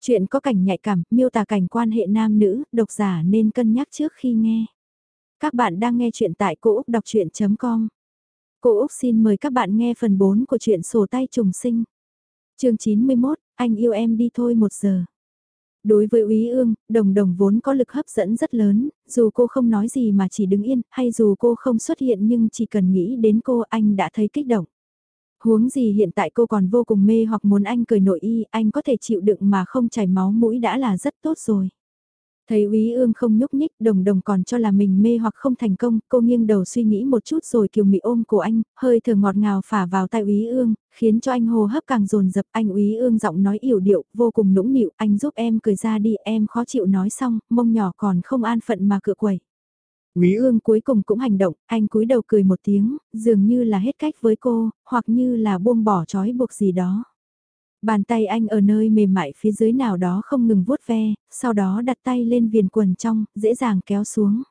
Chuyện có cảnh nhạy cảm, miêu tả cảnh quan hệ nam nữ, độc giả nên cân nhắc trước khi nghe. Các bạn đang nghe chuyện tại cỗ đọc chuyện.com. Cô Úc xin mời các bạn nghe phần 4 của truyện sổ tay trùng sinh. chương 91, anh yêu em đi thôi một giờ. Đối với Úy Ương, đồng đồng vốn có lực hấp dẫn rất lớn, dù cô không nói gì mà chỉ đứng yên, hay dù cô không xuất hiện nhưng chỉ cần nghĩ đến cô anh đã thấy kích động. Huống gì hiện tại cô còn vô cùng mê hoặc muốn anh cười nội y, anh có thể chịu đựng mà không chảy máu mũi đã là rất tốt rồi. Thấy úy ương không nhúc nhích, đồng đồng còn cho là mình mê hoặc không thành công, cô nghiêng đầu suy nghĩ một chút rồi kiều mị ôm của anh, hơi thở ngọt ngào phả vào tai úy ương, khiến cho anh hồ hấp càng dồn dập anh úy ương giọng nói yểu điệu, vô cùng nũng nịu, anh giúp em cười ra đi, em khó chịu nói xong, mông nhỏ còn không an phận mà cựa quẩy. Quý ương cuối cùng cũng hành động, anh cúi đầu cười một tiếng, dường như là hết cách với cô, hoặc như là buông bỏ trói buộc gì đó. Bàn tay anh ở nơi mềm mại phía dưới nào đó không ngừng vuốt ve, sau đó đặt tay lên viền quần trong, dễ dàng kéo xuống.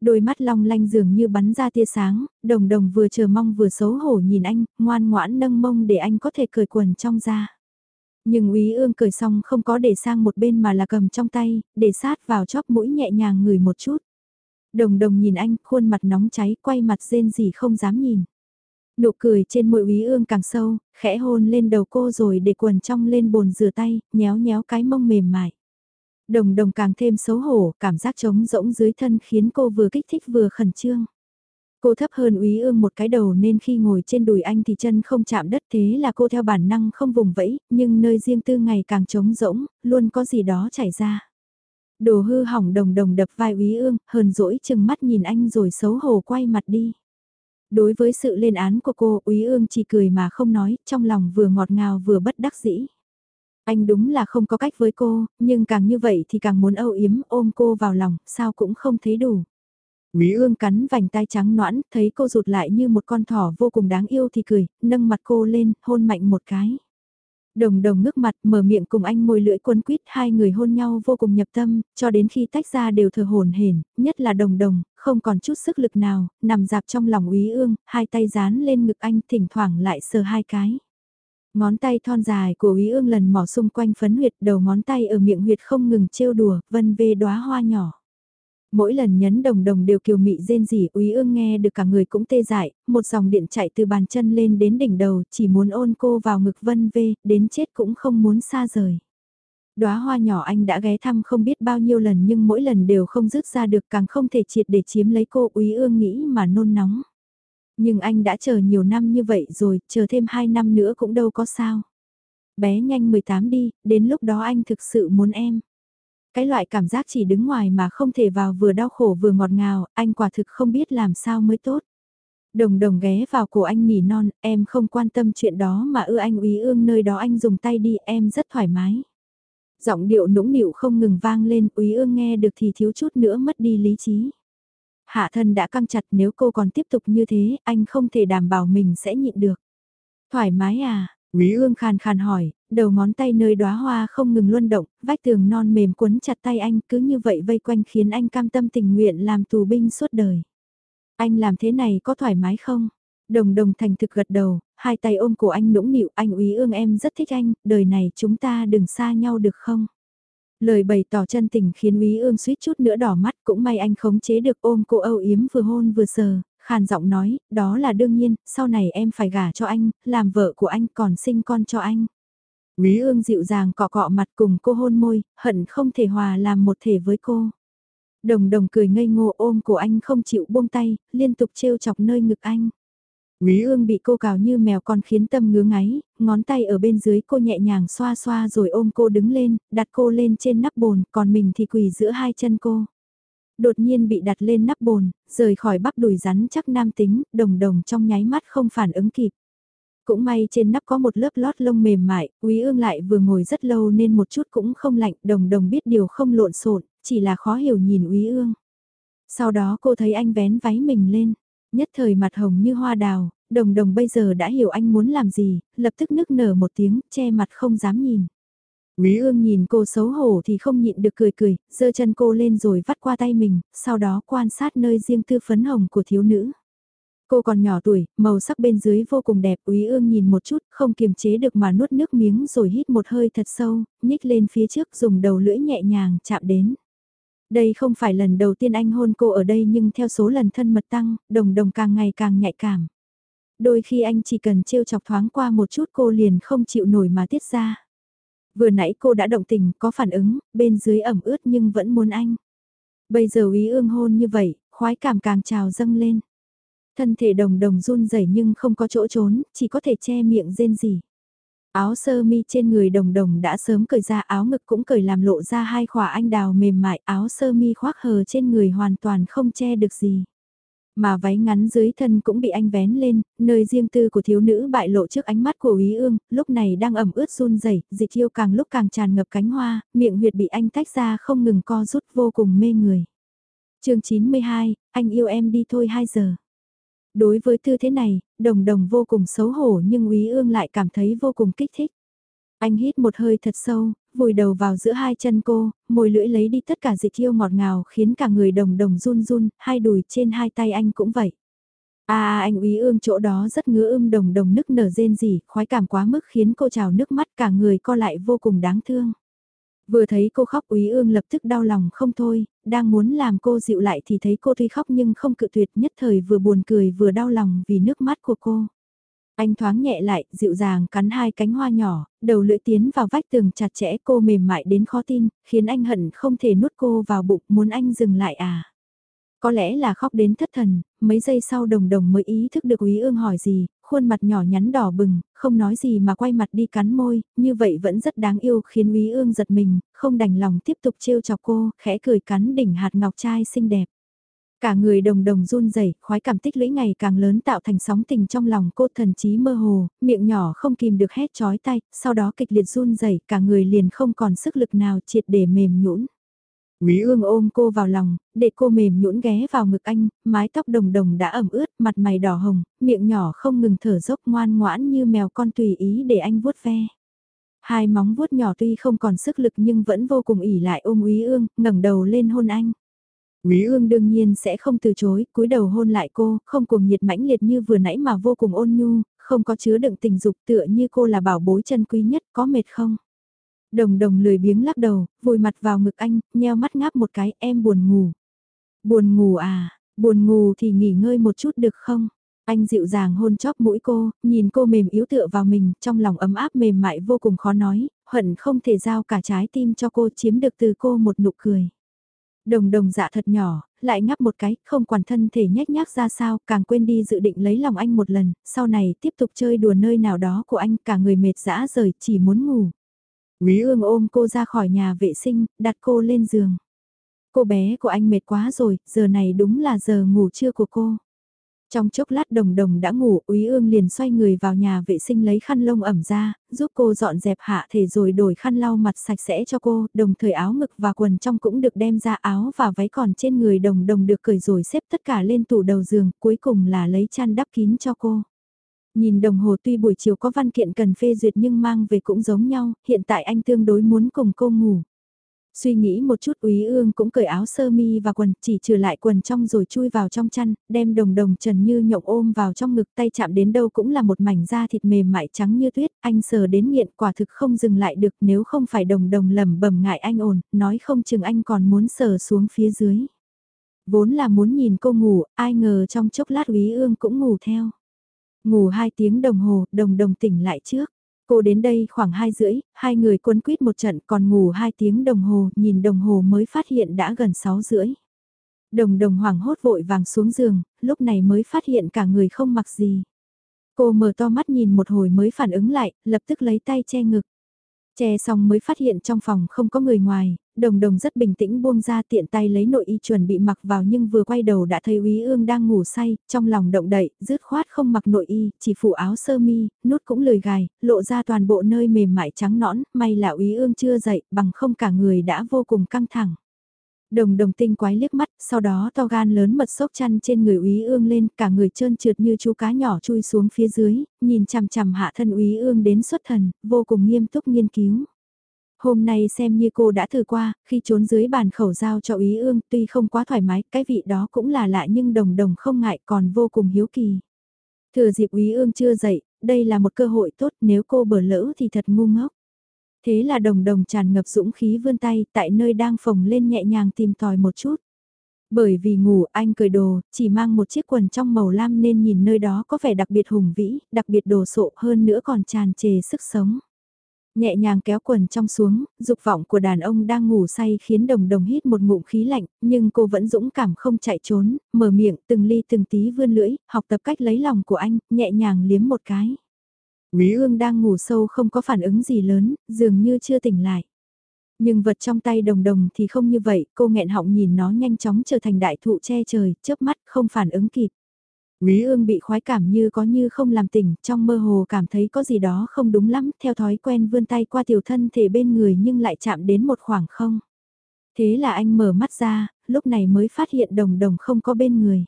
Đôi mắt long lanh dường như bắn ra tia sáng, đồng đồng vừa chờ mong vừa xấu hổ nhìn anh, ngoan ngoãn nâng mông để anh có thể cởi quần trong ra. Nhưng úy ương cởi xong không có để sang một bên mà là cầm trong tay, để sát vào chóp mũi nhẹ nhàng ngửi một chút. Đồng đồng nhìn anh, khuôn mặt nóng cháy, quay mặt rên gì không dám nhìn. Nụ cười trên môi úy ương càng sâu, khẽ hôn lên đầu cô rồi để quần trong lên bồn rửa tay, nhéo nhéo cái mông mềm mại. Đồng đồng càng thêm xấu hổ, cảm giác trống rỗng dưới thân khiến cô vừa kích thích vừa khẩn trương. Cô thấp hơn úy ương một cái đầu nên khi ngồi trên đùi anh thì chân không chạm đất thế là cô theo bản năng không vùng vẫy, nhưng nơi riêng tư ngày càng trống rỗng, luôn có gì đó chảy ra. Đồ hư hỏng đồng đồng đập vai úy ương, hờn dỗi chừng mắt nhìn anh rồi xấu hổ quay mặt đi. Đối với sự lên án của cô, úy ương chỉ cười mà không nói, trong lòng vừa ngọt ngào vừa bất đắc dĩ. Anh đúng là không có cách với cô, nhưng càng như vậy thì càng muốn âu yếm ôm cô vào lòng, sao cũng không thấy đủ. Quý ương cắn vành tay trắng noãn, thấy cô rụt lại như một con thỏ vô cùng đáng yêu thì cười, nâng mặt cô lên, hôn mạnh một cái. Đồng đồng ngước mặt mở miệng cùng anh môi lưỡi cuốn quýt hai người hôn nhau vô cùng nhập tâm, cho đến khi tách ra đều thở hồn hển, nhất là đồng đồng, không còn chút sức lực nào, nằm dạp trong lòng úy ương, hai tay dán lên ngực anh thỉnh thoảng lại sờ hai cái. Ngón tay thon dài của úy ương lần mỏ xung quanh phấn huyệt đầu ngón tay ở miệng huyệt không ngừng trêu đùa, vân vê đóa hoa nhỏ. Mỗi lần nhấn đồng đồng đều kiều mị rên rỉ úy ương nghe được cả người cũng tê dại, một dòng điện chạy từ bàn chân lên đến đỉnh đầu, chỉ muốn ôn cô vào ngực vân vê, đến chết cũng không muốn xa rời. Đóa hoa nhỏ anh đã ghé thăm không biết bao nhiêu lần nhưng mỗi lần đều không dứt ra được càng không thể triệt để chiếm lấy cô úy ương nghĩ mà nôn nóng. Nhưng anh đã chờ nhiều năm như vậy rồi, chờ thêm 2 năm nữa cũng đâu có sao. Bé nhanh 18 đi, đến lúc đó anh thực sự muốn em. Cái loại cảm giác chỉ đứng ngoài mà không thể vào vừa đau khổ vừa ngọt ngào, anh quả thực không biết làm sao mới tốt. Đồng đồng ghé vào cổ anh nỉ non, em không quan tâm chuyện đó mà ưa anh úy ương nơi đó anh dùng tay đi, em rất thoải mái. Giọng điệu nũng nịu không ngừng vang lên, úy ương nghe được thì thiếu chút nữa mất đi lý trí. Hạ thân đã căng chặt nếu cô còn tiếp tục như thế, anh không thể đảm bảo mình sẽ nhịn được. Thoải mái à, úy ương khàn khàn hỏi, đầu ngón tay nơi đóa hoa không ngừng luân động, vách tường non mềm quấn chặt tay anh cứ như vậy vây quanh khiến anh cam tâm tình nguyện làm tù binh suốt đời. Anh làm thế này có thoải mái không? Đồng đồng thành thực gật đầu, hai tay ôm cổ anh nũng nịu, anh úy ương em rất thích anh, đời này chúng ta đừng xa nhau được không? Lời bày tỏ chân tình khiến úy ương suýt chút nữa đỏ mắt, cũng may anh khống chế được ôm cô âu yếm vừa hôn vừa sờ, khàn giọng nói, đó là đương nhiên, sau này em phải gả cho anh, làm vợ của anh còn sinh con cho anh. Quý ương dịu dàng cọ cọ mặt cùng cô hôn môi, hận không thể hòa làm một thể với cô. Đồng đồng cười ngây ngô ôm của anh không chịu buông tay, liên tục trêu chọc nơi ngực anh. Quý ương bị cô cào như mèo con khiến tâm ngứa ngáy, ngón tay ở bên dưới cô nhẹ nhàng xoa xoa rồi ôm cô đứng lên, đặt cô lên trên nắp bồn, còn mình thì quỳ giữa hai chân cô đột nhiên bị đặt lên nắp bồn, rời khỏi bắp đùi rắn chắc nam tính, đồng đồng trong nháy mắt không phản ứng kịp. Cũng may trên nắp có một lớp lót lông mềm mại, quý ương lại vừa ngồi rất lâu nên một chút cũng không lạnh, đồng đồng biết điều không lộn xộn, chỉ là khó hiểu nhìn quý ương. Sau đó cô thấy anh vén váy mình lên, nhất thời mặt hồng như hoa đào, đồng đồng bây giờ đã hiểu anh muốn làm gì, lập tức nức nở một tiếng, che mặt không dám nhìn. Quý ương nhìn cô xấu hổ thì không nhịn được cười cười, giơ chân cô lên rồi vắt qua tay mình, sau đó quan sát nơi riêng tư phấn hồng của thiếu nữ. Cô còn nhỏ tuổi, màu sắc bên dưới vô cùng đẹp, Úy Ương nhìn một chút, không kiềm chế được mà nuốt nước miếng rồi hít một hơi thật sâu, nhích lên phía trước dùng đầu lưỡi nhẹ nhàng chạm đến. Đây không phải lần đầu tiên anh hôn cô ở đây nhưng theo số lần thân mật tăng, đồng đồng càng ngày càng nhạy cảm. Đôi khi anh chỉ cần trêu chọc thoáng qua một chút cô liền không chịu nổi mà tiết ra. Vừa nãy cô đã động tình, có phản ứng, bên dưới ẩm ướt nhưng vẫn muốn anh. Bây giờ ý ương hôn như vậy, khoái cảm càng trào dâng lên. Thân thể đồng đồng run rẩy nhưng không có chỗ trốn, chỉ có thể che miệng rên gì. Áo sơ mi trên người đồng đồng đã sớm cởi ra áo ngực cũng cởi làm lộ ra hai khỏa anh đào mềm mại áo sơ mi khoác hờ trên người hoàn toàn không che được gì. Mà váy ngắn dưới thân cũng bị anh vén lên, nơi riêng tư của thiếu nữ bại lộ trước ánh mắt của Úy Ương, lúc này đang ẩm ướt run rẩy, dịch yêu càng lúc càng tràn ngập cánh hoa, miệng huyệt bị anh tách ra không ngừng co rút vô cùng mê người. chương 92, anh yêu em đi thôi 2 giờ. Đối với tư thế này, đồng đồng vô cùng xấu hổ nhưng Úy Ương lại cảm thấy vô cùng kích thích. Anh hít một hơi thật sâu, vùi đầu vào giữa hai chân cô, môi lưỡi lấy đi tất cả dịch yêu ngọt ngào khiến cả người đồng đồng run run, hai đùi trên hai tay anh cũng vậy. À anh úy ương chỗ đó rất ngứa ưm đồng đồng nức nở rên gì, khoái cảm quá mức khiến cô trào nước mắt cả người co lại vô cùng đáng thương. Vừa thấy cô khóc úy ương lập tức đau lòng không thôi, đang muốn làm cô dịu lại thì thấy cô tuy khóc nhưng không cự tuyệt nhất thời vừa buồn cười vừa đau lòng vì nước mắt của cô. Anh thoáng nhẹ lại, dịu dàng cắn hai cánh hoa nhỏ, đầu lưỡi tiến vào vách tường chặt chẽ cô mềm mại đến khó tin, khiến anh hận không thể nuốt cô vào bụng muốn anh dừng lại à. Có lẽ là khóc đến thất thần, mấy giây sau đồng đồng mới ý thức được Úy ương hỏi gì, khuôn mặt nhỏ nhắn đỏ bừng, không nói gì mà quay mặt đi cắn môi, như vậy vẫn rất đáng yêu khiến quý ương giật mình, không đành lòng tiếp tục trêu chọc cô, khẽ cười cắn đỉnh hạt ngọc trai xinh đẹp. Cả người đồng đồng run rẩy, khoái cảm tích lũy ngày càng lớn tạo thành sóng tình trong lòng cô thần trí mơ hồ, miệng nhỏ không kìm được hét chói tay, sau đó kịch liệt run rẩy, cả người liền không còn sức lực nào triệt để mềm nhũn. Quý ương ôm cô vào lòng, để cô mềm nhũn ghé vào ngực anh, mái tóc đồng đồng đã ẩm ướt, mặt mày đỏ hồng, miệng nhỏ không ngừng thở dốc ngoan ngoãn như mèo con tùy ý để anh vuốt ve. Hai móng vuốt nhỏ tuy không còn sức lực nhưng vẫn vô cùng ỉ lại ôm Quý Ương, ngẩng đầu lên hôn anh. Quý ương đương nhiên sẽ không từ chối, cúi đầu hôn lại cô, không cuồng nhiệt mãnh liệt như vừa nãy mà vô cùng ôn nhu, không có chứa đựng tình dục tựa như cô là bảo bối chân quý nhất, có mệt không? Đồng đồng lười biếng lắc đầu, vùi mặt vào ngực anh, nheo mắt ngáp một cái, em buồn ngủ. Buồn ngủ à, buồn ngủ thì nghỉ ngơi một chút được không? Anh dịu dàng hôn chóp mũi cô, nhìn cô mềm yếu tựa vào mình, trong lòng ấm áp mềm mại vô cùng khó nói, hận không thể giao cả trái tim cho cô chiếm được từ cô một nụ cười. Đồng đồng dạ thật nhỏ, lại ngắp một cái, không quản thân thể nhách nhác ra sao, càng quên đi dự định lấy lòng anh một lần, sau này tiếp tục chơi đùa nơi nào đó của anh, cả người mệt dã rời, chỉ muốn ngủ. Quý ương ôm cô ra khỏi nhà vệ sinh, đặt cô lên giường. Cô bé của anh mệt quá rồi, giờ này đúng là giờ ngủ trưa của cô. Trong chốc lát đồng đồng đã ngủ, Úy Ương liền xoay người vào nhà vệ sinh lấy khăn lông ẩm ra, giúp cô dọn dẹp hạ thể rồi đổi khăn lau mặt sạch sẽ cho cô, đồng thời áo ngực và quần trong cũng được đem ra áo và váy còn trên người đồng đồng được cởi rồi xếp tất cả lên tủ đầu giường, cuối cùng là lấy chăn đắp kín cho cô. Nhìn đồng hồ tuy buổi chiều có văn kiện cần phê duyệt nhưng mang về cũng giống nhau, hiện tại anh tương đối muốn cùng cô ngủ. Suy nghĩ một chút úy ương cũng cởi áo sơ mi và quần, chỉ trừ lại quần trong rồi chui vào trong chăn, đem đồng đồng trần như nhộng ôm vào trong ngực tay chạm đến đâu cũng là một mảnh da thịt mềm mại trắng như tuyết, anh sờ đến nghiện quả thực không dừng lại được nếu không phải đồng đồng lầm bẩm ngại anh ổn, nói không chừng anh còn muốn sờ xuống phía dưới. Vốn là muốn nhìn cô ngủ, ai ngờ trong chốc lát úy ương cũng ngủ theo. Ngủ hai tiếng đồng hồ, đồng đồng tỉnh lại trước. Cô đến đây khoảng 2 rưỡi, hai người quấn quýt một trận còn ngủ 2 tiếng đồng hồ, nhìn đồng hồ mới phát hiện đã gần 6 rưỡi. Đồng đồng hoảng hốt vội vàng xuống giường, lúc này mới phát hiện cả người không mặc gì. Cô mở to mắt nhìn một hồi mới phản ứng lại, lập tức lấy tay che ngực. Che xong mới phát hiện trong phòng không có người ngoài, đồng đồng rất bình tĩnh buông ra tiện tay lấy nội y chuẩn bị mặc vào nhưng vừa quay đầu đã thấy úy ương đang ngủ say, trong lòng động đậy, rứt khoát không mặc nội y, chỉ phủ áo sơ mi, nút cũng lười gài, lộ ra toàn bộ nơi mềm mại trắng nõn, may là úy ương chưa dậy, bằng không cả người đã vô cùng căng thẳng. Đồng đồng tinh quái liếc mắt, sau đó to gan lớn mật sốc chăn trên người úy ương lên, cả người trơn trượt như chú cá nhỏ chui xuống phía dưới, nhìn chằm chằm hạ thân úy ương đến xuất thần, vô cùng nghiêm túc nghiên cứu. Hôm nay xem như cô đã thử qua, khi trốn dưới bàn khẩu giao cho úy ương tuy không quá thoải mái, cái vị đó cũng là lạ nhưng đồng đồng không ngại còn vô cùng hiếu kỳ. Thừa dịp úy ương chưa dậy, đây là một cơ hội tốt nếu cô bở lỡ thì thật ngu ngốc. Thế là đồng đồng tràn ngập dũng khí vươn tay tại nơi đang phồng lên nhẹ nhàng tìm tòi một chút. Bởi vì ngủ anh cởi đồ, chỉ mang một chiếc quần trong màu lam nên nhìn nơi đó có vẻ đặc biệt hùng vĩ, đặc biệt đồ sộ hơn nữa còn tràn trề sức sống. Nhẹ nhàng kéo quần trong xuống, dục vọng của đàn ông đang ngủ say khiến đồng đồng hít một ngụm khí lạnh, nhưng cô vẫn dũng cảm không chạy trốn, mở miệng từng ly từng tí vươn lưỡi, học tập cách lấy lòng của anh, nhẹ nhàng liếm một cái. Quý ương đang ngủ sâu không có phản ứng gì lớn, dường như chưa tỉnh lại. Nhưng vật trong tay đồng đồng thì không như vậy, cô nghẹn họng nhìn nó nhanh chóng trở thành đại thụ che trời, chớp mắt không phản ứng kịp. Quý ương bị khoái cảm như có như không làm tỉnh, trong mơ hồ cảm thấy có gì đó không đúng lắm, theo thói quen vươn tay qua tiểu thân thể bên người nhưng lại chạm đến một khoảng không. Thế là anh mở mắt ra, lúc này mới phát hiện đồng đồng không có bên người.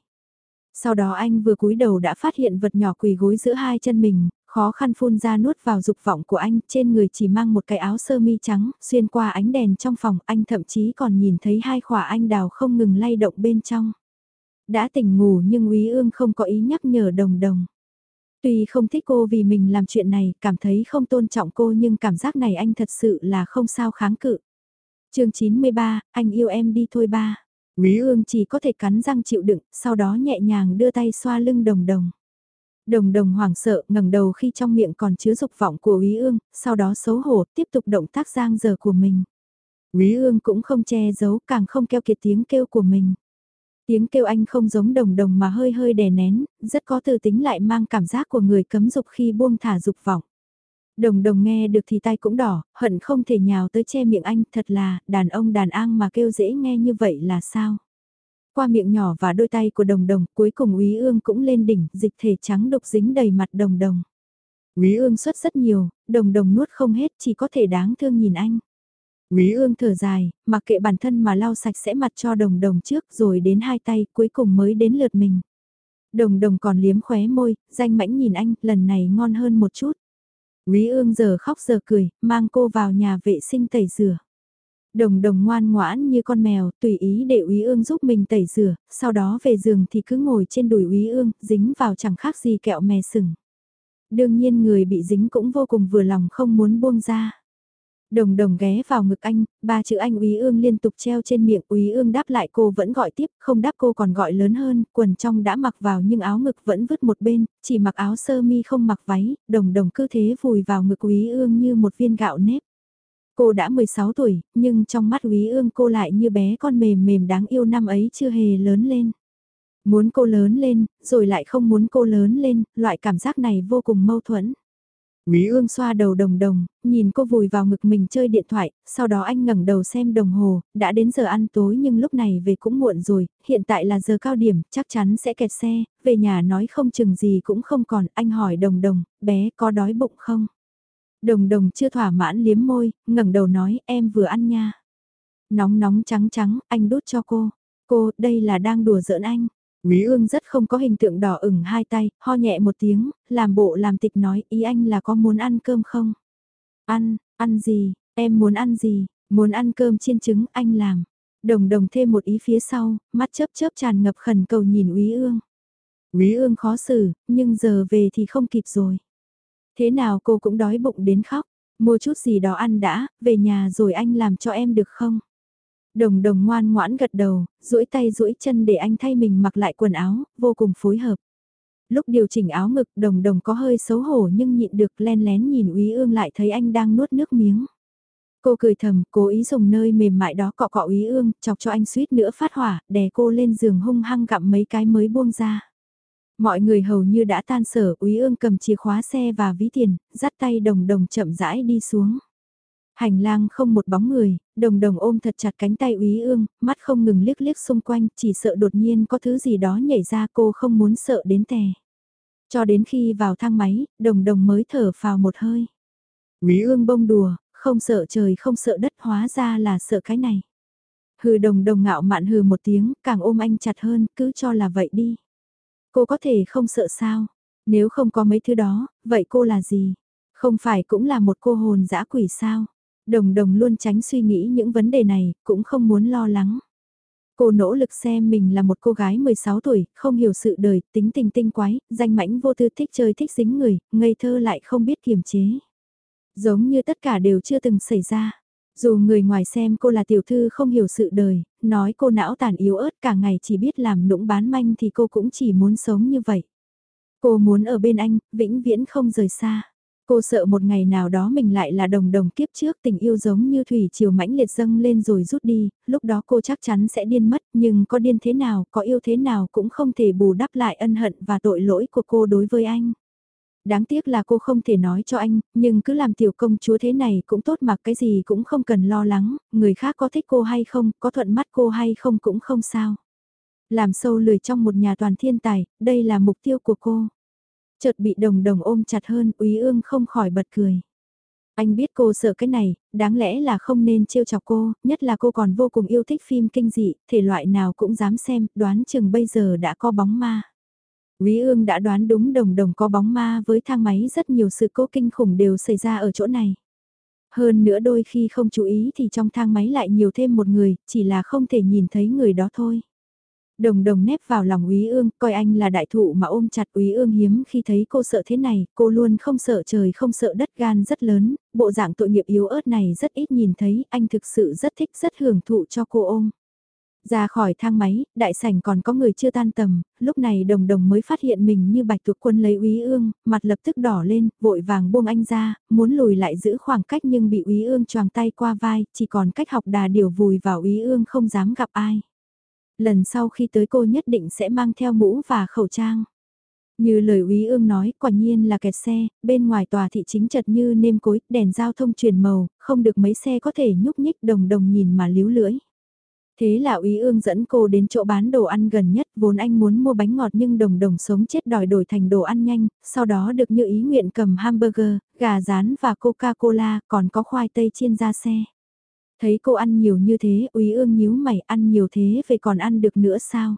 Sau đó anh vừa cúi đầu đã phát hiện vật nhỏ quỳ gối giữa hai chân mình, khó khăn phun ra nuốt vào dục vọng của anh, trên người chỉ mang một cái áo sơ mi trắng, xuyên qua ánh đèn trong phòng, anh thậm chí còn nhìn thấy hai khỏa anh đào không ngừng lay động bên trong. Đã tỉnh ngủ nhưng Úy Ương không có ý nhắc nhở đồng đồng. Tuy không thích cô vì mình làm chuyện này, cảm thấy không tôn trọng cô nhưng cảm giác này anh thật sự là không sao kháng cự. chương 93, anh yêu em đi thôi ba. úy ương chỉ có thể cắn răng chịu đựng, sau đó nhẹ nhàng đưa tay xoa lưng đồng đồng. Đồng đồng hoảng sợ ngẩng đầu khi trong miệng còn chứa dục vọng của Úy ương, sau đó xấu hổ tiếp tục động tác giang giờ của mình. Úy ương cũng không che giấu càng không keo kiệt tiếng kêu của mình. Tiếng kêu anh không giống đồng đồng mà hơi hơi đè nén, rất có từ tính lại mang cảm giác của người cấm dục khi buông thả dục vọng. Đồng đồng nghe được thì tay cũng đỏ, hận không thể nhào tới che miệng anh, thật là, đàn ông đàn an mà kêu dễ nghe như vậy là sao? Qua miệng nhỏ và đôi tay của đồng đồng, cuối cùng úy ương cũng lên đỉnh, dịch thể trắng đục dính đầy mặt đồng đồng. Úy ương xuất rất nhiều, đồng đồng nuốt không hết chỉ có thể đáng thương nhìn anh. úy ương thở dài, mặc kệ bản thân mà lau sạch sẽ mặt cho đồng đồng trước rồi đến hai tay cuối cùng mới đến lượt mình. Đồng đồng còn liếm khóe môi, danh mãnh nhìn anh, lần này ngon hơn một chút. Quý ương giờ khóc giờ cười, mang cô vào nhà vệ sinh tẩy rửa. Đồng đồng ngoan ngoãn như con mèo, tùy ý để úy ương giúp mình tẩy rửa, sau đó về giường thì cứ ngồi trên đùi úy ương, dính vào chẳng khác gì kẹo mè sừng. Đương nhiên người bị dính cũng vô cùng vừa lòng không muốn buông ra. Đồng đồng ghé vào ngực anh, ba chữ anh úy ương liên tục treo trên miệng úy ương đáp lại cô vẫn gọi tiếp, không đáp cô còn gọi lớn hơn, quần trong đã mặc vào nhưng áo ngực vẫn vứt một bên, chỉ mặc áo sơ mi không mặc váy, đồng đồng cứ thế vùi vào ngực úy ương như một viên gạo nếp. Cô đã 16 tuổi, nhưng trong mắt úy ương cô lại như bé con mềm mềm đáng yêu năm ấy chưa hề lớn lên. Muốn cô lớn lên, rồi lại không muốn cô lớn lên, loại cảm giác này vô cùng mâu thuẫn. Quý ương xoa đầu đồng đồng, nhìn cô vùi vào ngực mình chơi điện thoại, sau đó anh ngẩng đầu xem đồng hồ, đã đến giờ ăn tối nhưng lúc này về cũng muộn rồi, hiện tại là giờ cao điểm, chắc chắn sẽ kẹt xe, về nhà nói không chừng gì cũng không còn, anh hỏi đồng đồng, bé có đói bụng không? Đồng đồng chưa thỏa mãn liếm môi, ngẩng đầu nói em vừa ăn nha. Nóng nóng trắng trắng, anh đút cho cô. Cô, đây là đang đùa giỡn anh. Quý ương rất không có hình tượng đỏ ửng hai tay, ho nhẹ một tiếng, làm bộ làm tịch nói ý anh là có muốn ăn cơm không? Ăn, ăn gì, em muốn ăn gì, muốn ăn cơm chiên trứng anh làm. Đồng đồng thêm một ý phía sau, mắt chớp chớp tràn ngập khẩn cầu nhìn Úy ương. Úy ương khó xử, nhưng giờ về thì không kịp rồi. Thế nào cô cũng đói bụng đến khóc, mua chút gì đó ăn đã, về nhà rồi anh làm cho em được không? Đồng đồng ngoan ngoãn gật đầu, duỗi tay duỗi chân để anh thay mình mặc lại quần áo, vô cùng phối hợp. Lúc điều chỉnh áo ngực đồng đồng có hơi xấu hổ nhưng nhịn được len lén nhìn úy ương lại thấy anh đang nuốt nước miếng. Cô cười thầm, cố ý dùng nơi mềm mại đó cọ cọ úy ương, chọc cho anh suýt nữa phát hỏa, đè cô lên giường hung hăng gặm mấy cái mới buông ra. Mọi người hầu như đã tan sở, úy ương cầm chìa khóa xe và ví tiền, dắt tay đồng đồng chậm rãi đi xuống. Hành lang không một bóng người, đồng đồng ôm thật chặt cánh tay úy ương, mắt không ngừng liếc liếc xung quanh, chỉ sợ đột nhiên có thứ gì đó nhảy ra cô không muốn sợ đến tè. Cho đến khi vào thang máy, đồng đồng mới thở vào một hơi. Úy ương bông đùa, không sợ trời không sợ đất hóa ra là sợ cái này. Hừ đồng đồng ngạo mạn hừ một tiếng, càng ôm anh chặt hơn, cứ cho là vậy đi. Cô có thể không sợ sao? Nếu không có mấy thứ đó, vậy cô là gì? Không phải cũng là một cô hồn dã quỷ sao? Đồng đồng luôn tránh suy nghĩ những vấn đề này, cũng không muốn lo lắng. Cô nỗ lực xem mình là một cô gái 16 tuổi, không hiểu sự đời, tính tình tinh quái, danh mãnh vô tư thích chơi thích dính người, ngây thơ lại không biết kiềm chế. Giống như tất cả đều chưa từng xảy ra. Dù người ngoài xem cô là tiểu thư không hiểu sự đời, nói cô não tàn yếu ớt cả ngày chỉ biết làm nũng bán manh thì cô cũng chỉ muốn sống như vậy. Cô muốn ở bên anh, vĩnh viễn không rời xa. Cô sợ một ngày nào đó mình lại là đồng đồng kiếp trước tình yêu giống như thủy chiều mãnh liệt dâng lên rồi rút đi, lúc đó cô chắc chắn sẽ điên mất nhưng có điên thế nào, có yêu thế nào cũng không thể bù đắp lại ân hận và tội lỗi của cô đối với anh. Đáng tiếc là cô không thể nói cho anh, nhưng cứ làm tiểu công chúa thế này cũng tốt mà cái gì cũng không cần lo lắng, người khác có thích cô hay không, có thuận mắt cô hay không cũng không sao. Làm sâu lười trong một nhà toàn thiên tài, đây là mục tiêu của cô. Chợt bị đồng đồng ôm chặt hơn, úy ương không khỏi bật cười. Anh biết cô sợ cái này, đáng lẽ là không nên trêu chọc cô, nhất là cô còn vô cùng yêu thích phim kinh dị, thể loại nào cũng dám xem, đoán chừng bây giờ đã có bóng ma. Quý ương đã đoán đúng đồng đồng có bóng ma với thang máy rất nhiều sự cố kinh khủng đều xảy ra ở chỗ này. Hơn nữa đôi khi không chú ý thì trong thang máy lại nhiều thêm một người, chỉ là không thể nhìn thấy người đó thôi. Đồng đồng nép vào lòng Úy Ương, coi anh là đại thụ mà ôm chặt Úy Ương hiếm khi thấy cô sợ thế này, cô luôn không sợ trời không sợ đất gan rất lớn, bộ dạng tội nghiệp yếu ớt này rất ít nhìn thấy, anh thực sự rất thích rất hưởng thụ cho cô ôm. Ra khỏi thang máy, đại sảnh còn có người chưa tan tầm, lúc này đồng đồng mới phát hiện mình như bạch tuộc quân lấy úy ương, mặt lập tức đỏ lên, vội vàng buông anh ra, muốn lùi lại giữ khoảng cách nhưng bị úy ương choàng tay qua vai, chỉ còn cách học đà điều vùi vào úy ương không dám gặp ai. Lần sau khi tới cô nhất định sẽ mang theo mũ và khẩu trang. Như lời úy ương nói, quả nhiên là kẹt xe, bên ngoài tòa thị chính chật như nêm cối, đèn giao thông truyền màu, không được mấy xe có thể nhúc nhích đồng đồng nhìn mà líu lưỡi. Thế là úy ương dẫn cô đến chỗ bán đồ ăn gần nhất, vốn anh muốn mua bánh ngọt nhưng đồng đồng sống chết đòi đổi thành đồ ăn nhanh, sau đó được như ý nguyện cầm hamburger, gà rán và Coca-Cola, còn có khoai tây chiên ra xe. Thấy cô ăn nhiều như thế, úy ương nhíu mày ăn nhiều thế về còn ăn được nữa sao?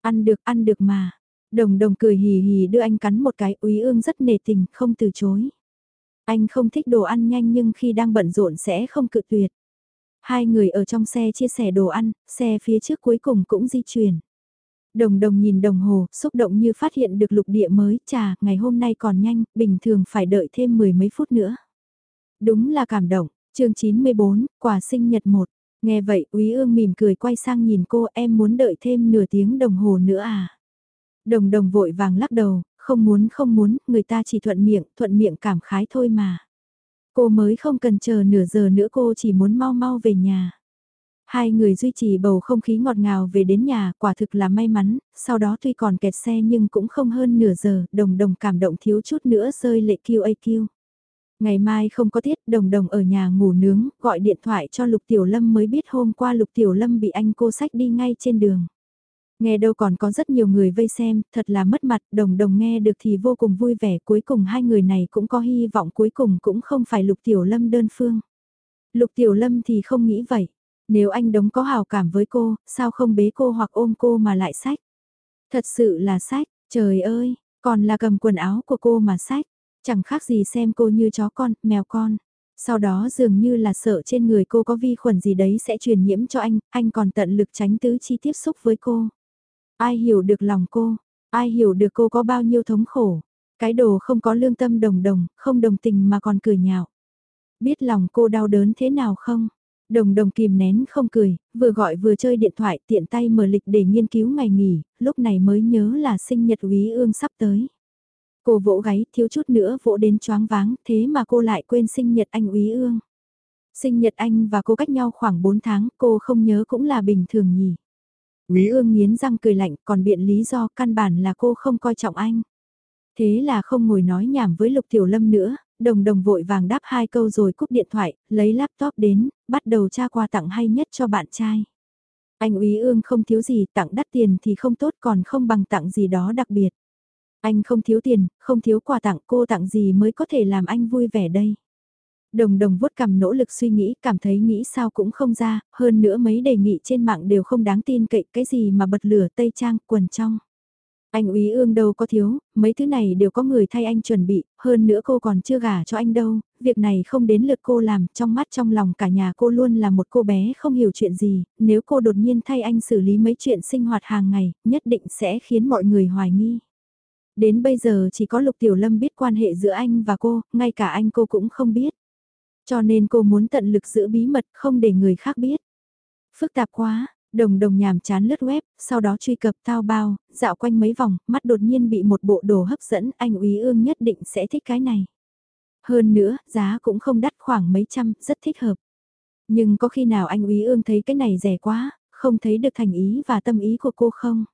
Ăn được, ăn được mà. Đồng đồng cười hì hì đưa anh cắn một cái, úy ương rất nề tình, không từ chối. Anh không thích đồ ăn nhanh nhưng khi đang bận rộn sẽ không cự tuyệt. Hai người ở trong xe chia sẻ đồ ăn, xe phía trước cuối cùng cũng di chuyển. Đồng đồng nhìn đồng hồ, xúc động như phát hiện được lục địa mới, chà, ngày hôm nay còn nhanh, bình thường phải đợi thêm mười mấy phút nữa. Đúng là cảm động, chương 94, quà sinh nhật 1. Nghe vậy, Úy Ương mỉm cười quay sang nhìn cô em muốn đợi thêm nửa tiếng đồng hồ nữa à. Đồng đồng vội vàng lắc đầu, không muốn không muốn, người ta chỉ thuận miệng, thuận miệng cảm khái thôi mà. Cô mới không cần chờ nửa giờ nữa cô chỉ muốn mau mau về nhà. Hai người duy trì bầu không khí ngọt ngào về đến nhà, quả thực là may mắn, sau đó tuy còn kẹt xe nhưng cũng không hơn nửa giờ, đồng đồng cảm động thiếu chút nữa rơi lệ kêu kêu. Ngày mai không có tiết, đồng đồng ở nhà ngủ nướng, gọi điện thoại cho Lục Tiểu Lâm mới biết hôm qua Lục Tiểu Lâm bị anh cô sách đi ngay trên đường. Nghe đâu còn có rất nhiều người vây xem, thật là mất mặt, đồng đồng nghe được thì vô cùng vui vẻ, cuối cùng hai người này cũng có hy vọng cuối cùng cũng không phải Lục Tiểu Lâm đơn phương. Lục Tiểu Lâm thì không nghĩ vậy. Nếu anh đống có hào cảm với cô, sao không bế cô hoặc ôm cô mà lại sách? Thật sự là sách, trời ơi, còn là cầm quần áo của cô mà sách. Chẳng khác gì xem cô như chó con, mèo con. Sau đó dường như là sợ trên người cô có vi khuẩn gì đấy sẽ truyền nhiễm cho anh, anh còn tận lực tránh tứ chi tiếp xúc với cô. Ai hiểu được lòng cô, ai hiểu được cô có bao nhiêu thống khổ. Cái đồ không có lương tâm đồng đồng, không đồng tình mà còn cười nhạo. Biết lòng cô đau đớn thế nào không? Đồng đồng kìm nén không cười, vừa gọi vừa chơi điện thoại tiện tay mở lịch để nghiên cứu ngày nghỉ, lúc này mới nhớ là sinh nhật úy ương sắp tới. Cô vỗ gáy thiếu chút nữa vỗ đến choáng váng, thế mà cô lại quên sinh nhật anh úy ương. Sinh nhật anh và cô cách nhau khoảng 4 tháng, cô không nhớ cũng là bình thường nhỉ. Quý ương nghiến răng cười lạnh còn biện lý do căn bản là cô không coi trọng anh. Thế là không ngồi nói nhảm với Lục Tiểu Lâm nữa, đồng đồng vội vàng đáp hai câu rồi cúp điện thoại, lấy laptop đến, bắt đầu tra quà tặng hay nhất cho bạn trai. Anh úy ương không thiếu gì, tặng đắt tiền thì không tốt còn không bằng tặng gì đó đặc biệt. Anh không thiếu tiền, không thiếu quà tặng cô tặng gì mới có thể làm anh vui vẻ đây. Đồng đồng vuốt cầm nỗ lực suy nghĩ, cảm thấy nghĩ sao cũng không ra, hơn nữa mấy đề nghị trên mạng đều không đáng tin cậy cái gì mà bật lửa tây trang quần trong. Anh úy ương đâu có thiếu, mấy thứ này đều có người thay anh chuẩn bị, hơn nữa cô còn chưa gả cho anh đâu, việc này không đến lượt cô làm, trong mắt trong lòng cả nhà cô luôn là một cô bé không hiểu chuyện gì, nếu cô đột nhiên thay anh xử lý mấy chuyện sinh hoạt hàng ngày, nhất định sẽ khiến mọi người hoài nghi. Đến bây giờ chỉ có Lục Tiểu Lâm biết quan hệ giữa anh và cô, ngay cả anh cô cũng không biết. Cho nên cô muốn tận lực giữ bí mật không để người khác biết. Phức tạp quá, Đồng đồng nhàm chán lướt web, sau đó truy cập tao bao, dạo quanh mấy vòng, mắt đột nhiên bị một bộ đồ hấp dẫn, anh úy ương nhất định sẽ thích cái này. Hơn nữa, giá cũng không đắt khoảng mấy trăm, rất thích hợp. Nhưng có khi nào anh úy ương thấy cái này rẻ quá, không thấy được thành ý và tâm ý của cô không?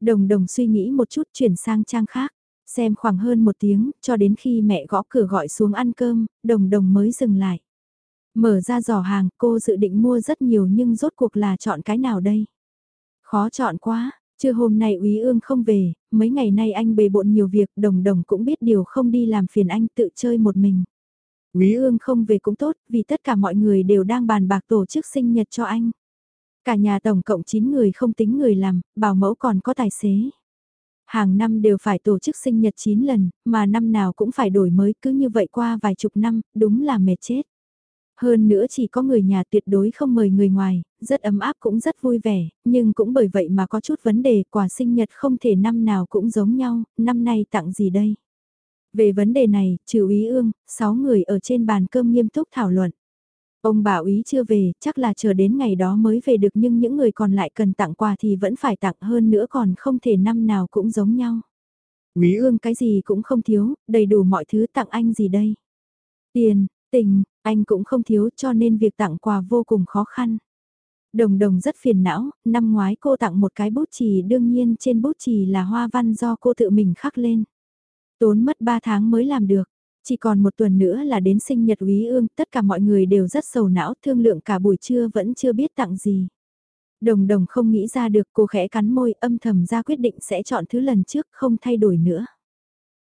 Đồng đồng suy nghĩ một chút chuyển sang trang khác, xem khoảng hơn một tiếng, cho đến khi mẹ gõ cửa gọi xuống ăn cơm, đồng đồng mới dừng lại. Mở ra giỏ hàng, cô dự định mua rất nhiều nhưng rốt cuộc là chọn cái nào đây? Khó chọn quá, chưa hôm nay úy ương không về, mấy ngày nay anh bề bộn nhiều việc, đồng đồng cũng biết điều không đi làm phiền anh tự chơi một mình. Úy ương không về cũng tốt, vì tất cả mọi người đều đang bàn bạc tổ chức sinh nhật cho anh. Cả nhà tổng cộng 9 người không tính người làm, bảo mẫu còn có tài xế. Hàng năm đều phải tổ chức sinh nhật 9 lần, mà năm nào cũng phải đổi mới cứ như vậy qua vài chục năm, đúng là mệt chết. Hơn nữa chỉ có người nhà tuyệt đối không mời người ngoài, rất ấm áp cũng rất vui vẻ, nhưng cũng bởi vậy mà có chút vấn đề quà sinh nhật không thể năm nào cũng giống nhau, năm nay tặng gì đây? Về vấn đề này, trừ ý ương, 6 người ở trên bàn cơm nghiêm túc thảo luận. Ông bà úy chưa về, chắc là chờ đến ngày đó mới về được nhưng những người còn lại cần tặng quà thì vẫn phải tặng hơn nữa còn không thể năm nào cũng giống nhau. Quý ương cái gì cũng không thiếu, đầy đủ mọi thứ tặng anh gì đây? Tiền, tình, anh cũng không thiếu cho nên việc tặng quà vô cùng khó khăn. Đồng đồng rất phiền não, năm ngoái cô tặng một cái bút chì đương nhiên trên bút chì là hoa văn do cô tự mình khắc lên. Tốn mất 3 tháng mới làm được, chỉ còn một tuần nữa là đến sinh nhật úy ương, tất cả mọi người đều rất sầu não thương lượng cả buổi trưa vẫn chưa biết tặng gì. Đồng đồng không nghĩ ra được cô khẽ cắn môi âm thầm ra quyết định sẽ chọn thứ lần trước không thay đổi nữa.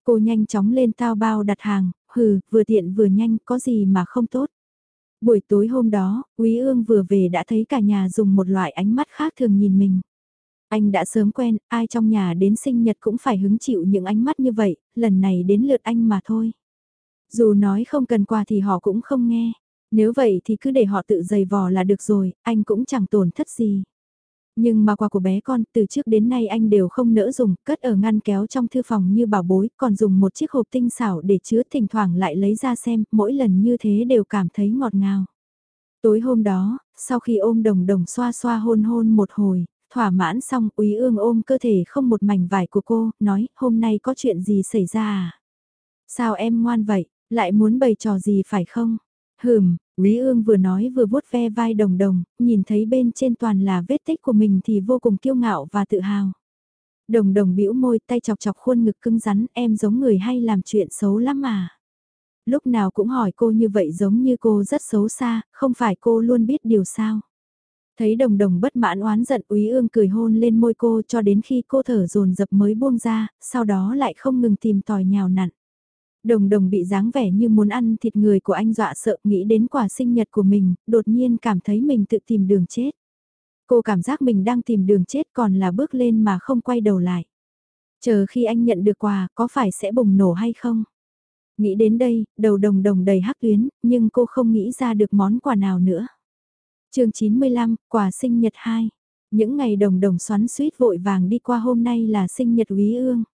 Cô nhanh chóng lên tao bao đặt hàng, hừ, vừa tiện vừa nhanh, có gì mà không tốt. Buổi tối hôm đó, Quý Ương vừa về đã thấy cả nhà dùng một loại ánh mắt khác thường nhìn mình. Anh đã sớm quen, ai trong nhà đến sinh nhật cũng phải hứng chịu những ánh mắt như vậy, lần này đến lượt anh mà thôi. Dù nói không cần quà thì họ cũng không nghe. Nếu vậy thì cứ để họ tự giày vò là được rồi, anh cũng chẳng tổn thất gì. Nhưng mà quà của bé con từ trước đến nay anh đều không nỡ dùng, cất ở ngăn kéo trong thư phòng như bảo bối, còn dùng một chiếc hộp tinh xảo để chứa thỉnh thoảng lại lấy ra xem, mỗi lần như thế đều cảm thấy ngọt ngào. Tối hôm đó, sau khi ôm đồng đồng xoa xoa hôn hôn một hồi, thỏa mãn xong úy ương ôm cơ thể không một mảnh vải của cô, nói hôm nay có chuyện gì xảy ra à? Sao em ngoan vậy, lại muốn bày trò gì phải không? Hừm, Quý ương vừa nói vừa vuốt ve vai đồng đồng, nhìn thấy bên trên toàn là vết tích của mình thì vô cùng kiêu ngạo và tự hào. Đồng đồng bĩu môi tay chọc chọc khuôn ngực cứng rắn em giống người hay làm chuyện xấu lắm mà. Lúc nào cũng hỏi cô như vậy giống như cô rất xấu xa, không phải cô luôn biết điều sao. Thấy đồng đồng bất mãn oán giận úy ương cười hôn lên môi cô cho đến khi cô thở dồn dập mới buông ra, sau đó lại không ngừng tìm tòi nhào nặn. Đồng đồng bị dáng vẻ như muốn ăn thịt người của anh dọa sợ nghĩ đến quả sinh nhật của mình, đột nhiên cảm thấy mình tự tìm đường chết. Cô cảm giác mình đang tìm đường chết còn là bước lên mà không quay đầu lại. Chờ khi anh nhận được quà có phải sẽ bùng nổ hay không? Nghĩ đến đây, đầu đồng đồng đầy hắc tuyến, nhưng cô không nghĩ ra được món quà nào nữa. chương 95, quà sinh nhật 2. Những ngày đồng đồng xoắn suýt vội vàng đi qua hôm nay là sinh nhật quý ương.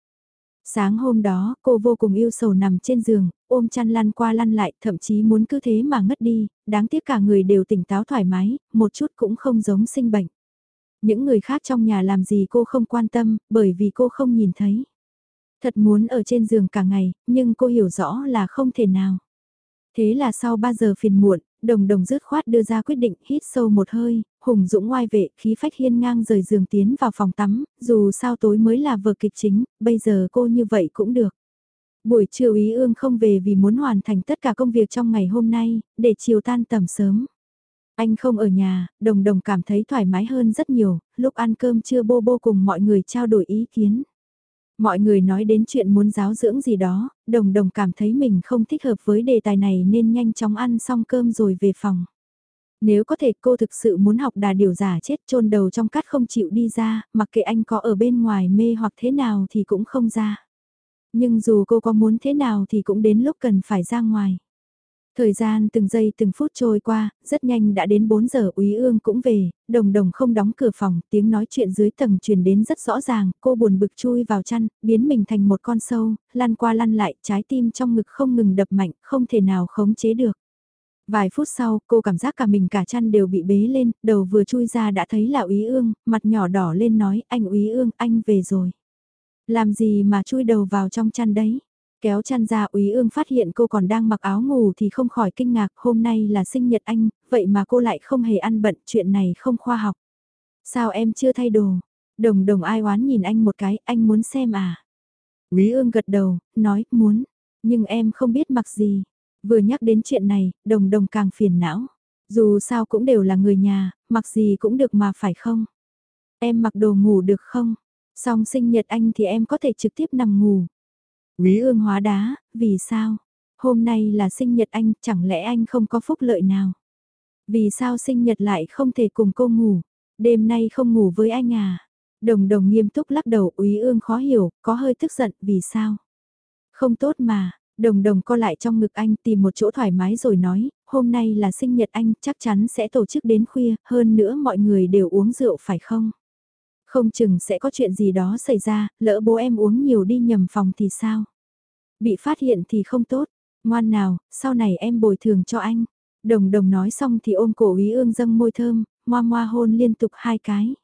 Sáng hôm đó, cô vô cùng yêu sầu nằm trên giường, ôm chăn lăn qua lăn lại, thậm chí muốn cứ thế mà ngất đi, đáng tiếc cả người đều tỉnh táo thoải mái, một chút cũng không giống sinh bệnh. Những người khác trong nhà làm gì cô không quan tâm, bởi vì cô không nhìn thấy. Thật muốn ở trên giường cả ngày, nhưng cô hiểu rõ là không thể nào. Thế là sau 3 giờ phiền muộn, đồng đồng dứt khoát đưa ra quyết định hít sâu một hơi, hùng dũng ngoai vệ, khí phách hiên ngang rời giường tiến vào phòng tắm, dù sao tối mới là vở kịch chính, bây giờ cô như vậy cũng được. Buổi chiều ý ương không về vì muốn hoàn thành tất cả công việc trong ngày hôm nay, để chiều tan tầm sớm. Anh không ở nhà, đồng đồng cảm thấy thoải mái hơn rất nhiều, lúc ăn cơm trưa bô bô cùng mọi người trao đổi ý kiến. Mọi người nói đến chuyện muốn giáo dưỡng gì đó, đồng đồng cảm thấy mình không thích hợp với đề tài này nên nhanh chóng ăn xong cơm rồi về phòng. Nếu có thể cô thực sự muốn học đà điều giả chết chôn đầu trong cát không chịu đi ra, mặc kệ anh có ở bên ngoài mê hoặc thế nào thì cũng không ra. Nhưng dù cô có muốn thế nào thì cũng đến lúc cần phải ra ngoài. Thời gian từng giây từng phút trôi qua, rất nhanh đã đến 4 giờ úy ương cũng về, đồng đồng không đóng cửa phòng, tiếng nói chuyện dưới tầng truyền đến rất rõ ràng, cô buồn bực chui vào chăn, biến mình thành một con sâu, lăn qua lăn lại, trái tim trong ngực không ngừng đập mạnh, không thể nào khống chế được. Vài phút sau, cô cảm giác cả mình cả chăn đều bị bế lên, đầu vừa chui ra đã thấy là úy ương, mặt nhỏ đỏ lên nói, anh úy ương, anh về rồi. Làm gì mà chui đầu vào trong chăn đấy? Kéo chăn ra úy ương phát hiện cô còn đang mặc áo ngủ thì không khỏi kinh ngạc hôm nay là sinh nhật anh, vậy mà cô lại không hề ăn bận chuyện này không khoa học. Sao em chưa thay đồ? Đồng đồng ai oán nhìn anh một cái, anh muốn xem à? Úy ương gật đầu, nói, muốn, nhưng em không biết mặc gì. Vừa nhắc đến chuyện này, đồng đồng càng phiền não. Dù sao cũng đều là người nhà, mặc gì cũng được mà phải không? Em mặc đồ ngủ được không? Xong sinh nhật anh thì em có thể trực tiếp nằm ngủ. Quý ương hóa đá, vì sao? Hôm nay là sinh nhật anh, chẳng lẽ anh không có phúc lợi nào? Vì sao sinh nhật lại không thể cùng cô ngủ? Đêm nay không ngủ với anh à? Đồng đồng nghiêm túc lắc đầu úy ương khó hiểu, có hơi tức giận, vì sao? Không tốt mà, đồng đồng co lại trong ngực anh tìm một chỗ thoải mái rồi nói, hôm nay là sinh nhật anh, chắc chắn sẽ tổ chức đến khuya, hơn nữa mọi người đều uống rượu phải không? Không chừng sẽ có chuyện gì đó xảy ra, lỡ bố em uống nhiều đi nhầm phòng thì sao? Bị phát hiện thì không tốt, ngoan nào, sau này em bồi thường cho anh. Đồng đồng nói xong thì ôm cổ Úy ương dâng môi thơm, moa moa hôn liên tục hai cái.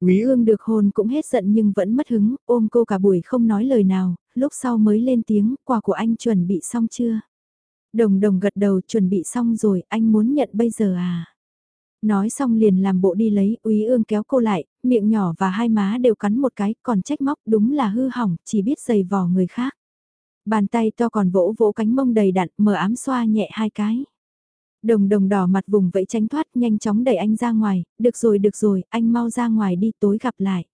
Úy ương được hôn cũng hết giận nhưng vẫn mất hứng, ôm cô cả buổi không nói lời nào, lúc sau mới lên tiếng, quà của anh chuẩn bị xong chưa? Đồng đồng gật đầu chuẩn bị xong rồi, anh muốn nhận bây giờ à? Nói xong liền làm bộ đi lấy, úy ương kéo cô lại, miệng nhỏ và hai má đều cắn một cái, còn trách móc đúng là hư hỏng, chỉ biết giày vò người khác. Bàn tay to còn vỗ vỗ cánh mông đầy đặn, mở ám xoa nhẹ hai cái. Đồng đồng đỏ mặt vùng vẫy tránh thoát, nhanh chóng đẩy anh ra ngoài, được rồi được rồi, anh mau ra ngoài đi tối gặp lại.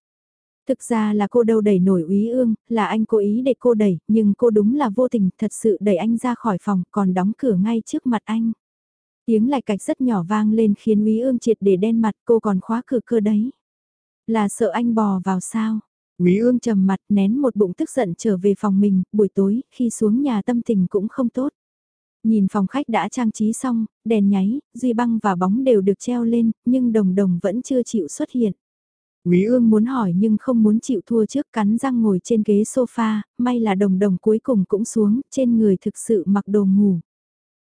Thực ra là cô đâu đẩy nổi úy ương, là anh cố ý để cô đẩy, nhưng cô đúng là vô tình, thật sự đẩy anh ra khỏi phòng, còn đóng cửa ngay trước mặt anh. Tiếng lại cạch rất nhỏ vang lên khiến úy ương triệt để đen mặt cô còn khóa cửa cơ đấy. Là sợ anh bò vào sao? úy ương trầm mặt nén một bụng tức giận trở về phòng mình, buổi tối, khi xuống nhà tâm tình cũng không tốt. Nhìn phòng khách đã trang trí xong, đèn nháy, duy băng và bóng đều được treo lên, nhưng đồng đồng vẫn chưa chịu xuất hiện. Quý ương muốn hỏi nhưng không muốn chịu thua trước cắn răng ngồi trên ghế sofa, may là đồng đồng cuối cùng cũng xuống, trên người thực sự mặc đồ ngủ.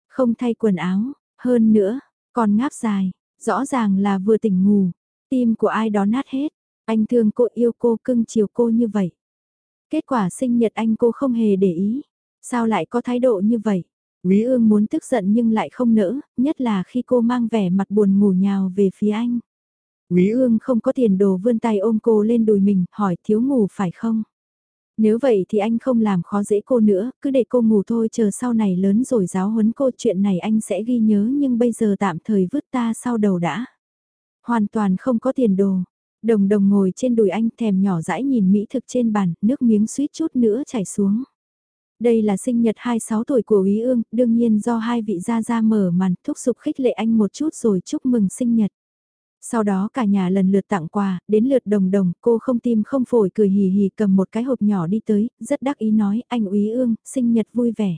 Không thay quần áo, hơn nữa, còn ngáp dài, rõ ràng là vừa tỉnh ngủ, tim của ai đó nát hết. Anh thương cô yêu cô cưng chiều cô như vậy. Kết quả sinh nhật anh cô không hề để ý. Sao lại có thái độ như vậy? Quý ương muốn tức giận nhưng lại không nỡ, nhất là khi cô mang vẻ mặt buồn ngủ nhào về phía anh. Quý ương không có tiền đồ vươn tay ôm cô lên đùi mình, hỏi thiếu ngủ phải không? Nếu vậy thì anh không làm khó dễ cô nữa, cứ để cô ngủ thôi chờ sau này lớn rồi giáo huấn cô chuyện này anh sẽ ghi nhớ nhưng bây giờ tạm thời vứt ta sau đầu đã. Hoàn toàn không có tiền đồ, Đồng đồng ngồi trên đùi anh thèm nhỏ dãi nhìn mỹ thực trên bàn, nước miếng suýt chút nữa chảy xuống. Đây là sinh nhật 26 tuổi của Úy Ương, đương nhiên do hai vị gia gia mở màn thúc giục khích lệ anh một chút rồi chúc mừng sinh nhật. Sau đó cả nhà lần lượt tặng quà, đến lượt đồng đồng, cô không tim không phổi cười hì hì cầm một cái hộp nhỏ đi tới, rất đắc ý nói, anh Úy Ương, sinh nhật vui vẻ.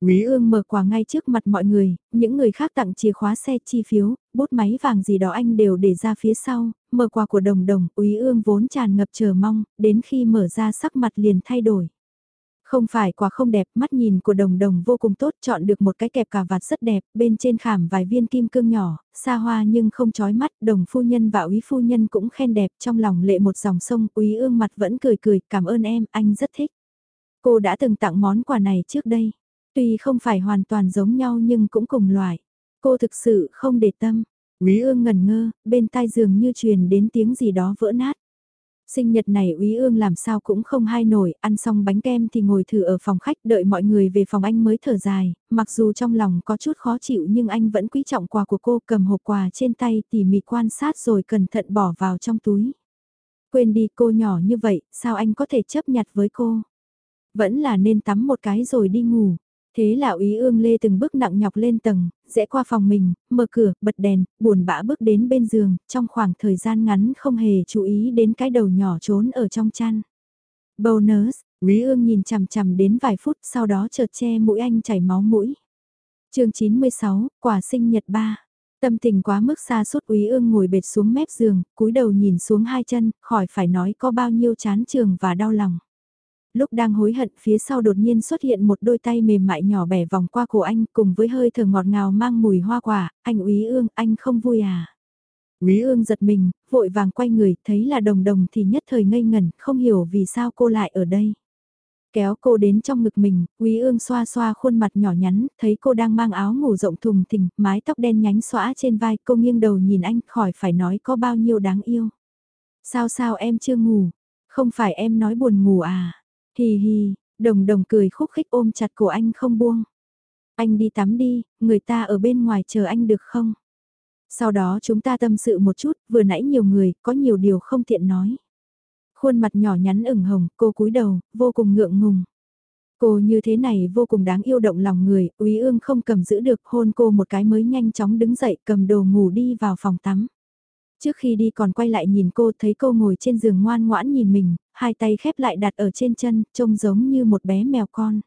úy ương mở quà ngay trước mặt mọi người, những người khác tặng chìa khóa xe chi phiếu, bút máy vàng gì đó anh đều để ra phía sau, mở quà của đồng đồng, úy ương vốn tràn ngập chờ mong, đến khi mở ra sắc mặt liền thay đổi. Không phải quả không đẹp, mắt nhìn của đồng đồng vô cùng tốt, chọn được một cái kẹp cà vạt rất đẹp, bên trên khảm vài viên kim cương nhỏ, xa hoa nhưng không chói mắt, đồng phu nhân và úy phu nhân cũng khen đẹp, trong lòng lệ một dòng sông, úy ương mặt vẫn cười cười, cảm ơn em, anh rất thích. Cô đã từng tặng món quà này trước đây. Tuy không phải hoàn toàn giống nhau nhưng cũng cùng loại. Cô thực sự không để tâm. Úy ương ngần ngơ, bên tai giường như truyền đến tiếng gì đó vỡ nát. Sinh nhật này Úy Ương làm sao cũng không hay nổi, ăn xong bánh kem thì ngồi thử ở phòng khách đợi mọi người về phòng anh mới thở dài, mặc dù trong lòng có chút khó chịu nhưng anh vẫn quý trọng quà của cô cầm hộp quà trên tay tỉ mỉ quan sát rồi cẩn thận bỏ vào trong túi. Quên đi cô nhỏ như vậy, sao anh có thể chấp nhặt với cô? Vẫn là nên tắm một cái rồi đi ngủ. Thế là úy ương lê từng bước nặng nhọc lên tầng, rẽ qua phòng mình, mở cửa, bật đèn, buồn bã bước đến bên giường, trong khoảng thời gian ngắn không hề chú ý đến cái đầu nhỏ trốn ở trong chăn. Bonus, úy ương nhìn chằm chằm đến vài phút sau đó chợt che mũi anh chảy máu mũi. chương 96, quả sinh nhật 3. Tâm tình quá mức xa suốt úy ương ngồi bệt xuống mép giường, cúi đầu nhìn xuống hai chân, khỏi phải nói có bao nhiêu chán trường và đau lòng. Lúc đang hối hận phía sau đột nhiên xuất hiện một đôi tay mềm mại nhỏ bẻ vòng qua cổ anh cùng với hơi thở ngọt ngào mang mùi hoa quả, anh úy ương, anh không vui à. Úy ương giật mình, vội vàng quay người, thấy là đồng đồng thì nhất thời ngây ngẩn, không hiểu vì sao cô lại ở đây. Kéo cô đến trong ngực mình, Quý ương xoa xoa khuôn mặt nhỏ nhắn, thấy cô đang mang áo ngủ rộng thùng thình, mái tóc đen nhánh xõa trên vai, cô nghiêng đầu nhìn anh khỏi phải nói có bao nhiêu đáng yêu. Sao sao em chưa ngủ? Không phải em nói buồn ngủ à? Hì hì, đồng đồng cười khúc khích ôm chặt cổ anh không buông. Anh đi tắm đi, người ta ở bên ngoài chờ anh được không? Sau đó chúng ta tâm sự một chút, vừa nãy nhiều người, có nhiều điều không tiện nói. Khuôn mặt nhỏ nhắn ửng hồng, cô cúi đầu, vô cùng ngượng ngùng. Cô như thế này vô cùng đáng yêu động lòng người, úy ương không cầm giữ được hôn cô một cái mới nhanh chóng đứng dậy cầm đồ ngủ đi vào phòng tắm. Trước khi đi còn quay lại nhìn cô thấy cô ngồi trên giường ngoan ngoãn nhìn mình, hai tay khép lại đặt ở trên chân, trông giống như một bé mèo con.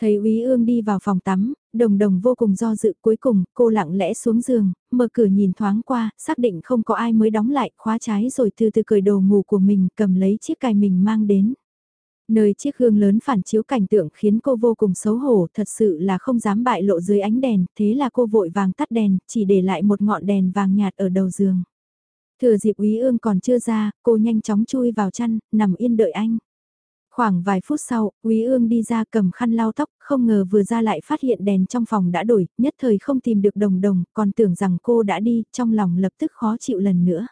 Thấy úy ương đi vào phòng tắm, đồng đồng vô cùng do dự cuối cùng, cô lặng lẽ xuống giường, mở cửa nhìn thoáng qua, xác định không có ai mới đóng lại, khóa trái rồi từ từ cởi đồ ngủ của mình, cầm lấy chiếc cài mình mang đến. Nơi chiếc gương lớn phản chiếu cảnh tượng khiến cô vô cùng xấu hổ, thật sự là không dám bại lộ dưới ánh đèn, thế là cô vội vàng tắt đèn, chỉ để lại một ngọn đèn vàng nhạt ở đầu giường. Thừa dịp úy ương còn chưa ra, cô nhanh chóng chui vào chăn, nằm yên đợi anh. Khoảng vài phút sau, Quý Ương đi ra cầm khăn lau tóc, không ngờ vừa ra lại phát hiện đèn trong phòng đã đổi, nhất thời không tìm được đồng đồng, còn tưởng rằng cô đã đi, trong lòng lập tức khó chịu lần nữa.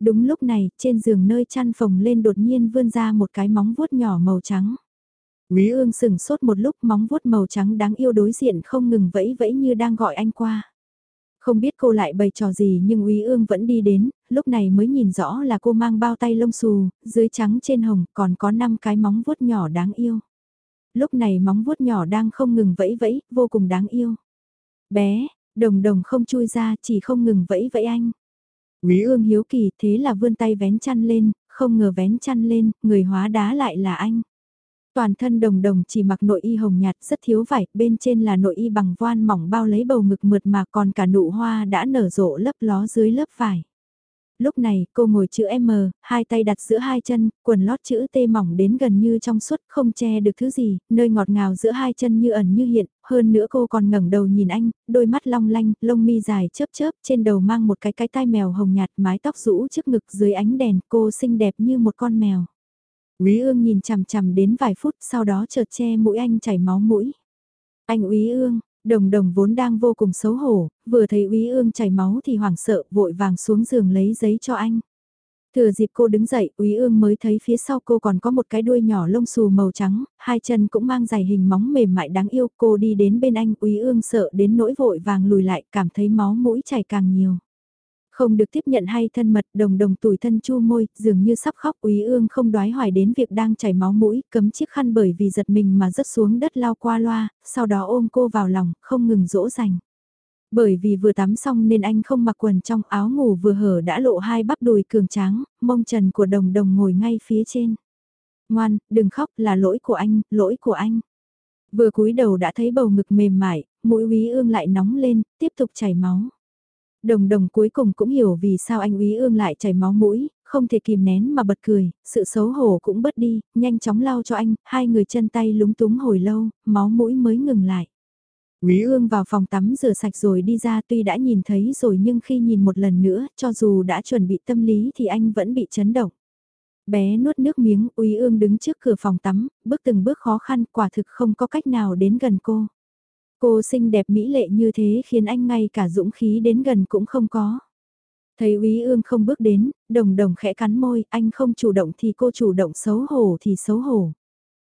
Đúng lúc này, trên giường nơi chăn phòng lên đột nhiên vươn ra một cái móng vuốt nhỏ màu trắng. Quý Ương sừng sốt một lúc móng vuốt màu trắng đáng yêu đối diện không ngừng vẫy vẫy như đang gọi anh qua. Không biết cô lại bày trò gì nhưng Úy Ương vẫn đi đến, lúc này mới nhìn rõ là cô mang bao tay lông xù, dưới trắng trên hồng còn có 5 cái móng vuốt nhỏ đáng yêu. Lúc này móng vuốt nhỏ đang không ngừng vẫy vẫy, vô cùng đáng yêu. Bé, đồng đồng không chui ra chỉ không ngừng vẫy vẫy anh. Úy Ương hiếu kỳ thế là vươn tay vén chăn lên, không ngờ vén chăn lên, người hóa đá lại là anh. Toàn thân đồng đồng chỉ mặc nội y hồng nhạt rất thiếu vải, bên trên là nội y bằng voan mỏng bao lấy bầu ngực mượt mà còn cả nụ hoa đã nở rộ lấp ló dưới lớp vải. Lúc này, cô ngồi chữ M, hai tay đặt giữa hai chân, quần lót chữ T mỏng đến gần như trong suốt, không che được thứ gì, nơi ngọt ngào giữa hai chân như ẩn như hiện, hơn nữa cô còn ngẩng đầu nhìn anh, đôi mắt long lanh, lông mi dài chớp chớp, trên đầu mang một cái cái tai mèo hồng nhạt, mái tóc rũ trước ngực dưới ánh đèn, cô xinh đẹp như một con mèo. Úy ương nhìn chằm chằm đến vài phút sau đó chợt che mũi anh chảy máu mũi. Anh Úy ương, đồng đồng vốn đang vô cùng xấu hổ, vừa thấy Úy ương chảy máu thì hoảng sợ vội vàng xuống giường lấy giấy cho anh. Thừa dịp cô đứng dậy, Úy Ương mới thấy phía sau cô còn có một cái đuôi nhỏ lông xù màu trắng, hai chân cũng mang giày hình móng mềm mại đáng yêu. Cô đi đến bên anh, Úy Ương sợ đến nỗi vội vàng lùi lại, cảm thấy máu mũi chảy càng nhiều. Không được tiếp nhận hay thân mật, đồng đồng tủi thân chu môi, dường như sắp khóc úy ương không đoái hoài đến việc đang chảy máu mũi, cấm chiếc khăn bởi vì giật mình mà rớt xuống đất lao qua loa, sau đó ôm cô vào lòng, không ngừng dỗ dành. Bởi vì vừa tắm xong nên anh không mặc quần trong áo ngủ vừa hở đã lộ hai bắp đùi cường tráng, mông trần của đồng đồng ngồi ngay phía trên. Ngoan, đừng khóc là lỗi của anh, lỗi của anh. Vừa cúi đầu đã thấy bầu ngực mềm mại, mũi úy ương lại nóng lên, tiếp tục chảy máu. Đồng đồng cuối cùng cũng hiểu vì sao anh úy ương lại chảy máu mũi, không thể kìm nén mà bật cười, sự xấu hổ cũng bớt đi, nhanh chóng lau cho anh, hai người chân tay lúng túng hồi lâu, máu mũi mới ngừng lại. Úy ương vào phòng tắm rửa sạch rồi đi ra tuy đã nhìn thấy rồi nhưng khi nhìn một lần nữa, cho dù đã chuẩn bị tâm lý thì anh vẫn bị chấn động. Bé nuốt nước miếng, Úy ương đứng trước cửa phòng tắm, bước từng bước khó khăn, quả thực không có cách nào đến gần cô. Cô xinh đẹp mỹ lệ như thế khiến anh ngay cả dũng khí đến gần cũng không có. Thấy úy ương không bước đến, đồng đồng khẽ cắn môi, anh không chủ động thì cô chủ động xấu hổ thì xấu hổ.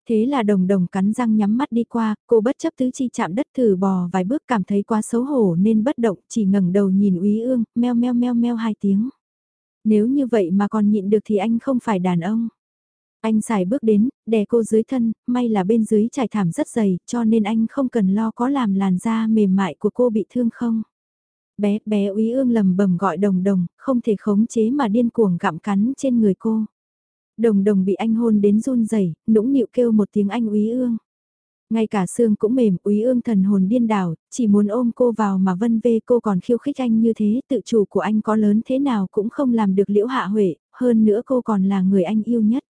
Thế là đồng đồng cắn răng nhắm mắt đi qua, cô bất chấp tứ chi chạm đất thử bò vài bước cảm thấy quá xấu hổ nên bất động, chỉ ngẩng đầu nhìn úy ương, meo meo meo meo hai tiếng. Nếu như vậy mà còn nhịn được thì anh không phải đàn ông. Anh xài bước đến, đè cô dưới thân, may là bên dưới trải thảm rất dày, cho nên anh không cần lo có làm làn da mềm mại của cô bị thương không. Bé, bé úy ương lầm bầm gọi đồng đồng, không thể khống chế mà điên cuồng gặm cắn trên người cô. Đồng đồng bị anh hôn đến run rẩy nũng nịu kêu một tiếng anh úy ương. Ngay cả xương cũng mềm, úy ương thần hồn điên đảo, chỉ muốn ôm cô vào mà vân vê cô còn khiêu khích anh như thế, tự chủ của anh có lớn thế nào cũng không làm được liễu hạ huệ, hơn nữa cô còn là người anh yêu nhất.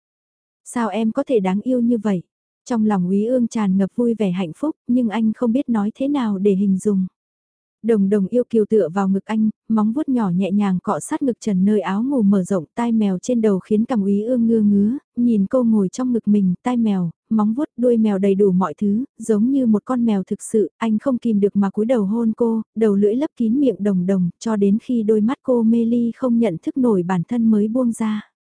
Sao em có thể đáng yêu như vậy? Trong lòng quý ương tràn ngập vui vẻ hạnh phúc, nhưng anh không biết nói thế nào để hình dung. Đồng đồng yêu kiều tựa vào ngực anh, móng vuốt nhỏ nhẹ nhàng cọ sát ngực trần nơi áo ngủ mở rộng tai mèo trên đầu khiến cằm úy ương ngưa ngứa, nhìn cô ngồi trong ngực mình, tai mèo, móng vuốt đuôi mèo đầy đủ mọi thứ, giống như một con mèo thực sự, anh không kìm được mà cúi đầu hôn cô, đầu lưỡi lấp kín miệng đồng đồng, cho đến khi đôi mắt cô mê ly không nhận thức nổi bản thân mới buông ra.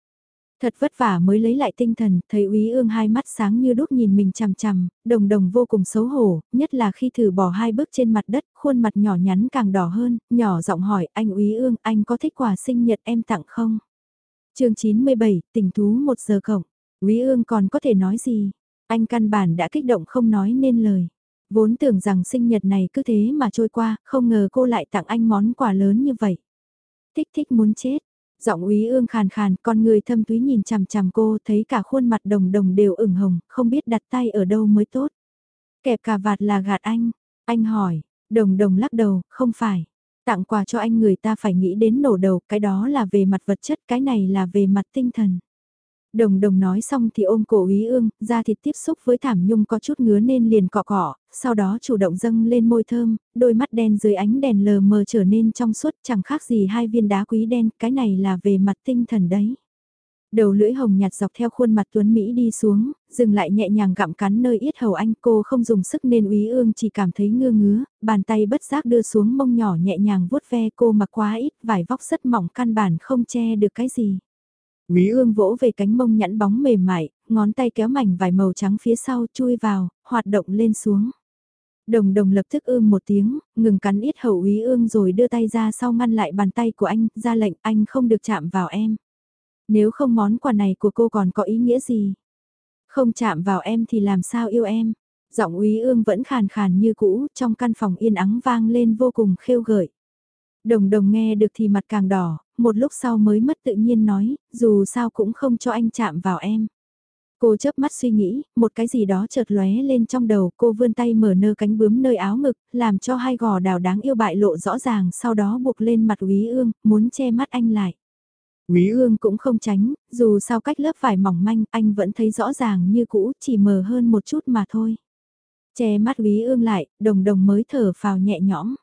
Thật vất vả mới lấy lại tinh thần, thấy úy ương hai mắt sáng như đúc nhìn mình chằm chằm, đồng đồng vô cùng xấu hổ, nhất là khi thử bỏ hai bước trên mặt đất, khuôn mặt nhỏ nhắn càng đỏ hơn, nhỏ giọng hỏi anh úy ương, anh có thích quà sinh nhật em tặng không? chương 97, tình thú một giờ cổng, úy ương còn có thể nói gì? Anh căn bản đã kích động không nói nên lời. Vốn tưởng rằng sinh nhật này cứ thế mà trôi qua, không ngờ cô lại tặng anh món quà lớn như vậy. Thích thích muốn chết, Giọng úy ương khàn khàn, con người thâm túy nhìn chằm chằm cô, thấy cả khuôn mặt đồng đồng đều ửng hồng, không biết đặt tay ở đâu mới tốt. Kẹp cà vạt là gạt anh, anh hỏi, đồng đồng lắc đầu, không phải. Tặng quà cho anh người ta phải nghĩ đến nổ đầu, cái đó là về mặt vật chất, cái này là về mặt tinh thần. Đồng đồng nói xong thì ôm cổ úy ương, da thịt tiếp xúc với thảm nhung có chút ngứa nên liền cọ cọ, sau đó chủ động dâng lên môi thơm, đôi mắt đen dưới ánh đèn lờ mờ trở nên trong suốt chẳng khác gì hai viên đá quý đen, cái này là về mặt tinh thần đấy. Đầu lưỡi hồng nhạt dọc theo khuôn mặt Tuấn Mỹ đi xuống, dừng lại nhẹ nhàng gặm cắn nơi yết hầu anh cô không dùng sức nên úy ương chỉ cảm thấy ngơ ngứa, bàn tay bất giác đưa xuống mông nhỏ nhẹ nhàng vuốt ve cô mặc quá ít, vải vóc rất mỏng căn bản không che được cái gì. Quý ương vỗ về cánh mông nhẵn bóng mềm mại, ngón tay kéo mảnh vải màu trắng phía sau chui vào, hoạt động lên xuống. Đồng đồng lập tức ưm một tiếng, ngừng cắn ít hậu úy ương rồi đưa tay ra sau ngăn lại bàn tay của anh, ra lệnh anh không được chạm vào em. Nếu không món quà này của cô còn có ý nghĩa gì? Không chạm vào em thì làm sao yêu em? Giọng úy ương vẫn khàn khàn như cũ, trong căn phòng yên ắng vang lên vô cùng khêu gợi. Đồng đồng nghe được thì mặt càng đỏ, một lúc sau mới mất tự nhiên nói, dù sao cũng không cho anh chạm vào em. Cô chớp mắt suy nghĩ, một cái gì đó chợt lóe lên trong đầu, cô vươn tay mở nơ cánh bướm nơi áo ngực, làm cho hai gò đào đáng yêu bại lộ rõ ràng, sau đó buộc lên mặt Úy Ương, muốn che mắt anh lại. Úy Ương cũng không tránh, dù sao cách lớp vải mỏng manh, anh vẫn thấy rõ ràng như cũ, chỉ mờ hơn một chút mà thôi. Che mắt Úy Ương lại, đồng đồng mới thở phào nhẹ nhõm.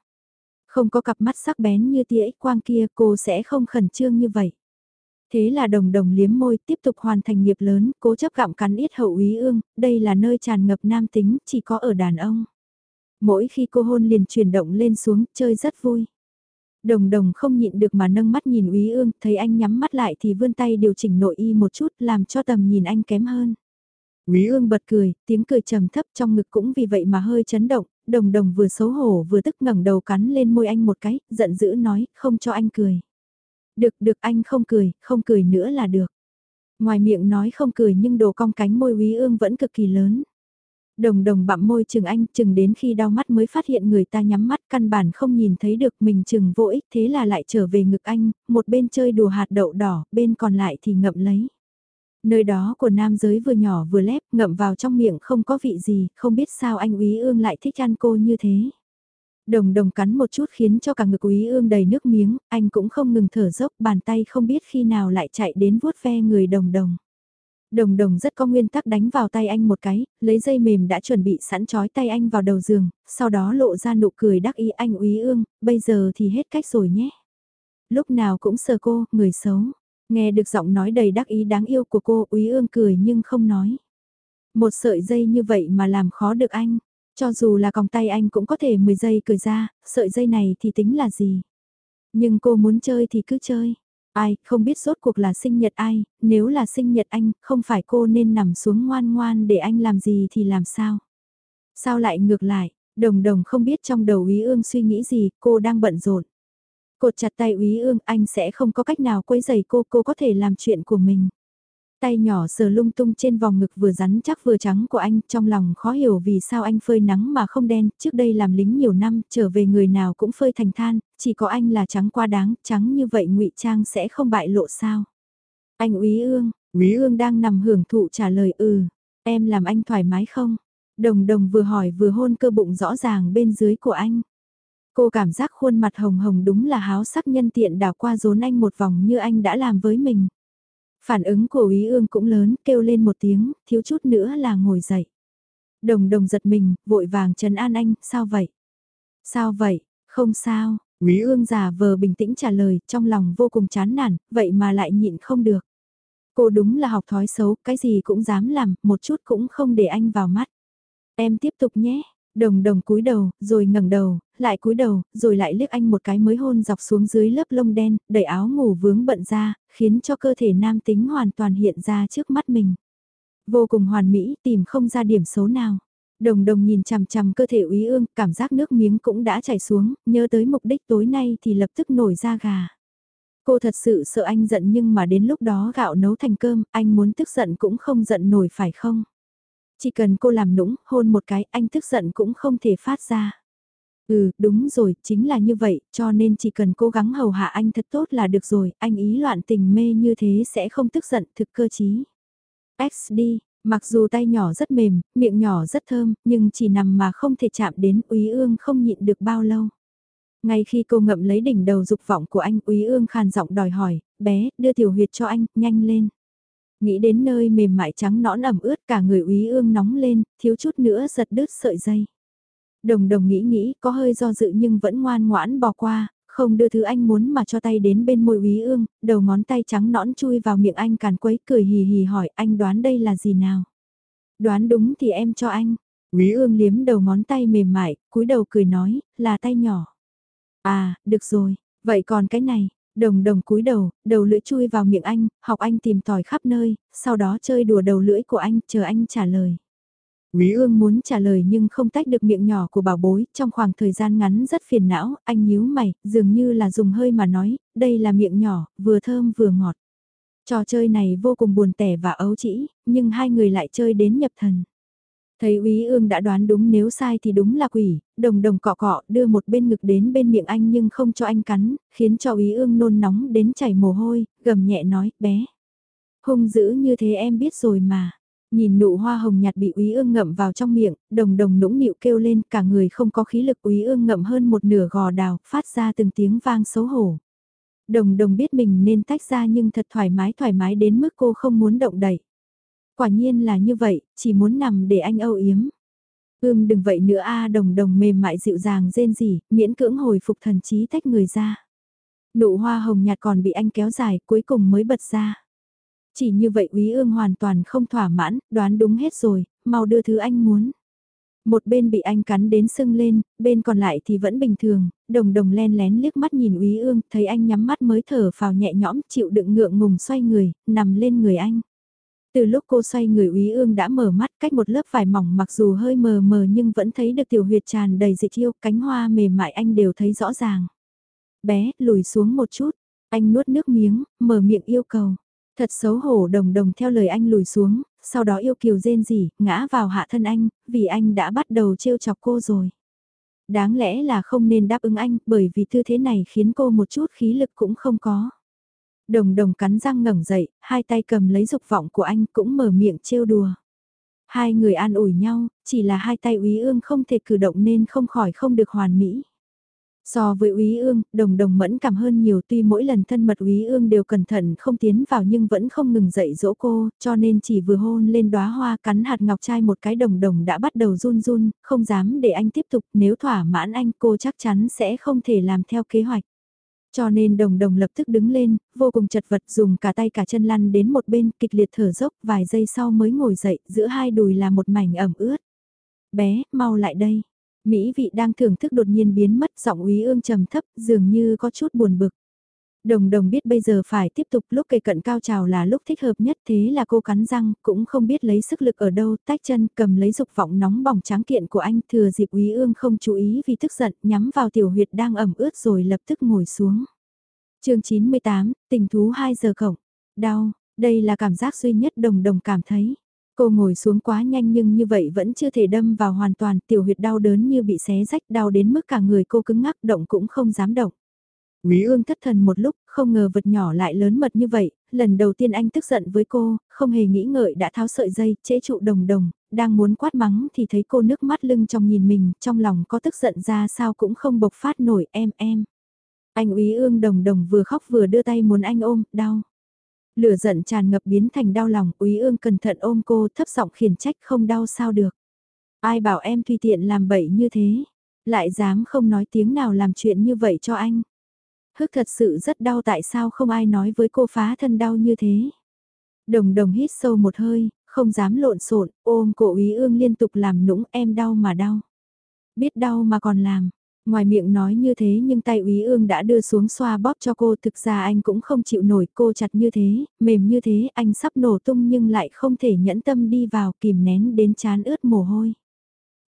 Không có cặp mắt sắc bén như tia ích quang kia cô sẽ không khẩn trương như vậy. Thế là đồng đồng liếm môi tiếp tục hoàn thành nghiệp lớn, cố chấp gặm cắn ít hậu úy ương, đây là nơi tràn ngập nam tính, chỉ có ở đàn ông. Mỗi khi cô hôn liền chuyển động lên xuống, chơi rất vui. Đồng đồng không nhịn được mà nâng mắt nhìn úy ương, thấy anh nhắm mắt lại thì vươn tay điều chỉnh nội y một chút làm cho tầm nhìn anh kém hơn. Úy ương bật cười, tiếng cười trầm thấp trong ngực cũng vì vậy mà hơi chấn động, đồng đồng vừa xấu hổ vừa tức ngẩng đầu cắn lên môi anh một cái, giận dữ nói, không cho anh cười. Được, được anh không cười, không cười nữa là được. Ngoài miệng nói không cười nhưng đồ cong cánh môi quý ương vẫn cực kỳ lớn. Đồng đồng bặm môi chừng anh chừng đến khi đau mắt mới phát hiện người ta nhắm mắt căn bản không nhìn thấy được mình chừng vô ích thế là lại trở về ngực anh, một bên chơi đùa hạt đậu đỏ, bên còn lại thì ngậm lấy. Nơi đó của nam giới vừa nhỏ vừa lép, ngậm vào trong miệng không có vị gì, không biết sao anh úy ương lại thích ăn cô như thế. Đồng đồng cắn một chút khiến cho cả ngực quý ương đầy nước miếng, anh cũng không ngừng thở dốc, bàn tay không biết khi nào lại chạy đến vuốt ve người đồng đồng. Đồng đồng rất có nguyên tắc đánh vào tay anh một cái, lấy dây mềm đã chuẩn bị sẵn trói tay anh vào đầu giường, sau đó lộ ra nụ cười đắc ý anh úy ương, bây giờ thì hết cách rồi nhé. Lúc nào cũng sờ cô, người xấu. Nghe được giọng nói đầy đắc ý đáng yêu của cô, úy ương cười nhưng không nói. Một sợi dây như vậy mà làm khó được anh, cho dù là còng tay anh cũng có thể 10 giây cười ra, sợi dây này thì tính là gì. Nhưng cô muốn chơi thì cứ chơi. Ai, không biết rốt cuộc là sinh nhật ai, nếu là sinh nhật anh, không phải cô nên nằm xuống ngoan ngoan để anh làm gì thì làm sao. Sao lại ngược lại, đồng đồng không biết trong đầu úy ương suy nghĩ gì, cô đang bận rộn. Cột chặt tay úy ương, anh sẽ không có cách nào quấy giày cô, cô có thể làm chuyện của mình. Tay nhỏ sờ lung tung trên vòng ngực vừa rắn chắc vừa trắng của anh, trong lòng khó hiểu vì sao anh phơi nắng mà không đen, trước đây làm lính nhiều năm, trở về người nào cũng phơi thành than, chỉ có anh là trắng qua đáng, trắng như vậy ngụy Trang sẽ không bại lộ sao. Anh úy ương, úy ương đang nằm hưởng thụ trả lời ừ, em làm anh thoải mái không? Đồng đồng vừa hỏi vừa hôn cơ bụng rõ ràng bên dưới của anh. Cô cảm giác khuôn mặt hồng hồng đúng là háo sắc nhân tiện đảo qua rốn anh một vòng như anh đã làm với mình. Phản ứng của Ý ương cũng lớn, kêu lên một tiếng, thiếu chút nữa là ngồi dậy. Đồng đồng giật mình, vội vàng trấn an anh, sao vậy? Sao vậy? Không sao, Quý ương giả vờ bình tĩnh trả lời, trong lòng vô cùng chán nản, vậy mà lại nhịn không được. Cô đúng là học thói xấu, cái gì cũng dám làm, một chút cũng không để anh vào mắt. Em tiếp tục nhé, Đồng đồng cúi đầu, rồi ngẩng đầu, lại cúi đầu, rồi lại liếc anh một cái mới hôn dọc xuống dưới lớp lông đen, đẩy áo ngủ vướng bận ra, khiến cho cơ thể nam tính hoàn toàn hiện ra trước mắt mình. Vô cùng hoàn mỹ, tìm không ra điểm xấu nào. Đồng đồng nhìn chằm chằm cơ thể úy ương, cảm giác nước miếng cũng đã chảy xuống, nhớ tới mục đích tối nay thì lập tức nổi ra gà. Cô thật sự sợ anh giận nhưng mà đến lúc đó gạo nấu thành cơm, anh muốn tức giận cũng không giận nổi phải không? Chỉ cần cô làm nũng, hôn một cái, anh tức giận cũng không thể phát ra. Ừ, đúng rồi, chính là như vậy, cho nên chỉ cần cố gắng hầu hạ anh thật tốt là được rồi, anh ý loạn tình mê như thế sẽ không tức giận thực cơ chí. XD, mặc dù tay nhỏ rất mềm, miệng nhỏ rất thơm, nhưng chỉ nằm mà không thể chạm đến úy ương không nhịn được bao lâu. Ngay khi cô ngậm lấy đỉnh đầu dục vọng của anh, úy ương khàn giọng đòi hỏi, bé, đưa tiểu huyệt cho anh, nhanh lên. Nghĩ đến nơi mềm mại trắng nõn ẩm ướt cả người úy ương nóng lên, thiếu chút nữa giật đứt sợi dây. Đồng đồng nghĩ nghĩ, có hơi do dự nhưng vẫn ngoan ngoãn bỏ qua, không đưa thứ anh muốn mà cho tay đến bên môi úy ương, đầu ngón tay trắng nõn chui vào miệng anh càn quấy cười hì hì hỏi anh đoán đây là gì nào. Đoán đúng thì em cho anh. Úy ương liếm đầu ngón tay mềm mại, cúi đầu cười nói, là tay nhỏ. À, được rồi, vậy còn cái này, Đồng đồng cúi đầu, đầu lưỡi chui vào miệng anh, học anh tìm tòi khắp nơi, sau đó chơi đùa đầu lưỡi của anh, chờ anh trả lời. Quý ương muốn trả lời nhưng không tách được miệng nhỏ của bảo bối, trong khoảng thời gian ngắn rất phiền não, anh nhíu mày, dường như là dùng hơi mà nói, đây là miệng nhỏ, vừa thơm vừa ngọt. Trò chơi này vô cùng buồn tẻ và ấu trĩ, nhưng hai người lại chơi đến nhập thần. Thấy úy ương đã đoán đúng nếu sai thì đúng là quỷ, đồng đồng cọ cọ đưa một bên ngực đến bên miệng anh nhưng không cho anh cắn, khiến cho úy ương nôn nóng đến chảy mồ hôi, gầm nhẹ nói, bé. Hung dữ như thế em biết rồi mà. Nhìn nụ hoa hồng nhạt bị úy ương ngậm vào trong miệng, đồng đồng nũng nịu kêu lên cả người không có khí lực úy ương ngậm hơn một nửa gò đào, phát ra từng tiếng vang xấu hổ. Đồng đồng biết mình nên tách ra nhưng thật thoải mái thoải mái đến mức cô không muốn động đậy Quả nhiên là như vậy, chỉ muốn nằm để anh âu yếm. Ưm đừng vậy nữa a đồng đồng mềm mại dịu dàng rên rỉ, miễn cưỡng hồi phục thần trí tách người ra. Nụ hoa hồng nhạt còn bị anh kéo dài cuối cùng mới bật ra. Chỉ như vậy úy ương hoàn toàn không thỏa mãn, đoán đúng hết rồi, mau đưa thứ anh muốn. Một bên bị anh cắn đến sưng lên, bên còn lại thì vẫn bình thường, đồng đồng len lén liếc mắt nhìn úy ương, thấy anh nhắm mắt mới thở vào nhẹ nhõm chịu đựng ngượng ngùng xoay người, nằm lên người anh. Từ lúc cô xoay người úy ương đã mở mắt cách một lớp vải mỏng mặc dù hơi mờ mờ nhưng vẫn thấy được tiểu huyệt tràn đầy dịch yêu, cánh hoa mềm mại anh đều thấy rõ ràng. Bé, lùi xuống một chút, anh nuốt nước miếng, mở miệng yêu cầu. Thật xấu hổ đồng đồng theo lời anh lùi xuống, sau đó yêu kiều rên rỉ, ngã vào hạ thân anh, vì anh đã bắt đầu trêu chọc cô rồi. Đáng lẽ là không nên đáp ứng anh, bởi vì tư thế này khiến cô một chút khí lực cũng không có. Đồng đồng cắn răng ngẩng dậy, hai tay cầm lấy dục vọng của anh cũng mở miệng trêu đùa. Hai người an ủi nhau, chỉ là hai tay úy ương không thể cử động nên không khỏi không được hoàn mỹ. So với úy ương, đồng đồng mẫn cảm hơn nhiều tuy mỗi lần thân mật úy ương đều cẩn thận không tiến vào nhưng vẫn không ngừng dậy dỗ cô, cho nên chỉ vừa hôn lên đóa hoa cắn hạt ngọc trai một cái đồng đồng đã bắt đầu run run, không dám để anh tiếp tục nếu thỏa mãn anh cô chắc chắn sẽ không thể làm theo kế hoạch. Cho nên đồng đồng lập tức đứng lên, vô cùng chật vật dùng cả tay cả chân lăn đến một bên kịch liệt thở dốc vài giây sau mới ngồi dậy, giữa hai đùi là một mảnh ẩm ướt. Bé, mau lại đây. Mỹ vị đang thưởng thức đột nhiên biến mất giọng úy ương trầm thấp dường như có chút buồn bực. Đồng đồng biết bây giờ phải tiếp tục lúc kề cận cao trào là lúc thích hợp nhất thế là cô cắn răng, cũng không biết lấy sức lực ở đâu, tách chân cầm lấy dục vọng nóng bỏng tráng kiện của anh thừa dịp úy ương không chú ý vì tức giận nhắm vào tiểu huyệt đang ẩm ướt rồi lập tức ngồi xuống. chương 98, tình thú 2 giờ cổng, đau, Đây là cảm giác duy nhất đồng đồng cảm thấy. Cô ngồi xuống quá nhanh nhưng như vậy vẫn chưa thể đâm vào hoàn toàn, tiểu huyệt đau đớn như bị xé rách đau đến mức cả người cô cứng ngắc động cũng không dám động. Quý ương thất thần một lúc, không ngờ vật nhỏ lại lớn mật như vậy, lần đầu tiên anh tức giận với cô, không hề nghĩ ngợi đã tháo sợi dây, chế trụ đồng đồng, đang muốn quát mắng thì thấy cô nước mắt lưng trong nhìn mình, trong lòng có tức giận ra sao cũng không bộc phát nổi em em. Anh úy ương đồng đồng vừa khóc vừa đưa tay muốn anh ôm, đau. Lửa giận tràn ngập biến thành đau lòng, úy ương cẩn thận ôm cô thấp giọng khiển trách không đau sao được. Ai bảo em tùy tiện làm bậy như thế, lại dám không nói tiếng nào làm chuyện như vậy cho anh. Hức thật sự rất đau tại sao không ai nói với cô phá thân đau như thế. Đồng đồng hít sâu một hơi, không dám lộn xộn, ôm cổ ý ương liên tục làm nũng em đau mà đau. Biết đau mà còn làm, Ngoài miệng nói như thế nhưng tay úy ương đã đưa xuống xoa bóp cho cô thực ra anh cũng không chịu nổi cô chặt như thế, mềm như thế anh sắp nổ tung nhưng lại không thể nhẫn tâm đi vào kìm nén đến chán ướt mồ hôi.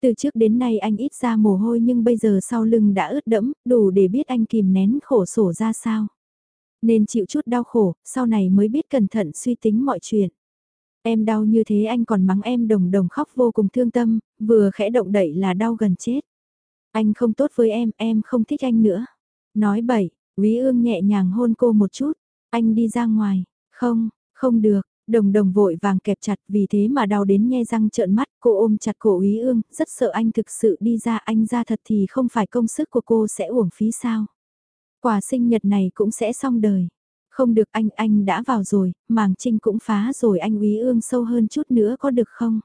Từ trước đến nay anh ít ra mồ hôi nhưng bây giờ sau lưng đã ướt đẫm, đủ để biết anh kìm nén khổ sổ ra sao. Nên chịu chút đau khổ, sau này mới biết cẩn thận suy tính mọi chuyện. Em đau như thế anh còn mắng em đồng đồng khóc vô cùng thương tâm, vừa khẽ động đậy là đau gần chết. Anh không tốt với em, em không thích anh nữa. Nói bậy, Quý ương nhẹ nhàng hôn cô một chút. Anh đi ra ngoài. Không, không được. Đồng đồng vội vàng kẹp chặt vì thế mà đau đến nhe răng trợn mắt cô ôm chặt cổ úy ương, rất sợ anh thực sự đi ra anh ra thật thì không phải công sức của cô sẽ uổng phí sao. Quà sinh nhật này cũng sẽ xong đời. Không được anh, anh đã vào rồi, màng trinh cũng phá rồi anh úy ương sâu hơn chút nữa có được không?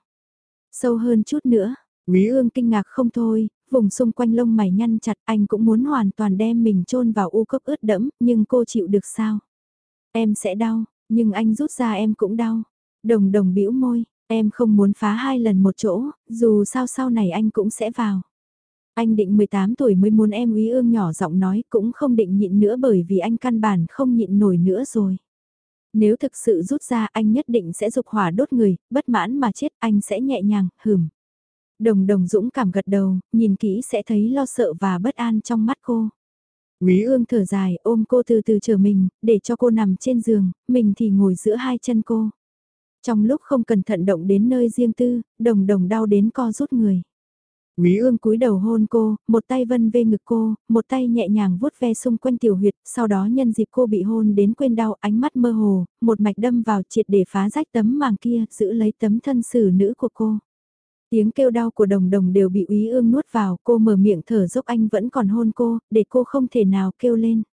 Sâu hơn chút nữa, úy ương kinh ngạc không thôi, vùng xung quanh lông mày nhăn chặt anh cũng muốn hoàn toàn đem mình chôn vào u cốc ướt đẫm, nhưng cô chịu được sao? Em sẽ đau, nhưng anh rút ra em cũng đau. Đồng đồng bĩu môi, em không muốn phá hai lần một chỗ, dù sao sau này anh cũng sẽ vào. Anh định 18 tuổi mới muốn em úy ương nhỏ giọng nói cũng không định nhịn nữa bởi vì anh căn bản không nhịn nổi nữa rồi. Nếu thực sự rút ra anh nhất định sẽ dục hỏa đốt người, bất mãn mà chết anh sẽ nhẹ nhàng, hửm. Đồng đồng dũng cảm gật đầu, nhìn kỹ sẽ thấy lo sợ và bất an trong mắt cô. Quý ương thở dài ôm cô từ từ chờ mình, để cho cô nằm trên giường, mình thì ngồi giữa hai chân cô. Trong lúc không cẩn thận động đến nơi riêng tư, đồng đồng đau đến co rút người. Quý ương cúi đầu hôn cô, một tay vân về ngực cô, một tay nhẹ nhàng vuốt ve xung quanh tiểu huyệt, sau đó nhân dịp cô bị hôn đến quên đau, ánh mắt mơ hồ, một mạch đâm vào triệt để phá rách tấm màng kia, giữ lấy tấm thân xử nữ của cô. Tiếng kêu đau của đồng đồng đều bị úy ương nuốt vào, cô mở miệng thở dốc anh vẫn còn hôn cô, để cô không thể nào kêu lên.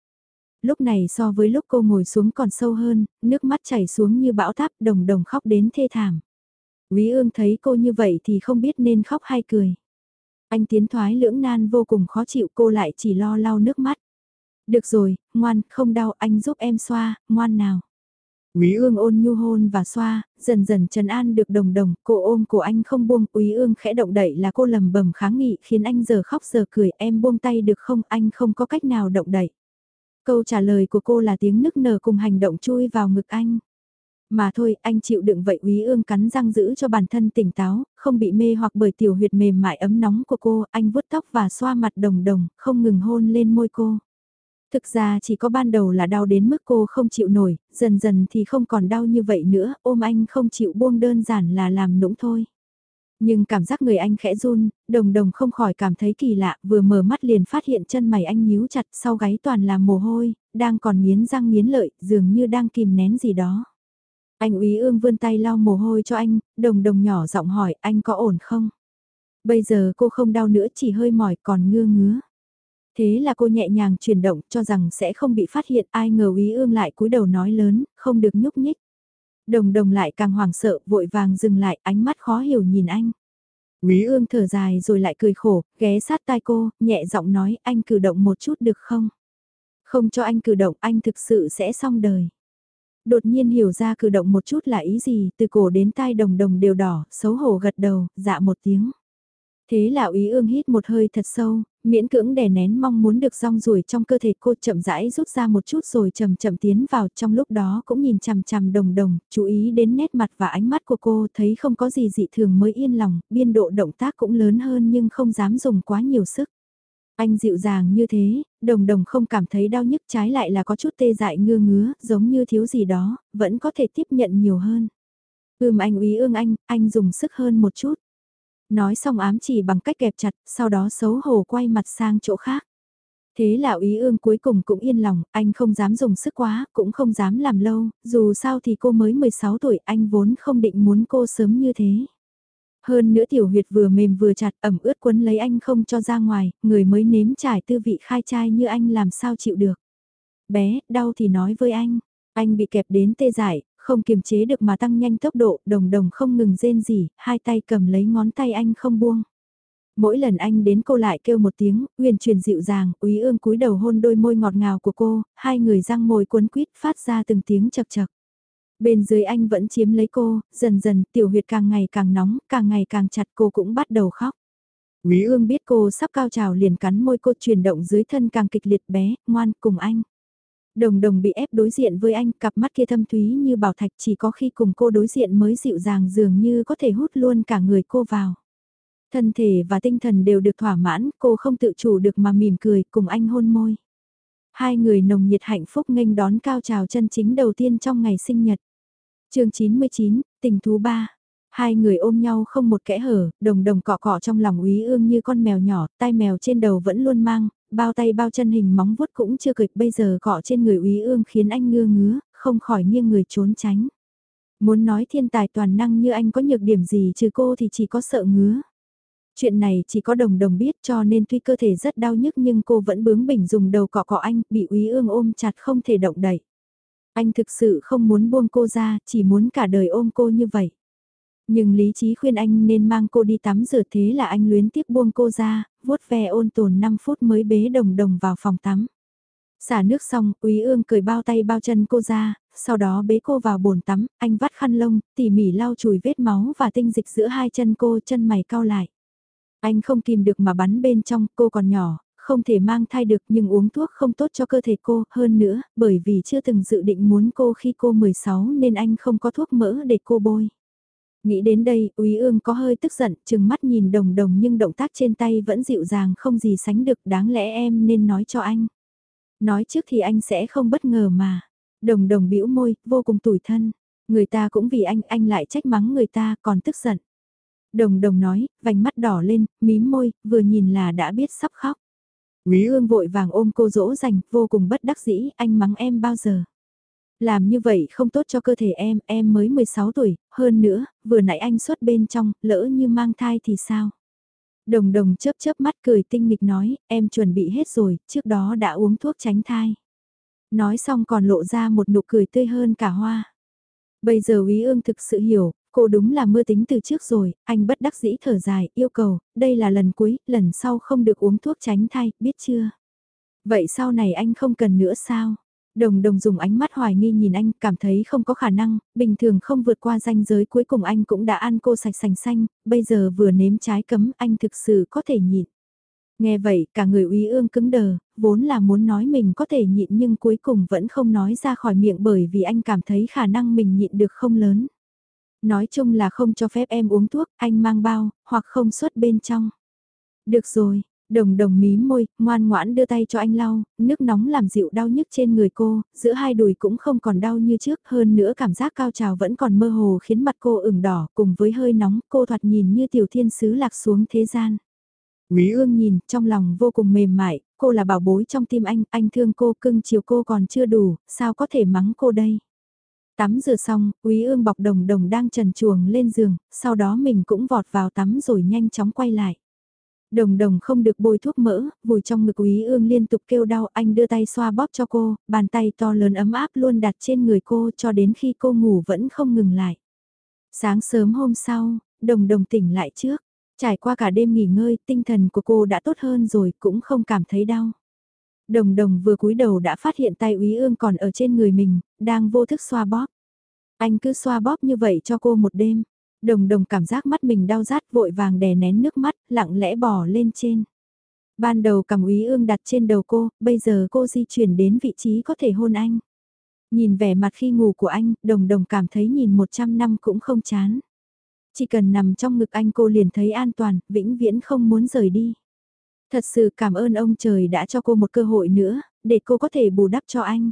Lúc này so với lúc cô ngồi xuống còn sâu hơn, nước mắt chảy xuống như bão táp đồng đồng khóc đến thê thảm. Úy ương thấy cô như vậy thì không biết nên khóc hay cười. Anh tiến thoái lưỡng nan vô cùng khó chịu cô lại chỉ lo lau nước mắt. Được rồi, ngoan, không đau, anh giúp em xoa, ngoan nào. Úy ương ôn nhu hôn và xoa, dần dần trần an được đồng đồng, cô ôm cổ anh không buông, Úy ương khẽ động đậy là cô lầm bầm kháng nghị khiến anh giờ khóc giờ cười, em buông tay được không, anh không có cách nào động đậy. Câu trả lời của cô là tiếng nức nở cùng hành động chui vào ngực anh. Mà thôi, anh chịu đựng vậy Úy ương cắn răng giữ cho bản thân tỉnh táo, không bị mê hoặc bởi tiểu huyệt mềm mại ấm nóng của cô, anh vuốt tóc và xoa mặt đồng đồng, không ngừng hôn lên môi cô. Thực ra chỉ có ban đầu là đau đến mức cô không chịu nổi, dần dần thì không còn đau như vậy nữa, ôm anh không chịu buông đơn giản là làm nũng thôi. Nhưng cảm giác người anh khẽ run, đồng đồng không khỏi cảm thấy kỳ lạ, vừa mở mắt liền phát hiện chân mày anh nhíu chặt sau gáy toàn là mồ hôi, đang còn miến răng miến lợi, dường như đang kìm nén gì đó. Anh úy ương vươn tay lau mồ hôi cho anh, đồng đồng nhỏ giọng hỏi anh có ổn không? Bây giờ cô không đau nữa chỉ hơi mỏi còn ngưa ngứa. Thế là cô nhẹ nhàng chuyển động cho rằng sẽ không bị phát hiện ai ngờ úy ương lại cúi đầu nói lớn, không được nhúc nhích. Đồng đồng lại càng hoảng sợ vội vàng dừng lại ánh mắt khó hiểu nhìn anh. Úy ương thở dài rồi lại cười khổ, ghé sát tai cô, nhẹ giọng nói anh cử động một chút được không? Không cho anh cử động anh thực sự sẽ xong đời. Đột nhiên hiểu ra cử động một chút là ý gì, từ cổ đến tai đồng đồng đều đỏ, xấu hổ gật đầu, dạ một tiếng. Thế là úy ương hít một hơi thật sâu, miễn cưỡng đè nén mong muốn được rong ruổi trong cơ thể cô chậm rãi rút ra một chút rồi chậm chậm tiến vào trong lúc đó cũng nhìn chằm chằm đồng đồng, chú ý đến nét mặt và ánh mắt của cô thấy không có gì dị thường mới yên lòng, biên độ động tác cũng lớn hơn nhưng không dám dùng quá nhiều sức. Anh dịu dàng như thế, đồng đồng không cảm thấy đau nhức trái lại là có chút tê dại ngưa ngứa, giống như thiếu gì đó, vẫn có thể tiếp nhận nhiều hơn. Ưm anh úy ương anh, anh dùng sức hơn một chút. Nói xong ám chỉ bằng cách kẹp chặt, sau đó xấu hổ quay mặt sang chỗ khác. Thế là ý ương cuối cùng cũng yên lòng, anh không dám dùng sức quá, cũng không dám làm lâu, dù sao thì cô mới 16 tuổi, anh vốn không định muốn cô sớm như thế. Hơn nữa tiểu huyệt vừa mềm vừa chặt ẩm ướt quấn lấy anh không cho ra ngoài, người mới nếm trải tư vị khai trai như anh làm sao chịu được. Bé, đau thì nói với anh, anh bị kẹp đến tê dại, không kiềm chế được mà tăng nhanh tốc độ, đồng đồng không ngừng rên gì, hai tay cầm lấy ngón tay anh không buông. Mỗi lần anh đến cô lại kêu một tiếng, uyển chuyển dịu dàng, úy ương cúi đầu hôn đôi môi ngọt ngào của cô, hai người răng môi cuốn quýt phát ra từng tiếng chập chập Bên dưới anh vẫn chiếm lấy cô, dần dần tiểu huyệt càng ngày càng nóng, càng ngày càng chặt cô cũng bắt đầu khóc. Quý ương biết cô sắp cao trào liền cắn môi cô chuyển động dưới thân càng kịch liệt bé, ngoan cùng anh. Đồng đồng bị ép đối diện với anh, cặp mắt kia thâm thúy như bảo thạch chỉ có khi cùng cô đối diện mới dịu dàng dường như có thể hút luôn cả người cô vào. Thân thể và tinh thần đều được thỏa mãn, cô không tự chủ được mà mỉm cười cùng anh hôn môi. Hai người nồng nhiệt hạnh phúc nghênh đón cao trào chân chính đầu tiên trong ngày sinh nhật. chương 99, tình thú ba. Hai người ôm nhau không một kẽ hở, đồng đồng cọ cọ trong lòng úy ương như con mèo nhỏ, tai mèo trên đầu vẫn luôn mang, bao tay bao chân hình móng vuốt cũng chưa kịch bây giờ cọ trên người úy ương khiến anh ngơ ngứa, không khỏi nghiêng người trốn tránh. Muốn nói thiên tài toàn năng như anh có nhược điểm gì trừ cô thì chỉ có sợ ngứa. Chuyện này chỉ có đồng đồng biết cho nên tuy cơ thể rất đau nhức nhưng cô vẫn bướng bỉnh dùng đầu cọ cọ anh, bị úy ương ôm chặt không thể động đậy. Anh thực sự không muốn buông cô ra, chỉ muốn cả đời ôm cô như vậy. Nhưng lý trí khuyên anh nên mang cô đi tắm rửa thế là anh luyến tiếc buông cô ra, vuốt ve ôn tồn 5 phút mới bế đồng đồng vào phòng tắm. Xả nước xong, Úy Ương cười bao tay bao chân cô ra, sau đó bế cô vào bồn tắm, anh vắt khăn lông, tỉ mỉ lau chùi vết máu và tinh dịch giữa hai chân cô, chân mày cau lại. Anh không kìm được mà bắn bên trong, cô còn nhỏ, không thể mang thai được nhưng uống thuốc không tốt cho cơ thể cô, hơn nữa, bởi vì chưa từng dự định muốn cô khi cô 16 nên anh không có thuốc mỡ để cô bôi. Nghĩ đến đây, Úy Ương có hơi tức giận, chừng mắt nhìn đồng đồng nhưng động tác trên tay vẫn dịu dàng không gì sánh được, đáng lẽ em nên nói cho anh. Nói trước thì anh sẽ không bất ngờ mà. Đồng đồng bĩu môi, vô cùng tủi thân. Người ta cũng vì anh, anh lại trách mắng người ta, còn tức giận. Đồng đồng nói, vành mắt đỏ lên, mím môi, vừa nhìn là đã biết sắp khóc. Quý ương vội vàng ôm cô dỗ dành, vô cùng bất đắc dĩ, anh mắng em bao giờ. Làm như vậy không tốt cho cơ thể em, em mới 16 tuổi, hơn nữa, vừa nãy anh xuất bên trong, lỡ như mang thai thì sao? Đồng đồng chớp chớp mắt cười tinh nghịch nói, em chuẩn bị hết rồi, trước đó đã uống thuốc tránh thai. Nói xong còn lộ ra một nụ cười tươi hơn cả hoa. Bây giờ Úy Ương thực sự hiểu, cô đúng là mưa tính từ trước rồi, anh bất đắc dĩ thở dài, yêu cầu, đây là lần cuối, lần sau không được uống thuốc tránh thai, biết chưa? Vậy sau này anh không cần nữa sao? Đồng đồng dùng ánh mắt hoài nghi nhìn anh, cảm thấy không có khả năng, bình thường không vượt qua ranh giới cuối cùng anh cũng đã ăn cô sạch sành xanh, bây giờ vừa nếm trái cấm anh thực sự có thể nhịn. Nghe vậy, cả người uy ương cứng đờ, vốn là muốn nói mình có thể nhịn nhưng cuối cùng vẫn không nói ra khỏi miệng bởi vì anh cảm thấy khả năng mình nhịn được không lớn. Nói chung là không cho phép em uống thuốc, anh mang bao, hoặc không xuất bên trong. Được rồi, Đồng đồng mí môi, ngoan ngoãn đưa tay cho anh lau, nước nóng làm dịu đau nhức trên người cô, giữa hai đùi cũng không còn đau như trước, hơn nữa cảm giác cao trào vẫn còn mơ hồ khiến mặt cô ửng đỏ, cùng với hơi nóng, cô thoạt nhìn như tiểu thiên sứ lạc xuống thế gian. Quý ương nhìn, trong lòng vô cùng mềm mại, cô là bảo bối trong tim anh, anh thương cô cưng chiều cô còn chưa đủ, sao có thể mắng cô đây. Tắm rửa xong, Quý ương bọc đồng đồng đang trần chuồng lên giường, sau đó mình cũng vọt vào tắm rồi nhanh chóng quay lại. Đồng đồng không được bôi thuốc mỡ, vùi trong ngực quý ương liên tục kêu đau anh đưa tay xoa bóp cho cô, bàn tay to lớn ấm áp luôn đặt trên người cô cho đến khi cô ngủ vẫn không ngừng lại. Sáng sớm hôm sau, đồng đồng tỉnh lại trước, trải qua cả đêm nghỉ ngơi tinh thần của cô đã tốt hơn rồi cũng không cảm thấy đau. Đồng đồng vừa cúi đầu đã phát hiện tay úy ương còn ở trên người mình, đang vô thức xoa bóp. Anh cứ xoa bóp như vậy cho cô một đêm. Đồng đồng cảm giác mắt mình đau rát vội vàng đè nén nước mắt, lặng lẽ bỏ lên trên. Ban đầu cầm úy ương đặt trên đầu cô, bây giờ cô di chuyển đến vị trí có thể hôn anh. Nhìn vẻ mặt khi ngủ của anh, đồng đồng cảm thấy nhìn 100 năm cũng không chán. Chỉ cần nằm trong ngực anh cô liền thấy an toàn, vĩnh viễn không muốn rời đi. Thật sự cảm ơn ông trời đã cho cô một cơ hội nữa, để cô có thể bù đắp cho anh.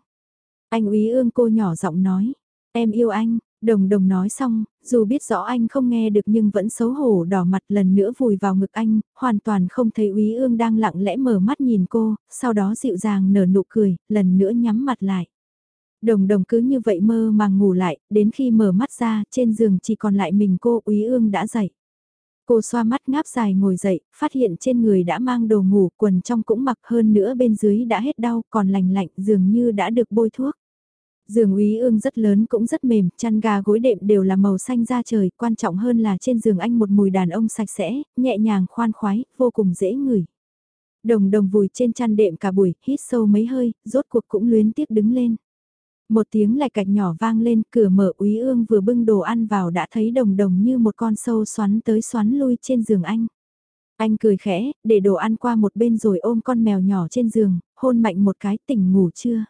Anh úy ương cô nhỏ giọng nói, em yêu anh, đồng đồng nói xong, dù biết rõ anh không nghe được nhưng vẫn xấu hổ đỏ mặt lần nữa vùi vào ngực anh, hoàn toàn không thấy úy ương đang lặng lẽ mở mắt nhìn cô, sau đó dịu dàng nở nụ cười, lần nữa nhắm mặt lại. Đồng đồng cứ như vậy mơ màng ngủ lại, đến khi mở mắt ra, trên giường chỉ còn lại mình cô úy ương đã dậy. Cô xoa mắt ngáp dài ngồi dậy, phát hiện trên người đã mang đồ ngủ, quần trong cũng mặc hơn nữa bên dưới đã hết đau, còn lành lạnh dường như đã được bôi thuốc. Giường úy ương rất lớn cũng rất mềm, chăn gà gối đệm đều là màu xanh da trời, quan trọng hơn là trên giường anh một mùi đàn ông sạch sẽ, nhẹ nhàng khoan khoái, vô cùng dễ ngửi. Đồng đồng vùi trên chăn đệm cả buổi, hít sâu mấy hơi, rốt cuộc cũng luyến tiếc đứng lên. Một tiếng lạch cạch nhỏ vang lên, cửa mở úy ương vừa bưng đồ ăn vào đã thấy đồng đồng như một con sâu xoắn tới xoắn lui trên giường anh. Anh cười khẽ, để đồ ăn qua một bên rồi ôm con mèo nhỏ trên giường, hôn mạnh một cái tỉnh ngủ chưa.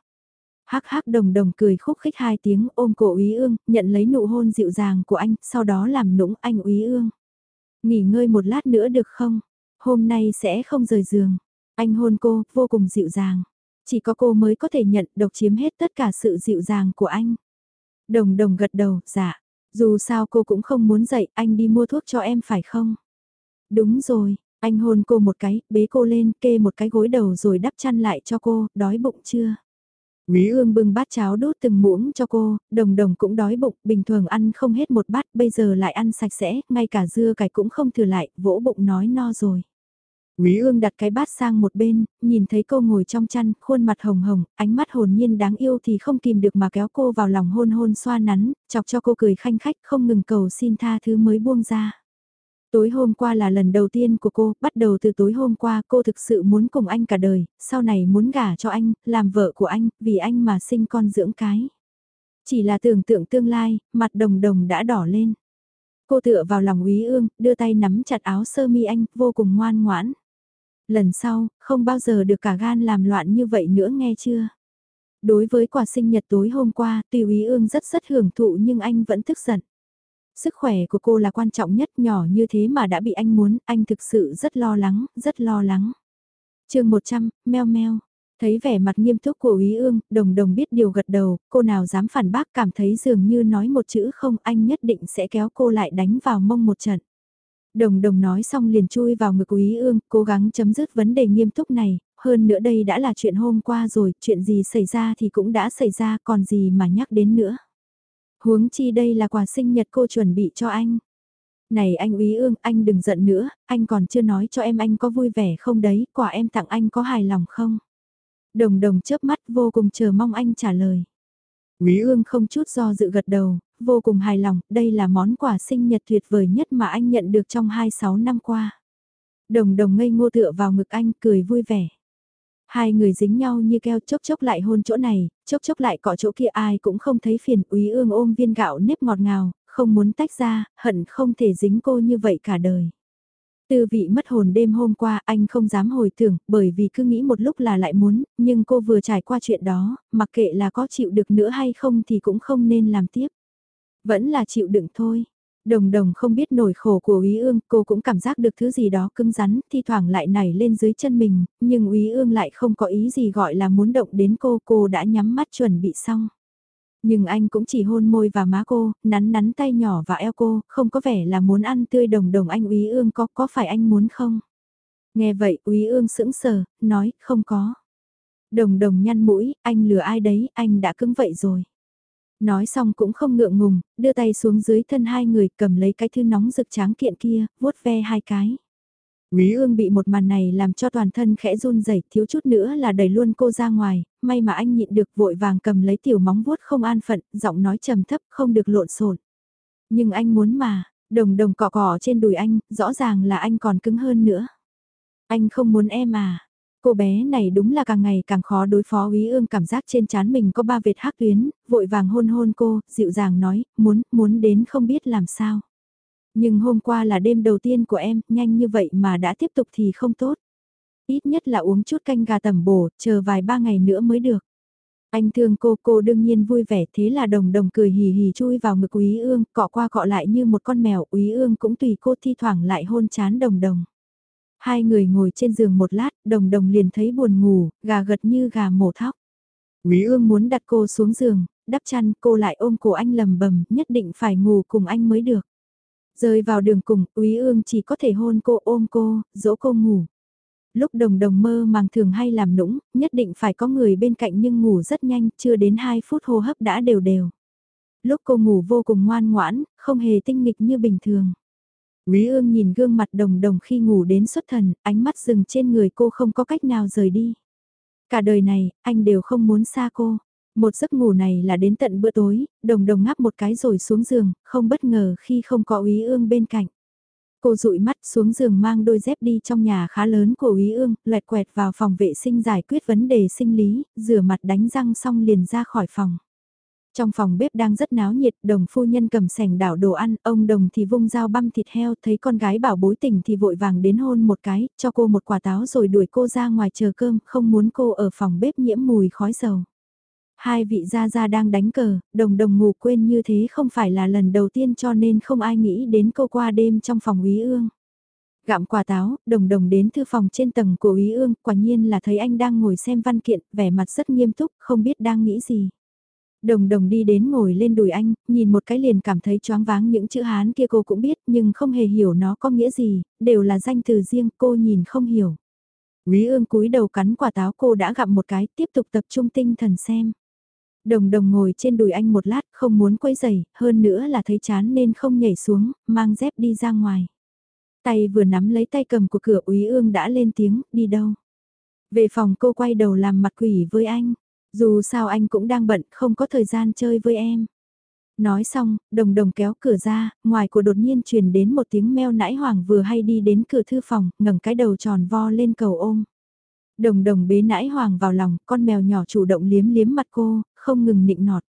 Hắc hắc đồng đồng cười khúc khích hai tiếng ôm cổ úy ương, nhận lấy nụ hôn dịu dàng của anh, sau đó làm nũng anh úy ương. Nghỉ ngơi một lát nữa được không? Hôm nay sẽ không rời giường. Anh hôn cô, vô cùng dịu dàng. Chỉ có cô mới có thể nhận độc chiếm hết tất cả sự dịu dàng của anh. Đồng đồng gật đầu, dạ. Dù sao cô cũng không muốn dậy, anh đi mua thuốc cho em phải không? Đúng rồi, anh hôn cô một cái, bế cô lên, kê một cái gối đầu rồi đắp chăn lại cho cô, đói bụng chưa? Quý ương bưng bát cháo đốt từng muỗng cho cô, đồng đồng cũng đói bụng, bình thường ăn không hết một bát, bây giờ lại ăn sạch sẽ, ngay cả dưa cải cũng không thừa lại, vỗ bụng nói no rồi. Quý ương đặt cái bát sang một bên, nhìn thấy cô ngồi trong chăn, khuôn mặt hồng hồng, ánh mắt hồn nhiên đáng yêu thì không kìm được mà kéo cô vào lòng hôn hôn xoa nắn, chọc cho cô cười khanh khách không ngừng cầu xin tha thứ mới buông ra. Tối hôm qua là lần đầu tiên của cô, bắt đầu từ tối hôm qua cô thực sự muốn cùng anh cả đời, sau này muốn gả cho anh, làm vợ của anh, vì anh mà sinh con dưỡng cái. Chỉ là tưởng tượng tương lai, mặt đồng đồng đã đỏ lên. Cô tựa vào lòng úy ương, đưa tay nắm chặt áo sơ mi anh, vô cùng ngoan ngoãn. Lần sau, không bao giờ được cả gan làm loạn như vậy nữa nghe chưa? Đối với quả sinh nhật tối hôm qua, tuy úy ương rất rất hưởng thụ nhưng anh vẫn tức giận. Sức khỏe của cô là quan trọng nhất nhỏ như thế mà đã bị anh muốn, anh thực sự rất lo lắng, rất lo lắng. chương 100, meo meo. Thấy vẻ mặt nghiêm túc của Úy Ương, đồng đồng biết điều gật đầu, cô nào dám phản bác cảm thấy dường như nói một chữ không anh nhất định sẽ kéo cô lại đánh vào mông một trận. Đồng đồng nói xong liền chui vào ngực Úy Ương, cố gắng chấm dứt vấn đề nghiêm túc này, hơn nữa đây đã là chuyện hôm qua rồi, chuyện gì xảy ra thì cũng đã xảy ra còn gì mà nhắc đến nữa. Huống chi đây là quà sinh nhật cô chuẩn bị cho anh. Này anh úy ương, anh đừng giận nữa, anh còn chưa nói cho em anh có vui vẻ không đấy, quà em tặng anh có hài lòng không? Đồng đồng chớp mắt vô cùng chờ mong anh trả lời. úy ương không chút do dự gật đầu, vô cùng hài lòng, đây là món quà sinh nhật tuyệt vời nhất mà anh nhận được trong 26 năm qua. Đồng đồng ngây ngô tựa vào ngực anh cười vui vẻ. Hai người dính nhau như keo chốc chốc lại hôn chỗ này, chốc chốc lại cọ chỗ kia ai cũng không thấy phiền úy ương ôm viên gạo nếp ngọt ngào, không muốn tách ra, hận không thể dính cô như vậy cả đời. Tư vị mất hồn đêm hôm qua anh không dám hồi tưởng bởi vì cứ nghĩ một lúc là lại muốn, nhưng cô vừa trải qua chuyện đó, mặc kệ là có chịu được nữa hay không thì cũng không nên làm tiếp. Vẫn là chịu đựng thôi. Đồng đồng không biết nổi khổ của Úy Ương, cô cũng cảm giác được thứ gì đó cứng rắn, thi thoảng lại nảy lên dưới chân mình, nhưng Úy Ương lại không có ý gì gọi là muốn động đến cô, cô đã nhắm mắt chuẩn bị xong. Nhưng anh cũng chỉ hôn môi và má cô, nắn nắn tay nhỏ và eo cô, không có vẻ là muốn ăn tươi đồng đồng anh Úy Ương có, có phải anh muốn không? Nghe vậy Úy Ương sững sờ, nói, không có. Đồng đồng nhăn mũi, anh lừa ai đấy, anh đã cứng vậy rồi. Nói xong cũng không ngượng ngùng, đưa tay xuống dưới thân hai người cầm lấy cái thư nóng rực tráng kiện kia, vuốt ve hai cái. Quý ương bị một màn này làm cho toàn thân khẽ run rẩy thiếu chút nữa là đẩy luôn cô ra ngoài, may mà anh nhịn được vội vàng cầm lấy tiểu móng vuốt không an phận, giọng nói trầm thấp không được lộn xộn. Nhưng anh muốn mà, đồng đồng cọ cọ trên đùi anh, rõ ràng là anh còn cứng hơn nữa. Anh không muốn em à, Cô bé này đúng là càng ngày càng khó đối phó úy ương cảm giác trên trán mình có ba vệt hắc tuyến, vội vàng hôn hôn cô, dịu dàng nói, muốn, muốn đến không biết làm sao. Nhưng hôm qua là đêm đầu tiên của em, nhanh như vậy mà đã tiếp tục thì không tốt. Ít nhất là uống chút canh gà tẩm bổ, chờ vài ba ngày nữa mới được. Anh thương cô, cô đương nhiên vui vẻ thế là đồng đồng cười hì hì chui vào ngực úy ương, cọ qua cọ lại như một con mèo, úy ương cũng tùy cô thi thoảng lại hôn chán đồng đồng. Hai người ngồi trên giường một lát, đồng đồng liền thấy buồn ngủ, gà gật như gà mổ thóc. Quý ương muốn đặt cô xuống giường, đắp chăn cô lại ôm cổ anh lầm bầm, nhất định phải ngủ cùng anh mới được. Rơi vào đường cùng, Úy ương chỉ có thể hôn cô ôm cô, dỗ cô ngủ. Lúc đồng đồng mơ màng thường hay làm nũng, nhất định phải có người bên cạnh nhưng ngủ rất nhanh, chưa đến 2 phút hô hấp đã đều đều. Lúc cô ngủ vô cùng ngoan ngoãn, không hề tinh nghịch như bình thường. Quý ương nhìn gương mặt đồng đồng khi ngủ đến xuất thần, ánh mắt dừng trên người cô không có cách nào rời đi. Cả đời này, anh đều không muốn xa cô. Một giấc ngủ này là đến tận bữa tối, đồng đồng ngáp một cái rồi xuống giường, không bất ngờ khi không có úy ương bên cạnh. Cô dụi mắt xuống giường mang đôi dép đi trong nhà khá lớn của úy ương, lẹt quẹt vào phòng vệ sinh giải quyết vấn đề sinh lý, rửa mặt đánh răng xong liền ra khỏi phòng. Trong phòng bếp đang rất náo nhiệt, đồng phu nhân cầm sành đảo đồ ăn, ông đồng thì vung dao băm thịt heo, thấy con gái bảo bối tỉnh thì vội vàng đến hôn một cái, cho cô một quả táo rồi đuổi cô ra ngoài chờ cơm, không muốn cô ở phòng bếp nhiễm mùi khói dầu. Hai vị gia gia đang đánh cờ, đồng đồng ngủ quên như thế không phải là lần đầu tiên cho nên không ai nghĩ đến cô qua đêm trong phòng úy ương. Gặm quả táo, đồng đồng đến thư phòng trên tầng của úy ương, quả nhiên là thấy anh đang ngồi xem văn kiện, vẻ mặt rất nghiêm túc, không biết đang nghĩ gì. Đồng đồng đi đến ngồi lên đùi anh, nhìn một cái liền cảm thấy choáng váng những chữ Hán kia cô cũng biết nhưng không hề hiểu nó có nghĩa gì, đều là danh từ riêng cô nhìn không hiểu. Quý ương cúi đầu cắn quả táo cô đã gặm một cái tiếp tục tập trung tinh thần xem. Đồng đồng ngồi trên đùi anh một lát không muốn quấy giày, hơn nữa là thấy chán nên không nhảy xuống, mang dép đi ra ngoài. Tay vừa nắm lấy tay cầm của cửa úy ương đã lên tiếng, đi đâu. Về phòng cô quay đầu làm mặt quỷ với anh. Dù sao anh cũng đang bận, không có thời gian chơi với em. Nói xong, đồng đồng kéo cửa ra, ngoài của đột nhiên truyền đến một tiếng meo nãi hoàng vừa hay đi đến cửa thư phòng, ngẩng cái đầu tròn vo lên cầu ôm. Đồng đồng bế nãi hoàng vào lòng, con mèo nhỏ chủ động liếm liếm mặt cô, không ngừng nịnh nọt.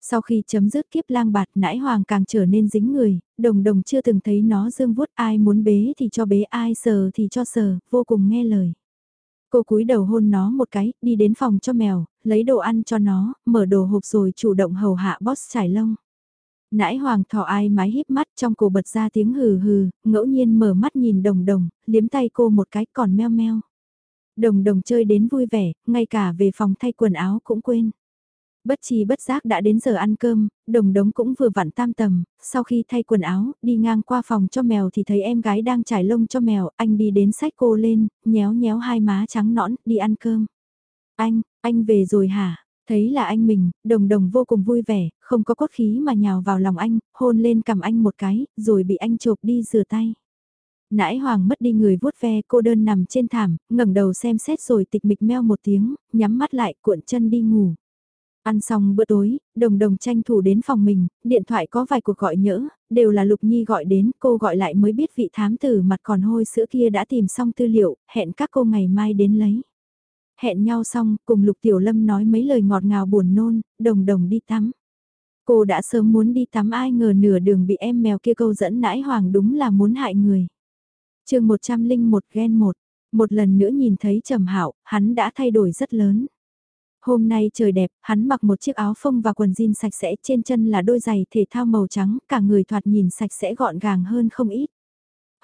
Sau khi chấm dứt kiếp lang bạt nãi hoàng càng trở nên dính người, đồng đồng chưa từng thấy nó dương vuốt ai muốn bế thì cho bế ai sờ thì cho sờ, vô cùng nghe lời. Cô cúi đầu hôn nó một cái, đi đến phòng cho mèo, lấy đồ ăn cho nó, mở đồ hộp rồi chủ động hầu hạ boss trải lông. Nãi hoàng thỏ ai mái híp mắt trong cổ bật ra tiếng hừ hừ, ngẫu nhiên mở mắt nhìn đồng đồng, liếm tay cô một cái còn meo meo. Đồng đồng chơi đến vui vẻ, ngay cả về phòng thay quần áo cũng quên. Bất chi bất giác đã đến giờ ăn cơm, đồng đống cũng vừa vặn tam tầm, sau khi thay quần áo, đi ngang qua phòng cho mèo thì thấy em gái đang trải lông cho mèo, anh đi đến sách cô lên, nhéo nhéo hai má trắng nõn, đi ăn cơm. Anh, anh về rồi hả? Thấy là anh mình, đồng đồng vô cùng vui vẻ, không có cốt khí mà nhào vào lòng anh, hôn lên cầm anh một cái, rồi bị anh chộp đi rửa tay. Nãi hoàng mất đi người vuốt ve cô đơn nằm trên thảm, ngẩng đầu xem xét rồi tịch mịch meo một tiếng, nhắm mắt lại cuộn chân đi ngủ. Ăn xong bữa tối, đồng đồng tranh thủ đến phòng mình, điện thoại có vài cuộc gọi nhỡ, đều là Lục Nhi gọi đến, cô gọi lại mới biết vị thám tử mặt còn hôi sữa kia đã tìm xong tư liệu, hẹn các cô ngày mai đến lấy. Hẹn nhau xong, cùng Lục Tiểu Lâm nói mấy lời ngọt ngào buồn nôn, đồng đồng đi tắm. Cô đã sớm muốn đi tắm ai ngờ nửa đường bị em mèo kia câu dẫn nãi hoàng đúng là muốn hại người. chương 101 ghen 1, một lần nữa nhìn thấy trầm hạo hắn đã thay đổi rất lớn. Hôm nay trời đẹp, hắn mặc một chiếc áo phông và quần jean sạch sẽ trên chân là đôi giày thể thao màu trắng, cả người thoạt nhìn sạch sẽ gọn gàng hơn không ít.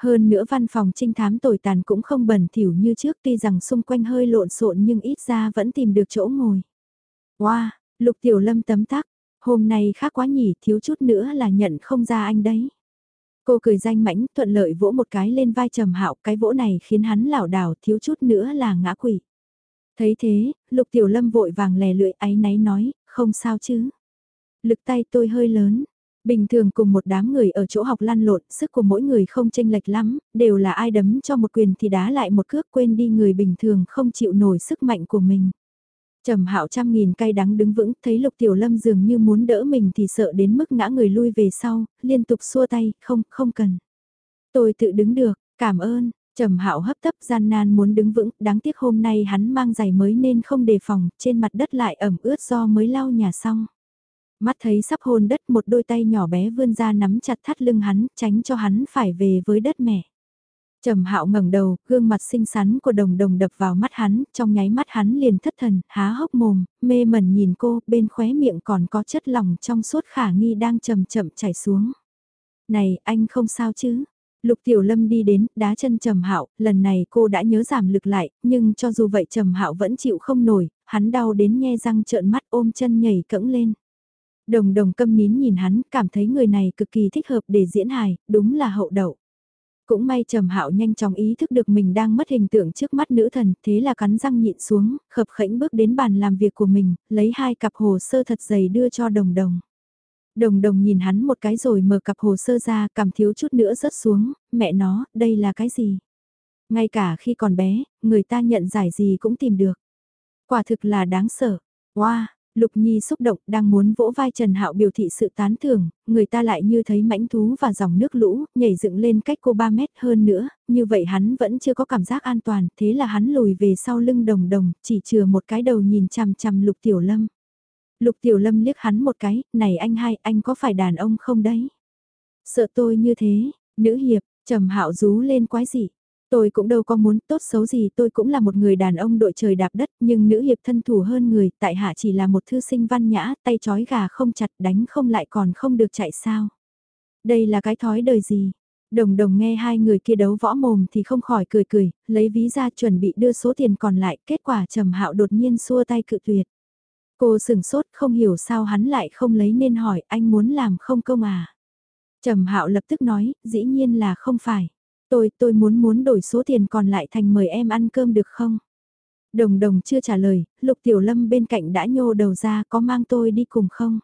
Hơn nữa văn phòng trinh thám tồi tàn cũng không bẩn thỉu như trước tuy rằng xung quanh hơi lộn xộn nhưng ít ra vẫn tìm được chỗ ngồi. Wow, lục tiểu lâm tấm tắc, hôm nay khác quá nhỉ thiếu chút nữa là nhận không ra anh đấy. Cô cười danh mãnh thuận lợi vỗ một cái lên vai trầm hạo cái vỗ này khiến hắn lảo đảo thiếu chút nữa là ngã quỷ. Thấy thế, lục tiểu lâm vội vàng lè lưỡi áy náy nói, không sao chứ. Lực tay tôi hơi lớn. Bình thường cùng một đám người ở chỗ học lăn lộn, sức của mỗi người không chênh lệch lắm, đều là ai đấm cho một quyền thì đá lại một cước quên đi người bình thường không chịu nổi sức mạnh của mình. Trầm hạo trăm nghìn cay đắng đứng vững, thấy lục tiểu lâm dường như muốn đỡ mình thì sợ đến mức ngã người lui về sau, liên tục xua tay, không, không cần. Tôi tự đứng được, cảm ơn, Trầm Hạo hấp tấp gian nan muốn đứng vững, đáng tiếc hôm nay hắn mang giày mới nên không đề phòng, trên mặt đất lại ẩm ướt do mới lau nhà xong. Mắt thấy sắp hôn đất một đôi tay nhỏ bé vươn ra nắm chặt thắt lưng hắn, tránh cho hắn phải về với đất mẹ. Trầm Hạo ngẩng đầu, gương mặt xinh xắn của Đồng Đồng đập vào mắt hắn, trong nháy mắt hắn liền thất thần, há hốc mồm, mê mẩn nhìn cô, bên khóe miệng còn có chất lỏng trong suốt khả nghi đang chậm chậm chảy xuống. "Này, anh không sao chứ?" Lục Tiểu Lâm đi đến, đá chân Trầm Hạo, lần này cô đã nhớ giảm lực lại, nhưng cho dù vậy Trầm Hạo vẫn chịu không nổi, hắn đau đến nhe răng trợn mắt ôm chân nhảy cẫng lên. Đồng đồng câm nín nhìn hắn, cảm thấy người này cực kỳ thích hợp để diễn hài, đúng là hậu đậu. Cũng may Trầm Hạo nhanh chóng ý thức được mình đang mất hình tượng trước mắt nữ thần, thế là cắn răng nhịn xuống, khập khẽnh bước đến bàn làm việc của mình, lấy hai cặp hồ sơ thật dày đưa cho đồng đồng. Đồng đồng nhìn hắn một cái rồi mở cặp hồ sơ ra, cầm thiếu chút nữa rớt xuống, mẹ nó, đây là cái gì? Ngay cả khi còn bé, người ta nhận giải gì cũng tìm được. Quả thực là đáng sợ. Wow, Lục Nhi xúc động đang muốn vỗ vai Trần Hạo biểu thị sự tán thưởng, người ta lại như thấy mãnh thú và dòng nước lũ, nhảy dựng lên cách cô 3 mét hơn nữa, như vậy hắn vẫn chưa có cảm giác an toàn, thế là hắn lùi về sau lưng đồng đồng, chỉ chừa một cái đầu nhìn chằm chằm Lục Tiểu Lâm. Lục Tiểu Lâm liếc hắn một cái, này anh hai, anh có phải đàn ông không đấy? Sợ tôi như thế, nữ hiệp, trầm hạo rú lên quái gì? Tôi cũng đâu có muốn tốt xấu gì tôi cũng là một người đàn ông đội trời đạp đất nhưng nữ hiệp thân thủ hơn người tại hạ chỉ là một thư sinh văn nhã tay chói gà không chặt đánh không lại còn không được chạy sao. Đây là cái thói đời gì? Đồng đồng nghe hai người kia đấu võ mồm thì không khỏi cười cười, lấy ví ra chuẩn bị đưa số tiền còn lại kết quả trầm hạo đột nhiên xua tay cự tuyệt. Cô sừng sốt không hiểu sao hắn lại không lấy nên hỏi anh muốn làm không công à. Trầm hạo lập tức nói, dĩ nhiên là không phải. Tôi, tôi muốn muốn đổi số tiền còn lại thành mời em ăn cơm được không? Đồng đồng chưa trả lời, Lục Tiểu Lâm bên cạnh đã nhô đầu ra có mang tôi đi cùng không?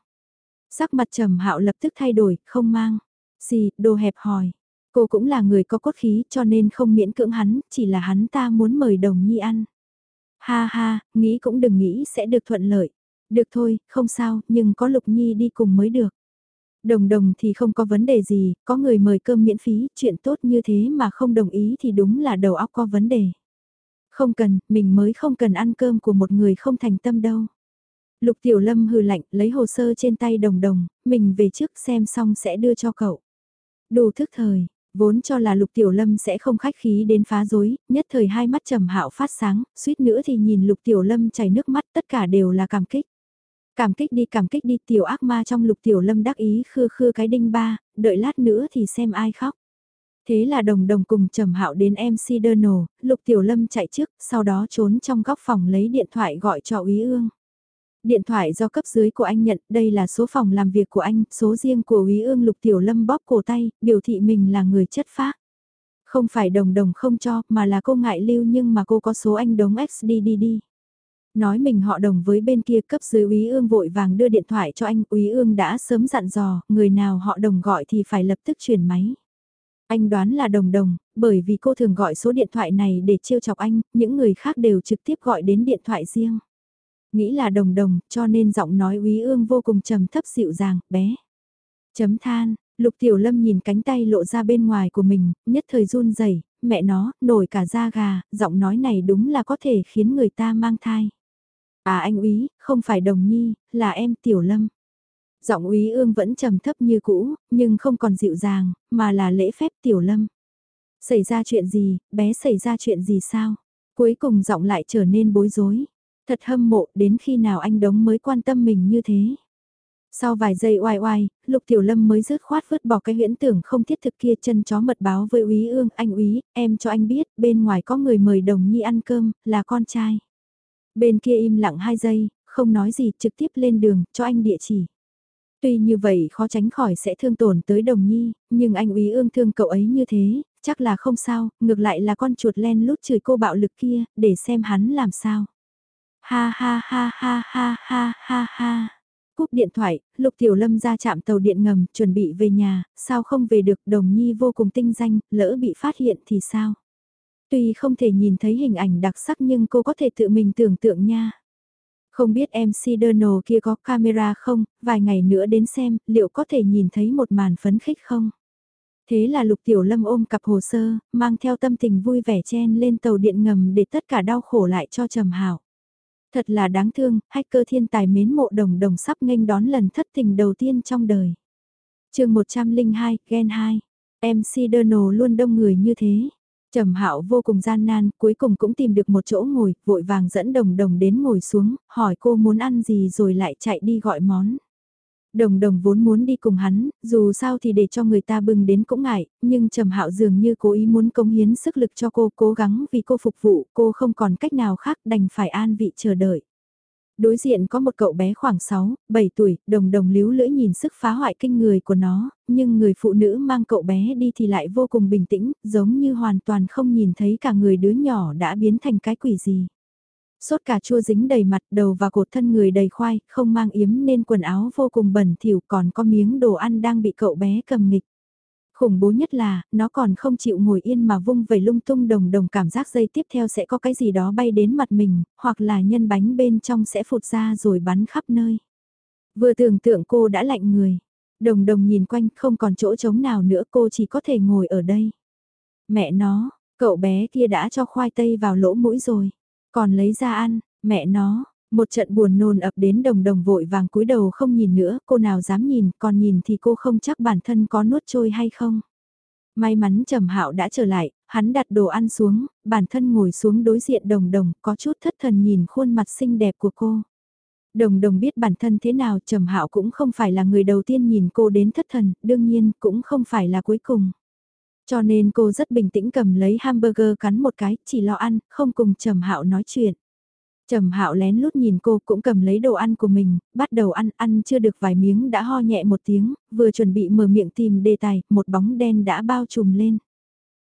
Sắc mặt trầm hạo lập tức thay đổi, không mang. Xì, đồ hẹp hòi. Cô cũng là người có cốt khí cho nên không miễn cưỡng hắn, chỉ là hắn ta muốn mời đồng nhi ăn. Ha ha, nghĩ cũng đừng nghĩ sẽ được thuận lợi. Được thôi, không sao, nhưng có Lục Nhi đi cùng mới được. Đồng đồng thì không có vấn đề gì, có người mời cơm miễn phí, chuyện tốt như thế mà không đồng ý thì đúng là đầu óc có vấn đề. Không cần, mình mới không cần ăn cơm của một người không thành tâm đâu. Lục Tiểu Lâm hừ lạnh, lấy hồ sơ trên tay đồng đồng, mình về trước xem xong sẽ đưa cho cậu. Đủ thức thời, vốn cho là Lục Tiểu Lâm sẽ không khách khí đến phá rối, nhất thời hai mắt trầm hạo phát sáng, suýt nữa thì nhìn Lục Tiểu Lâm chảy nước mắt tất cả đều là cảm kích. Cảm kích đi cảm kích đi tiểu ác ma trong lục tiểu lâm đắc ý khư khư cái đinh ba, đợi lát nữa thì xem ai khóc. Thế là đồng đồng cùng trầm hạo đến MC Donald, lục tiểu lâm chạy trước, sau đó trốn trong góc phòng lấy điện thoại gọi cho úy ương. Điện thoại do cấp dưới của anh nhận, đây là số phòng làm việc của anh, số riêng của úy ương lục tiểu lâm bóp cổ tay, biểu thị mình là người chất phác. Không phải đồng đồng không cho, mà là cô ngại lưu nhưng mà cô có số anh đống XDDD. Nói mình họ đồng với bên kia cấp dưới úy ương vội vàng đưa điện thoại cho anh, úy ương đã sớm dặn dò, người nào họ đồng gọi thì phải lập tức chuyển máy. Anh đoán là đồng đồng, bởi vì cô thường gọi số điện thoại này để trêu chọc anh, những người khác đều trực tiếp gọi đến điện thoại riêng. Nghĩ là đồng đồng, cho nên giọng nói úy ương vô cùng trầm thấp dịu dàng, bé. Chấm than, Lục Tiểu Lâm nhìn cánh tay lộ ra bên ngoài của mình, nhất thời run rẩy, mẹ nó, nổi cả da gà, giọng nói này đúng là có thể khiến người ta mang thai. À anh úy, không phải đồng nhi, là em Tiểu Lâm. Giọng úy ương vẫn trầm thấp như cũ, nhưng không còn dịu dàng, mà là lễ phép Tiểu Lâm. Xảy ra chuyện gì, bé xảy ra chuyện gì sao? Cuối cùng giọng lại trở nên bối rối. Thật hâm mộ đến khi nào anh đống mới quan tâm mình như thế. Sau vài giây oai oai, Lục Tiểu Lâm mới rứt khoát vứt bỏ cái huyễn tưởng không thiết thực kia chân chó mật báo với úy ương, anh úy, em cho anh biết, bên ngoài có người mời đồng nhi ăn cơm, là con trai. Bên kia im lặng 2 giây, không nói gì trực tiếp lên đường, cho anh địa chỉ. Tuy như vậy khó tránh khỏi sẽ thương tổn tới đồng nhi, nhưng anh úy ương thương cậu ấy như thế, chắc là không sao, ngược lại là con chuột len lút chửi cô bạo lực kia, để xem hắn làm sao. Ha ha ha ha ha ha ha ha. Cúp điện thoại, Lục Tiểu Lâm ra chạm tàu điện ngầm, chuẩn bị về nhà, sao không về được đồng nhi vô cùng tinh danh, lỡ bị phát hiện thì sao? Tuy không thể nhìn thấy hình ảnh đặc sắc nhưng cô có thể tự mình tưởng tượng nha. Không biết MC Donald kia có camera không, vài ngày nữa đến xem, liệu có thể nhìn thấy một màn phấn khích không? Thế là Lục Tiểu Lâm ôm cặp hồ sơ, mang theo tâm tình vui vẻ chen lên tàu điện ngầm để tất cả đau khổ lại cho Trầm Hảo. Thật là đáng thương, hacker thiên tài mến mộ đồng đồng sắp nghênh đón lần thất tình đầu tiên trong đời. chương 102, Gen 2. MC Donald luôn đông người như thế. Trầm Hạo vô cùng gian nan, cuối cùng cũng tìm được một chỗ ngồi, vội vàng dẫn đồng đồng đến ngồi xuống, hỏi cô muốn ăn gì rồi lại chạy đi gọi món. Đồng đồng vốn muốn đi cùng hắn, dù sao thì để cho người ta bưng đến cũng ngại, nhưng Trầm Hạo dường như cố ý muốn cống hiến sức lực cho cô, cố gắng vì cô phục vụ, cô không còn cách nào khác đành phải an vị chờ đợi. Đối diện có một cậu bé khoảng 6, 7 tuổi, đồng đồng líu lưỡi nhìn sức phá hoại kinh người của nó, nhưng người phụ nữ mang cậu bé đi thì lại vô cùng bình tĩnh, giống như hoàn toàn không nhìn thấy cả người đứa nhỏ đã biến thành cái quỷ gì. Sốt cà chua dính đầy mặt đầu và cột thân người đầy khoai, không mang yếm nên quần áo vô cùng bẩn thỉu còn có miếng đồ ăn đang bị cậu bé cầm nghịch. Khủng bố nhất là, nó còn không chịu ngồi yên mà vung vẩy lung tung đồng đồng cảm giác dây tiếp theo sẽ có cái gì đó bay đến mặt mình, hoặc là nhân bánh bên trong sẽ phụt ra rồi bắn khắp nơi. Vừa tưởng tượng cô đã lạnh người, đồng đồng nhìn quanh không còn chỗ trống nào nữa cô chỉ có thể ngồi ở đây. Mẹ nó, cậu bé kia đã cho khoai tây vào lỗ mũi rồi. Còn lấy ra ăn, mẹ nó, một trận buồn nôn ập đến đồng đồng vội vàng cúi đầu không nhìn nữa, cô nào dám nhìn, còn nhìn thì cô không chắc bản thân có nuốt trôi hay không. May mắn Trầm Hạo đã trở lại, hắn đặt đồ ăn xuống, bản thân ngồi xuống đối diện đồng đồng, có chút thất thần nhìn khuôn mặt xinh đẹp của cô. Đồng đồng biết bản thân thế nào, Trầm Hạo cũng không phải là người đầu tiên nhìn cô đến thất thần, đương nhiên cũng không phải là cuối cùng. Cho nên cô rất bình tĩnh cầm lấy hamburger cắn một cái, chỉ lo ăn, không cùng Trầm Hạo nói chuyện. Trầm Hạo lén lút nhìn cô cũng cầm lấy đồ ăn của mình, bắt đầu ăn, ăn chưa được vài miếng đã ho nhẹ một tiếng, vừa chuẩn bị mở miệng tìm đề tài, một bóng đen đã bao trùm lên.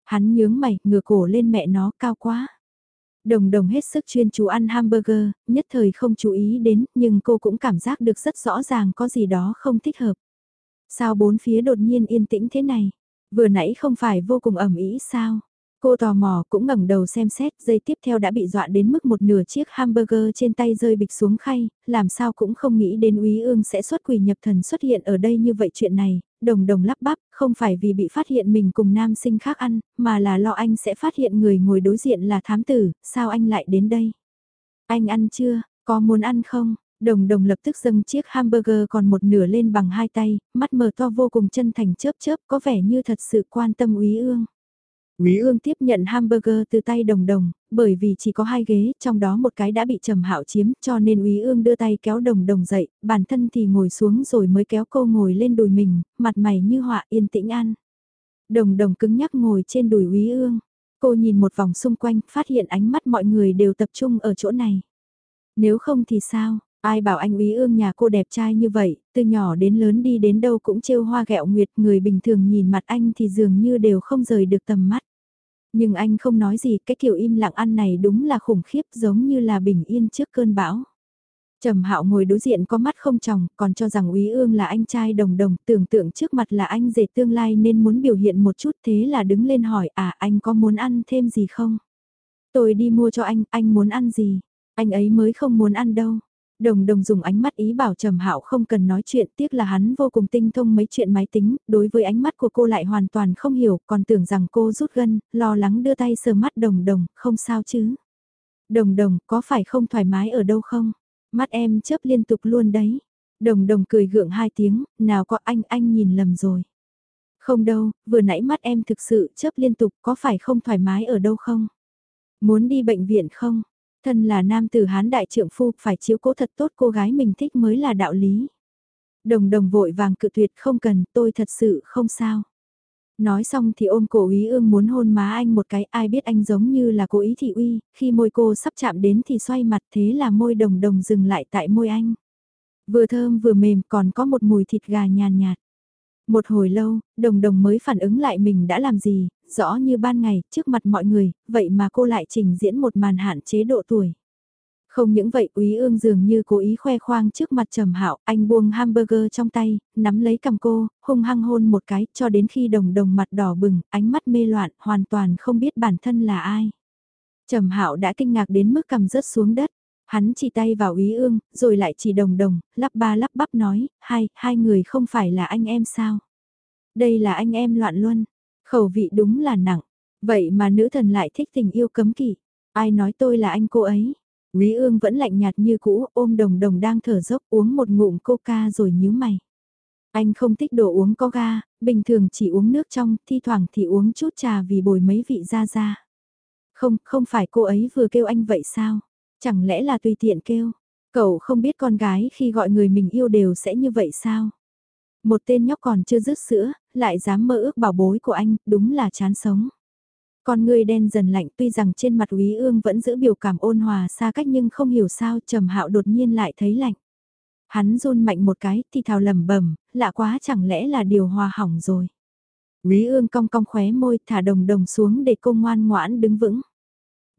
Hắn nhướng mày, ngửa cổ lên mẹ nó, cao quá. Đồng đồng hết sức chuyên chú ăn hamburger, nhất thời không chú ý đến, nhưng cô cũng cảm giác được rất rõ ràng có gì đó không thích hợp. Sao bốn phía đột nhiên yên tĩnh thế này? Vừa nãy không phải vô cùng ẩm ý sao? Cô tò mò cũng ngẩng đầu xem xét, giây tiếp theo đã bị dọa đến mức một nửa chiếc hamburger trên tay rơi bịch xuống khay, làm sao cũng không nghĩ đến úy ương sẽ xuất quỷ nhập thần xuất hiện ở đây như vậy chuyện này, đồng đồng lắp bắp, không phải vì bị phát hiện mình cùng nam sinh khác ăn, mà là lo anh sẽ phát hiện người ngồi đối diện là thám tử, sao anh lại đến đây? Anh ăn chưa, có muốn ăn không? Đồng đồng lập tức dâng chiếc hamburger còn một nửa lên bằng hai tay, mắt mở to vô cùng chân thành chớp chớp có vẻ như thật sự quan tâm úy ương. Quý ương tiếp nhận hamburger từ tay đồng đồng, bởi vì chỉ có hai ghế, trong đó một cái đã bị trầm hạo chiếm, cho nên Quý ương đưa tay kéo đồng đồng dậy, bản thân thì ngồi xuống rồi mới kéo cô ngồi lên đùi mình, mặt mày như họa yên tĩnh ăn. Đồng đồng cứng nhắc ngồi trên đùi Quý ương, cô nhìn một vòng xung quanh, phát hiện ánh mắt mọi người đều tập trung ở chỗ này. Nếu không thì sao, Ai bảo anh úy ương nhà cô đẹp trai như vậy, từ nhỏ đến lớn đi đến đâu cũng trêu hoa gẹo nguyệt, người bình thường nhìn mặt anh thì dường như đều không rời được tầm mắt. Nhưng anh không nói gì, cái kiểu im lặng ăn này đúng là khủng khiếp giống như là bình yên trước cơn bão. Trầm Hạo ngồi đối diện có mắt không tròng, còn cho rằng Úy Ương là anh trai đồng đồng, tưởng tượng trước mặt là anh rể tương lai nên muốn biểu hiện một chút thế là đứng lên hỏi à anh có muốn ăn thêm gì không? Tôi đi mua cho anh, anh muốn ăn gì? Anh ấy mới không muốn ăn đâu. Đồng đồng dùng ánh mắt ý bảo Trầm Hạo không cần nói chuyện, tiếc là hắn vô cùng tinh thông mấy chuyện máy tính, đối với ánh mắt của cô lại hoàn toàn không hiểu, còn tưởng rằng cô rút gân, lo lắng đưa tay sờ mắt đồng đồng, không sao chứ. Đồng đồng, có phải không thoải mái ở đâu không? Mắt em chớp liên tục luôn đấy. Đồng đồng cười gượng hai tiếng, nào có anh, anh nhìn lầm rồi. Không đâu, vừa nãy mắt em thực sự chớp liên tục, có phải không thoải mái ở đâu không? Muốn đi bệnh viện không? Thân là nam tử hán đại trượng phu phải chiếu cố thật tốt cô gái mình thích mới là đạo lý. Đồng đồng vội vàng cự tuyệt không cần tôi thật sự không sao. Nói xong thì ôm cổ ý ương muốn hôn má anh một cái ai biết anh giống như là cố ý thị uy, khi môi cô sắp chạm đến thì xoay mặt thế là môi đồng đồng dừng lại tại môi anh. Vừa thơm vừa mềm còn có một mùi thịt gà nhàn nhạt. Một hồi lâu, đồng đồng mới phản ứng lại mình đã làm gì, rõ như ban ngày, trước mặt mọi người, vậy mà cô lại trình diễn một màn hạn chế độ tuổi. Không những vậy, Úy Ương dường như cố ý khoe khoang trước mặt Trầm Hạo, anh buông hamburger trong tay, nắm lấy cầm cô, hung hăng hôn một cái, cho đến khi đồng đồng mặt đỏ bừng, ánh mắt mê loạn, hoàn toàn không biết bản thân là ai. Trầm Hạo đã kinh ngạc đến mức cầm rớt xuống đất. Hắn chỉ tay vào Úy Ương, rồi lại chỉ đồng đồng, lắp ba lắp bắp nói, hai, hai người không phải là anh em sao? Đây là anh em loạn luân, khẩu vị đúng là nặng. Vậy mà nữ thần lại thích tình yêu cấm kỵ. Ai nói tôi là anh cô ấy? Quý ương vẫn lạnh nhạt như cũ, ôm đồng đồng đang thở dốc uống một ngụm coca rồi nhíu mày. Anh không thích đồ uống có ga, bình thường chỉ uống nước trong, thi thoảng thì uống chút trà vì bồi mấy vị ra ra. Không, không phải cô ấy vừa kêu anh vậy sao? Chẳng lẽ là tùy tiện kêu? Cậu không biết con gái khi gọi người mình yêu đều sẽ như vậy sao? Một tên nhóc còn chưa dứt sữa, lại dám mơ ước bảo bối của anh, đúng là chán sống. Con người đen dần lạnh tuy rằng trên mặt Úy Ương vẫn giữ biểu cảm ôn hòa xa cách nhưng không hiểu sao Trầm Hạo đột nhiên lại thấy lạnh. Hắn run mạnh một cái thì thào lầm bẩm lạ quá chẳng lẽ là điều hòa hỏng rồi. Úy Ương cong cong khóe môi thả đồng đồng xuống để cô ngoan ngoãn đứng vững.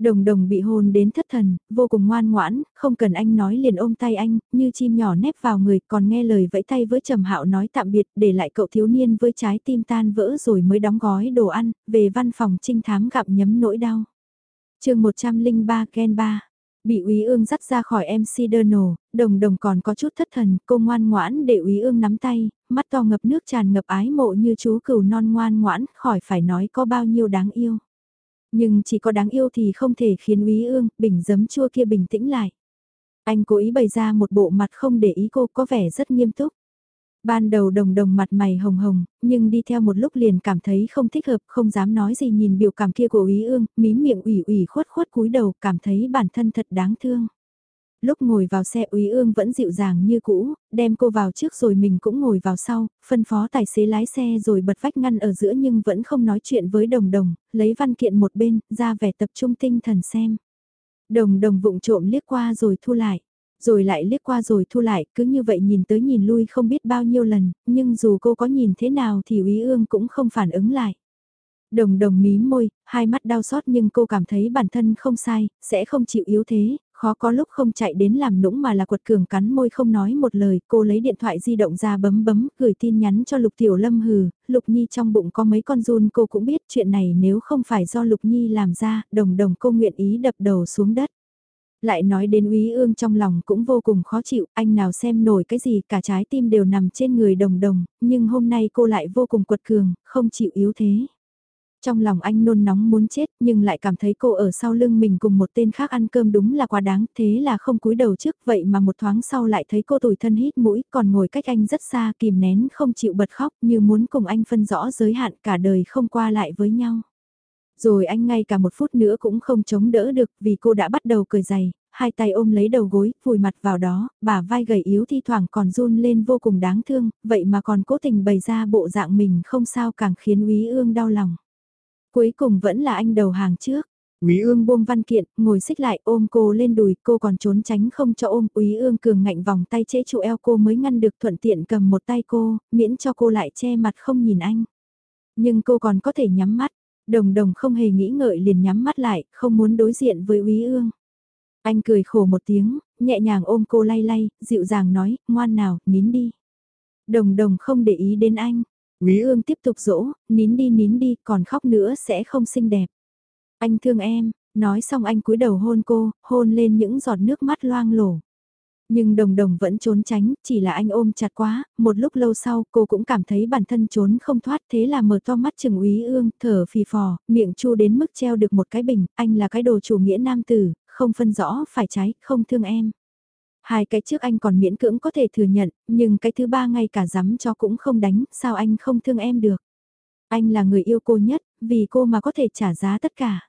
Đồng đồng bị hôn đến thất thần, vô cùng ngoan ngoãn, không cần anh nói liền ôm tay anh, như chim nhỏ nép vào người còn nghe lời vẫy tay với Trầm Hạo nói tạm biệt để lại cậu thiếu niên với trái tim tan vỡ rồi mới đóng gói đồ ăn, về văn phòng trinh thám gặm nhấm nỗi đau. chương 103 Gen 3 Bị Úy Ương dắt ra khỏi MC Donald, đồng đồng còn có chút thất thần, cô ngoan ngoãn để Úy Ương nắm tay, mắt to ngập nước tràn ngập ái mộ như chú cừu non ngoan ngoãn, khỏi phải nói có bao nhiêu đáng yêu. Nhưng chỉ có đáng yêu thì không thể khiến úy ương, bình giấm chua kia bình tĩnh lại. Anh cố ý bày ra một bộ mặt không để ý cô có vẻ rất nghiêm túc. Ban đầu đồng đồng mặt mày hồng hồng, nhưng đi theo một lúc liền cảm thấy không thích hợp, không dám nói gì nhìn biểu cảm kia của úy ương, mím miệng ủy ủy khuất khuất cúi đầu, cảm thấy bản thân thật đáng thương. Lúc ngồi vào xe úy ương vẫn dịu dàng như cũ, đem cô vào trước rồi mình cũng ngồi vào sau, phân phó tài xế lái xe rồi bật vách ngăn ở giữa nhưng vẫn không nói chuyện với đồng đồng, lấy văn kiện một bên, ra vẻ tập trung tinh thần xem. Đồng đồng vụng trộm liếc qua rồi thu lại, rồi lại liếc qua rồi thu lại, cứ như vậy nhìn tới nhìn lui không biết bao nhiêu lần, nhưng dù cô có nhìn thế nào thì úy ương cũng không phản ứng lại. Đồng đồng mí môi, hai mắt đau xót nhưng cô cảm thấy bản thân không sai, sẽ không chịu yếu thế, khó có lúc không chạy đến làm nũng mà là quật cường cắn môi không nói một lời, cô lấy điện thoại di động ra bấm bấm, gửi tin nhắn cho Lục Tiểu Lâm hừ, Lục Nhi trong bụng có mấy con run cô cũng biết chuyện này nếu không phải do Lục Nhi làm ra, đồng đồng cô nguyện ý đập đầu xuống đất. Lại nói đến úy ương trong lòng cũng vô cùng khó chịu, anh nào xem nổi cái gì cả trái tim đều nằm trên người đồng đồng, nhưng hôm nay cô lại vô cùng quật cường, không chịu yếu thế. Trong lòng anh nôn nóng muốn chết nhưng lại cảm thấy cô ở sau lưng mình cùng một tên khác ăn cơm đúng là quá đáng thế là không cúi đầu trước vậy mà một thoáng sau lại thấy cô tủi thân hít mũi còn ngồi cách anh rất xa kìm nén không chịu bật khóc như muốn cùng anh phân rõ giới hạn cả đời không qua lại với nhau. Rồi anh ngay cả một phút nữa cũng không chống đỡ được vì cô đã bắt đầu cười dày, hai tay ôm lấy đầu gối, vùi mặt vào đó, bả vai gầy yếu thi thoảng còn run lên vô cùng đáng thương, vậy mà còn cố tình bày ra bộ dạng mình không sao càng khiến úy ương đau lòng. Cuối cùng vẫn là anh đầu hàng trước. Úy ương buông văn kiện, ngồi xích lại ôm cô lên đùi, cô còn trốn tránh không cho ôm. Úy ương cường ngạnh vòng tay chế trụ eo cô mới ngăn được thuận tiện cầm một tay cô, miễn cho cô lại che mặt không nhìn anh. Nhưng cô còn có thể nhắm mắt, đồng đồng không hề nghĩ ngợi liền nhắm mắt lại, không muốn đối diện với Úy ương. Anh cười khổ một tiếng, nhẹ nhàng ôm cô lay lay, dịu dàng nói, ngoan nào, nín đi. Đồng đồng không để ý đến anh, Quý ương tiếp tục dỗ, nín đi nín đi, còn khóc nữa sẽ không xinh đẹp. Anh thương em, nói xong anh cúi đầu hôn cô, hôn lên những giọt nước mắt loang lổ. Nhưng đồng đồng vẫn trốn tránh, chỉ là anh ôm chặt quá, một lúc lâu sau cô cũng cảm thấy bản thân trốn không thoát thế là mở to mắt chừng úy ương, thở phì phò, miệng chu đến mức treo được một cái bình, anh là cái đồ chủ nghĩa nam tử, không phân rõ phải trái, không thương em. Hai cái trước anh còn miễn cưỡng có thể thừa nhận, nhưng cái thứ ba ngay cả dám cho cũng không đánh, sao anh không thương em được. Anh là người yêu cô nhất, vì cô mà có thể trả giá tất cả.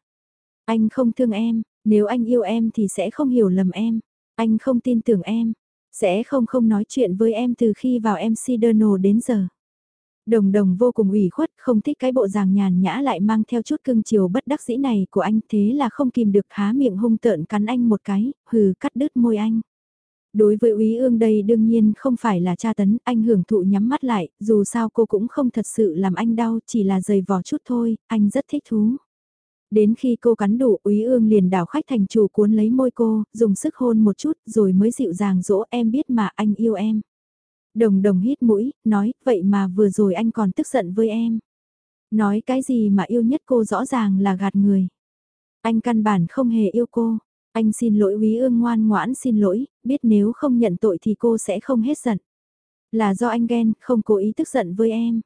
Anh không thương em, nếu anh yêu em thì sẽ không hiểu lầm em. Anh không tin tưởng em, sẽ không không nói chuyện với em từ khi vào MC Donald đến giờ. Đồng đồng vô cùng ủy khuất, không thích cái bộ dạng nhàn nhã lại mang theo chút cưng chiều bất đắc dĩ này của anh thế là không kìm được há miệng hung tợn cắn anh một cái, hừ cắt đứt môi anh. Đối với Úy Ương đây đương nhiên không phải là tra tấn, anh hưởng thụ nhắm mắt lại, dù sao cô cũng không thật sự làm anh đau, chỉ là giày vò chút thôi, anh rất thích thú. Đến khi cô cắn đủ, Úy Ương liền đảo khách thành chủ cuốn lấy môi cô, dùng sức hôn một chút, rồi mới dịu dàng dỗ em biết mà anh yêu em. Đồng đồng hít mũi, nói, vậy mà vừa rồi anh còn tức giận với em. Nói cái gì mà yêu nhất cô rõ ràng là gạt người. Anh căn bản không hề yêu cô. Anh xin lỗi Quý ương ngoan ngoãn xin lỗi, biết nếu không nhận tội thì cô sẽ không hết giận. Là do anh ghen, không cố ý tức giận với em.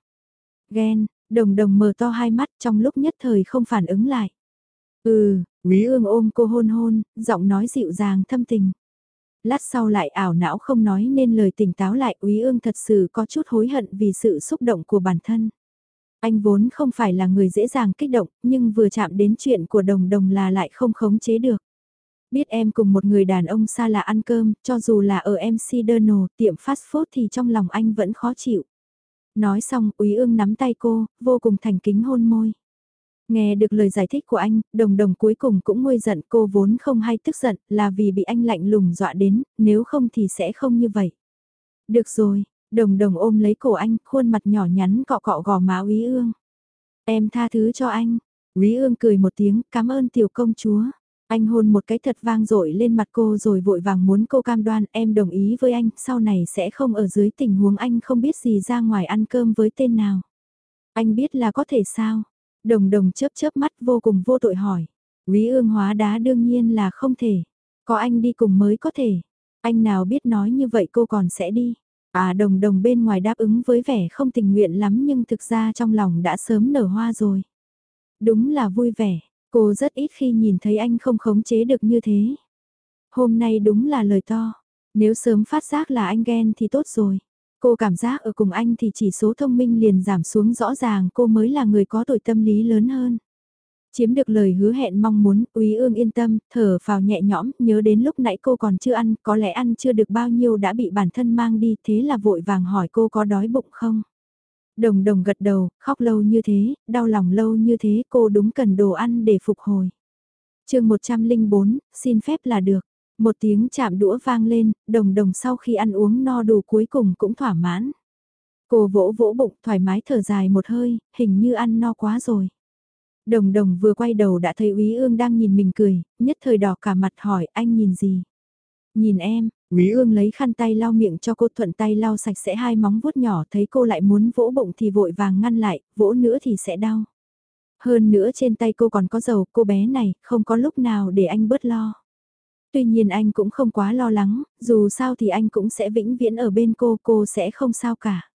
Ghen, đồng đồng mở to hai mắt trong lúc nhất thời không phản ứng lại. Ừ, Quý ương ôm cô hôn hôn, giọng nói dịu dàng thâm tình. Lát sau lại ảo não không nói nên lời tỉnh táo lại Quý ương thật sự có chút hối hận vì sự xúc động của bản thân. Anh vốn không phải là người dễ dàng kích động, nhưng vừa chạm đến chuyện của đồng đồng là lại không khống chế được. Biết em cùng một người đàn ông xa lạ ăn cơm, cho dù là ở MC Donald, tiệm fast food thì trong lòng anh vẫn khó chịu. Nói xong, Úy ương nắm tay cô, vô cùng thành kính hôn môi. Nghe được lời giải thích của anh, đồng đồng cuối cùng cũng nguôi giận cô vốn không hay tức giận là vì bị anh lạnh lùng dọa đến, nếu không thì sẽ không như vậy. Được rồi, đồng đồng ôm lấy cổ anh, khuôn mặt nhỏ nhắn cọ cọ gò má úy ương. Em tha thứ cho anh. Úy ương cười một tiếng, cảm ơn tiểu công chúa. Anh hôn một cái thật vang dội lên mặt cô rồi vội vàng muốn cô cam đoan em đồng ý với anh, sau này sẽ không ở dưới tình huống anh không biết gì ra ngoài ăn cơm với tên nào. Anh biết là có thể sao? Đồng đồng chớp chớp mắt vô cùng vô tội hỏi. Quý ương hóa đá đương nhiên là không thể. Có anh đi cùng mới có thể. Anh nào biết nói như vậy cô còn sẽ đi. À đồng đồng bên ngoài đáp ứng với vẻ không tình nguyện lắm nhưng thực ra trong lòng đã sớm nở hoa rồi. Đúng là vui vẻ, cô rất ít khi nhìn thấy anh không khống chế được như thế. Hôm nay đúng là lời to, nếu sớm phát giác là anh ghen thì tốt rồi. Cô cảm giác ở cùng anh thì chỉ số thông minh liền giảm xuống rõ ràng cô mới là người có tội tâm lý lớn hơn. Chiếm được lời hứa hẹn mong muốn, Úy Ương yên tâm, thở vào nhẹ nhõm, nhớ đến lúc nãy cô còn chưa ăn, có lẽ ăn chưa được bao nhiêu đã bị bản thân mang đi, thế là vội vàng hỏi cô có đói bụng không? Đồng đồng gật đầu, khóc lâu như thế, đau lòng lâu như thế, cô đúng cần đồ ăn để phục hồi. chương 104, xin phép là được. Một tiếng chạm đũa vang lên, đồng đồng sau khi ăn uống no đủ cuối cùng cũng thỏa mãn. Cô vỗ vỗ bụng thoải mái thở dài một hơi, hình như ăn no quá rồi. Đồng đồng vừa quay đầu đã thấy Úy Ương đang nhìn mình cười, nhất thời đỏ cả mặt hỏi anh nhìn gì. Nhìn em, Úy Ương lấy khăn tay lau miệng cho cô thuận tay lau sạch sẽ hai móng vuốt nhỏ thấy cô lại muốn vỗ bụng thì vội vàng ngăn lại, vỗ nữa thì sẽ đau. Hơn nữa trên tay cô còn có dầu, cô bé này, không có lúc nào để anh bớt lo. Tuy nhiên anh cũng không quá lo lắng, dù sao thì anh cũng sẽ vĩnh viễn ở bên cô, cô sẽ không sao cả.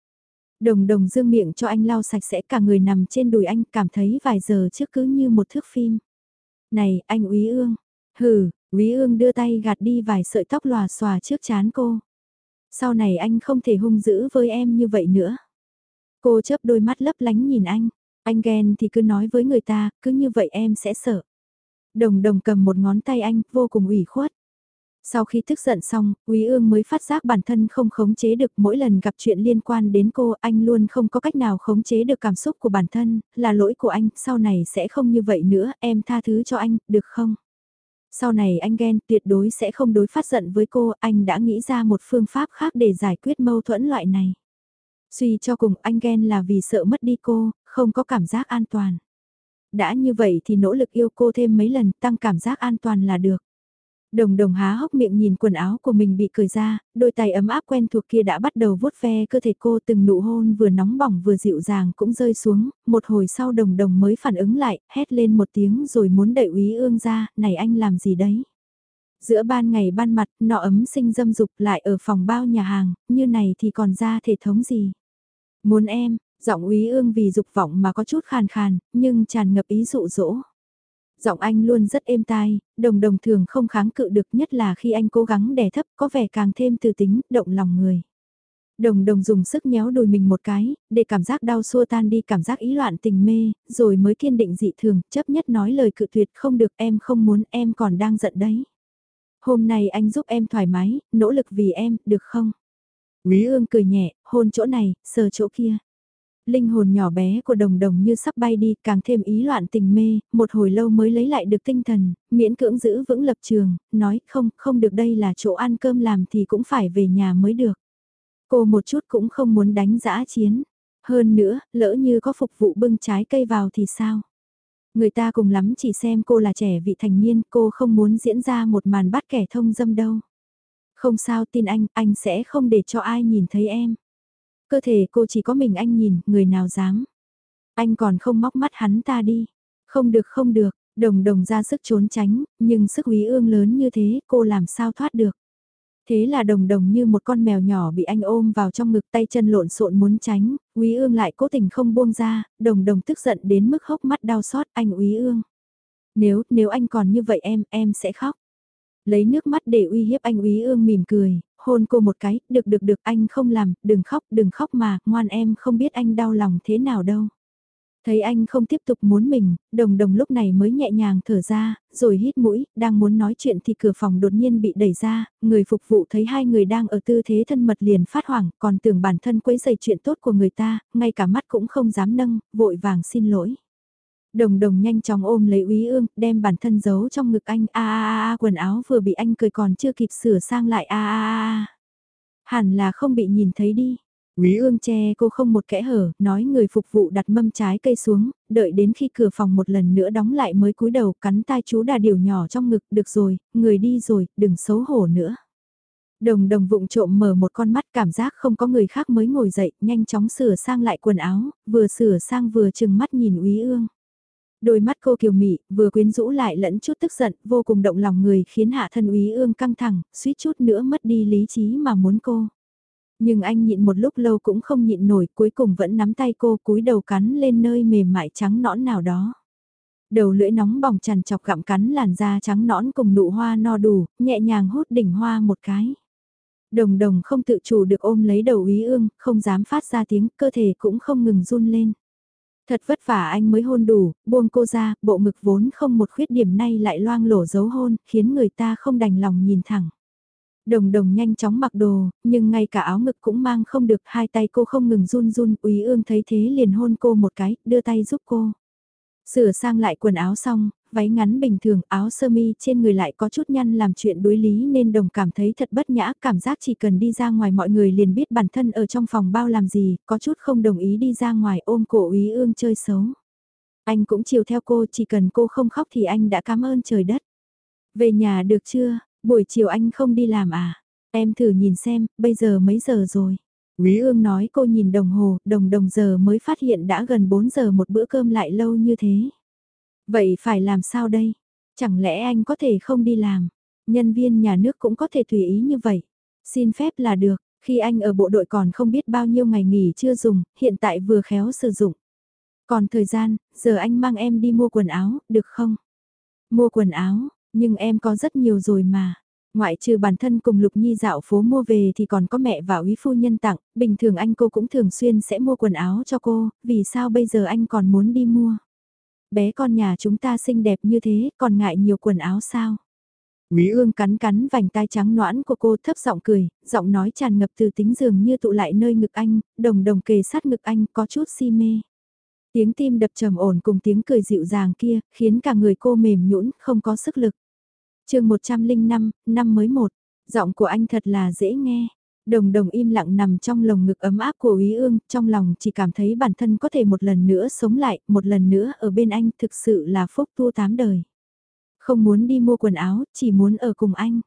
Đồng đồng dương miệng cho anh lau sạch sẽ cả người nằm trên đùi anh cảm thấy vài giờ trước cứ như một thước phim. Này, anh úy ương. Hừ, Quý ương đưa tay gạt đi vài sợi tóc lòa xòa trước chán cô. Sau này anh không thể hung dữ với em như vậy nữa. Cô chớp đôi mắt lấp lánh nhìn anh. Anh ghen thì cứ nói với người ta, cứ như vậy em sẽ sợ. Đồng đồng cầm một ngón tay anh, vô cùng ủy khuất. Sau khi tức giận xong, Quý Ương mới phát giác bản thân không khống chế được mỗi lần gặp chuyện liên quan đến cô, anh luôn không có cách nào khống chế được cảm xúc của bản thân, là lỗi của anh, sau này sẽ không như vậy nữa, em tha thứ cho anh, được không? Sau này anh ghen tuyệt đối sẽ không đối phát giận với cô, anh đã nghĩ ra một phương pháp khác để giải quyết mâu thuẫn loại này. Suy cho cùng anh ghen là vì sợ mất đi cô, không có cảm giác an toàn. Đã như vậy thì nỗ lực yêu cô thêm mấy lần tăng cảm giác an toàn là được. Đồng đồng há hốc miệng nhìn quần áo của mình bị cởi ra, đôi tay ấm áp quen thuộc kia đã bắt đầu vuốt ve cơ thể cô từng nụ hôn vừa nóng bỏng vừa dịu dàng cũng rơi xuống, một hồi sau đồng đồng mới phản ứng lại, hét lên một tiếng rồi muốn đẩy úy ương ra, này anh làm gì đấy? Giữa ban ngày ban mặt, nọ ấm sinh dâm dục lại ở phòng bao nhà hàng, như này thì còn ra thể thống gì? Muốn em, giọng úy ương vì dục vọng mà có chút khàn khàn, nhưng tràn ngập ý dụ dỗ. Giọng anh luôn rất êm tai, đồng đồng thường không kháng cự được nhất là khi anh cố gắng đè thấp có vẻ càng thêm từ tính, động lòng người. Đồng đồng dùng sức nhéo đùi mình một cái, để cảm giác đau xua tan đi cảm giác ý loạn tình mê, rồi mới kiên định dị thường, chấp nhất nói lời cự tuyệt không được em không muốn em còn đang giận đấy. Hôm nay anh giúp em thoải mái, nỗ lực vì em, được không? Quý ương cười nhẹ, hôn chỗ này, sờ chỗ kia. Linh hồn nhỏ bé của đồng đồng như sắp bay đi, càng thêm ý loạn tình mê, một hồi lâu mới lấy lại được tinh thần, miễn cưỡng giữ vững lập trường, nói không, không được đây là chỗ ăn cơm làm thì cũng phải về nhà mới được. Cô một chút cũng không muốn đánh giã chiến. Hơn nữa, lỡ như có phục vụ bưng trái cây vào thì sao? Người ta cùng lắm chỉ xem cô là trẻ vị thành niên, cô không muốn diễn ra một màn bắt kẻ thông dâm đâu. Không sao tin anh, anh sẽ không để cho ai nhìn thấy em. Cơ thể cô chỉ có mình anh nhìn, người nào dám. Anh còn không móc mắt hắn ta đi. Không được không được, đồng đồng ra sức trốn tránh, nhưng sức quý ương lớn như thế cô làm sao thoát được. Thế là đồng đồng như một con mèo nhỏ bị anh ôm vào trong ngực tay chân lộn xộn muốn tránh, quý ương lại cố tình không buông ra, đồng đồng tức giận đến mức hốc mắt đau xót anh quý ương. Nếu, nếu anh còn như vậy em, em sẽ khóc. Lấy nước mắt để uy hiếp anh úy ương mỉm cười, hôn cô một cái, được được được anh không làm, đừng khóc, đừng khóc mà, ngoan em không biết anh đau lòng thế nào đâu. Thấy anh không tiếp tục muốn mình, đồng đồng lúc này mới nhẹ nhàng thở ra, rồi hít mũi, đang muốn nói chuyện thì cửa phòng đột nhiên bị đẩy ra, người phục vụ thấy hai người đang ở tư thế thân mật liền phát hoảng, còn tưởng bản thân quấy dày chuyện tốt của người ta, ngay cả mắt cũng không dám nâng, vội vàng xin lỗi. Đồng đồng nhanh chóng ôm lấy úy ương, đem bản thân giấu trong ngực anh, a a a quần áo vừa bị anh cười còn chưa kịp sửa sang lại a a a. Hẳn là không bị nhìn thấy đi. Quý ương che cô không một kẽ hở, nói người phục vụ đặt mâm trái cây xuống, đợi đến khi cửa phòng một lần nữa đóng lại mới cúi đầu cắn tai chú đà điều nhỏ trong ngực, được rồi, người đi rồi, đừng xấu hổ nữa. Đồng đồng vụng trộm mở một con mắt cảm giác không có người khác mới ngồi dậy, nhanh chóng sửa sang lại quần áo, vừa sửa sang vừa chừng mắt nhìn úy ương. Đôi mắt cô kiều mị, vừa quyến rũ lại lẫn chút tức giận, vô cùng động lòng người khiến hạ thân úy ương căng thẳng, suýt chút nữa mất đi lý trí mà muốn cô. Nhưng anh nhịn một lúc lâu cũng không nhịn nổi, cuối cùng vẫn nắm tay cô cúi đầu cắn lên nơi mềm mại trắng nõn nào đó. Đầu lưỡi nóng bỏng chằn chọc gặm cắn làn da trắng nõn cùng nụ hoa no đủ, nhẹ nhàng hút đỉnh hoa một cái. Đồng đồng không tự chủ được ôm lấy đầu úy ương, không dám phát ra tiếng, cơ thể cũng không ngừng run lên. Thật vất vả anh mới hôn đủ, buông cô ra, bộ ngực vốn không một khuyết điểm nay lại loang lổ dấu hôn, khiến người ta không đành lòng nhìn thẳng. Đồng đồng nhanh chóng mặc đồ, nhưng ngay cả áo ngực cũng mang không được, hai tay cô không ngừng run run, úy ương thấy thế liền hôn cô một cái, đưa tay giúp cô. Sửa sang lại quần áo xong, váy ngắn bình thường, áo sơ mi trên người lại có chút nhăn làm chuyện đối lý nên đồng cảm thấy thật bất nhã, cảm giác chỉ cần đi ra ngoài mọi người liền biết bản thân ở trong phòng bao làm gì, có chút không đồng ý đi ra ngoài ôm cổ úy ương chơi xấu. Anh cũng chiều theo cô, chỉ cần cô không khóc thì anh đã cảm ơn trời đất. Về nhà được chưa, Buổi chiều anh không đi làm à? Em thử nhìn xem, bây giờ mấy giờ rồi? Quý ương nói cô nhìn đồng hồ, đồng đồng giờ mới phát hiện đã gần 4 giờ một bữa cơm lại lâu như thế. Vậy phải làm sao đây? Chẳng lẽ anh có thể không đi làm? Nhân viên nhà nước cũng có thể tùy ý như vậy. Xin phép là được, khi anh ở bộ đội còn không biết bao nhiêu ngày nghỉ chưa dùng, hiện tại vừa khéo sử dụng. Còn thời gian, giờ anh mang em đi mua quần áo, được không? Mua quần áo, nhưng em có rất nhiều rồi mà. Ngoại trừ bản thân cùng Lục Nhi dạo phố mua về thì còn có mẹ và úy phu nhân tặng, bình thường anh cô cũng thường xuyên sẽ mua quần áo cho cô, vì sao bây giờ anh còn muốn đi mua? Bé con nhà chúng ta xinh đẹp như thế, còn ngại nhiều quần áo sao? Quý ương cắn cắn vành tai trắng noãn của cô thấp giọng cười, giọng nói tràn ngập từ tính dường như tụ lại nơi ngực anh, đồng đồng kề sát ngực anh có chút si mê. Tiếng tim đập trầm ổn cùng tiếng cười dịu dàng kia, khiến cả người cô mềm nhũn không có sức lực chương 105, năm mới một, giọng của anh thật là dễ nghe. Đồng đồng im lặng nằm trong lồng ngực ấm áp của Ý ương, trong lòng chỉ cảm thấy bản thân có thể một lần nữa sống lại, một lần nữa ở bên anh thực sự là phúc tu tám đời. Không muốn đi mua quần áo, chỉ muốn ở cùng anh.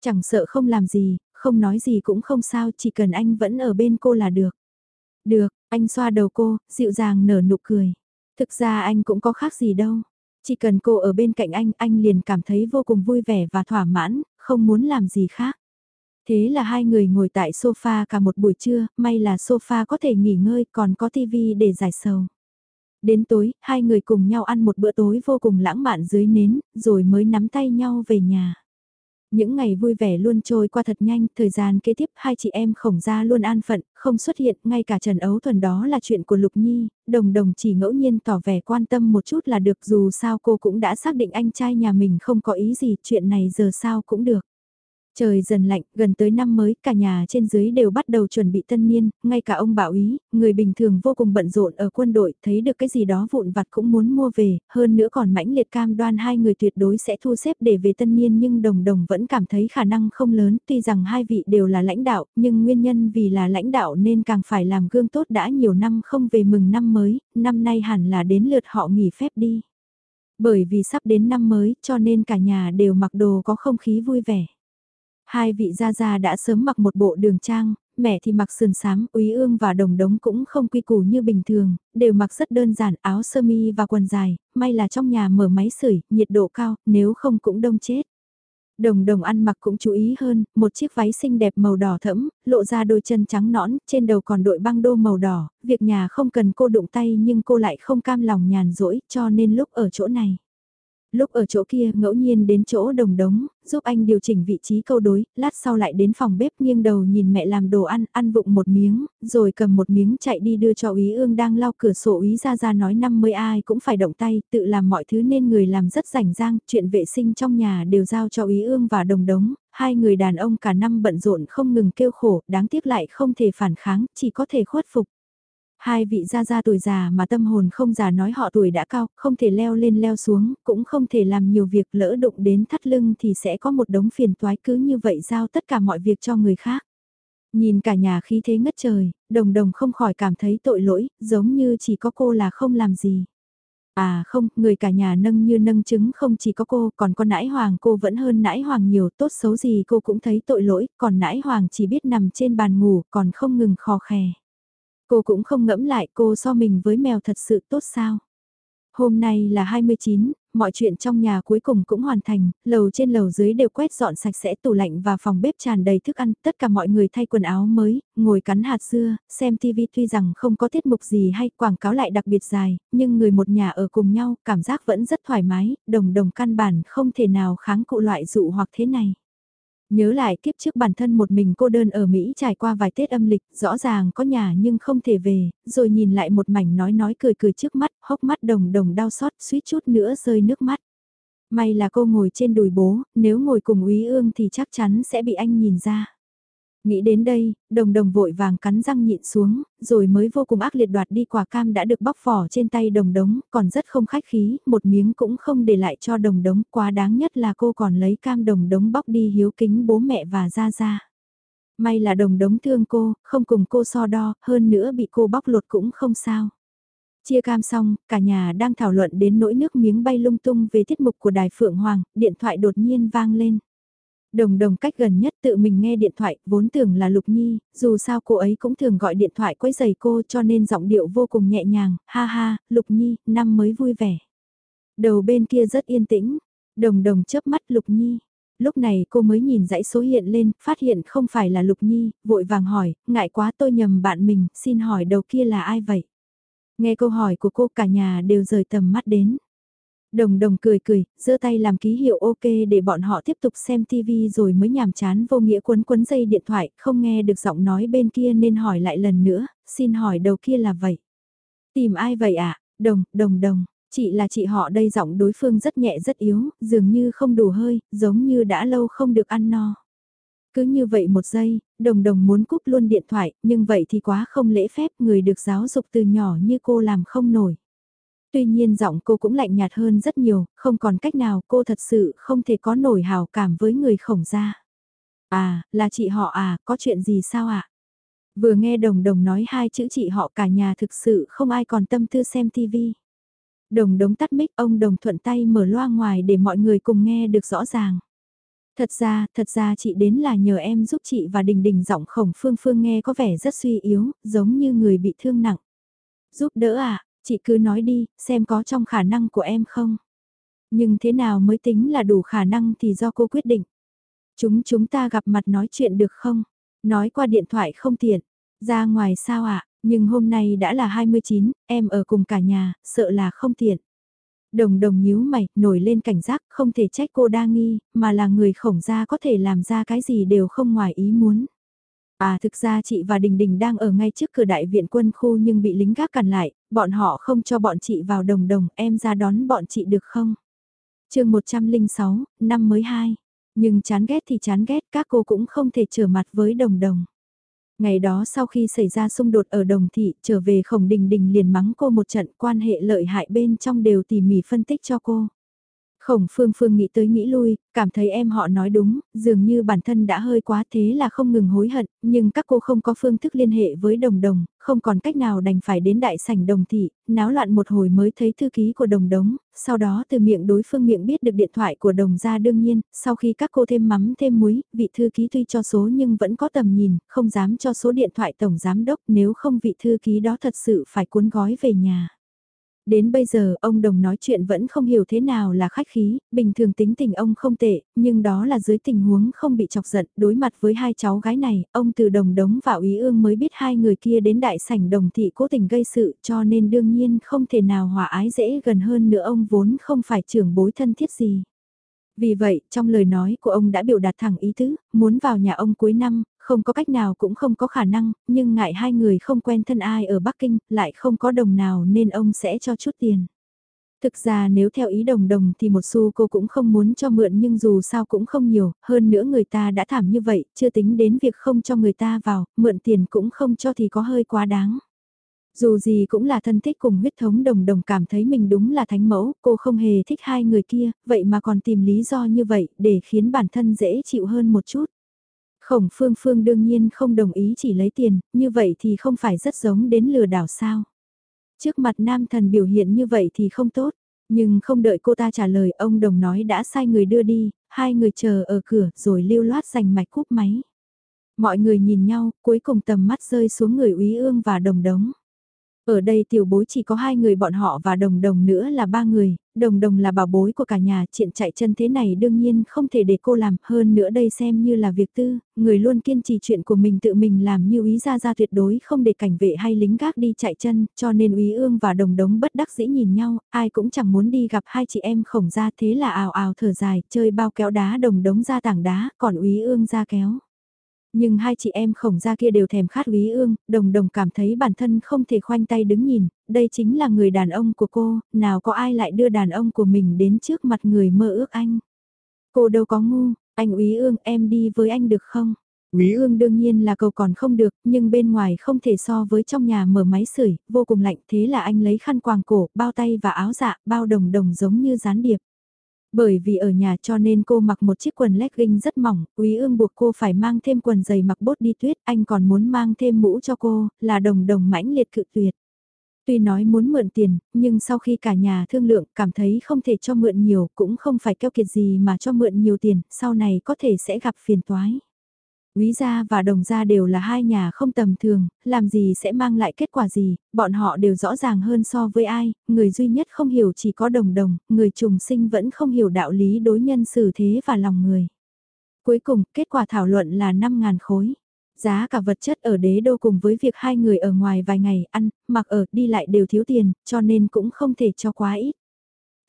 Chẳng sợ không làm gì, không nói gì cũng không sao, chỉ cần anh vẫn ở bên cô là được. Được, anh xoa đầu cô, dịu dàng nở nụ cười. Thực ra anh cũng có khác gì đâu. Chỉ cần cô ở bên cạnh anh, anh liền cảm thấy vô cùng vui vẻ và thỏa mãn, không muốn làm gì khác. Thế là hai người ngồi tại sofa cả một buổi trưa, may là sofa có thể nghỉ ngơi còn có tivi để giải sầu. Đến tối, hai người cùng nhau ăn một bữa tối vô cùng lãng mạn dưới nến, rồi mới nắm tay nhau về nhà. Những ngày vui vẻ luôn trôi qua thật nhanh, thời gian kế tiếp hai chị em khổng ra luôn an phận, không xuất hiện, ngay cả Trần Ấu Thuần đó là chuyện của Lục Nhi, đồng đồng chỉ ngẫu nhiên tỏ vẻ quan tâm một chút là được dù sao cô cũng đã xác định anh trai nhà mình không có ý gì, chuyện này giờ sao cũng được. Trời dần lạnh, gần tới năm mới, cả nhà trên dưới đều bắt đầu chuẩn bị tân niên, ngay cả ông bảo ý, người bình thường vô cùng bận rộn ở quân đội, thấy được cái gì đó vụn vặt cũng muốn mua về, hơn nữa còn mãnh liệt cam đoan hai người tuyệt đối sẽ thu xếp để về tân niên nhưng đồng đồng vẫn cảm thấy khả năng không lớn, tuy rằng hai vị đều là lãnh đạo, nhưng nguyên nhân vì là lãnh đạo nên càng phải làm gương tốt đã nhiều năm không về mừng năm mới, năm nay hẳn là đến lượt họ nghỉ phép đi. Bởi vì sắp đến năm mới cho nên cả nhà đều mặc đồ có không khí vui vẻ. Hai vị gia gia đã sớm mặc một bộ đường trang, mẹ thì mặc sườn xám, úy ương và đồng đống cũng không quy củ như bình thường, đều mặc rất đơn giản áo sơ mi và quần dài, may là trong nhà mở máy sưởi, nhiệt độ cao, nếu không cũng đông chết. Đồng đồng ăn mặc cũng chú ý hơn, một chiếc váy xinh đẹp màu đỏ thẫm, lộ ra đôi chân trắng nõn, trên đầu còn đội băng đô màu đỏ, việc nhà không cần cô đụng tay nhưng cô lại không cam lòng nhàn rỗi cho nên lúc ở chỗ này. Lúc ở chỗ kia ngẫu nhiên đến chỗ đồng đống, giúp anh điều chỉnh vị trí câu đối, lát sau lại đến phòng bếp nghiêng đầu nhìn mẹ làm đồ ăn, ăn vụng một miếng, rồi cầm một miếng chạy đi đưa cho úy ương đang lau cửa sổ úy ra ra nói năm mươi ai cũng phải động tay, tự làm mọi thứ nên người làm rất rảnh rang, chuyện vệ sinh trong nhà đều giao cho úy ương và đồng đống, hai người đàn ông cả năm bận rộn không ngừng kêu khổ, đáng tiếc lại không thể phản kháng, chỉ có thể khuất phục. Hai vị gia gia tuổi già mà tâm hồn không già nói họ tuổi đã cao, không thể leo lên leo xuống, cũng không thể làm nhiều việc lỡ đụng đến thắt lưng thì sẽ có một đống phiền toái cứ như vậy giao tất cả mọi việc cho người khác. Nhìn cả nhà khí thế ngất trời, đồng đồng không khỏi cảm thấy tội lỗi, giống như chỉ có cô là không làm gì. À không, người cả nhà nâng như nâng trứng không chỉ có cô, còn con nãi hoàng cô vẫn hơn nãi hoàng nhiều, tốt xấu gì cô cũng thấy tội lỗi, còn nãi hoàng chỉ biết nằm trên bàn ngủ, còn không ngừng khò khè. Cô cũng không ngẫm lại cô so mình với mèo thật sự tốt sao. Hôm nay là 29, mọi chuyện trong nhà cuối cùng cũng hoàn thành, lầu trên lầu dưới đều quét dọn sạch sẽ tủ lạnh và phòng bếp tràn đầy thức ăn, tất cả mọi người thay quần áo mới, ngồi cắn hạt dưa, xem TV tuy rằng không có tiết mục gì hay quảng cáo lại đặc biệt dài, nhưng người một nhà ở cùng nhau, cảm giác vẫn rất thoải mái, đồng đồng căn bản không thể nào kháng cự loại dụ hoặc thế này. Nhớ lại kiếp trước bản thân một mình cô đơn ở Mỹ trải qua vài Tết âm lịch, rõ ràng có nhà nhưng không thể về, rồi nhìn lại một mảnh nói nói cười cười trước mắt, hốc mắt đồng đồng đau xót, suýt chút nữa rơi nước mắt. May là cô ngồi trên đùi bố, nếu ngồi cùng úy ương thì chắc chắn sẽ bị anh nhìn ra. Nghĩ đến đây, đồng đồng vội vàng cắn răng nhịn xuống, rồi mới vô cùng ác liệt đoạt đi quả cam đã được bóc vỏ trên tay đồng đống, còn rất không khách khí, một miếng cũng không để lại cho đồng đống, quá đáng nhất là cô còn lấy cam đồng đống bóc đi hiếu kính bố mẹ và ra ra. May là đồng đống thương cô, không cùng cô so đo, hơn nữa bị cô bóc lột cũng không sao. Chia cam xong, cả nhà đang thảo luận đến nỗi nước miếng bay lung tung về tiết mục của Đài Phượng Hoàng, điện thoại đột nhiên vang lên. Đồng đồng cách gần nhất tự mình nghe điện thoại, vốn tưởng là Lục Nhi, dù sao cô ấy cũng thường gọi điện thoại quấy giày cô cho nên giọng điệu vô cùng nhẹ nhàng, ha ha, Lục Nhi, năm mới vui vẻ. Đầu bên kia rất yên tĩnh, đồng đồng chớp mắt Lục Nhi. Lúc này cô mới nhìn dãy số hiện lên, phát hiện không phải là Lục Nhi, vội vàng hỏi, ngại quá tôi nhầm bạn mình, xin hỏi đầu kia là ai vậy? Nghe câu hỏi của cô cả nhà đều rời tầm mắt đến. Đồng đồng cười cười, giơ tay làm ký hiệu ok để bọn họ tiếp tục xem TV rồi mới nhàm chán vô nghĩa quấn quấn dây điện thoại, không nghe được giọng nói bên kia nên hỏi lại lần nữa, xin hỏi đầu kia là vậy. Tìm ai vậy ạ? À? Đồng, đồng đồng, chị là chị họ đây giọng đối phương rất nhẹ rất yếu, dường như không đủ hơi, giống như đã lâu không được ăn no. Cứ như vậy một giây, đồng đồng muốn cúp luôn điện thoại, nhưng vậy thì quá không lễ phép người được giáo dục từ nhỏ như cô làm không nổi. Tuy nhiên giọng cô cũng lạnh nhạt hơn rất nhiều, không còn cách nào cô thật sự không thể có nổi hào cảm với người khổng gia. À, là chị họ à, có chuyện gì sao ạ? À? Vừa nghe đồng đồng nói hai chữ chị họ cả nhà thực sự không ai còn tâm tư xem tivi. Đồng đống tắt mic ông đồng thuận tay mở loa ngoài để mọi người cùng nghe được rõ ràng. Thật ra, thật ra chị đến là nhờ em giúp chị và đình đình giọng khổng phương phương nghe có vẻ rất suy yếu, giống như người bị thương nặng. Giúp đỡ à, Chị cứ nói đi, xem có trong khả năng của em không. Nhưng thế nào mới tính là đủ khả năng thì do cô quyết định. Chúng chúng ta gặp mặt nói chuyện được không? Nói qua điện thoại không tiện. Ra ngoài sao ạ? À? Nhưng hôm nay đã là 29, em ở cùng cả nhà, sợ là không tiện. Đồng đồng nhíu mày, nổi lên cảnh giác, không thể trách cô đa nghi, mà là người khổng gia có thể làm ra cái gì đều không ngoài ý muốn. À thực ra chị và Đình Đình đang ở ngay trước cửa đại viện quân khu nhưng bị lính gác cản lại, bọn họ không cho bọn chị vào đồng đồng, em ra đón bọn chị được không? chương 106, năm mới 2. Nhưng chán ghét thì chán ghét, các cô cũng không thể trở mặt với đồng đồng. Ngày đó sau khi xảy ra xung đột ở đồng thị, trở về khổng đình đình liền mắng cô một trận quan hệ lợi hại bên trong đều tỉ mỉ phân tích cho cô. Khổng Phương Phương nghĩ tới nghĩ lui, cảm thấy em họ nói đúng, dường như bản thân đã hơi quá thế là không ngừng hối hận, nhưng các cô không có phương thức liên hệ với đồng đồng, không còn cách nào đành phải đến đại sảnh đồng thị, náo loạn một hồi mới thấy thư ký của đồng đống, sau đó từ miệng đối phương miệng biết được điện thoại của đồng ra đương nhiên, sau khi các cô thêm mắm thêm muối, vị thư ký tuy cho số nhưng vẫn có tầm nhìn, không dám cho số điện thoại tổng giám đốc nếu không vị thư ký đó thật sự phải cuốn gói về nhà. Đến bây giờ, ông Đồng nói chuyện vẫn không hiểu thế nào là khách khí, bình thường tính tình ông không tệ, nhưng đó là dưới tình huống không bị chọc giận, đối mặt với hai cháu gái này, ông từ Đồng Đống và Úy Ương mới biết hai người kia đến đại sảnh Đồng Thị cố tình gây sự cho nên đương nhiên không thể nào hòa ái dễ gần hơn nữa ông vốn không phải trưởng bối thân thiết gì. Vì vậy, trong lời nói của ông đã biểu đạt thẳng ý tứ, muốn vào nhà ông cuối năm, không có cách nào cũng không có khả năng, nhưng ngại hai người không quen thân ai ở Bắc Kinh, lại không có đồng nào nên ông sẽ cho chút tiền. Thực ra nếu theo ý đồng đồng thì một xu cô cũng không muốn cho mượn nhưng dù sao cũng không nhiều, hơn nữa người ta đã thảm như vậy, chưa tính đến việc không cho người ta vào, mượn tiền cũng không cho thì có hơi quá đáng. Dù gì cũng là thân thích cùng huyết thống đồng đồng cảm thấy mình đúng là thánh mẫu, cô không hề thích hai người kia, vậy mà còn tìm lý do như vậy để khiến bản thân dễ chịu hơn một chút. Khổng Phương Phương đương nhiên không đồng ý chỉ lấy tiền, như vậy thì không phải rất giống đến lừa đảo sao. Trước mặt nam thần biểu hiện như vậy thì không tốt, nhưng không đợi cô ta trả lời ông đồng nói đã sai người đưa đi, hai người chờ ở cửa rồi lưu loát giành mạch cúp máy. Mọi người nhìn nhau, cuối cùng tầm mắt rơi xuống người úy ương và đồng đống. Ở đây tiểu bối chỉ có hai người bọn họ và đồng đồng nữa là ba người, đồng đồng là bảo bối của cả nhà, chuyện chạy chân thế này đương nhiên không thể để cô làm, hơn nữa đây xem như là việc tư, người luôn kiên trì chuyện của mình tự mình làm như ý ra ra tuyệt đối không để cảnh vệ hay lính gác đi chạy chân, cho nên úy ương và đồng đống bất đắc dĩ nhìn nhau, ai cũng chẳng muốn đi gặp hai chị em khổng ra thế là ào ào thở dài, chơi bao kéo đá đồng đống ra tảng đá, còn úy ương ra kéo. Nhưng hai chị em khổng gia kia đều thèm khát quý ương, đồng đồng cảm thấy bản thân không thể khoanh tay đứng nhìn, đây chính là người đàn ông của cô, nào có ai lại đưa đàn ông của mình đến trước mặt người mơ ước anh. Cô đâu có ngu, anh úy ương em đi với anh được không? Úy ương đương nhiên là cầu còn không được, nhưng bên ngoài không thể so với trong nhà mở máy sưởi, vô cùng lạnh, thế là anh lấy khăn quàng cổ, bao tay và áo dạ, bao đồng đồng giống như gián điệp. Bởi vì ở nhà cho nên cô mặc một chiếc quần legging rất mỏng, Quý ương buộc cô phải mang thêm quần giày mặc bốt đi tuyết, anh còn muốn mang thêm mũ cho cô, là đồng đồng mãnh liệt cự tuyệt. Tuy nói muốn mượn tiền, nhưng sau khi cả nhà thương lượng cảm thấy không thể cho mượn nhiều cũng không phải keo kiệt gì mà cho mượn nhiều tiền, sau này có thể sẽ gặp phiền toái. Quý gia và đồng gia đều là hai nhà không tầm thường, làm gì sẽ mang lại kết quả gì, bọn họ đều rõ ràng hơn so với ai, người duy nhất không hiểu chỉ có đồng đồng, người trùng sinh vẫn không hiểu đạo lý đối nhân xử thế và lòng người. Cuối cùng, kết quả thảo luận là 5.000 khối. Giá cả vật chất ở đế đô cùng với việc hai người ở ngoài vài ngày ăn, mặc ở, đi lại đều thiếu tiền, cho nên cũng không thể cho quá ít.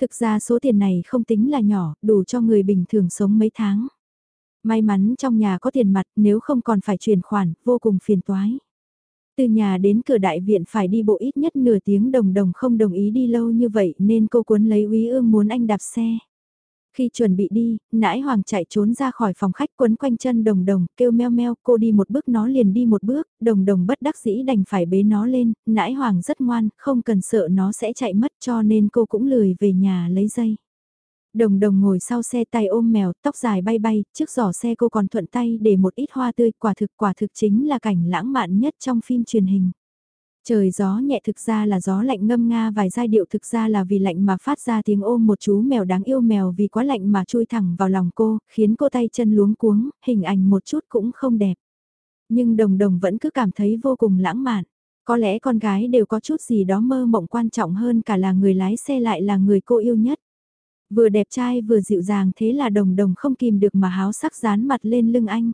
Thực ra số tiền này không tính là nhỏ, đủ cho người bình thường sống mấy tháng. May mắn trong nhà có tiền mặt nếu không còn phải chuyển khoản, vô cùng phiền toái. Từ nhà đến cửa đại viện phải đi bộ ít nhất nửa tiếng đồng đồng không đồng ý đi lâu như vậy nên cô cuốn lấy úy ương muốn anh đạp xe. Khi chuẩn bị đi, nãi hoàng chạy trốn ra khỏi phòng khách quấn quanh chân đồng đồng, kêu meo meo, cô đi một bước nó liền đi một bước, đồng đồng bất đắc dĩ đành phải bế nó lên, nãi hoàng rất ngoan, không cần sợ nó sẽ chạy mất cho nên cô cũng lười về nhà lấy dây. Đồng đồng ngồi sau xe tay ôm mèo, tóc dài bay bay, trước giỏ xe cô còn thuận tay để một ít hoa tươi, quả thực quả thực chính là cảnh lãng mạn nhất trong phim truyền hình. Trời gió nhẹ thực ra là gió lạnh ngâm nga vài giai điệu thực ra là vì lạnh mà phát ra tiếng ôm một chú mèo đáng yêu mèo vì quá lạnh mà chui thẳng vào lòng cô, khiến cô tay chân luống cuống, hình ảnh một chút cũng không đẹp. Nhưng đồng đồng vẫn cứ cảm thấy vô cùng lãng mạn. Có lẽ con gái đều có chút gì đó mơ mộng quan trọng hơn cả là người lái xe lại là người cô yêu nhất. Vừa đẹp trai vừa dịu dàng thế là đồng đồng không kìm được mà háo sắc dán mặt lên lưng anh.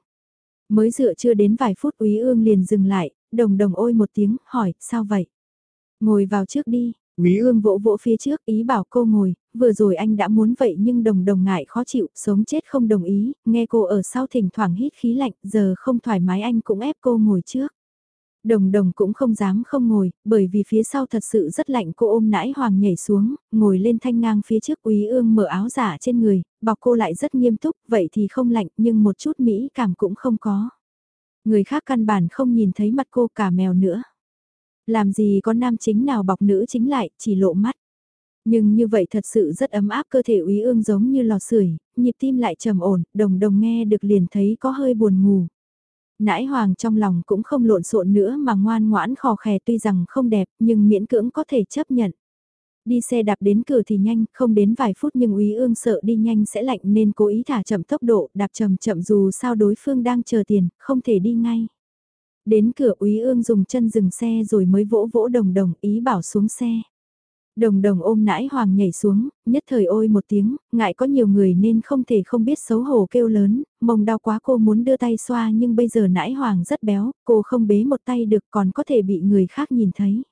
Mới dựa chưa đến vài phút úy ương liền dừng lại, đồng đồng ôi một tiếng, hỏi, sao vậy? Ngồi vào trước đi, úy ương vỗ vỗ phía trước ý bảo cô ngồi, vừa rồi anh đã muốn vậy nhưng đồng đồng ngại khó chịu, sống chết không đồng ý, nghe cô ở sau thỉnh thoảng hít khí lạnh, giờ không thoải mái anh cũng ép cô ngồi trước. Đồng đồng cũng không dám không ngồi, bởi vì phía sau thật sự rất lạnh cô ôm nãi hoàng nhảy xuống, ngồi lên thanh ngang phía trước úy ương mở áo giả trên người, bọc cô lại rất nghiêm túc, vậy thì không lạnh nhưng một chút mỹ cảm cũng không có. Người khác căn bản không nhìn thấy mặt cô cả mèo nữa. Làm gì có nam chính nào bọc nữ chính lại, chỉ lộ mắt. Nhưng như vậy thật sự rất ấm áp cơ thể úy ương giống như lò sưởi nhịp tim lại trầm ổn, đồng đồng nghe được liền thấy có hơi buồn ngủ. Nãi hoàng trong lòng cũng không lộn xộn nữa mà ngoan ngoãn khò khè tuy rằng không đẹp nhưng miễn cưỡng có thể chấp nhận. Đi xe đạp đến cửa thì nhanh, không đến vài phút nhưng úy ương sợ đi nhanh sẽ lạnh nên cố ý thả chậm tốc độ, đạp chậm chậm dù sao đối phương đang chờ tiền, không thể đi ngay. Đến cửa úy ương dùng chân dừng xe rồi mới vỗ vỗ đồng đồng ý bảo xuống xe. Đồng đồng ôm nãi hoàng nhảy xuống, nhất thời ôi một tiếng, ngại có nhiều người nên không thể không biết xấu hổ kêu lớn, mông đau quá cô muốn đưa tay xoa nhưng bây giờ nãi hoàng rất béo, cô không bế một tay được còn có thể bị người khác nhìn thấy.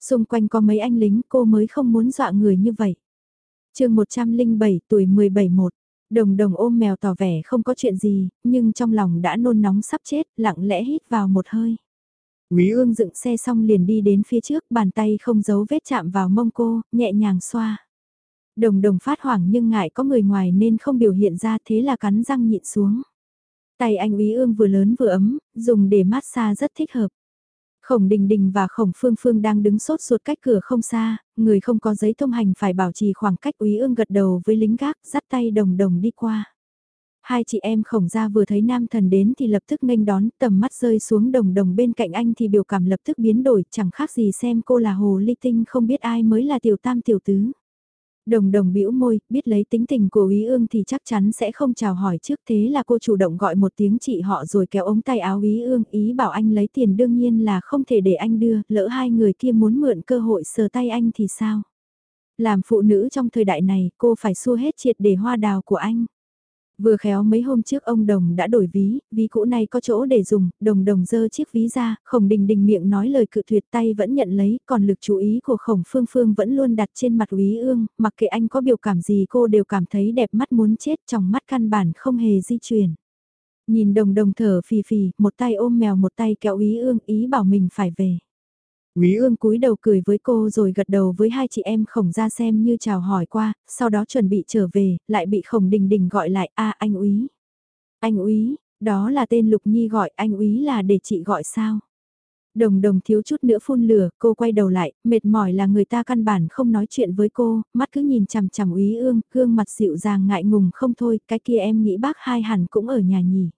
Xung quanh có mấy anh lính cô mới không muốn dọa người như vậy. chương 107 tuổi 17 một Đồng đồng ôm mèo tỏ vẻ không có chuyện gì, nhưng trong lòng đã nôn nóng sắp chết, lặng lẽ hít vào một hơi. Quý ương dựng xe xong liền đi đến phía trước, bàn tay không giấu vết chạm vào mông cô, nhẹ nhàng xoa. Đồng đồng phát hoảng nhưng ngại có người ngoài nên không biểu hiện ra thế là cắn răng nhịn xuống. Tay anh Úy ương vừa lớn vừa ấm, dùng để mát xa rất thích hợp. Khổng Đình Đình và Khổng Phương Phương đang đứng sốt ruột cách cửa không xa, người không có giấy thông hành phải bảo trì khoảng cách Úy ương gật đầu với lính gác, dắt tay đồng đồng đi qua. Hai chị em khổng gia vừa thấy nam thần đến thì lập tức nghênh đón, tầm mắt rơi xuống đồng đồng bên cạnh anh thì biểu cảm lập tức biến đổi, chẳng khác gì xem cô là hồ ly tinh không biết ai mới là tiểu tam tiểu tứ. Đồng đồng bĩu môi, biết lấy tính tình của Úy Ương thì chắc chắn sẽ không chào hỏi trước thế là cô chủ động gọi một tiếng chị họ rồi kéo ống tay áo Úy Ương ý bảo anh lấy tiền đương nhiên là không thể để anh đưa, lỡ hai người kia muốn mượn cơ hội sờ tay anh thì sao? Làm phụ nữ trong thời đại này cô phải xua hết triệt để hoa đào của anh. Vừa khéo mấy hôm trước ông Đồng đã đổi ví, ví cũ này có chỗ để dùng, Đồng Đồng dơ chiếc ví ra, Khổng Đình Đình miệng nói lời cự tuyệt tay vẫn nhận lấy, còn lực chú ý của Khổng Phương Phương vẫn luôn đặt trên mặt Úy Ương, mặc kệ anh có biểu cảm gì cô đều cảm thấy đẹp mắt muốn chết trong mắt căn bản không hề di chuyển. Nhìn Đồng Đồng thở phì phì, một tay ôm mèo một tay kéo Úy Ương ý bảo mình phải về. Quý ương cúi đầu cười với cô rồi gật đầu với hai chị em khổng ra xem như chào hỏi qua, sau đó chuẩn bị trở về, lại bị khổng đình đình gọi lại, a anh úy. Anh úy, đó là tên Lục Nhi gọi, anh úy là để chị gọi sao? Đồng đồng thiếu chút nữa phun lửa, cô quay đầu lại, mệt mỏi là người ta căn bản không nói chuyện với cô, mắt cứ nhìn chằm chằm úy ương, gương mặt dịu dàng ngại ngùng không thôi, cái kia em nghĩ bác hai hẳn cũng ở nhà nhỉ.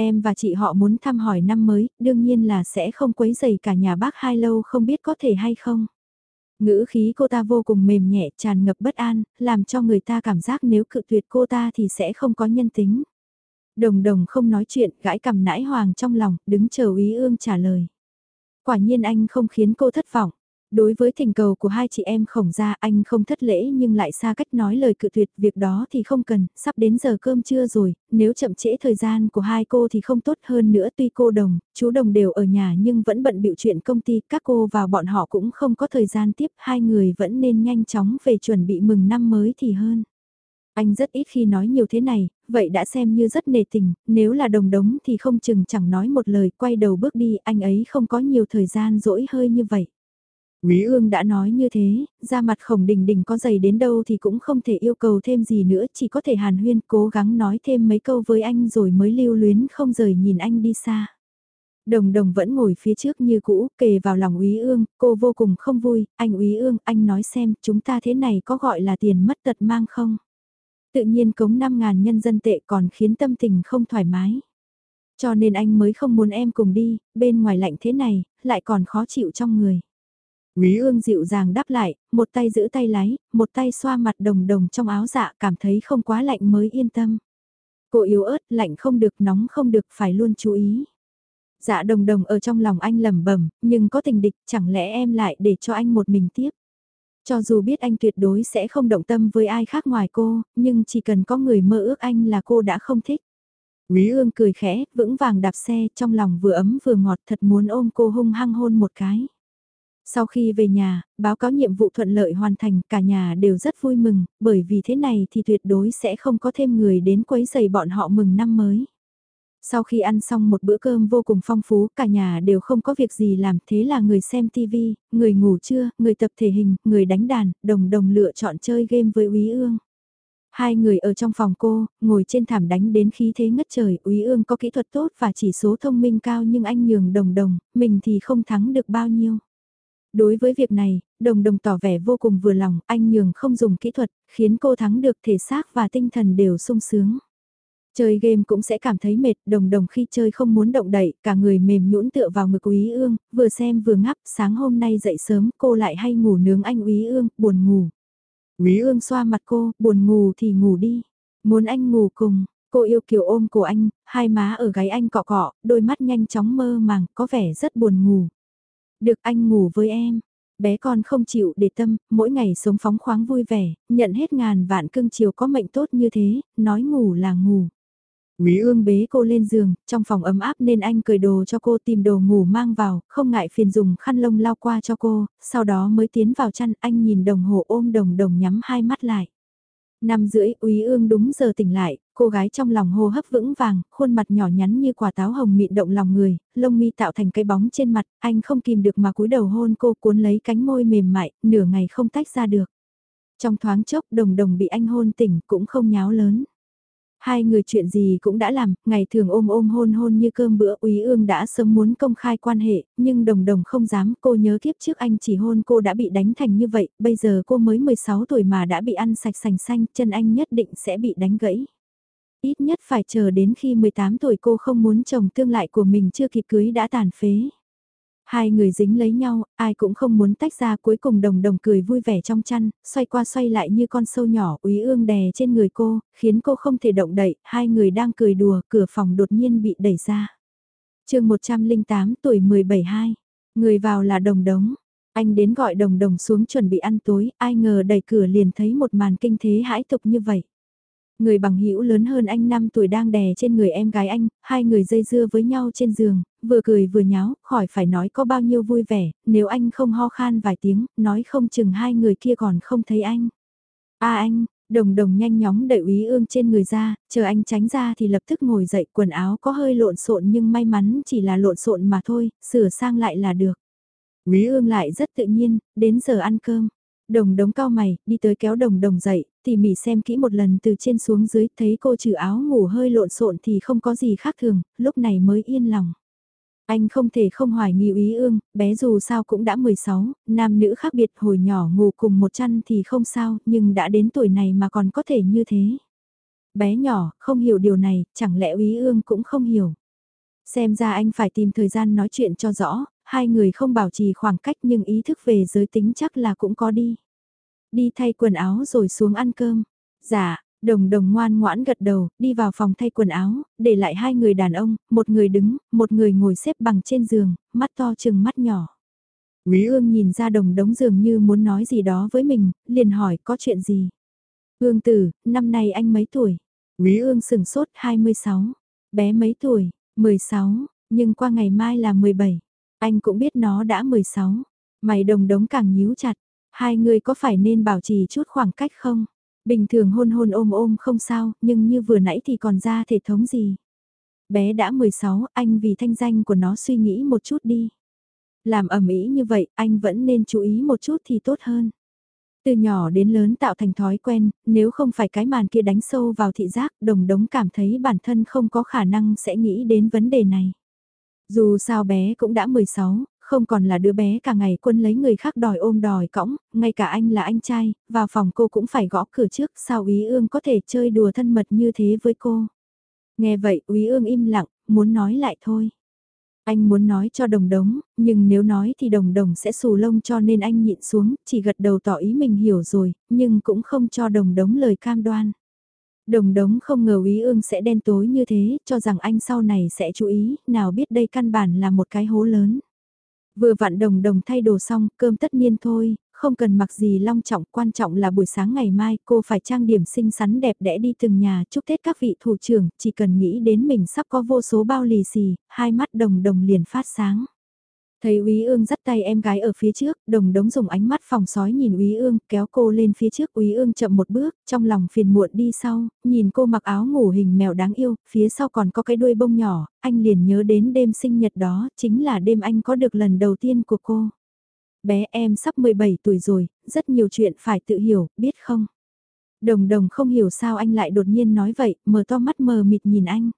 Em và chị họ muốn thăm hỏi năm mới, đương nhiên là sẽ không quấy rầy cả nhà bác hai lâu không biết có thể hay không. Ngữ khí cô ta vô cùng mềm nhẹ, tràn ngập bất an, làm cho người ta cảm giác nếu cự tuyệt cô ta thì sẽ không có nhân tính. Đồng đồng không nói chuyện, gãi cầm nãi hoàng trong lòng, đứng chờ ý ương trả lời. Quả nhiên anh không khiến cô thất vọng. Đối với thỉnh cầu của hai chị em khổng gia anh không thất lễ nhưng lại xa cách nói lời cự tuyệt việc đó thì không cần, sắp đến giờ cơm trưa rồi, nếu chậm trễ thời gian của hai cô thì không tốt hơn nữa tuy cô đồng, chú đồng đều ở nhà nhưng vẫn bận bịu chuyện công ty, các cô và bọn họ cũng không có thời gian tiếp, hai người vẫn nên nhanh chóng về chuẩn bị mừng năm mới thì hơn. Anh rất ít khi nói nhiều thế này, vậy đã xem như rất nề tình, nếu là đồng đống thì không chừng chẳng nói một lời, quay đầu bước đi, anh ấy không có nhiều thời gian dỗi hơi như vậy. Quý ương đã nói như thế, ra mặt khổng đình đình có dày đến đâu thì cũng không thể yêu cầu thêm gì nữa, chỉ có thể hàn huyên cố gắng nói thêm mấy câu với anh rồi mới lưu luyến không rời nhìn anh đi xa. Đồng đồng vẫn ngồi phía trước như cũ, kề vào lòng úy ương, cô vô cùng không vui, anh úy ương, anh nói xem, chúng ta thế này có gọi là tiền mất tật mang không? Tự nhiên cống 5.000 nhân dân tệ còn khiến tâm tình không thoải mái. Cho nên anh mới không muốn em cùng đi, bên ngoài lạnh thế này, lại còn khó chịu trong người. Quý ương dịu dàng đáp lại, một tay giữ tay lái, một tay xoa mặt đồng đồng trong áo dạ cảm thấy không quá lạnh mới yên tâm. Cô yếu ớt, lạnh không được, nóng không được, phải luôn chú ý. Dạ đồng đồng ở trong lòng anh lẩm bẩm, nhưng có tình địch, chẳng lẽ em lại để cho anh một mình tiếp. Cho dù biết anh tuyệt đối sẽ không động tâm với ai khác ngoài cô, nhưng chỉ cần có người mơ ước anh là cô đã không thích. Quý ương cười khẽ, vững vàng đạp xe, trong lòng vừa ấm vừa ngọt thật muốn ôm cô hung hăng hôn một cái. Sau khi về nhà, báo cáo nhiệm vụ thuận lợi hoàn thành, cả nhà đều rất vui mừng, bởi vì thế này thì tuyệt đối sẽ không có thêm người đến quấy giày bọn họ mừng năm mới. Sau khi ăn xong một bữa cơm vô cùng phong phú, cả nhà đều không có việc gì làm, thế là người xem TV, người ngủ trưa, người tập thể hình, người đánh đàn, đồng đồng lựa chọn chơi game với Úy Ương. Hai người ở trong phòng cô, ngồi trên thảm đánh đến khí thế ngất trời, Úy Ương có kỹ thuật tốt và chỉ số thông minh cao nhưng anh nhường đồng đồng, mình thì không thắng được bao nhiêu. Đối với việc này, đồng đồng tỏ vẻ vô cùng vừa lòng, anh nhường không dùng kỹ thuật, khiến cô thắng được thể xác và tinh thần đều sung sướng. Chơi game cũng sẽ cảm thấy mệt, đồng đồng khi chơi không muốn động đậy, cả người mềm nhũn tựa vào ngực úy ương, vừa xem vừa ngắp, sáng hôm nay dậy sớm cô lại hay ngủ nướng anh úy ương, buồn ngủ. Úy ương xoa mặt cô, buồn ngủ thì ngủ đi, muốn anh ngủ cùng, cô yêu kiều ôm cổ anh, hai má ở gáy anh cọ cọ, đôi mắt nhanh chóng mơ màng, có vẻ rất buồn ngủ. Được anh ngủ với em. Bé con không chịu để tâm, mỗi ngày sống phóng khoáng vui vẻ, nhận hết ngàn vạn cưng chiều có mệnh tốt như thế, nói ngủ là ngủ. Quý ương bế cô lên giường, trong phòng ấm áp nên anh cởi đồ cho cô tìm đồ ngủ mang vào, không ngại phiền dùng khăn lông lao qua cho cô, sau đó mới tiến vào chăn anh nhìn đồng hồ ôm đồng đồng nhắm hai mắt lại. Năm rưỡi, Úy Ương đúng giờ tỉnh lại, cô gái trong lòng hô hấp vững vàng, khuôn mặt nhỏ nhắn như quả táo hồng mịn động lòng người, lông mi tạo thành cái bóng trên mặt, anh không kìm được mà cúi đầu hôn cô cuốn lấy cánh môi mềm mại, nửa ngày không tách ra được. Trong thoáng chốc đồng đồng bị anh hôn tỉnh cũng không nháo lớn. Hai người chuyện gì cũng đã làm, ngày thường ôm ôm hôn hôn như cơm bữa Úy Ương đã sớm muốn công khai quan hệ, nhưng đồng đồng không dám, cô nhớ kiếp trước anh chỉ hôn cô đã bị đánh thành như vậy, bây giờ cô mới 16 tuổi mà đã bị ăn sạch sành xanh, chân anh nhất định sẽ bị đánh gãy. Ít nhất phải chờ đến khi 18 tuổi cô không muốn chồng tương lại của mình chưa kịp cưới đã tàn phế. Hai người dính lấy nhau, ai cũng không muốn tách ra cuối cùng đồng đồng cười vui vẻ trong chăn, xoay qua xoay lại như con sâu nhỏ úy ương đè trên người cô, khiến cô không thể động đậy, hai người đang cười đùa, cửa phòng đột nhiên bị đẩy ra. chương 108 tuổi 17-2, người vào là đồng đống, anh đến gọi đồng đồng xuống chuẩn bị ăn tối, ai ngờ đẩy cửa liền thấy một màn kinh thế hãi tục như vậy. Người bằng hữu lớn hơn anh 5 tuổi đang đè trên người em gái anh, hai người dây dưa với nhau trên giường, vừa cười vừa nháo, khỏi phải nói có bao nhiêu vui vẻ, nếu anh không ho khan vài tiếng, nói không chừng hai người kia còn không thấy anh. a à anh, đồng đồng nhanh nhóng đẩy úy ương trên người ra, chờ anh tránh ra thì lập tức ngồi dậy quần áo có hơi lộn xộn nhưng may mắn chỉ là lộn xộn mà thôi, sửa sang lại là được. Úy ương lại rất tự nhiên, đến giờ ăn cơm. Đồng đống cao mày, đi tới kéo đồng đồng dậy, tỉ mỉ xem kỹ một lần từ trên xuống dưới, thấy cô trừ áo ngủ hơi lộn xộn thì không có gì khác thường, lúc này mới yên lòng. Anh không thể không hoài nghi ý ương, bé dù sao cũng đã 16, nam nữ khác biệt hồi nhỏ ngủ cùng một chăn thì không sao, nhưng đã đến tuổi này mà còn có thể như thế. Bé nhỏ, không hiểu điều này, chẳng lẽ ý ương cũng không hiểu. Xem ra anh phải tìm thời gian nói chuyện cho rõ, hai người không bảo trì khoảng cách nhưng ý thức về giới tính chắc là cũng có đi. Đi thay quần áo rồi xuống ăn cơm. Dạ, đồng đồng ngoan ngoãn gật đầu, đi vào phòng thay quần áo, để lại hai người đàn ông, một người đứng, một người ngồi xếp bằng trên giường, mắt to chừng mắt nhỏ. Quý ương nhìn ra đồng đống giường như muốn nói gì đó với mình, liền hỏi có chuyện gì. Ương tử, năm nay anh mấy tuổi? Quý ương sừng sốt 26. Bé mấy tuổi? 16, nhưng qua ngày mai là 17. Anh cũng biết nó đã 16. Mày đồng đống càng nhíu chặt. Hai người có phải nên bảo trì chút khoảng cách không? Bình thường hôn hôn ôm ôm không sao, nhưng như vừa nãy thì còn ra thể thống gì? Bé đã 16, anh vì thanh danh của nó suy nghĩ một chút đi. Làm ẩm ý như vậy, anh vẫn nên chú ý một chút thì tốt hơn. Từ nhỏ đến lớn tạo thành thói quen, nếu không phải cái màn kia đánh sâu vào thị giác, đồng đống cảm thấy bản thân không có khả năng sẽ nghĩ đến vấn đề này. Dù sao bé cũng đã 16, không còn là đứa bé cả ngày quân lấy người khác đòi ôm đòi cõng, ngay cả anh là anh trai, vào phòng cô cũng phải gõ cửa trước, sao Úy Ương có thể chơi đùa thân mật như thế với cô. Nghe vậy Úy Ương im lặng, muốn nói lại thôi. Anh muốn nói cho đồng đống, nhưng nếu nói thì đồng đồng sẽ xù lông cho nên anh nhịn xuống, chỉ gật đầu tỏ ý mình hiểu rồi, nhưng cũng không cho đồng đống lời cam đoan. Đồng đống không ngờ ý ương sẽ đen tối như thế, cho rằng anh sau này sẽ chú ý, nào biết đây căn bản là một cái hố lớn. Vừa vặn đồng đồng thay đồ xong, cơm tất nhiên thôi, không cần mặc gì long trọng, quan trọng là buổi sáng ngày mai cô phải trang điểm xinh xắn đẹp đẽ đi từng nhà chúc Tết các vị thủ trưởng, chỉ cần nghĩ đến mình sắp có vô số bao lì xì, hai mắt đồng đồng liền phát sáng. Thấy Úy Ương dắt tay em gái ở phía trước, đồng đống dùng ánh mắt phòng sói nhìn Úy Ương, kéo cô lên phía trước Úy Ương chậm một bước, trong lòng phiền muộn đi sau, nhìn cô mặc áo ngủ hình mèo đáng yêu, phía sau còn có cái đuôi bông nhỏ, anh liền nhớ đến đêm sinh nhật đó, chính là đêm anh có được lần đầu tiên của cô. Bé em sắp 17 tuổi rồi, rất nhiều chuyện phải tự hiểu, biết không? Đồng đồng không hiểu sao anh lại đột nhiên nói vậy, mở to mắt mờ mịt nhìn anh.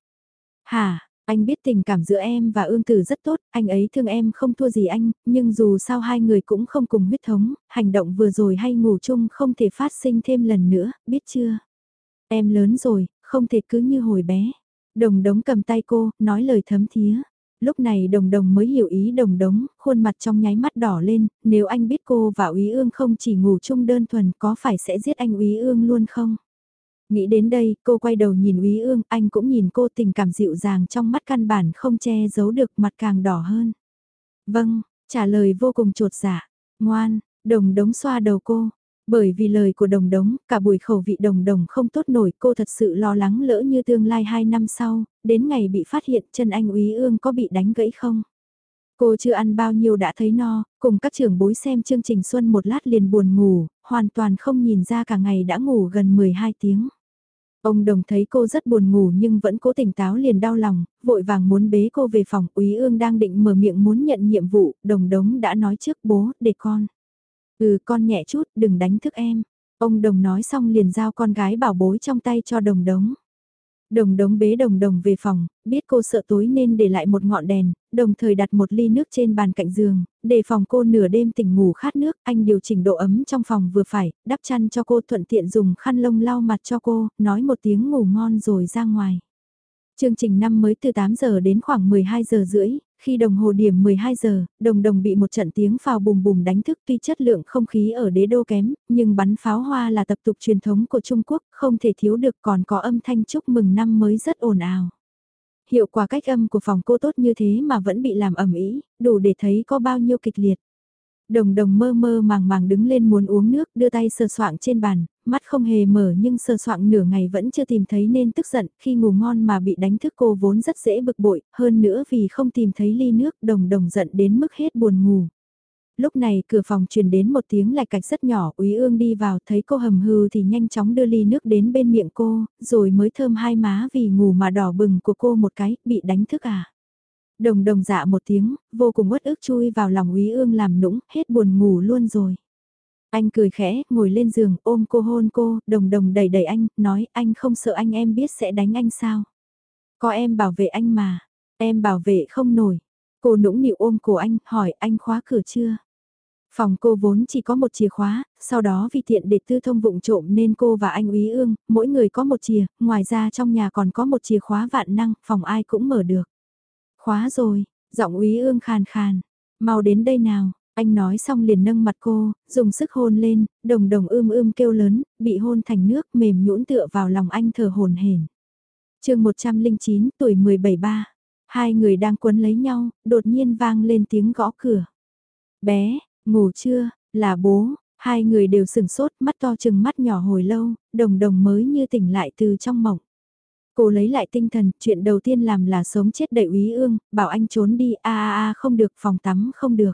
Hả, anh biết tình cảm giữa em và ương tử rất tốt, anh ấy thương em không thua gì anh, nhưng dù sao hai người cũng không cùng huyết thống, hành động vừa rồi hay ngủ chung không thể phát sinh thêm lần nữa, biết chưa? Em lớn rồi, không thể cứ như hồi bé. Đồng đống cầm tay cô, nói lời thấm thía. Lúc này đồng đồng mới hiểu ý đồng đống, khuôn mặt trong nháy mắt đỏ lên, nếu anh biết cô và úy ương không chỉ ngủ chung đơn thuần có phải sẽ giết anh úy ương luôn không? Nghĩ đến đây, cô quay đầu nhìn Úy Ương, anh cũng nhìn cô tình cảm dịu dàng trong mắt căn bản không che giấu được mặt càng đỏ hơn. Vâng, trả lời vô cùng trột dạ. Ngoan, đồng đống xoa đầu cô. Bởi vì lời của đồng đống, cả buổi khẩu vị đồng đồng không tốt nổi cô thật sự lo lắng lỡ như tương lai 2 năm sau, đến ngày bị phát hiện chân anh úy ương có bị đánh gãy không. Cô chưa ăn bao nhiêu đã thấy no, cùng các trưởng bối xem chương trình xuân một lát liền buồn ngủ, hoàn toàn không nhìn ra cả ngày đã ngủ gần 12 tiếng. Ông đồng thấy cô rất buồn ngủ nhưng vẫn cố tỉnh táo liền đau lòng, vội vàng muốn bế cô về phòng, úy ương đang định mở miệng muốn nhận nhiệm vụ, đồng đống đã nói trước bố, để con. Ừ con nhẹ chút, đừng đánh thức em. Ông đồng nói xong liền giao con gái bảo bối trong tay cho đồng đống. Đồng đống bế đồng đồng về phòng, biết cô sợ tối nên để lại một ngọn đèn, đồng thời đặt một ly nước trên bàn cạnh giường, để phòng cô nửa đêm tỉnh ngủ khát nước, anh điều chỉnh độ ấm trong phòng vừa phải, đắp chăn cho cô thuận tiện dùng khăn lông lau mặt cho cô, nói một tiếng ngủ ngon rồi ra ngoài. Chương trình năm mới từ 8 giờ đến khoảng 12 giờ rưỡi, khi đồng hồ điểm 12 giờ, đồng đồng bị một trận tiếng pháo bùm bùm đánh thức tuy chất lượng không khí ở đế đô kém, nhưng bắn pháo hoa là tập tục truyền thống của Trung Quốc, không thể thiếu được còn có âm thanh chúc mừng năm mới rất ồn ào. Hiệu quả cách âm của phòng cô tốt như thế mà vẫn bị làm ẩm ý, đủ để thấy có bao nhiêu kịch liệt. Đồng đồng mơ mơ màng màng đứng lên muốn uống nước đưa tay sờ soạng trên bàn, mắt không hề mở nhưng sờ soạn nửa ngày vẫn chưa tìm thấy nên tức giận khi ngủ ngon mà bị đánh thức cô vốn rất dễ bực bội, hơn nữa vì không tìm thấy ly nước đồng đồng giận đến mức hết buồn ngủ. Lúc này cửa phòng truyền đến một tiếng lạch cạch rất nhỏ, Úy Ương đi vào thấy cô hầm hừ thì nhanh chóng đưa ly nước đến bên miệng cô, rồi mới thơm hai má vì ngủ mà đỏ bừng của cô một cái, bị đánh thức à. Đồng đồng dạ một tiếng, vô cùng uất ức chui vào lòng Úy Ương làm nũng, hết buồn ngủ luôn rồi. Anh cười khẽ, ngồi lên giường, ôm cô hôn cô, đồng đồng đẩy đẩy anh, nói anh không sợ anh em biết sẽ đánh anh sao. Có em bảo vệ anh mà, em bảo vệ không nổi. Cô nũng nịu ôm cổ anh, hỏi anh khóa cửa chưa? Phòng cô vốn chỉ có một chìa khóa, sau đó vì tiện để tư thông vụng trộm nên cô và anh Úy Ương, mỗi người có một chìa, ngoài ra trong nhà còn có một chìa khóa vạn năng, phòng ai cũng mở được. Khóa rồi, giọng úy ương khàn khàn. Mau đến đây nào, anh nói xong liền nâng mặt cô, dùng sức hôn lên, đồng đồng ưm ưm kêu lớn, bị hôn thành nước mềm nhũn tựa vào lòng anh thở hồn hển. chương 109 tuổi 17 ba. Hai người đang quấn lấy nhau, đột nhiên vang lên tiếng gõ cửa. Bé, ngủ chưa, là bố, hai người đều sừng sốt mắt to chừng mắt nhỏ hồi lâu, đồng đồng mới như tỉnh lại từ trong mộng. Cô lấy lại tinh thần, chuyện đầu tiên làm là sống chết đẩy úy ương, bảo anh trốn đi, a a a không được, phòng tắm không được.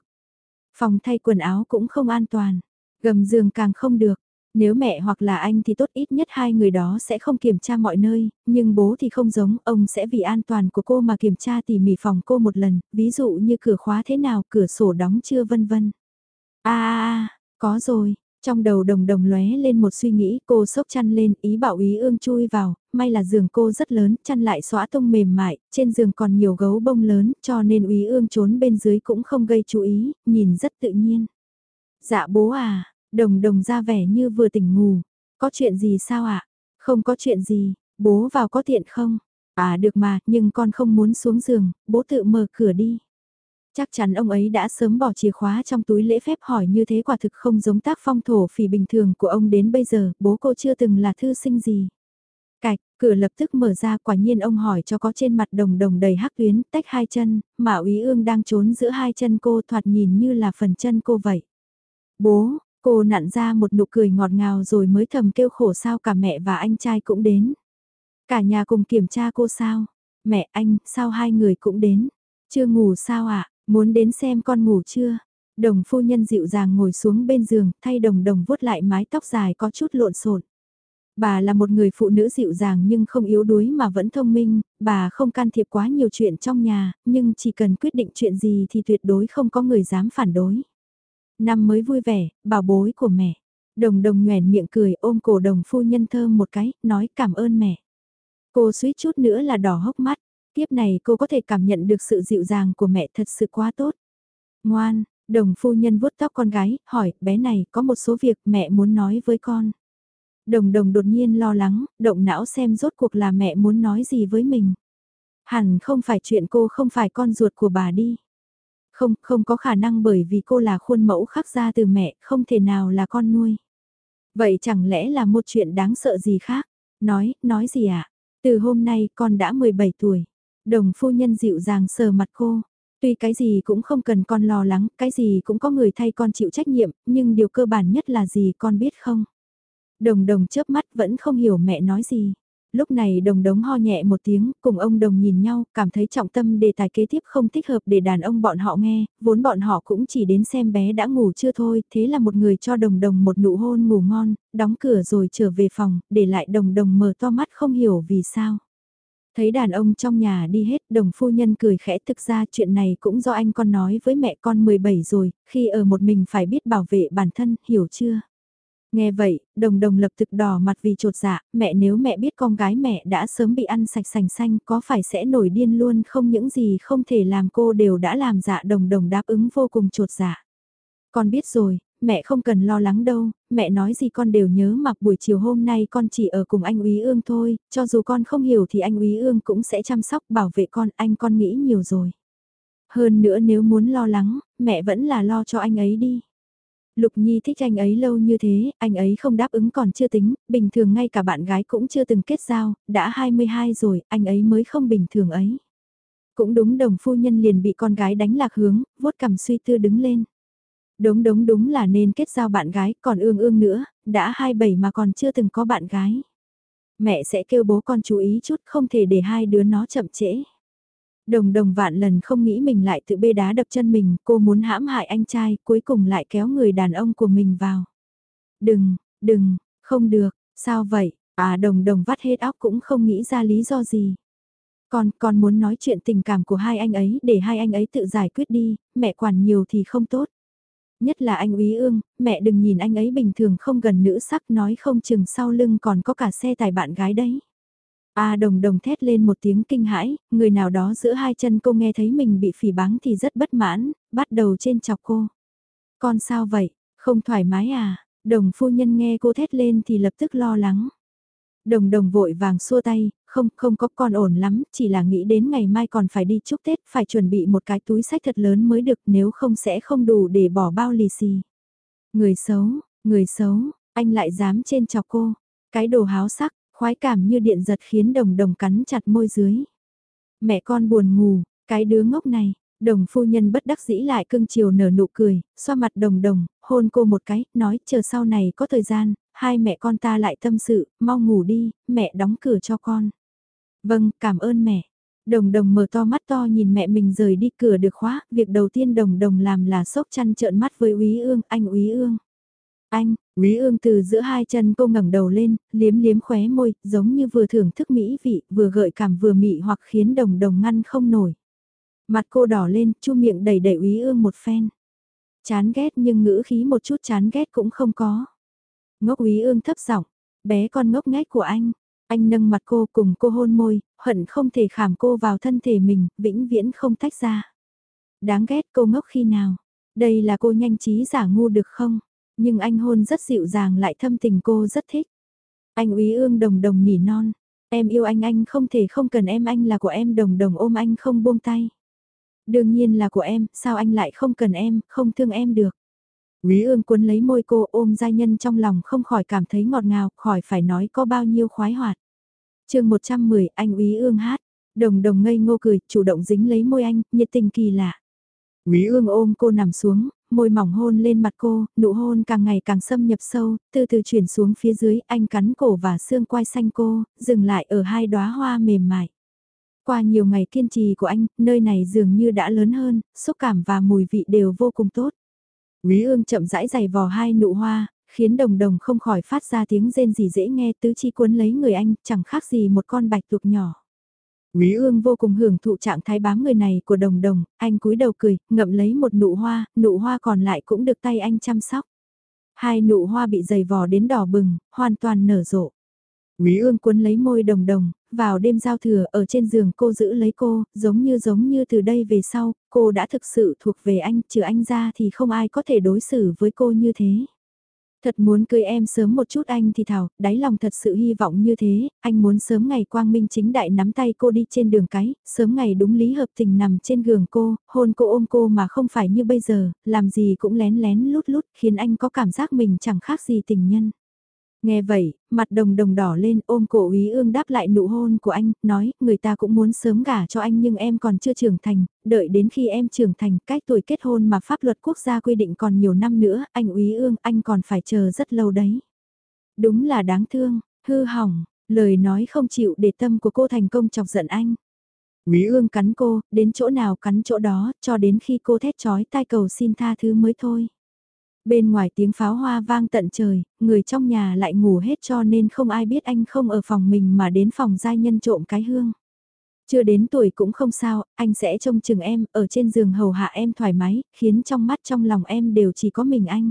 Phòng thay quần áo cũng không an toàn, gầm giường càng không được. Nếu mẹ hoặc là anh thì tốt ít nhất hai người đó sẽ không kiểm tra mọi nơi, nhưng bố thì không giống, ông sẽ vì an toàn của cô mà kiểm tra tỉ mỉ phòng cô một lần, ví dụ như cửa khóa thế nào, cửa sổ đóng chưa vân vân. a a có rồi, trong đầu đồng đồng lóe lên một suy nghĩ cô sốc chăn lên ý bảo ý ương chui vào, may là giường cô rất lớn, chăn lại xóa tông mềm mại, trên giường còn nhiều gấu bông lớn cho nên ý ương trốn bên dưới cũng không gây chú ý, nhìn rất tự nhiên. Dạ bố à, đồng đồng ra vẻ như vừa tỉnh ngủ, có chuyện gì sao ạ? À? Không có chuyện gì, bố vào có tiện không? À được mà, nhưng con không muốn xuống giường, bố tự mở cửa đi. Chắc chắn ông ấy đã sớm bỏ chìa khóa trong túi lễ phép hỏi như thế quả thực không giống tác phong thổ phỉ bình thường của ông đến bây giờ, bố cô chưa từng là thư sinh gì. Cạch, cửa lập tức mở ra quả nhiên ông hỏi cho có trên mặt đồng đồng đầy hắc tuyến, tách hai chân, mà úy ương đang trốn giữa hai chân cô thoạt nhìn như là phần chân cô vậy. Bố, cô nặn ra một nụ cười ngọt ngào rồi mới thầm kêu khổ sao cả mẹ và anh trai cũng đến. Cả nhà cùng kiểm tra cô sao? Mẹ anh, sao hai người cũng đến? Chưa ngủ sao ạ? À? Muốn đến xem con ngủ chưa? Đồng phu nhân dịu dàng ngồi xuống bên giường, thay đồng đồng vuốt lại mái tóc dài có chút lộn xộn. Bà là một người phụ nữ dịu dàng nhưng không yếu đuối mà vẫn thông minh, bà không can thiệp quá nhiều chuyện trong nhà, nhưng chỉ cần quyết định chuyện gì thì tuyệt đối không có người dám phản đối. Năm mới vui vẻ, bảo bối của mẹ. Đồng đồng nhoèn miệng cười ôm cổ đồng phu nhân thơm một cái, nói cảm ơn mẹ. Cô suýt chút nữa là đỏ hốc mắt, tiếp này cô có thể cảm nhận được sự dịu dàng của mẹ thật sự quá tốt. Ngoan, đồng phu nhân vuốt tóc con gái, hỏi, bé này có một số việc mẹ muốn nói với con. Đồng đồng đột nhiên lo lắng, động não xem rốt cuộc là mẹ muốn nói gì với mình. Hẳn không phải chuyện cô không phải con ruột của bà đi. Không, không có khả năng bởi vì cô là khuôn mẫu khắc ra từ mẹ, không thể nào là con nuôi. Vậy chẳng lẽ là một chuyện đáng sợ gì khác? Nói, nói gì ạ? À? Từ hôm nay con đã 17 tuổi. Đồng phu nhân dịu dàng sờ mặt cô. Tuy cái gì cũng không cần con lo lắng, cái gì cũng có người thay con chịu trách nhiệm, nhưng điều cơ bản nhất là gì con biết không? Đồng đồng chớp mắt vẫn không hiểu mẹ nói gì. Lúc này đồng đống ho nhẹ một tiếng, cùng ông đồng nhìn nhau, cảm thấy trọng tâm đề tài kế tiếp không thích hợp để đàn ông bọn họ nghe, vốn bọn họ cũng chỉ đến xem bé đã ngủ chưa thôi, thế là một người cho đồng đồng một nụ hôn ngủ ngon, đóng cửa rồi trở về phòng, để lại đồng đồng mở to mắt không hiểu vì sao. Thấy đàn ông trong nhà đi hết, đồng phu nhân cười khẽ thực ra chuyện này cũng do anh con nói với mẹ con 17 rồi, khi ở một mình phải biết bảo vệ bản thân, hiểu chưa? Nghe vậy, đồng đồng lập tức đỏ mặt vì trột dạ, mẹ nếu mẹ biết con gái mẹ đã sớm bị ăn sạch sành xanh có phải sẽ nổi điên luôn không những gì không thể làm cô đều đã làm dạ đồng đồng đáp ứng vô cùng trột dạ. Con biết rồi, mẹ không cần lo lắng đâu, mẹ nói gì con đều nhớ mặc buổi chiều hôm nay con chỉ ở cùng anh Úy Ương thôi, cho dù con không hiểu thì anh Úy Ương cũng sẽ chăm sóc bảo vệ con, anh con nghĩ nhiều rồi. Hơn nữa nếu muốn lo lắng, mẹ vẫn là lo cho anh ấy đi. Lục Nhi thích anh ấy lâu như thế, anh ấy không đáp ứng còn chưa tính, bình thường ngay cả bạn gái cũng chưa từng kết giao, đã 22 rồi, anh ấy mới không bình thường ấy. Cũng đúng đồng phu nhân liền bị con gái đánh lạc hướng, vuốt cằm suy tư đứng lên. Đúng đúng đúng là nên kết giao bạn gái, còn ương ương nữa, đã 27 mà còn chưa từng có bạn gái. Mẹ sẽ kêu bố con chú ý chút không thể để hai đứa nó chậm trễ. Đồng đồng vạn lần không nghĩ mình lại tự bê đá đập chân mình, cô muốn hãm hại anh trai, cuối cùng lại kéo người đàn ông của mình vào. Đừng, đừng, không được, sao vậy, à đồng đồng vắt hết óc cũng không nghĩ ra lý do gì. Con, con muốn nói chuyện tình cảm của hai anh ấy để hai anh ấy tự giải quyết đi, mẹ quản nhiều thì không tốt. Nhất là anh úy ương, mẹ đừng nhìn anh ấy bình thường không gần nữ sắc nói không chừng sau lưng còn có cả xe tài bạn gái đấy. A đồng đồng thét lên một tiếng kinh hãi, người nào đó giữa hai chân cô nghe thấy mình bị phỉ báng thì rất bất mãn, bắt đầu trên chọc cô. Con sao vậy, không thoải mái à, đồng phu nhân nghe cô thét lên thì lập tức lo lắng. Đồng đồng vội vàng xua tay, không, không có con ổn lắm, chỉ là nghĩ đến ngày mai còn phải đi chúc Tết, phải chuẩn bị một cái túi sách thật lớn mới được nếu không sẽ không đủ để bỏ bao lì xì. Người xấu, người xấu, anh lại dám trên chọc cô, cái đồ háo sắc, Khoái cảm như điện giật khiến đồng đồng cắn chặt môi dưới. Mẹ con buồn ngủ, cái đứa ngốc này, đồng phu nhân bất đắc dĩ lại cưng chiều nở nụ cười, xoa mặt đồng đồng, hôn cô một cái, nói chờ sau này có thời gian, hai mẹ con ta lại tâm sự, mau ngủ đi, mẹ đóng cửa cho con. Vâng, cảm ơn mẹ. Đồng đồng mở to mắt to nhìn mẹ mình rời đi cửa được khóa, việc đầu tiên đồng đồng làm là sốc chăn trợn mắt với úy ương, anh úy ương. Anh, úy ương từ giữa hai chân cô ngẩng đầu lên, liếm liếm khóe môi, giống như vừa thưởng thức mỹ vị, vừa gợi cảm vừa mị hoặc khiến đồng đồng ngăn không nổi. Mặt cô đỏ lên, chu miệng đầy đầy úy ương một phen. Chán ghét nhưng ngữ khí một chút chán ghét cũng không có. Ngốc úy ương thấp giọng, bé con ngốc nghếch của anh. Anh nâng mặt cô cùng cô hôn môi, hận không thể khảm cô vào thân thể mình, vĩnh viễn không tách ra. Đáng ghét cô ngốc khi nào? Đây là cô nhanh trí giả ngu được không? Nhưng anh hôn rất dịu dàng lại thâm tình cô rất thích. Anh úy ương đồng đồng nỉ non. Em yêu anh anh không thể không cần em anh là của em đồng đồng ôm anh không buông tay. Đương nhiên là của em, sao anh lại không cần em, không thương em được. Quý ương cuốn lấy môi cô ôm giai nhân trong lòng không khỏi cảm thấy ngọt ngào, khỏi phải nói có bao nhiêu khoái hoạt. chương 110 anh Quý ương hát, đồng đồng ngây ngô cười, chủ động dính lấy môi anh, nhiệt tình kỳ lạ. Quý ương ôm cô nằm xuống, môi mỏng hôn lên mặt cô, nụ hôn càng ngày càng xâm nhập sâu, từ từ chuyển xuống phía dưới, anh cắn cổ và xương quai xanh cô, dừng lại ở hai đóa hoa mềm mại. Qua nhiều ngày kiên trì của anh, nơi này dường như đã lớn hơn, xúc cảm và mùi vị đều vô cùng tốt. Quý ương chậm rãi giày vò hai nụ hoa, khiến đồng đồng không khỏi phát ra tiếng rên gì dễ nghe tứ chi cuốn lấy người anh, chẳng khác gì một con bạch tuộc nhỏ. Quý ương vô cùng hưởng thụ trạng thái bám người này của đồng đồng, anh cúi đầu cười, ngậm lấy một nụ hoa, nụ hoa còn lại cũng được tay anh chăm sóc. Hai nụ hoa bị dày vò đến đỏ bừng, hoàn toàn nở rộ. Quý ương cuốn lấy môi đồng đồng, vào đêm giao thừa ở trên giường cô giữ lấy cô, giống như giống như từ đây về sau, cô đã thực sự thuộc về anh, trừ anh ra thì không ai có thể đối xử với cô như thế. Thật muốn cưới em sớm một chút anh thì thảo, đáy lòng thật sự hy vọng như thế, anh muốn sớm ngày quang minh chính đại nắm tay cô đi trên đường cái, sớm ngày đúng lý hợp tình nằm trên giường cô, hôn cô ôm cô mà không phải như bây giờ, làm gì cũng lén lén lút lút khiến anh có cảm giác mình chẳng khác gì tình nhân. Nghe vậy, mặt đồng đồng đỏ lên ôm cổ úy ương đáp lại nụ hôn của anh, nói, người ta cũng muốn sớm gả cho anh nhưng em còn chưa trưởng thành, đợi đến khi em trưởng thành, cách tuổi kết hôn mà pháp luật quốc gia quy định còn nhiều năm nữa, anh úy ương, anh còn phải chờ rất lâu đấy. Đúng là đáng thương, hư hỏng, lời nói không chịu để tâm của cô thành công chọc giận anh. Úy ương cắn cô, đến chỗ nào cắn chỗ đó, cho đến khi cô thét chói tai cầu xin tha thứ mới thôi. Bên ngoài tiếng pháo hoa vang tận trời, người trong nhà lại ngủ hết cho nên không ai biết anh không ở phòng mình mà đến phòng giai nhân trộm cái hương. Chưa đến tuổi cũng không sao, anh sẽ trông chừng em, ở trên giường hầu hạ em thoải mái, khiến trong mắt trong lòng em đều chỉ có mình anh.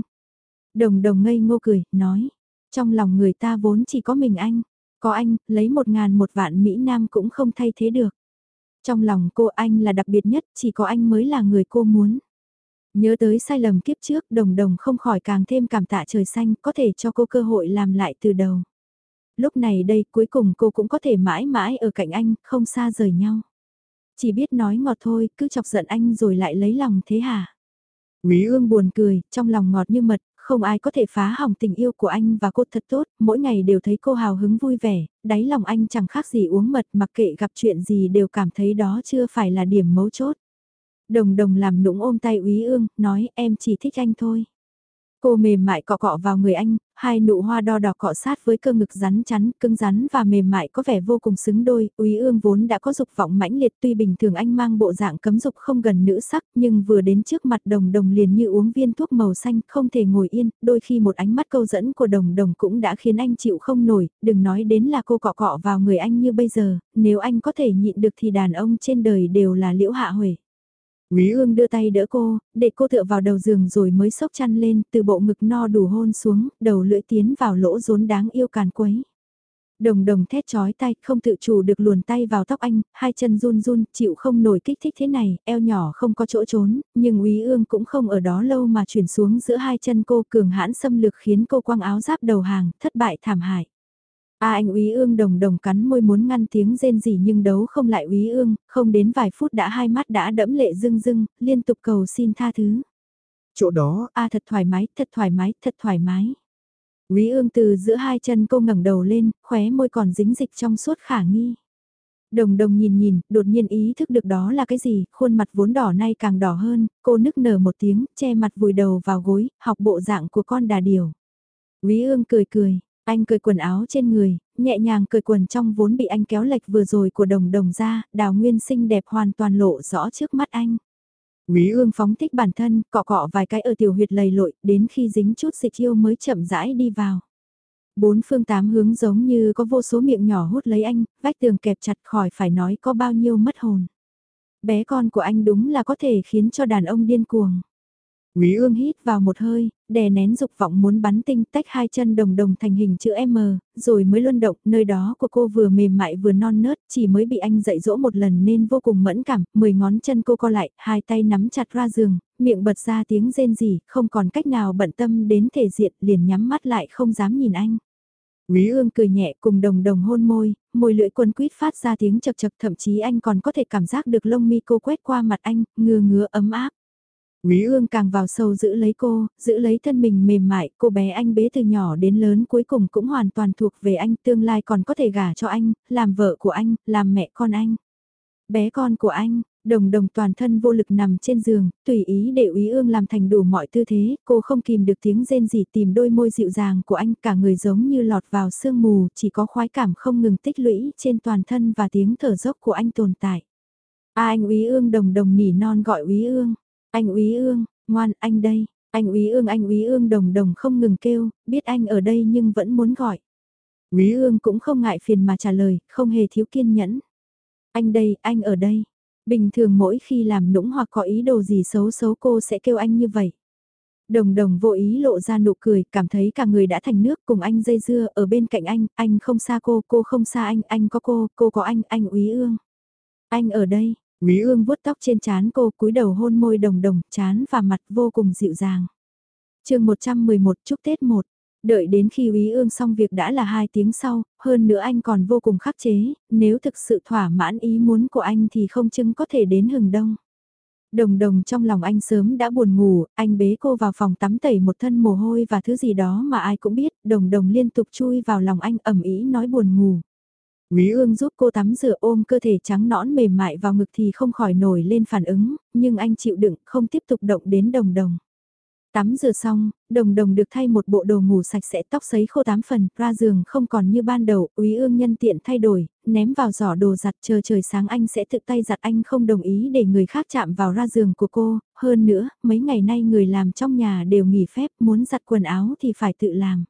Đồng đồng ngây ngô cười, nói, trong lòng người ta vốn chỉ có mình anh, có anh, lấy một ngàn một vạn Mỹ Nam cũng không thay thế được. Trong lòng cô anh là đặc biệt nhất, chỉ có anh mới là người cô muốn. Nhớ tới sai lầm kiếp trước đồng đồng không khỏi càng thêm cảm tạ trời xanh có thể cho cô cơ hội làm lại từ đầu. Lúc này đây cuối cùng cô cũng có thể mãi mãi ở cạnh anh, không xa rời nhau. Chỉ biết nói ngọt thôi, cứ chọc giận anh rồi lại lấy lòng thế hả? Quý ương buồn cười, trong lòng ngọt như mật, không ai có thể phá hỏng tình yêu của anh và cô thật tốt, mỗi ngày đều thấy cô hào hứng vui vẻ, đáy lòng anh chẳng khác gì uống mật mặc kệ gặp chuyện gì đều cảm thấy đó chưa phải là điểm mấu chốt. Đồng đồng làm nũng ôm tay úy ương, nói em chỉ thích anh thôi. Cô mềm mại cọ cọ vào người anh, hai nụ hoa đo đỏ cọ sát với cơ ngực rắn chắn, cứng rắn và mềm mại có vẻ vô cùng xứng đôi, Úy Ương vốn đã có dục vọng mãnh liệt tuy bình thường anh mang bộ dạng cấm dục không gần nữ sắc, nhưng vừa đến trước mặt đồng đồng liền như uống viên thuốc màu xanh, không thể ngồi yên, đôi khi một ánh mắt câu dẫn của đồng đồng cũng đã khiến anh chịu không nổi, đừng nói đến là cô cọ cọ vào người anh như bây giờ, nếu anh có thể nhịn được thì đàn ông trên đời đều là liễu hạ huệ. Quý ương đưa tay đỡ cô, để cô tựa vào đầu giường rồi mới sốc chăn lên, từ bộ ngực no đủ hôn xuống, đầu lưỡi tiến vào lỗ rốn đáng yêu càn quấy. Đồng đồng thét chói tay, không tự chủ được luồn tay vào tóc anh, hai chân run run, chịu không nổi kích thích thế này, eo nhỏ không có chỗ trốn, nhưng úy ương cũng không ở đó lâu mà chuyển xuống giữa hai chân cô cường hãn xâm lược khiến cô quăng áo giáp đầu hàng, thất bại thảm hại. A anh úy ương đồng đồng cắn môi muốn ngăn tiếng rên gì nhưng đấu không lại úy ương, không đến vài phút đã hai mắt đã đẫm lệ rưng rưng, liên tục cầu xin tha thứ. Chỗ đó, A thật thoải mái, thật thoải mái, thật thoải mái. Úy ương từ giữa hai chân cô ngẩng đầu lên, khóe môi còn dính dịch trong suốt khả nghi. Đồng đồng nhìn nhìn, đột nhiên ý thức được đó là cái gì, khuôn mặt vốn đỏ nay càng đỏ hơn, cô nức nở một tiếng, che mặt vùi đầu vào gối, học bộ dạng của con đà điểu. Úy ương cười cười, anh cười quần áo trên người, nhẹ nhàng cười quần trong vốn bị anh kéo lệch vừa rồi của đồng đồng ra, đào nguyên xinh đẹp hoàn toàn lộ rõ trước mắt anh. Quý ương phóng thích bản thân, cọ cọ vài cái ở tiểu huyệt lầy lội, đến khi dính chút dịch yêu mới chậm rãi đi vào. Bốn phương tám hướng giống như có vô số miệng nhỏ hút lấy anh, vách tường kẹp chặt khỏi phải nói có bao nhiêu mất hồn. Bé con của anh đúng là có thể khiến cho đàn ông điên cuồng. Quý ương hít vào một hơi, đè nén dục vọng muốn bắn tinh tách hai chân đồng đồng thành hình chữ M, rồi mới luân động, nơi đó của cô vừa mềm mại vừa non nớt, chỉ mới bị anh dạy dỗ một lần nên vô cùng mẫn cảm, mười ngón chân cô co lại, hai tay nắm chặt ra giường, miệng bật ra tiếng rên rỉ, không còn cách nào bận tâm đến thể diện, liền nhắm mắt lại không dám nhìn anh. Quý ương cười nhẹ cùng đồng đồng hôn môi, môi lưỡi quân quýt phát ra tiếng chật chật thậm chí anh còn có thể cảm giác được lông mi cô quét qua mặt anh, ngừa ngứa ấm áp. Quý ương càng vào sâu giữ lấy cô, giữ lấy thân mình mềm mại, cô bé anh bế từ nhỏ đến lớn cuối cùng cũng hoàn toàn thuộc về anh, tương lai còn có thể gả cho anh, làm vợ của anh, làm mẹ con anh. Bé con của anh, đồng đồng toàn thân vô lực nằm trên giường, tùy ý để úy ương làm thành đủ mọi tư thế, cô không kìm được tiếng rên gì tìm đôi môi dịu dàng của anh, cả người giống như lọt vào sương mù, chỉ có khoái cảm không ngừng tích lũy trên toàn thân và tiếng thở dốc của anh tồn tại. A anh úy ương đồng đồng nỉ non gọi úy ương. Anh úy ương, ngoan anh đây, anh úy ương anh úy ương đồng đồng không ngừng kêu, biết anh ở đây nhưng vẫn muốn gọi. Úy ương cũng không ngại phiền mà trả lời, không hề thiếu kiên nhẫn. Anh đây, anh ở đây. Bình thường mỗi khi làm nũng hoặc có ý đồ gì xấu xấu cô sẽ kêu anh như vậy. Đồng đồng vô ý lộ ra nụ cười, cảm thấy cả người đã thành nước cùng anh dây dưa ở bên cạnh anh, anh không xa cô, cô không xa anh, anh có cô, cô có anh, anh úy ương. Anh ở đây, Quý ương vuốt tóc trên chán cô cúi đầu hôn môi đồng đồng, chán và mặt vô cùng dịu dàng. chương 111 chúc Tết 1. Đợi đến khi Quý Ương xong việc đã là hai tiếng sau, hơn nữa anh còn vô cùng khắc chế, nếu thực sự thỏa mãn ý muốn của anh thì không chứng có thể đến hừng đông. Đồng đồng trong lòng anh sớm đã buồn ngủ, anh bế cô vào phòng tắm tẩy một thân mồ hôi và thứ gì đó mà ai cũng biết, đồng đồng liên tục chui vào lòng anh ẩm ý nói buồn ngủ. Quý ương giúp cô tắm rửa ôm cơ thể trắng nõn mềm mại vào ngực thì không khỏi nổi lên phản ứng, nhưng anh chịu đựng không tiếp tục động đến đồng đồng. Tắm rửa xong, đồng đồng được thay một bộ đồ ngủ sạch sẽ tóc sấy khô tám phần, ra giường không còn như ban đầu, úy ương nhân tiện thay đổi, ném vào giỏ đồ giặt chờ trời sáng anh sẽ tự tay giặt anh không đồng ý để người khác chạm vào ra giường của cô, hơn nữa, mấy ngày nay người làm trong nhà đều nghỉ phép, muốn giặt quần áo thì phải tự làm.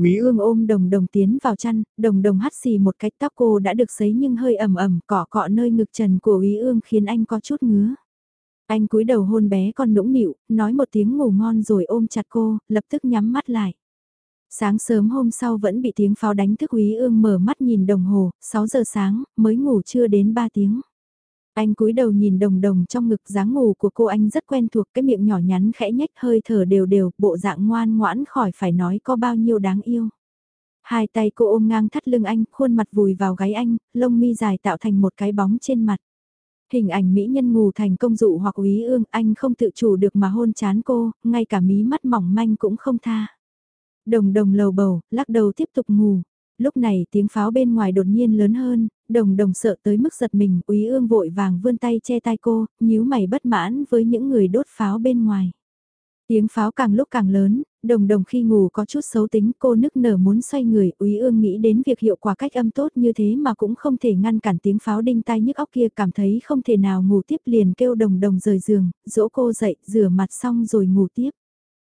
Quý ương ôm đồng đồng tiến vào chăn, đồng đồng hắt xì một cách tóc cô đã được sấy nhưng hơi ẩm ẩm cọ cọ nơi ngực trần của quý ương khiến anh có chút ngứa. Anh cúi đầu hôn bé con nũng nịu, nói một tiếng ngủ ngon rồi ôm chặt cô, lập tức nhắm mắt lại. Sáng sớm hôm sau vẫn bị tiếng pháo đánh thức Quý Ương mở mắt nhìn đồng hồ, 6 giờ sáng, mới ngủ chưa đến 3 tiếng. Anh cúi đầu nhìn đồng đồng trong ngực dáng ngủ của cô anh rất quen thuộc cái miệng nhỏ nhắn khẽ nhách hơi thở đều đều, bộ dạng ngoan ngoãn khỏi phải nói có bao nhiêu đáng yêu. Hai tay cô ôm ngang thắt lưng anh, khuôn mặt vùi vào gáy anh, lông mi dài tạo thành một cái bóng trên mặt. Hình ảnh mỹ nhân ngủ thành công dụ hoặc úy ương anh không tự chủ được mà hôn chán cô, ngay cả mí mắt mỏng manh cũng không tha. Đồng đồng lầu bầu, lắc đầu tiếp tục ngủ. Lúc này tiếng pháo bên ngoài đột nhiên lớn hơn, đồng đồng sợ tới mức giật mình, úy ương vội vàng vươn tay che tay cô, nhíu mày bất mãn với những người đốt pháo bên ngoài. Tiếng pháo càng lúc càng lớn, đồng đồng khi ngủ có chút xấu tính cô nức nở muốn xoay người, úy ương nghĩ đến việc hiệu quả cách âm tốt như thế mà cũng không thể ngăn cản tiếng pháo đinh tai nhức óc kia cảm thấy không thể nào ngủ tiếp liền kêu đồng đồng rời giường, dỗ cô dậy, rửa mặt xong rồi ngủ tiếp.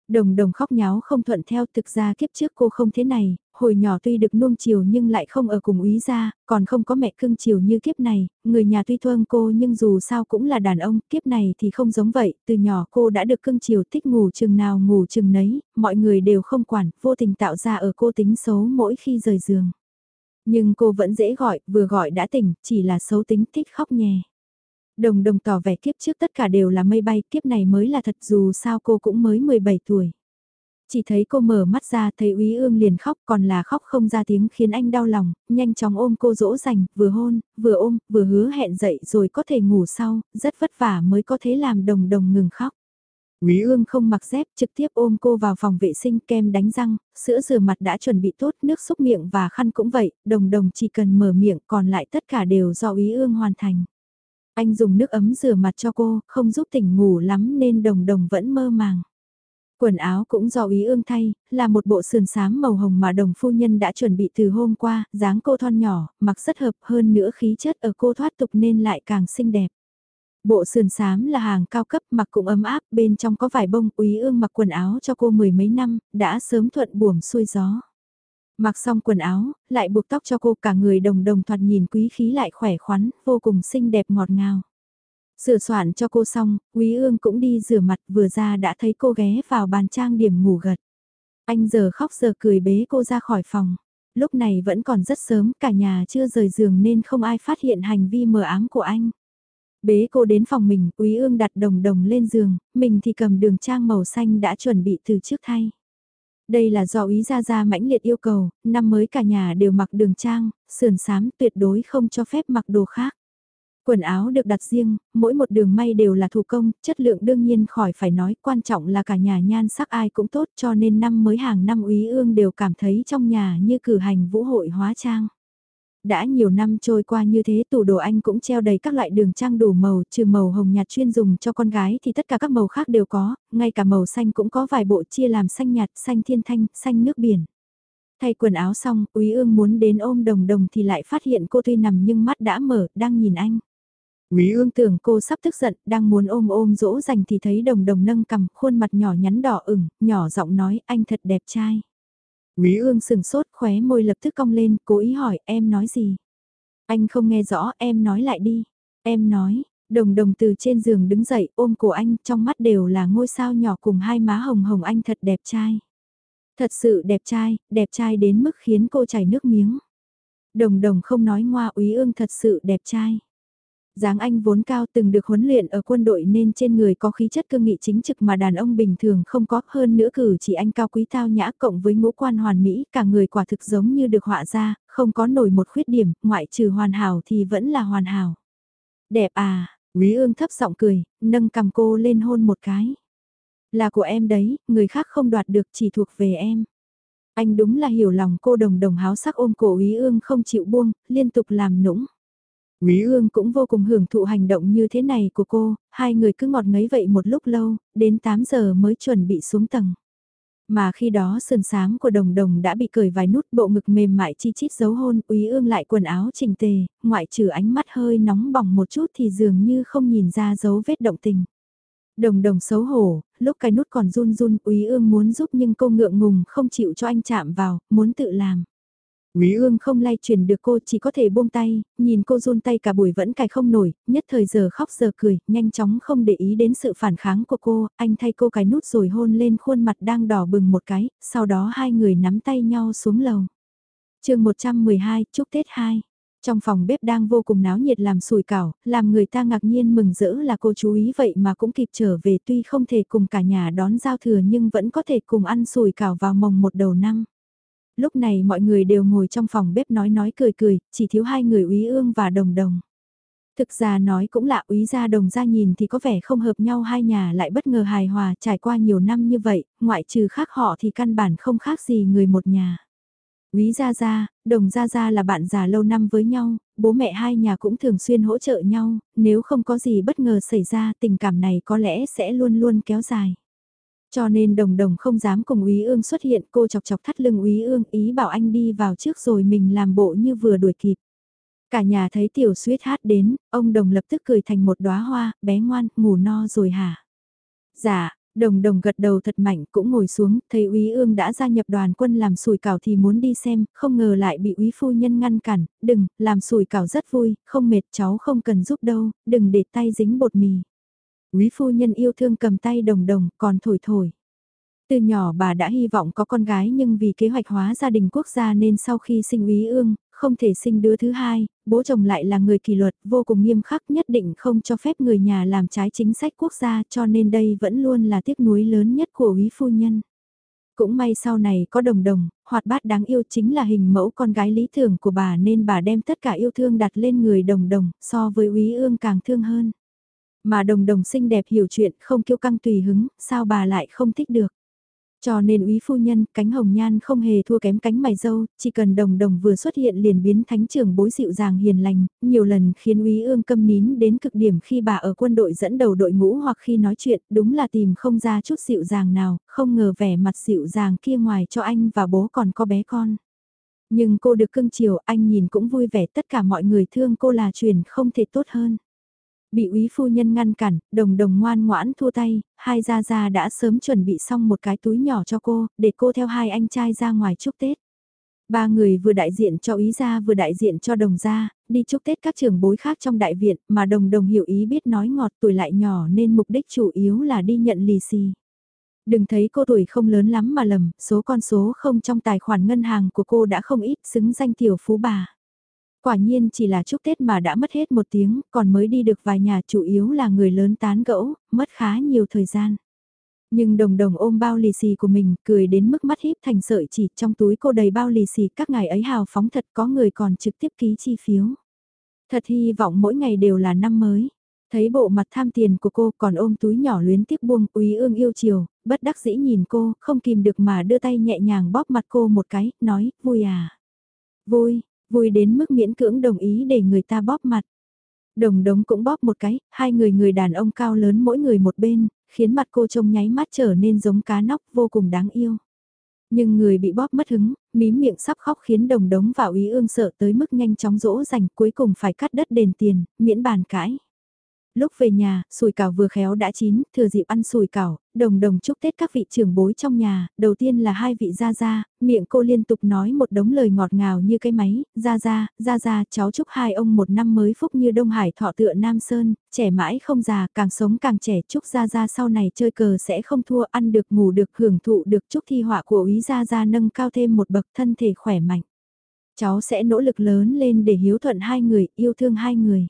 Đồng đồng khóc nháo không thuận theo thực ra kiếp trước cô không thế này, hồi nhỏ tuy được nuông chiều nhưng lại không ở cùng úy gia, còn không có mẹ cưng chiều như kiếp này, người nhà tuy thương cô nhưng dù sao cũng là đàn ông, kiếp này thì không giống vậy, từ nhỏ cô đã được cưng chiều thích ngủ chừng nào ngủ chừng nấy, mọi người đều không quản, vô tình tạo ra ở cô tính xấu mỗi khi rời giường. Nhưng cô vẫn dễ gọi, vừa gọi đã tỉnh, chỉ là xấu tính thích khóc nhè. Đồng đồng tỏ vẻ kiếp trước tất cả đều là mây bay, kiếp này mới là thật dù sao cô cũng mới 17 tuổi. Chỉ thấy cô mở mắt ra thấy úy ương liền khóc còn là khóc không ra tiếng khiến anh đau lòng, nhanh chóng ôm cô dỗ dành, vừa hôn, vừa ôm, vừa hứa hẹn dậy rồi có thể ngủ sau, rất vất vả mới có thể làm đồng đồng ngừng khóc. Quý ương không mặc dép trực tiếp ôm cô vào phòng vệ sinh kem đánh răng, sữa rửa mặt đã chuẩn bị tốt, nước xúc miệng và khăn cũng vậy, đồng đồng chỉ cần mở miệng còn lại tất cả đều do Quý ương hoàn thành. Anh dùng nước ấm rửa mặt cho cô, không giúp tỉnh ngủ lắm nên đồng đồng vẫn mơ màng. Quần áo cũng do ý ương thay, là một bộ sườn xám màu hồng mà đồng phu nhân đã chuẩn bị từ hôm qua, dáng cô thon nhỏ, mặc rất hợp hơn nữa khí chất ở cô thoát tục nên lại càng xinh đẹp. Bộ sườn xám là hàng cao cấp mặc cũng ấm áp, bên trong có vải bông, úy ương mặc quần áo cho cô mười mấy năm, đã sớm thuận buồm xuôi gió. Mặc xong quần áo, lại buộc tóc cho cô cả người đồng đồng thoạt nhìn quý khí lại khỏe khoắn, vô cùng xinh đẹp ngọt ngào. Sửa soạn cho cô xong, Quý Ương cũng đi rửa mặt vừa ra đã thấy cô ghé vào bàn trang điểm ngủ gật. Anh giờ khóc giờ cười bế cô ra khỏi phòng. Lúc này vẫn còn rất sớm, cả nhà chưa rời giường nên không ai phát hiện hành vi mờ ám của anh. Bế cô đến phòng mình, Quý Ương đặt đồng đồng lên giường, mình thì cầm đường trang màu xanh đã chuẩn bị từ trước thay. Đây là do Ý Gia Gia mãnh liệt yêu cầu, năm mới cả nhà đều mặc đường trang, sườn sám tuyệt đối không cho phép mặc đồ khác. Quần áo được đặt riêng, mỗi một đường may đều là thủ công, chất lượng đương nhiên khỏi phải nói, quan trọng là cả nhà nhan sắc ai cũng tốt cho nên năm mới hàng năm úy ương đều cảm thấy trong nhà như cử hành vũ hội hóa trang. Đã nhiều năm trôi qua như thế tủ đồ anh cũng treo đầy các loại đường trang đủ màu, trừ màu hồng nhạt chuyên dùng cho con gái thì tất cả các màu khác đều có, ngay cả màu xanh cũng có vài bộ chia làm xanh nhạt, xanh thiên thanh, xanh nước biển. Thay quần áo xong, Úy Ương muốn đến ôm đồng đồng thì lại phát hiện cô tuy nằm nhưng mắt đã mở, đang nhìn anh. Quý ương tưởng cô sắp tức giận, đang muốn ôm ôm dỗ dành thì thấy đồng đồng nâng cầm, khuôn mặt nhỏ nhắn đỏ ửng, nhỏ giọng nói anh thật đẹp trai. Quý ương sừng sốt khóe môi lập tức cong lên, cố ý hỏi em nói gì. Anh không nghe rõ, em nói lại đi. Em nói, đồng đồng từ trên giường đứng dậy ôm cổ anh, trong mắt đều là ngôi sao nhỏ cùng hai má hồng hồng anh thật đẹp trai. Thật sự đẹp trai, đẹp trai đến mức khiến cô chảy nước miếng. Đồng đồng không nói ngoa úy ương thật sự đẹp trai giáng anh vốn cao từng được huấn luyện ở quân đội nên trên người có khí chất cương nghị chính trực mà đàn ông bình thường không có hơn nữa cử chỉ anh cao quý tao nhã cộng với ngũ quan hoàn mỹ cả người quả thực giống như được họa ra, không có nổi một khuyết điểm, ngoại trừ hoàn hảo thì vẫn là hoàn hảo. Đẹp à, Quý ương thấp giọng cười, nâng cầm cô lên hôn một cái. Là của em đấy, người khác không đoạt được chỉ thuộc về em. Anh đúng là hiểu lòng cô đồng đồng háo sắc ôm cổ quý ương không chịu buông, liên tục làm nũng. Quý ương cũng vô cùng hưởng thụ hành động như thế này của cô, hai người cứ ngọt ngấy vậy một lúc lâu, đến 8 giờ mới chuẩn bị xuống tầng. Mà khi đó sườn sáng của đồng đồng đã bị cởi vài nút bộ ngực mềm mại chi chít dấu hôn, Quý ương lại quần áo chỉnh tề, ngoại trừ ánh mắt hơi nóng bỏng một chút thì dường như không nhìn ra dấu vết động tình. Đồng đồng xấu hổ, lúc cái nút còn run run, Úy ương muốn giúp nhưng cô ngượng ngùng không chịu cho anh chạm vào, muốn tự làm. Quý ương không lay chuyển được cô chỉ có thể buông tay, nhìn cô run tay cả buổi vẫn cài không nổi, nhất thời giờ khóc giờ cười, nhanh chóng không để ý đến sự phản kháng của cô, anh thay cô cài nút rồi hôn lên khuôn mặt đang đỏ bừng một cái, sau đó hai người nắm tay nhau xuống lầu. chương 112, chúc Tết 2 trong phòng bếp đang vô cùng náo nhiệt làm sùi cảo, làm người ta ngạc nhiên mừng rỡ là cô chú ý vậy mà cũng kịp trở về tuy không thể cùng cả nhà đón giao thừa nhưng vẫn có thể cùng ăn sùi cảo vào mồng một đầu năm. Lúc này mọi người đều ngồi trong phòng bếp nói nói cười cười, chỉ thiếu hai người úy ương và đồng đồng. Thực ra nói cũng lạ úy ra đồng ra nhìn thì có vẻ không hợp nhau hai nhà lại bất ngờ hài hòa trải qua nhiều năm như vậy, ngoại trừ khác họ thì căn bản không khác gì người một nhà. Quý Gia Gia, Đồng Gia Gia là bạn già lâu năm với nhau, bố mẹ hai nhà cũng thường xuyên hỗ trợ nhau, nếu không có gì bất ngờ xảy ra tình cảm này có lẽ sẽ luôn luôn kéo dài. Cho nên đồng đồng không dám cùng Úy Ương xuất hiện cô chọc chọc thắt lưng Úy Ương ý bảo anh đi vào trước rồi mình làm bộ như vừa đuổi kịp. Cả nhà thấy tiểu suyết hát đến, ông đồng lập tức cười thành một đóa hoa, bé ngoan, ngủ no rồi hả? Dạ, Đồng đồng gật đầu thật mạnh cũng ngồi xuống, thấy úy ương đã gia nhập đoàn quân làm sủi cảo thì muốn đi xem, không ngờ lại bị úy phu nhân ngăn cản, đừng, làm sủi cảo rất vui, không mệt cháu không cần giúp đâu, đừng để tay dính bột mì quý phu nhân yêu thương cầm tay đồng đồng, còn thổi thổi. Từ nhỏ bà đã hy vọng có con gái nhưng vì kế hoạch hóa gia đình quốc gia nên sau khi sinh úy ương, không thể sinh đứa thứ hai, bố chồng lại là người kỷ luật vô cùng nghiêm khắc nhất định không cho phép người nhà làm trái chính sách quốc gia cho nên đây vẫn luôn là tiếc nuối lớn nhất của quý phu nhân. Cũng may sau này có đồng đồng, hoạt bát đáng yêu chính là hình mẫu con gái lý tưởng của bà nên bà đem tất cả yêu thương đặt lên người đồng đồng, so với quý ương càng thương hơn. Mà đồng đồng xinh đẹp hiểu chuyện không kiêu căng tùy hứng, sao bà lại không thích được. Cho nên úy phu nhân, cánh hồng nhan không hề thua kém cánh mày dâu, chỉ cần đồng đồng vừa xuất hiện liền biến thánh trưởng bối dịu dàng hiền lành, nhiều lần khiến úy ương câm nín đến cực điểm khi bà ở quân đội dẫn đầu đội ngũ hoặc khi nói chuyện, đúng là tìm không ra chút dịu dàng nào, không ngờ vẻ mặt dịu dàng kia ngoài cho anh và bố còn có bé con. Nhưng cô được cưng chiều, anh nhìn cũng vui vẻ tất cả mọi người thương cô là truyền không thể tốt hơn. Bị úy phu nhân ngăn cản, đồng đồng ngoan ngoãn thua tay, hai gia gia đã sớm chuẩn bị xong một cái túi nhỏ cho cô, để cô theo hai anh trai ra ngoài chúc Tết. Ba người vừa đại diện cho ý gia vừa đại diện cho đồng gia, đi chúc Tết các trường bối khác trong đại viện, mà đồng đồng hiểu ý biết nói ngọt tuổi lại nhỏ nên mục đích chủ yếu là đi nhận lì xì. Đừng thấy cô tuổi không lớn lắm mà lầm, số con số không trong tài khoản ngân hàng của cô đã không ít xứng danh tiểu phú bà. Quả nhiên chỉ là chúc Tết mà đã mất hết một tiếng, còn mới đi được vài nhà chủ yếu là người lớn tán gẫu, mất khá nhiều thời gian. Nhưng đồng đồng ôm bao lì xì của mình, cười đến mức mắt híp thành sợi chỉ trong túi cô đầy bao lì xì các ngày ấy hào phóng thật có người còn trực tiếp ký chi phiếu. Thật hy vọng mỗi ngày đều là năm mới. Thấy bộ mặt tham tiền của cô còn ôm túi nhỏ luyến tiếc buông úy ương yêu chiều, bất đắc dĩ nhìn cô, không kìm được mà đưa tay nhẹ nhàng bóp mặt cô một cái, nói, vui à. Vui, vui đến mức miễn cưỡng đồng ý để người ta bóp mặt. Đồng đống cũng bóp một cái, hai người người đàn ông cao lớn mỗi người một bên, khiến mặt cô trông nháy mắt trở nên giống cá nóc vô cùng đáng yêu. Nhưng người bị bóp mất hứng, mím miệng sắp khóc khiến đồng đống và úy ương sợ tới mức nhanh chóng dỗ dành cuối cùng phải cắt đất đền tiền, miễn bàn cãi. Lúc về nhà, sùi cảo vừa khéo đã chín, thừa dịp ăn sùi cảo, đồng đồng chúc Tết các vị trưởng bối trong nhà, đầu tiên là hai vị gia gia, miệng cô liên tục nói một đống lời ngọt ngào như cái máy, gia gia, gia gia, cháu chúc hai ông một năm mới phúc như Đông Hải thọ tựa Nam Sơn, trẻ mãi không già, càng sống càng trẻ, chúc gia gia sau này chơi cờ sẽ không thua, ăn được ngủ được hưởng thụ được chúc thi họa của úy gia gia nâng cao thêm một bậc thân thể khỏe mạnh. Cháu sẽ nỗ lực lớn lên để hiếu thuận hai người, yêu thương hai người.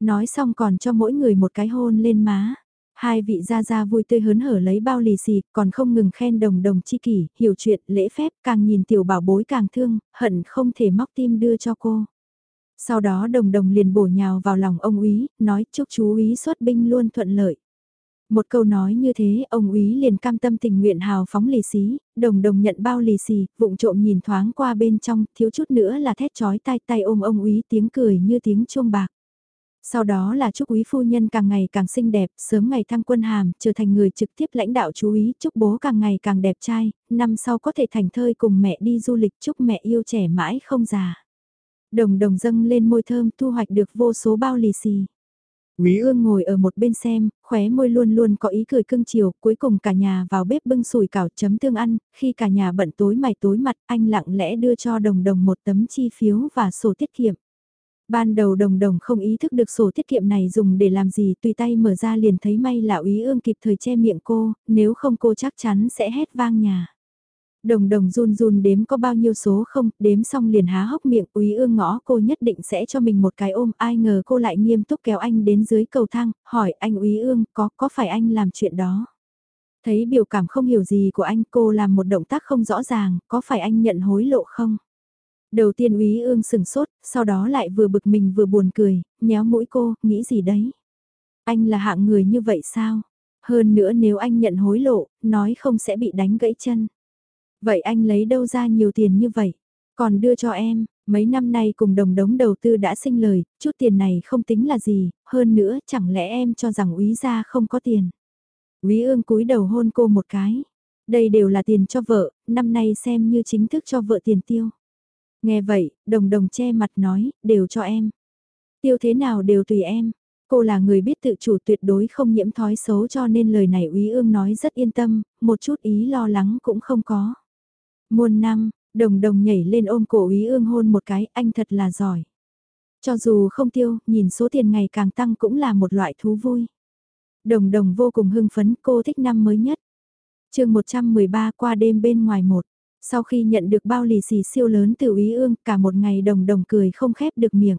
Nói xong còn cho mỗi người một cái hôn lên má. Hai vị gia gia vui tươi hớn hở lấy bao lì xì, còn không ngừng khen đồng đồng chi kỷ, hiểu chuyện, lễ phép, càng nhìn tiểu bảo bối càng thương, hận không thể móc tim đưa cho cô. Sau đó đồng đồng liền bổ nhào vào lòng ông úy, nói chúc chú úy xuất binh luôn thuận lợi. Một câu nói như thế, ông úy liền cam tâm tình nguyện hào phóng lì xí, đồng đồng nhận bao lì xì, vụng trộm nhìn thoáng qua bên trong, thiếu chút nữa là thét chói tai tay ôm ông úy tiếng cười như tiếng chuông bạc. Sau đó là chúc quý phu nhân càng ngày càng xinh đẹp, sớm ngày thăng quân hàm, trở thành người trực tiếp lãnh đạo chú ý, chúc bố càng ngày càng đẹp trai, năm sau có thể thành thơi cùng mẹ đi du lịch, chúc mẹ yêu trẻ mãi không già. Đồng đồng dâng lên môi thơm thu hoạch được vô số bao lì xì. Quý ương ngồi ở một bên xem, khóe môi luôn luôn có ý cười cưng chiều, cuối cùng cả nhà vào bếp bưng sủi cảo chấm tương ăn, khi cả nhà bận tối mày tối mặt, anh lặng lẽ đưa cho đồng đồng một tấm chi phiếu và sổ tiết kiệm. Ban đầu đồng đồng không ý thức được sổ tiết kiệm này dùng để làm gì tùy tay mở ra liền thấy may là úy ương kịp thời che miệng cô, nếu không cô chắc chắn sẽ hét vang nhà. Đồng đồng run run đếm có bao nhiêu số không, đếm xong liền há hốc miệng, úy ương ngõ cô nhất định sẽ cho mình một cái ôm, ai ngờ cô lại nghiêm túc kéo anh đến dưới cầu thang, hỏi anh úy ương có, có phải anh làm chuyện đó? Thấy biểu cảm không hiểu gì của anh cô làm một động tác không rõ ràng, có phải anh nhận hối lộ không? Đầu tiên úy ương sừng sốt, sau đó lại vừa bực mình vừa buồn cười, nhéo mũi cô, nghĩ gì đấy? Anh là hạng người như vậy sao? Hơn nữa nếu anh nhận hối lộ, nói không sẽ bị đánh gãy chân. Vậy anh lấy đâu ra nhiều tiền như vậy? Còn đưa cho em, mấy năm nay cùng đồng đống đầu tư đã sinh lời, chút tiền này không tính là gì, hơn nữa chẳng lẽ em cho rằng úy gia không có tiền. Úy ương cúi đầu hôn cô một cái. Đây đều là tiền cho vợ, năm nay xem như chính thức cho vợ tiền tiêu. Nghe vậy, đồng đồng che mặt nói, đều cho em. Tiêu thế nào đều tùy em. Cô là người biết tự chủ tuyệt đối không nhiễm thói xấu cho nên lời này úy ương nói rất yên tâm, một chút ý lo lắng cũng không có. Muôn năm, đồng đồng nhảy lên ôm cổ úy ương hôn một cái, anh thật là giỏi. Cho dù không tiêu, nhìn số tiền ngày càng tăng cũng là một loại thú vui. Đồng đồng vô cùng hưng phấn, cô thích năm mới nhất. chương 113 qua đêm bên ngoài một. Sau khi nhận được bao lì xì siêu lớn từ ý ương, cả một ngày đồng đồng cười không khép được miệng.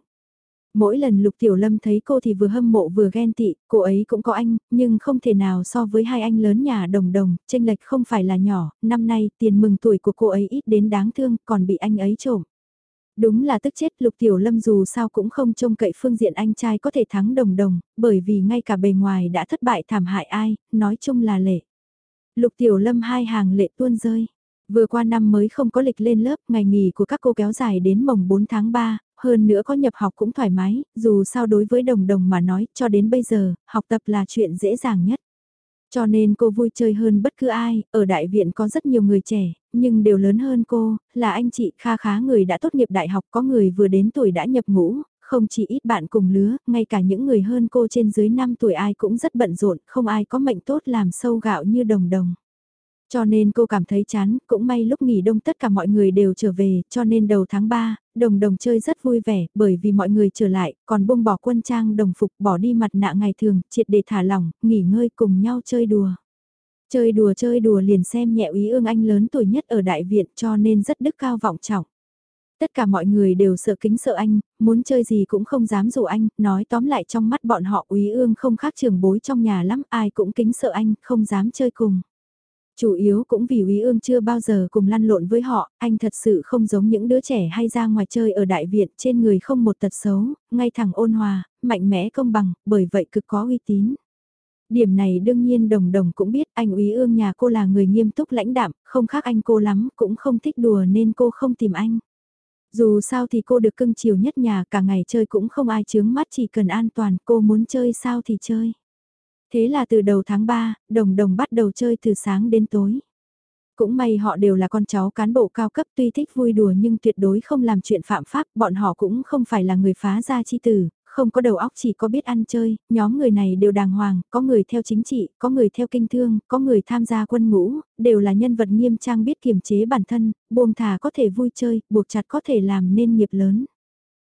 Mỗi lần Lục Tiểu Lâm thấy cô thì vừa hâm mộ vừa ghen tị, cô ấy cũng có anh, nhưng không thể nào so với hai anh lớn nhà đồng đồng, tranh lệch không phải là nhỏ, năm nay tiền mừng tuổi của cô ấy ít đến đáng thương, còn bị anh ấy trộm. Đúng là tức chết Lục Tiểu Lâm dù sao cũng không trông cậy phương diện anh trai có thể thắng đồng đồng, bởi vì ngay cả bề ngoài đã thất bại thảm hại ai, nói chung là lệ. Lục Tiểu Lâm hai hàng lệ tuôn rơi. Vừa qua năm mới không có lịch lên lớp, ngày nghỉ của các cô kéo dài đến mồng 4 tháng 3, hơn nữa có nhập học cũng thoải mái, dù sao đối với đồng đồng mà nói, cho đến bây giờ, học tập là chuyện dễ dàng nhất. Cho nên cô vui chơi hơn bất cứ ai, ở đại viện có rất nhiều người trẻ, nhưng đều lớn hơn cô, là anh chị kha khá người đã tốt nghiệp đại học, có người vừa đến tuổi đã nhập ngũ, không chỉ ít bạn cùng lứa, ngay cả những người hơn cô trên dưới 5 tuổi ai cũng rất bận rộn, không ai có mệnh tốt làm sâu gạo như đồng đồng. Cho nên cô cảm thấy chán, cũng may lúc nghỉ đông tất cả mọi người đều trở về, cho nên đầu tháng 3, đồng đồng chơi rất vui vẻ, bởi vì mọi người trở lại, còn buông bỏ quân trang đồng phục bỏ đi mặt nạ ngày thường, triệt để thả lỏng, nghỉ ngơi cùng nhau chơi đùa. Chơi đùa chơi đùa liền xem nhẹ ý ương anh lớn tuổi nhất ở đại viện cho nên rất đức cao vọng trọng. Tất cả mọi người đều sợ kính sợ anh, muốn chơi gì cũng không dám dụ anh, nói tóm lại trong mắt bọn họ úy ương không khác trường bối trong nhà lắm, ai cũng kính sợ anh, không dám chơi cùng. Chủ yếu cũng vì Úy Ương chưa bao giờ cùng lăn lộn với họ, anh thật sự không giống những đứa trẻ hay ra ngoài chơi ở đại viện trên người không một tật xấu, ngay thẳng ôn hòa, mạnh mẽ công bằng, bởi vậy cực có uy tín. Điểm này đương nhiên đồng đồng cũng biết anh Úy Ương nhà cô là người nghiêm túc lãnh đạm, không khác anh cô lắm, cũng không thích đùa nên cô không tìm anh. Dù sao thì cô được cưng chiều nhất nhà cả ngày chơi cũng không ai chướng mắt chỉ cần an toàn cô muốn chơi sao thì chơi. Thế là từ đầu tháng 3, đồng đồng bắt đầu chơi từ sáng đến tối. Cũng may họ đều là con cháu cán bộ cao cấp tuy thích vui đùa nhưng tuyệt đối không làm chuyện phạm pháp, bọn họ cũng không phải là người phá gia chi tử, không có đầu óc chỉ có biết ăn chơi, nhóm người này đều đàng hoàng, có người theo chính trị, có người theo kinh thương, có người tham gia quân ngũ, đều là nhân vật nghiêm trang biết kiềm chế bản thân, buông thả có thể vui chơi, buộc chặt có thể làm nên nghiệp lớn.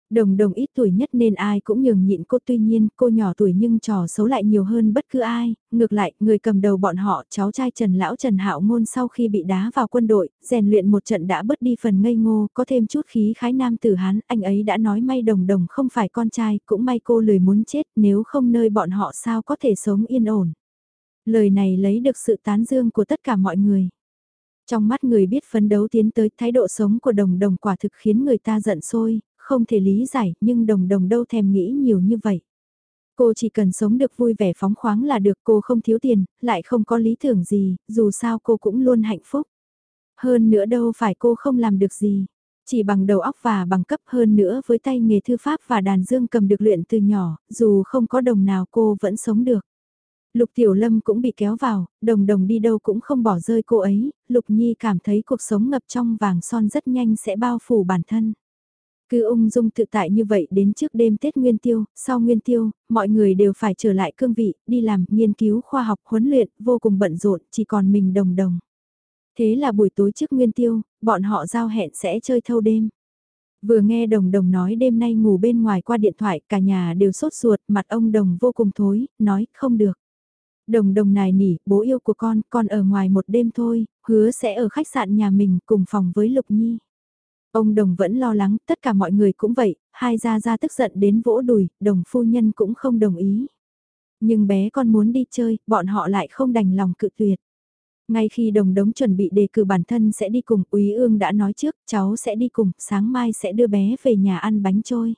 Đồng đồng ít tuổi nhất nên ai cũng nhường nhịn cô tuy nhiên cô nhỏ tuổi nhưng trò xấu lại nhiều hơn bất cứ ai, ngược lại người cầm đầu bọn họ cháu trai Trần Lão Trần Hạo Ngôn sau khi bị đá vào quân đội, rèn luyện một trận đã bớt đi phần ngây ngô, có thêm chút khí khái nam tử hán, anh ấy đã nói may đồng đồng không phải con trai, cũng may cô lười muốn chết nếu không nơi bọn họ sao có thể sống yên ổn. Lời này lấy được sự tán dương của tất cả mọi người. Trong mắt người biết phấn đấu tiến tới thái độ sống của đồng đồng quả thực khiến người ta giận sôi không thể lý giải, nhưng đồng đồng đâu thèm nghĩ nhiều như vậy. Cô chỉ cần sống được vui vẻ phóng khoáng là được cô không thiếu tiền, lại không có lý tưởng gì, dù sao cô cũng luôn hạnh phúc. Hơn nữa đâu phải cô không làm được gì. Chỉ bằng đầu óc và bằng cấp hơn nữa với tay nghề thư pháp và đàn dương cầm được luyện từ nhỏ, dù không có đồng nào cô vẫn sống được. Lục Tiểu Lâm cũng bị kéo vào, đồng đồng đi đâu cũng không bỏ rơi cô ấy, Lục Nhi cảm thấy cuộc sống ngập trong vàng son rất nhanh sẽ bao phủ bản thân. Cứ ung dung tự tại như vậy đến trước đêm Tết Nguyên Tiêu, sau Nguyên Tiêu, mọi người đều phải trở lại cương vị, đi làm, nghiên cứu khoa học, huấn luyện, vô cùng bận rộn, chỉ còn mình đồng đồng. Thế là buổi tối trước Nguyên Tiêu, bọn họ giao hẹn sẽ chơi thâu đêm. Vừa nghe đồng đồng nói đêm nay ngủ bên ngoài qua điện thoại, cả nhà đều sốt ruột, mặt ông đồng vô cùng thối, nói không được. Đồng đồng nài nỉ, bố yêu của con, con ở ngoài một đêm thôi, hứa sẽ ở khách sạn nhà mình cùng phòng với Lục Nhi. Ông đồng vẫn lo lắng, tất cả mọi người cũng vậy, hai gia gia tức giận đến vỗ đùi, đồng phu nhân cũng không đồng ý. Nhưng bé con muốn đi chơi, bọn họ lại không đành lòng cự tuyệt. Ngay khi đồng đống chuẩn bị đề cử bản thân sẽ đi cùng, Úy Ương đã nói trước, cháu sẽ đi cùng, sáng mai sẽ đưa bé về nhà ăn bánh trôi.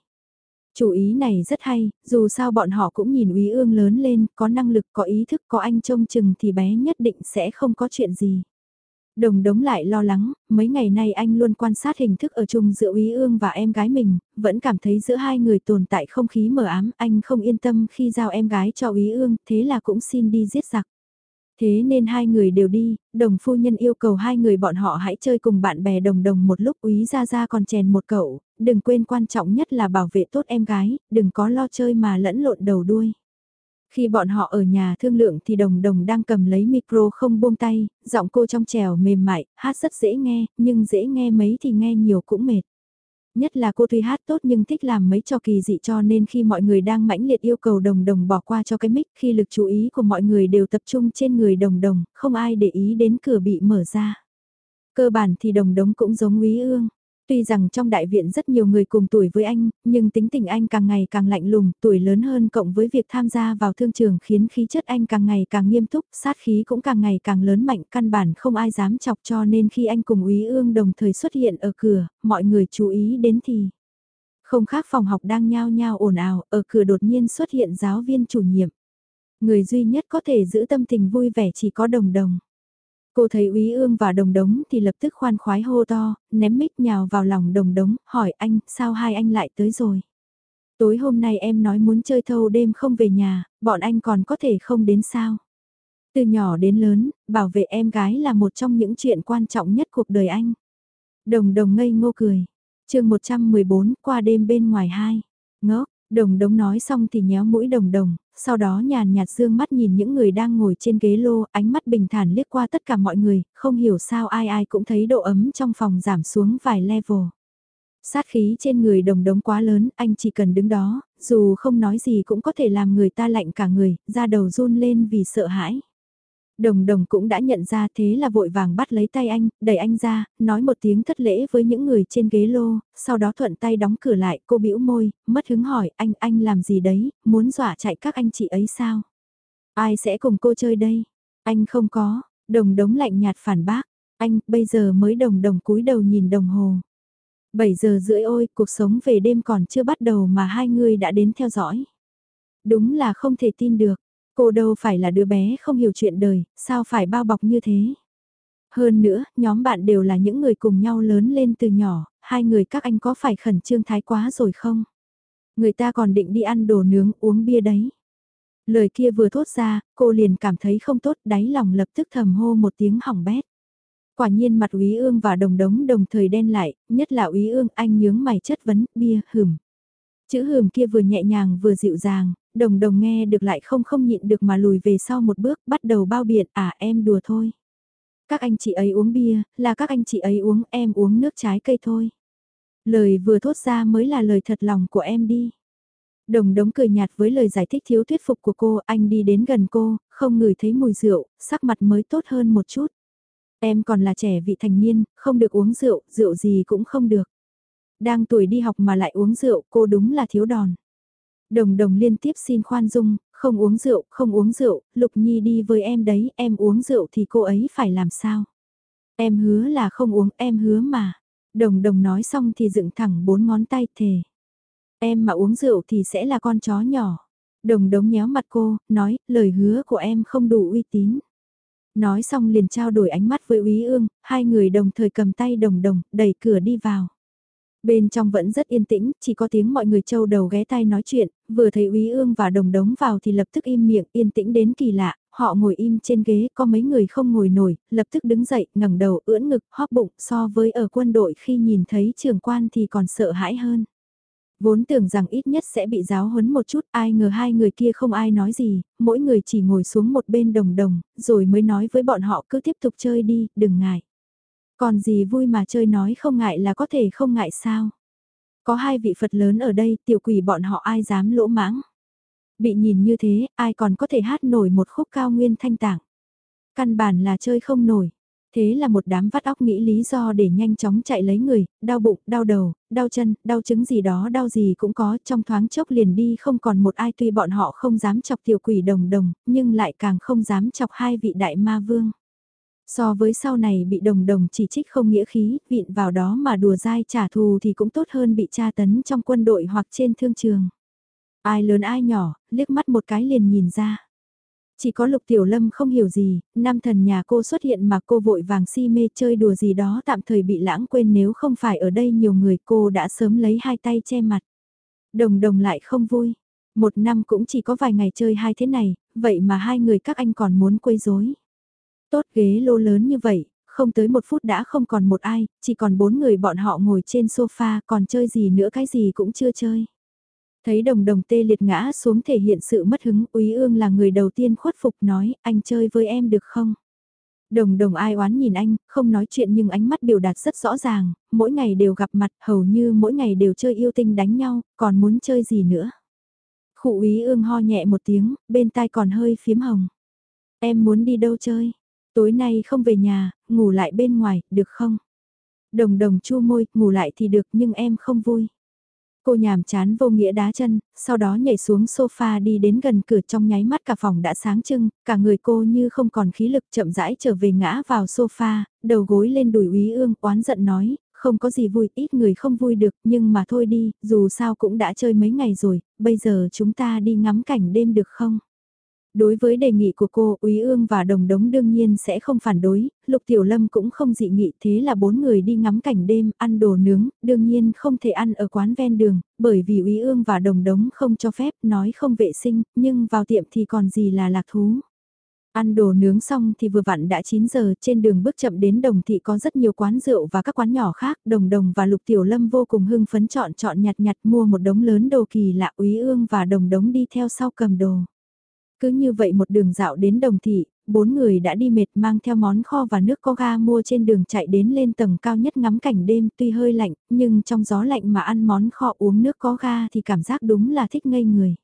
Chủ ý này rất hay, dù sao bọn họ cũng nhìn Úy Ương lớn lên, có năng lực, có ý thức, có anh trông chừng thì bé nhất định sẽ không có chuyện gì. Đồng đống lại lo lắng, mấy ngày nay anh luôn quan sát hình thức ở chung giữa Úy Ương và em gái mình, vẫn cảm thấy giữa hai người tồn tại không khí mờ ám, anh không yên tâm khi giao em gái cho Úy Ương, thế là cũng xin đi giết giặc. Thế nên hai người đều đi, đồng phu nhân yêu cầu hai người bọn họ hãy chơi cùng bạn bè đồng đồng một lúc úy ra ra còn chèn một cậu, đừng quên quan trọng nhất là bảo vệ tốt em gái, đừng có lo chơi mà lẫn lộn đầu đuôi. Khi bọn họ ở nhà thương lượng thì đồng đồng đang cầm lấy micro không buông tay, giọng cô trong trèo mềm mại, hát rất dễ nghe, nhưng dễ nghe mấy thì nghe nhiều cũng mệt. Nhất là cô tuy hát tốt nhưng thích làm mấy trò kỳ dị cho nên khi mọi người đang mãnh liệt yêu cầu đồng đồng bỏ qua cho cái mic khi lực chú ý của mọi người đều tập trung trên người đồng đồng, không ai để ý đến cửa bị mở ra. Cơ bản thì đồng đống cũng giống quý ương. Tuy rằng trong đại viện rất nhiều người cùng tuổi với anh, nhưng tính tình anh càng ngày càng lạnh lùng, tuổi lớn hơn cộng với việc tham gia vào thương trường khiến khí chất anh càng ngày càng nghiêm túc, sát khí cũng càng ngày càng lớn mạnh, căn bản không ai dám chọc cho nên khi anh cùng úy ương đồng thời xuất hiện ở cửa, mọi người chú ý đến thì. Không khác phòng học đang nhao nhao ồn ào, ở cửa đột nhiên xuất hiện giáo viên chủ nhiệm. Người duy nhất có thể giữ tâm tình vui vẻ chỉ có đồng đồng. Cô thấy úy ương và đồng đống thì lập tức khoan khoái hô to, ném mic nhào vào lòng đồng đống, hỏi anh, sao hai anh lại tới rồi? Tối hôm nay em nói muốn chơi thâu đêm không về nhà, bọn anh còn có thể không đến sao? Từ nhỏ đến lớn, bảo vệ em gái là một trong những chuyện quan trọng nhất cuộc đời anh. Đồng đồng ngây ngô cười. chương 114 qua đêm bên ngoài hai. Ngốc, đồng đống nói xong thì nhéo mũi đồng đồng, sau đó nhàn nhạt dương mắt nhìn những người đang ngồi trên ghế lô, ánh mắt bình thản liếc qua tất cả mọi người, không hiểu sao ai ai cũng thấy độ ấm trong phòng giảm xuống vài level. Sát khí trên người đồng đống quá lớn, anh chỉ cần đứng đó, dù không nói gì cũng có thể làm người ta lạnh cả người, da đầu run lên vì sợ hãi. Đồng đồng cũng đã nhận ra thế là vội vàng bắt lấy tay anh, đẩy anh ra, nói một tiếng thất lễ với những người trên ghế lô, sau đó thuận tay đóng cửa lại, cô bĩu môi, mất hứng hỏi anh, anh làm gì đấy, muốn dọa chạy các anh chị ấy sao? Ai sẽ cùng cô chơi đây? Anh không có, đồng đống lạnh nhạt phản bác, anh, bây giờ mới đồng đồng cúi đầu nhìn đồng hồ. 7 giờ rưỡi ôi, cuộc sống về đêm còn chưa bắt đầu mà hai người đã đến theo dõi. Đúng là không thể tin được. Cô đâu phải là đứa bé không hiểu chuyện đời, sao phải bao bọc như thế? Hơn nữa, nhóm bạn đều là những người cùng nhau lớn lên từ nhỏ, hai người các anh có phải khẩn trương thái quá rồi không? Người ta còn định đi ăn đồ nướng uống bia đấy. Lời kia vừa thốt ra, cô liền cảm thấy không tốt, đáy lòng lập tức thầm hô một tiếng hỏng bét. Quả nhiên mặt úy ương và đồng đống đồng thời đen lại, nhất là úy ương anh nhướng mày chất vấn, bia, hửm. Chữ hửm kia vừa nhẹ nhàng vừa dịu dàng, đồng đồng nghe được lại không không nhịn được mà lùi về sau một bước bắt đầu bao biện à em đùa thôi. Các anh chị ấy uống bia, là các anh chị ấy uống em uống nước trái cây thôi. Lời vừa thốt ra mới là lời thật lòng của em đi. Đồng đống cười nhạt với lời giải thích thiếu thuyết phục của cô, anh đi đến gần cô, không ngửi thấy mùi rượu, sắc mặt mới tốt hơn một chút. Em còn là trẻ vị thành niên, không được uống rượu, rượu gì cũng không được. Đang tuổi đi học mà lại uống rượu, cô đúng là thiếu đòn. Đồng đồng liên tiếp xin khoan dung, không uống rượu, không uống rượu, Lục Nhi đi với em đấy, em uống rượu thì cô ấy phải làm sao? Em hứa là không uống, em hứa mà. Đồng đồng nói xong thì dựng thẳng bốn ngón tay thề. Em mà uống rượu thì sẽ là con chó nhỏ. Đồng đống nhéo mặt cô, nói, lời hứa của em không đủ uy tín. Nói xong liền trao đổi ánh mắt với Úy Ương, hai người đồng thời cầm tay đồng đồng, đẩy cửa đi vào. Bên trong vẫn rất yên tĩnh, chỉ có tiếng mọi người trâu đầu ghé tai nói chuyện, vừa thấy Úy Ương và Đồng Đống vào thì lập tức im miệng, yên tĩnh đến kỳ lạ, họ ngồi im trên ghế, có mấy người không ngồi nổi, lập tức đứng dậy, ngẩng đầu, ưỡn ngực, hóp bụng, so với ở quân đội khi nhìn thấy trưởng quan thì còn sợ hãi hơn. Vốn tưởng rằng ít nhất sẽ bị giáo huấn một chút, ai ngờ hai người kia không ai nói gì, mỗi người chỉ ngồi xuống một bên đồng đồng, rồi mới nói với bọn họ cứ tiếp tục chơi đi, đừng ngại. Còn gì vui mà chơi nói không ngại là có thể không ngại sao. Có hai vị Phật lớn ở đây, tiểu quỷ bọn họ ai dám lỗ mãng. Bị nhìn như thế, ai còn có thể hát nổi một khúc cao nguyên thanh tạng. Căn bản là chơi không nổi. Thế là một đám vắt óc nghĩ lý do để nhanh chóng chạy lấy người, đau bụng, đau đầu, đau chân, đau chứng gì đó đau gì cũng có, trong thoáng chốc liền đi không còn một ai tuy bọn họ không dám chọc tiểu quỷ đồng đồng, nhưng lại càng không dám chọc hai vị đại ma vương. So với sau này bị đồng đồng chỉ trích không nghĩa khí, vịn vào đó mà đùa dai trả thù thì cũng tốt hơn bị tra tấn trong quân đội hoặc trên thương trường. Ai lớn ai nhỏ, liếc mắt một cái liền nhìn ra. Chỉ có lục tiểu lâm không hiểu gì, nam thần nhà cô xuất hiện mà cô vội vàng si mê chơi đùa gì đó tạm thời bị lãng quên nếu không phải ở đây nhiều người cô đã sớm lấy hai tay che mặt. Đồng đồng lại không vui. Một năm cũng chỉ có vài ngày chơi hai thế này, vậy mà hai người các anh còn muốn quấy rối. Tốt ghế lô lớn như vậy, không tới một phút đã không còn một ai, chỉ còn bốn người bọn họ ngồi trên sofa còn chơi gì nữa cái gì cũng chưa chơi. Thấy đồng đồng tê liệt ngã xuống thể hiện sự mất hứng, úy ương là người đầu tiên khuất phục nói, anh chơi với em được không? Đồng đồng ai oán nhìn anh, không nói chuyện nhưng ánh mắt biểu đạt rất rõ ràng, mỗi ngày đều gặp mặt, hầu như mỗi ngày đều chơi yêu tinh đánh nhau, còn muốn chơi gì nữa? Khụ úy ương ho nhẹ một tiếng, bên tai còn hơi phím hồng. Em muốn đi đâu chơi? Tối nay không về nhà, ngủ lại bên ngoài, được không? Đồng đồng chu môi, ngủ lại thì được nhưng em không vui. Cô nhàm chán vô nghĩa đá chân, sau đó nhảy xuống sofa đi đến gần cửa trong nháy mắt cả phòng đã sáng trưng, cả người cô như không còn khí lực chậm rãi trở về ngã vào sofa, đầu gối lên đùi úy ương oán giận nói, không có gì vui, ít người không vui được, nhưng mà thôi đi, dù sao cũng đã chơi mấy ngày rồi, bây giờ chúng ta đi ngắm cảnh đêm được không? Đối với đề nghị của cô, Úy Ương và Đồng Đống đương nhiên sẽ không phản đối, Lục Tiểu Lâm cũng không dị nghị thế là bốn người đi ngắm cảnh đêm, ăn đồ nướng, đương nhiên không thể ăn ở quán ven đường, bởi vì Úy Ương và Đồng Đống không cho phép, nói không vệ sinh, nhưng vào tiệm thì còn gì là lạc thú. Ăn đồ nướng xong thì vừa vặn đã 9 giờ, trên đường bước chậm đến đồng thị có rất nhiều quán rượu và các quán nhỏ khác, đồng đồng và lục tiểu lâm vô cùng hưng phấn chọn chọn nhặt nhặt mua một đống lớn đồ kỳ lạ úy ương và đồng đống đi theo sau cầm đồ. Cứ như vậy một đường dạo đến đồng thị, bốn người đã đi mệt mang theo món kho và nước có ga mua trên đường chạy đến lên tầng cao nhất ngắm cảnh đêm tuy hơi lạnh, nhưng trong gió lạnh mà ăn món kho uống nước có ga thì cảm giác đúng là thích ngây người.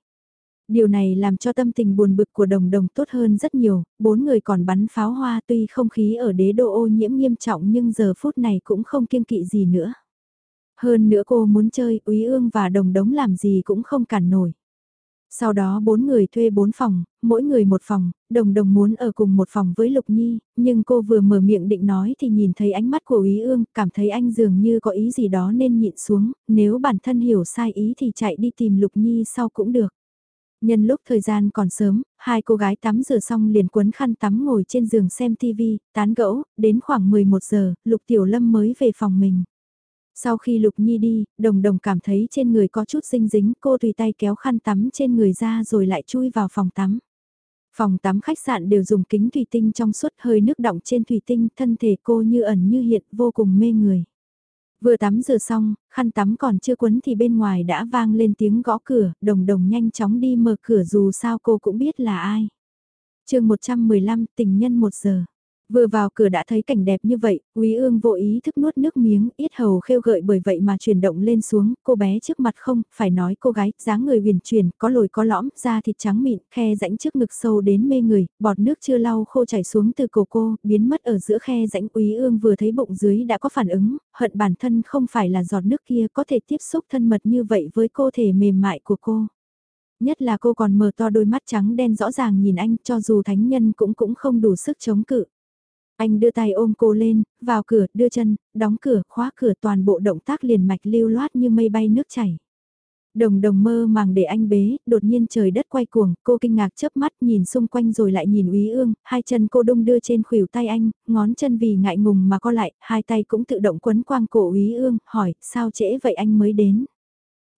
Điều này làm cho tâm tình buồn bực của đồng đồng tốt hơn rất nhiều, bốn người còn bắn pháo hoa tuy không khí ở đế đô ô nhiễm nghiêm trọng nhưng giờ phút này cũng không kiêng kỵ gì nữa. Hơn nữa cô muốn chơi, úy ương và đồng đống làm gì cũng không cản nổi. Sau đó bốn người thuê bốn phòng, mỗi người một phòng, đồng đồng muốn ở cùng một phòng với Lục Nhi, nhưng cô vừa mở miệng định nói thì nhìn thấy ánh mắt của Ý ương, cảm thấy anh dường như có ý gì đó nên nhịn xuống, nếu bản thân hiểu sai ý thì chạy đi tìm Lục Nhi sau cũng được. Nhân lúc thời gian còn sớm, hai cô gái tắm rửa xong liền quấn khăn tắm ngồi trên giường xem TV, tán gẫu, đến khoảng 11 giờ, Lục Tiểu Lâm mới về phòng mình. Sau khi Lục Nhi đi, đồng đồng cảm thấy trên người có chút dinh dính, cô tùy tay kéo khăn tắm trên người ra rồi lại chui vào phòng tắm. Phòng tắm khách sạn đều dùng kính thủy tinh trong suốt hơi nước đọng trên thủy tinh, thân thể cô như ẩn như hiện vô cùng mê người. Vừa tắm rửa xong, khăn tắm còn chưa quấn thì bên ngoài đã vang lên tiếng gõ cửa, đồng đồng nhanh chóng đi mở cửa dù sao cô cũng biết là ai. chương 115 tình nhân 1 giờ. Vừa vào cửa đã thấy cảnh đẹp như vậy, Quý Ương vô ý thức nuốt nước miếng, ít hầu khêu gợi bởi vậy mà chuyển động lên xuống, cô bé trước mặt không, phải nói cô gái, dáng người huyền chuyển, có lồi có lõm, da thịt trắng mịn, khe rãnh trước ngực sâu đến mê người, bọt nước chưa lau khô chảy xuống từ cổ cô, biến mất ở giữa khe rãnh Quý Ương vừa thấy bụng dưới đã có phản ứng, hận bản thân không phải là giọt nước kia có thể tiếp xúc thân mật như vậy với cô thể mềm mại của cô. Nhất là cô còn mở to đôi mắt trắng đen rõ ràng nhìn anh cho dù thánh nhân cũng cũng không đủ sức chống cự. Anh đưa tay ôm cô lên, vào cửa, đưa chân, đóng cửa, khóa cửa toàn bộ động tác liền mạch lưu loát như mây bay nước chảy. Đồng đồng mơ màng để anh bế, đột nhiên trời đất quay cuồng, cô kinh ngạc chớp mắt nhìn xung quanh rồi lại nhìn úy ương, hai chân cô đông đưa trên khuỷu tay anh, ngón chân vì ngại ngùng mà co lại, hai tay cũng tự động quấn quang cổ úy ương, hỏi, sao trễ vậy anh mới đến?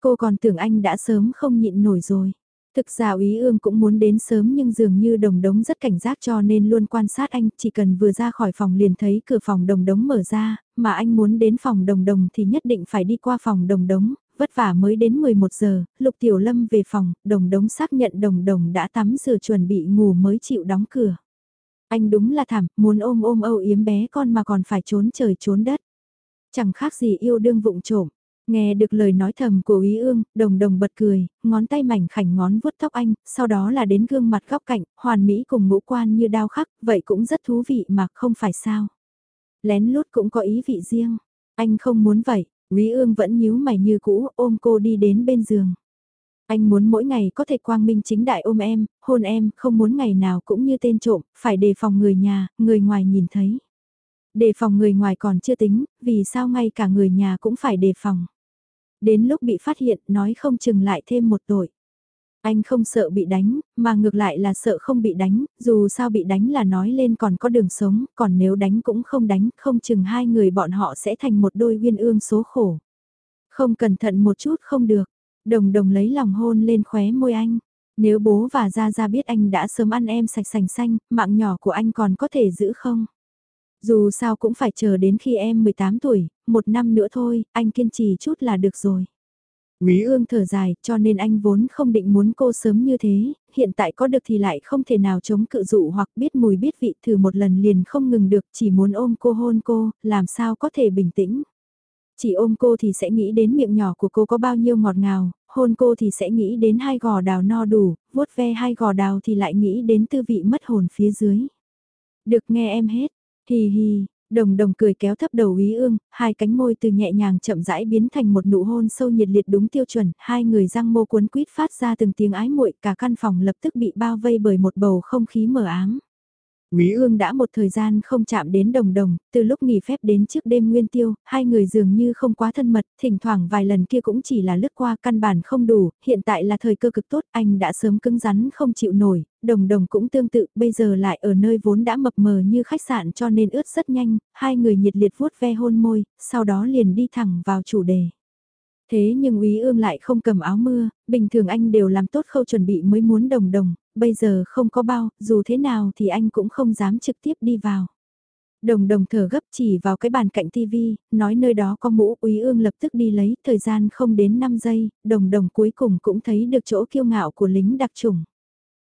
Cô còn tưởng anh đã sớm không nhịn nổi rồi. Thực ra úy ương cũng muốn đến sớm nhưng dường như đồng đống rất cảnh giác cho nên luôn quan sát anh, chỉ cần vừa ra khỏi phòng liền thấy cửa phòng đồng đống mở ra, mà anh muốn đến phòng đồng đồng thì nhất định phải đi qua phòng đồng đống, vất vả mới đến 11 giờ, Lục Tiểu Lâm về phòng, đồng đống xác nhận đồng đồng đã tắm rửa chuẩn bị ngủ mới chịu đóng cửa. Anh đúng là thảm, muốn ôm ôm âu yếm bé con mà còn phải trốn trời trốn đất. Chẳng khác gì yêu đương vụng trộm. Nghe được lời nói thầm của Ý ương, đồng đồng bật cười, ngón tay mảnh khảnh ngón vuốt tóc anh, sau đó là đến gương mặt góc cạnh, hoàn mỹ cùng ngũ quan như đao khắc, vậy cũng rất thú vị mà không phải sao. Lén lút cũng có ý vị riêng, anh không muốn vậy, ý ương vẫn nhíu mày như cũ ôm cô đi đến bên giường. Anh muốn mỗi ngày có thể quang minh chính đại ôm em, hôn em, không muốn ngày nào cũng như tên trộm, phải đề phòng người nhà, người ngoài nhìn thấy. Đề phòng người ngoài còn chưa tính, vì sao ngay cả người nhà cũng phải đề phòng. Đến lúc bị phát hiện nói không chừng lại thêm một tội. Anh không sợ bị đánh, mà ngược lại là sợ không bị đánh, dù sao bị đánh là nói lên còn có đường sống, còn nếu đánh cũng không đánh, không chừng hai người bọn họ sẽ thành một đôi viên ương số khổ. Không cẩn thận một chút không được, đồng đồng lấy lòng hôn lên khóe môi anh. Nếu bố và Gia Gia biết anh đã sớm ăn em sạch sành xanh, mạng nhỏ của anh còn có thể giữ không? Dù sao cũng phải chờ đến khi em 18 tuổi, một năm nữa thôi, anh kiên trì chút là được rồi. Quý ương thở dài, cho nên anh vốn không định muốn cô sớm như thế, hiện tại có được thì lại không thể nào chống cự dụ hoặc biết mùi biết vị thử một lần liền không ngừng được, chỉ muốn ôm cô hôn cô, làm sao có thể bình tĩnh. Chỉ ôm cô thì sẽ nghĩ đến miệng nhỏ của cô có bao nhiêu ngọt ngào, hôn cô thì sẽ nghĩ đến hai gò đào no đủ, vuốt ve hai gò đào thì lại nghĩ đến tư vị mất hồn phía dưới. Được nghe em hết, hì hì, Đồng đồng cười kéo thấp đầu ý ương, hai cánh môi từ nhẹ nhàng chậm rãi biến thành một nụ hôn sâu nhiệt liệt đúng tiêu chuẩn, hai người răng mô cuốn quýt phát ra từng tiếng ái muội cả căn phòng lập tức bị bao vây bởi một bầu không khí mờ ám. Quý ương đã một thời gian không chạm đến đồng đồng, từ lúc nghỉ phép đến trước đêm nguyên tiêu, hai người dường như không quá thân mật, thỉnh thoảng vài lần kia cũng chỉ là lướt qua căn bản không đủ, hiện tại là thời cơ cực tốt, anh đã sớm cứng rắn không chịu nổi, đồng đồng cũng tương tự, bây giờ lại ở nơi vốn đã mập mờ như khách sạn cho nên ướt rất nhanh, hai người nhiệt liệt vuốt ve hôn môi, sau đó liền đi thẳng vào chủ đề. Thế nhưng úy ương lại không cầm áo mưa, bình thường anh đều làm tốt khâu chuẩn bị mới muốn đồng đồng, bây giờ không có bao, dù thế nào thì anh cũng không dám trực tiếp đi vào. Đồng đồng thở gấp chỉ vào cái bàn cạnh tivi, nói nơi đó có mũ úy ương lập tức đi lấy, thời gian không đến 5 giây, đồng đồng cuối cùng cũng thấy được chỗ kiêu ngạo của lính đặc trùng.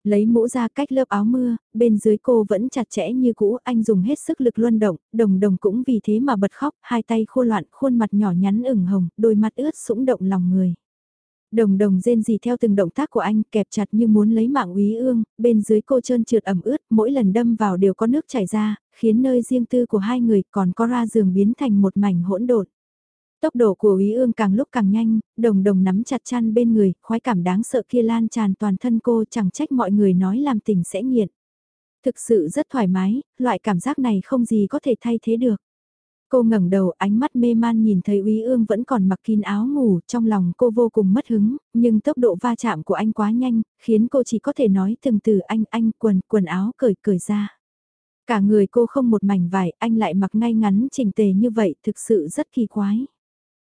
Lấy mũ ra cách lớp áo mưa, bên dưới cô vẫn chặt chẽ như cũ, anh dùng hết sức lực luân động, đồng đồng cũng vì thế mà bật khóc, hai tay khô loạn, khuôn mặt nhỏ nhắn ửng hồng, đôi mắt ướt sũng động lòng người. Đồng đồng rên gì theo từng động tác của anh kẹp chặt như muốn lấy mạng úy ương, bên dưới cô trơn trượt ẩm ướt, mỗi lần đâm vào đều có nước chảy ra, khiến nơi riêng tư của hai người còn có ra giường biến thành một mảnh hỗn độn. Tốc độ của úy ương càng lúc càng nhanh, đồng đồng nắm chặt chăn bên người, khoái cảm đáng sợ kia lan tràn toàn thân cô chẳng trách mọi người nói làm tình sẽ nghiện. Thực sự rất thoải mái, loại cảm giác này không gì có thể thay thế được. Cô ngẩng đầu ánh mắt mê man nhìn thấy Úy Ương vẫn còn mặc kín áo ngủ, trong lòng cô vô cùng mất hứng, nhưng tốc độ va chạm của anh quá nhanh, khiến cô chỉ có thể nói từng từ anh anh quần quần áo cởi cởi ra. Cả người cô không một mảnh vải, anh lại mặc ngay ngắn chỉnh tề như vậy, thực sự rất kỳ quái.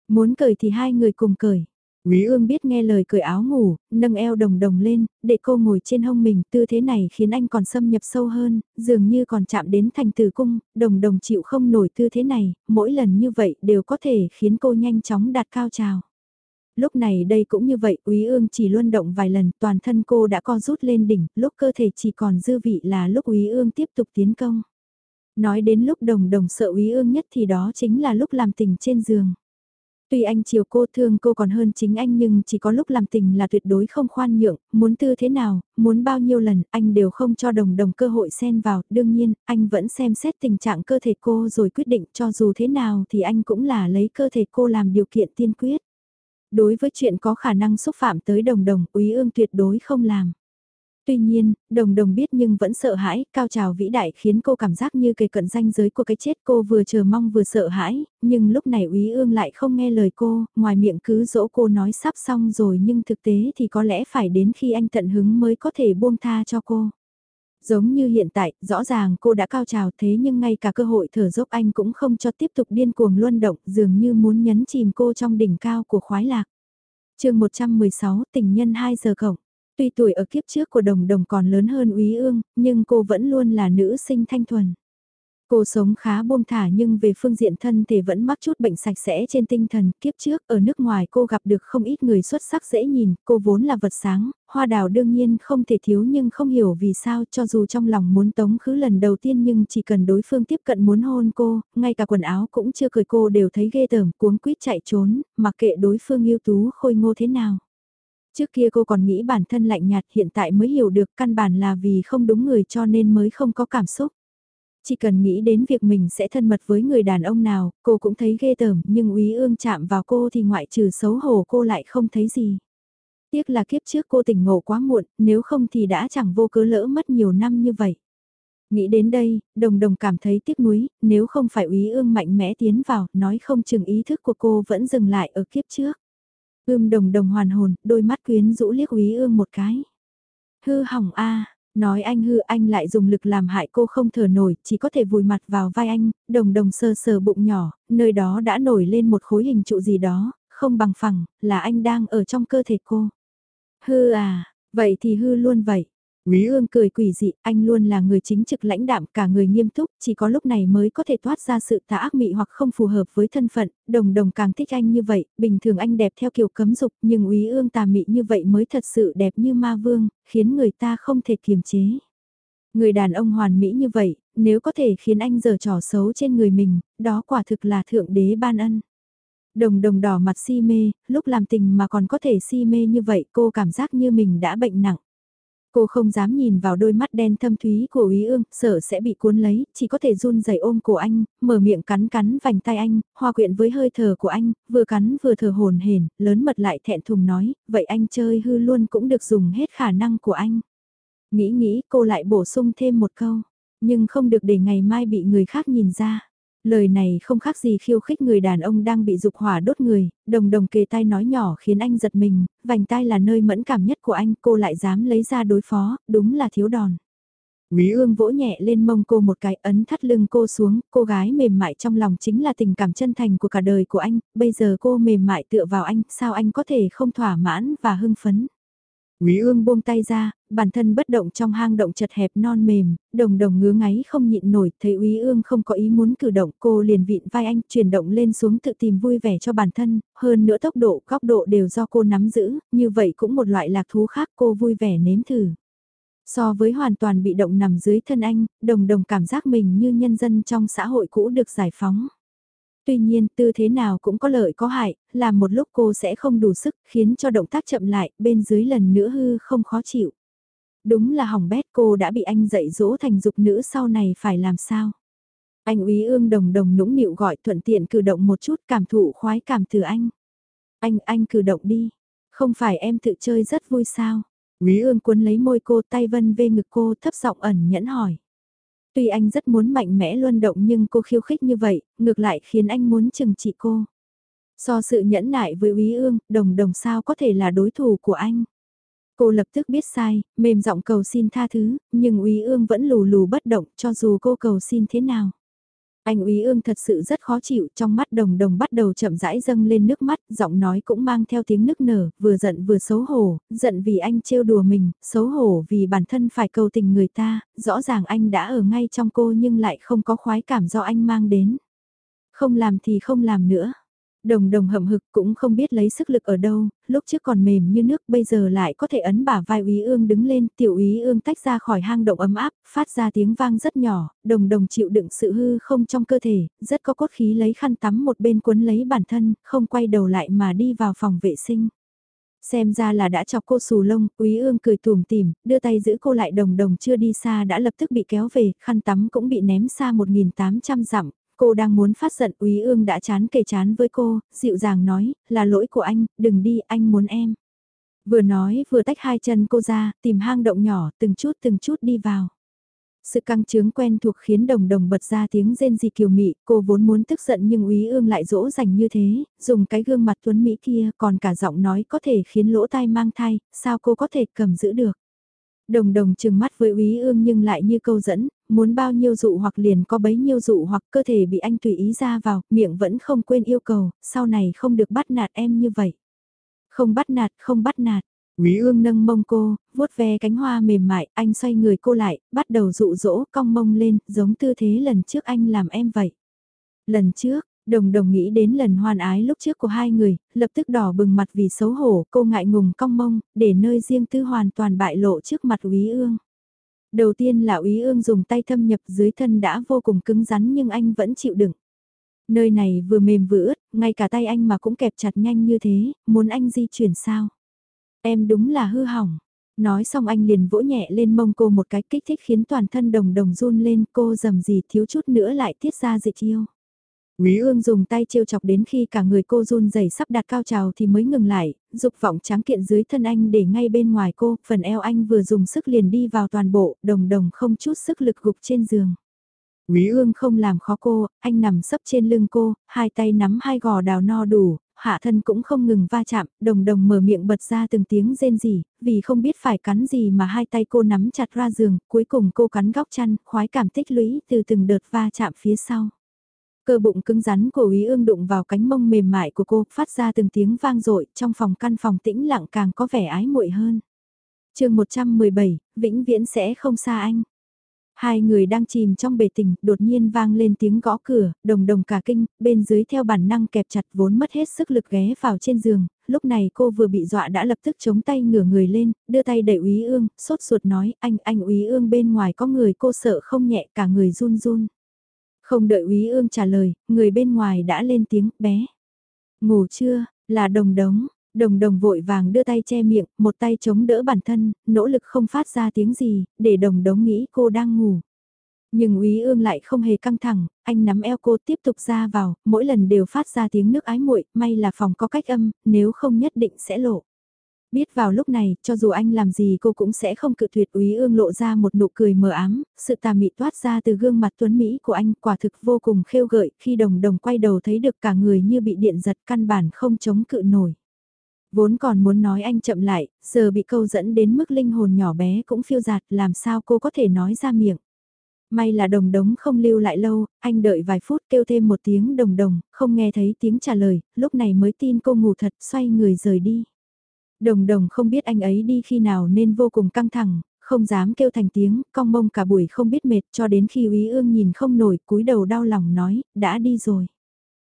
Muốn cởi thì hai người cùng cởi. Quý ương biết nghe lời cởi áo ngủ, nâng eo đồng đồng lên, để cô ngồi trên hông mình, tư thế này khiến anh còn xâm nhập sâu hơn, dường như còn chạm đến thành tử cung, đồng đồng chịu không nổi tư thế này, mỗi lần như vậy đều có thể khiến cô nhanh chóng đạt cao trào. Lúc này đây cũng như vậy, Quý ương chỉ luân động vài lần, toàn thân cô đã co rút lên đỉnh, lúc cơ thể chỉ còn dư vị là lúc Quý ương tiếp tục tiến công. Nói đến lúc đồng đồng sợ Quý ương nhất thì đó chính là lúc làm tình trên giường. Tuy anh chiều cô thương cô còn hơn chính anh nhưng chỉ có lúc làm tình là tuyệt đối không khoan nhượng, muốn tư thế nào, muốn bao nhiêu lần, anh đều không cho đồng đồng cơ hội xen vào, đương nhiên, anh vẫn xem xét tình trạng cơ thể cô rồi quyết định cho dù thế nào thì anh cũng là lấy cơ thể cô làm điều kiện tiên quyết. Đối với chuyện có khả năng xúc phạm tới đồng đồng, úy ương tuyệt đối không làm. Tuy nhiên, đồng đồng biết nhưng vẫn sợ hãi, cao trào vĩ đại khiến cô cảm giác như kề cận danh giới của cái chết cô vừa chờ mong vừa sợ hãi, nhưng lúc này úy ương lại không nghe lời cô, ngoài miệng cứ dỗ cô nói sắp xong rồi nhưng thực tế thì có lẽ phải đến khi anh tận hứng mới có thể buông tha cho cô. Giống như hiện tại, rõ ràng cô đã cao trào thế nhưng ngay cả cơ hội thở dốc anh cũng không cho tiếp tục điên cuồng luân động dường như muốn nhấn chìm cô trong đỉnh cao của khoái lạc. chương 116 tình nhân 2 giờ cộng. Tuy tuổi ở kiếp trước của đồng đồng còn lớn hơn úy ương, nhưng cô vẫn luôn là nữ sinh thanh thuần. Cô sống khá buông thả nhưng về phương diện thân thể vẫn mắc chút bệnh sạch sẽ trên tinh thần. Kiếp trước ở nước ngoài cô gặp được không ít người xuất sắc dễ nhìn, cô vốn là vật sáng, hoa đào đương nhiên không thể thiếu nhưng không hiểu vì sao cho dù trong lòng muốn tống khứ lần đầu tiên nhưng chỉ cần đối phương tiếp cận muốn hôn cô, ngay cả quần áo cũng chưa cười cô đều thấy ghê tởm cuống quýt chạy trốn, mặc kệ đối phương yêu tú khôi ngô thế nào. Trước kia cô còn nghĩ bản thân lạnh nhạt hiện tại mới hiểu được căn bản là vì không đúng người cho nên mới không có cảm xúc. Chỉ cần nghĩ đến việc mình sẽ thân mật với người đàn ông nào, cô cũng thấy ghê tởm nhưng úy ương chạm vào cô thì ngoại trừ xấu hổ cô lại không thấy gì. Tiếc là kiếp trước cô tỉnh ngộ quá muộn, nếu không thì đã chẳng vô cớ lỡ mất nhiều năm như vậy. Nghĩ đến đây, đồng đồng cảm thấy tiếc nuối, nếu không phải úy ương mạnh mẽ tiến vào, nói không chừng ý thức của cô vẫn dừng lại ở kiếp trước. Ưm đồng đồng hoàn hồn, đôi mắt quyến rũ liếc úy ương một cái. Hư hỏng a nói anh hư anh lại dùng lực làm hại cô không thở nổi, chỉ có thể vùi mặt vào vai anh, đồng đồng sơ sờ bụng nhỏ, nơi đó đã nổi lên một khối hình trụ gì đó, không bằng phẳng, là anh đang ở trong cơ thể cô. Hư à, vậy thì hư luôn vậy. Quý ương cười quỷ dị, anh luôn là người chính trực lãnh đạm cả người nghiêm túc, chỉ có lúc này mới có thể thoát ra sự tà ác mị hoặc không phù hợp với thân phận, đồng đồng càng thích anh như vậy, bình thường anh đẹp theo kiểu cấm dục nhưng quý ương tà mị như vậy mới thật sự đẹp như ma vương, khiến người ta không thể kiềm chế. Người đàn ông hoàn mỹ như vậy, nếu có thể khiến anh giờ trò xấu trên người mình, đó quả thực là thượng đế ban ân. Đồng đồng đỏ mặt si mê, lúc làm tình mà còn có thể si mê như vậy cô cảm giác như mình đã bệnh nặng. Cô không dám nhìn vào đôi mắt đen thâm thúy của Úy Ương, sợ sẽ bị cuốn lấy, chỉ có thể run rẩy ôm cổ anh, mở miệng cắn cắn vành tay anh, hòa quyện với hơi thở của anh, vừa cắn vừa thở hồn hển, lớn mật lại thẹn thùng nói, vậy anh chơi hư luôn cũng được dùng hết khả năng của anh. Nghĩ nghĩ cô lại bổ sung thêm một câu, nhưng không được để ngày mai bị người khác nhìn ra. Lời này không khác gì khiêu khích người đàn ông đang bị dục hỏa đốt người, đồng đồng kề tai nói nhỏ khiến anh giật mình, vành tai là nơi mẫn cảm nhất của anh, cô lại dám lấy ra đối phó, đúng là thiếu đòn. Quý ương vỗ nhẹ lên mông cô một cái ấn thắt lưng cô xuống, cô gái mềm mại trong lòng chính là tình cảm chân thành của cả đời của anh, bây giờ cô mềm mại tựa vào anh, sao anh có thể không thỏa mãn và hưng phấn. Quý ương buông tay ra, bản thân bất động trong hang động chật hẹp non mềm, đồng đồng ngứa ngáy không nhịn nổi, thấy Quý ương không có ý muốn cử động, cô liền vịn vai anh, chuyển động lên xuống tự tìm vui vẻ cho bản thân, hơn nữa tốc độ, góc độ đều do cô nắm giữ, như vậy cũng một loại lạc thú khác cô vui vẻ nếm thử. So với hoàn toàn bị động nằm dưới thân anh, đồng đồng cảm giác mình như nhân dân trong xã hội cũ được giải phóng tuy nhiên tư thế nào cũng có lợi có hại, làm một lúc cô sẽ không đủ sức khiến cho động tác chậm lại, bên dưới lần nữa hư không khó chịu. Đúng là hỏng bét cô đã bị anh dạy dỗ thành dục nữ sau này phải làm sao. Anh úy ương đồng đồng nũng nịu gọi thuận tiện cử động một chút cảm thụ khoái cảm từ anh. Anh, anh cử động đi. Không phải em tự chơi rất vui sao. Quý ương cuốn lấy môi cô tay vân về ngực cô thấp giọng ẩn nhẫn hỏi. Tuy anh rất muốn mạnh mẽ luân động nhưng cô khiêu khích như vậy, ngược lại khiến anh muốn chừng trị cô. So sự nhẫn nại với Úy Ương, đồng đồng sao có thể là đối thủ của anh. Cô lập tức biết sai, mềm giọng cầu xin tha thứ, nhưng Úy Ương vẫn lù lù bất động cho dù cô cầu xin thế nào. Anh úy ương thật sự rất khó chịu, trong mắt đồng đồng bắt đầu chậm rãi dâng lên nước mắt, giọng nói cũng mang theo tiếng nức nở, vừa giận vừa xấu hổ, giận vì anh trêu đùa mình, xấu hổ vì bản thân phải cầu tình người ta, rõ ràng anh đã ở ngay trong cô nhưng lại không có khoái cảm do anh mang đến. Không làm thì không làm nữa. Đồng đồng hậm hực cũng không biết lấy sức lực ở đâu, lúc trước còn mềm như nước bây giờ lại có thể ấn bả vai úy ương đứng lên, tiểu úy ương tách ra khỏi hang động ấm áp, phát ra tiếng vang rất nhỏ, đồng đồng chịu đựng sự hư không trong cơ thể, rất có cốt khí lấy khăn tắm một bên cuốn lấy bản thân, không quay đầu lại mà đi vào phòng vệ sinh. Xem ra là đã chọc cô xù lông, úy ương cười tùm tìm, đưa tay giữ cô lại đồng đồng chưa đi xa đã lập tức bị kéo về, khăn tắm cũng bị ném xa 1.800 dặm, Cô đang muốn phát giận Úy Ương đã chán kề chán với cô, dịu dàng nói, là lỗi của anh, đừng đi, anh muốn em. Vừa nói vừa tách hai chân cô ra, tìm hang động nhỏ, từng chút từng chút đi vào. Sự căng trướng quen thuộc khiến đồng đồng bật ra tiếng rên gì kiều mị, cô vốn muốn tức giận nhưng úy ương lại dỗ dành như thế, dùng cái gương mặt tuấn Mỹ kia còn cả giọng nói có thể khiến lỗ tai mang thai, sao cô có thể cầm giữ được. Đồng đồng chừng mắt với úy ương nhưng lại như câu dẫn, muốn bao nhiêu dụ hoặc liền có bấy nhiêu dụ hoặc cơ thể bị anh tùy ý ra vào, miệng vẫn không quên yêu cầu, sau này không được bắt nạt em như vậy. Không bắt nạt, không bắt nạt. Quý ương nâng mông cô, vuốt ve cánh hoa mềm mại, anh xoay người cô lại, bắt đầu dụ dỗ, cong mông lên, giống tư thế lần trước anh làm em vậy. Lần trước, đồng đồng nghĩ đến lần hoan ái lúc trước của hai người, lập tức đỏ bừng mặt vì xấu hổ, cô ngại ngùng cong mông, để nơi riêng tư hoàn toàn bại lộ trước mặt quý ương. Đầu tiên là úy ương dùng tay thâm nhập dưới thân đã vô cùng cứng rắn nhưng anh vẫn chịu đựng. Nơi này vừa mềm vừa ướt, ngay cả tay anh mà cũng kẹp chặt nhanh như thế, muốn anh di chuyển sao? Em đúng là hư hỏng. Nói xong anh liền vỗ nhẹ lên mông cô một cái kích thích khiến toàn thân đồng đồng run lên cô dầm gì thiếu chút nữa lại tiết ra dịch yêu. Quý ương dùng tay trêu chọc đến khi cả người cô run rẩy sắp đạt cao trào thì mới ngừng lại, dục vọng tráng kiện dưới thân anh để ngay bên ngoài cô, phần eo anh vừa dùng sức liền đi vào toàn bộ, đồng đồng không chút sức lực gục trên giường. Quý ương không làm khó cô, anh nằm sấp trên lưng cô, hai tay nắm hai gò đào no đủ, hạ thân cũng không ngừng va chạm, đồng đồng mở miệng bật ra từng tiếng rên rỉ, vì không biết phải cắn gì mà hai tay cô nắm chặt ra giường, cuối cùng cô cắn góc chăn, khoái cảm tích lũy từ từng đợt va chạm phía sau. Cơ bụng cứng rắn của Úy Ương đụng vào cánh mông mềm mại của cô, phát ra từng tiếng vang dội trong phòng căn phòng tĩnh lặng càng có vẻ ái muội hơn. chương 117, vĩnh viễn sẽ không xa anh. Hai người đang chìm trong bể tình, đột nhiên vang lên tiếng gõ cửa, đồng đồng cả kinh, bên dưới theo bản năng kẹp chặt vốn mất hết sức lực ghé vào trên giường, lúc này cô vừa bị dọa đã lập tức chống tay ngửa người lên, đưa tay đẩy úy ương, sốt ruột nói, anh, anh úy ương bên ngoài có người cô sợ không nhẹ cả người run run. Không đợi úy ương trả lời, người bên ngoài đã lên tiếng, bé. Ngủ chưa, là đồng đống, đồng đồng vội vàng đưa tay che miệng, một tay chống đỡ bản thân, nỗ lực không phát ra tiếng gì, để đồng đống nghĩ cô đang ngủ. Nhưng úy ương lại không hề căng thẳng, anh nắm eo cô tiếp tục ra vào, mỗi lần đều phát ra tiếng nước ái muội, may là phòng có cách âm, nếu không nhất định sẽ lộ. Biết vào lúc này, cho dù anh làm gì cô cũng sẽ không cự tuyệt úy ương lộ ra một nụ cười mờ ám, sự tà mị toát ra từ gương mặt tuấn Mỹ của anh quả thực vô cùng khêu gợi khi đồng đồng quay đầu thấy được cả người như bị điện giật căn bản không chống cự nổi. Vốn còn muốn nói anh chậm lại, giờ bị câu dẫn đến mức linh hồn nhỏ bé cũng phiêu giạt làm sao cô có thể nói ra miệng. May là đồng đống không lưu lại lâu, anh đợi vài phút kêu thêm một tiếng đồng đồng, không nghe thấy tiếng trả lời, lúc này mới tin cô ngủ thật xoay người rời đi. Đồng đồng không biết anh ấy đi khi nào nên vô cùng căng thẳng, không dám kêu thành tiếng, cong mông cả buổi không biết mệt cho đến khi úy ương nhìn không nổi, cúi đầu đau lòng nói, đã đi rồi.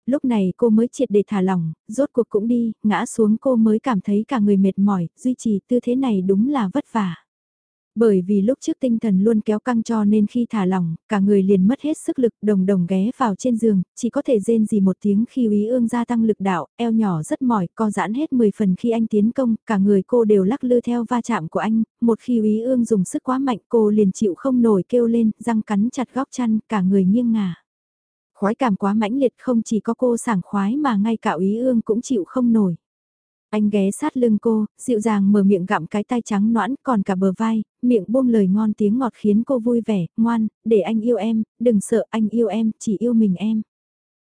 Lúc này cô mới triệt để thả lỏng, rốt cuộc cũng đi, ngã xuống cô mới cảm thấy cả người mệt mỏi, duy trì tư thế này đúng là vất vả. Bởi vì lúc trước tinh thần luôn kéo căng cho nên khi thả lỏng, cả người liền mất hết sức lực đồng đồng ghé vào trên giường, chỉ có thể rên gì một tiếng khi úy ương gia tăng lực đạo, eo nhỏ rất mỏi, co giãn hết 10 phần khi anh tiến công, cả người cô đều lắc lư theo va chạm của anh, một khi úy ương dùng sức quá mạnh cô liền chịu không nổi kêu lên, răng cắn chặt góc chăn, cả người nghiêng ngả. Khói cảm quá mãnh liệt không chỉ có cô sảng khoái mà ngay cả úy ương cũng chịu không nổi. Anh ghé sát lưng cô, dịu dàng mở miệng gặm cái tay trắng noãn còn cả bờ vai, miệng buông lời ngon tiếng ngọt khiến cô vui vẻ, ngoan, để anh yêu em, đừng sợ anh yêu em, chỉ yêu mình em.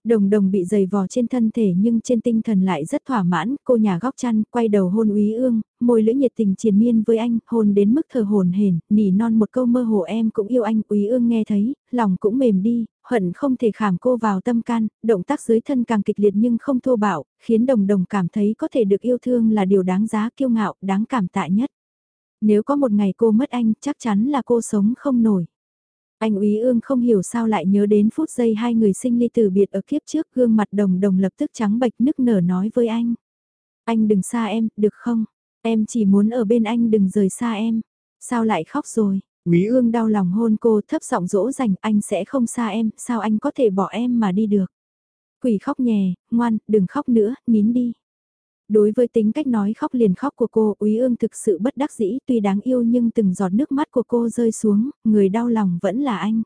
Đồng đồng bị dày vò trên thân thể nhưng trên tinh thần lại rất thỏa mãn, cô nhà góc chăn, quay đầu hôn úy ương, môi lưỡi nhiệt tình triền miên với anh, hôn đến mức thờ hồn hển, nỉ non một câu mơ hồ em cũng yêu anh, úy ương nghe thấy, lòng cũng mềm đi, hận không thể khảm cô vào tâm can, động tác dưới thân càng kịch liệt nhưng không thô bạo, khiến đồng đồng cảm thấy có thể được yêu thương là điều đáng giá kiêu ngạo, đáng cảm tạ nhất. Nếu có một ngày cô mất anh, chắc chắn là cô sống không nổi. Anh úy ương không hiểu sao lại nhớ đến phút giây hai người sinh ly từ biệt ở kiếp trước gương mặt đồng đồng lập tức trắng bệch nức nở nói với anh. Anh đừng xa em, được không? Em chỉ muốn ở bên anh đừng rời xa em. Sao lại khóc rồi? Úy ương đau lòng hôn cô thấp giọng dỗ dành anh sẽ không xa em, sao anh có thể bỏ em mà đi được? Quỷ khóc nhè, ngoan, đừng khóc nữa, nín đi. Đối với tính cách nói khóc liền khóc của cô, Úy Ương thực sự bất đắc dĩ, tuy đáng yêu nhưng từng giọt nước mắt của cô rơi xuống, người đau lòng vẫn là anh.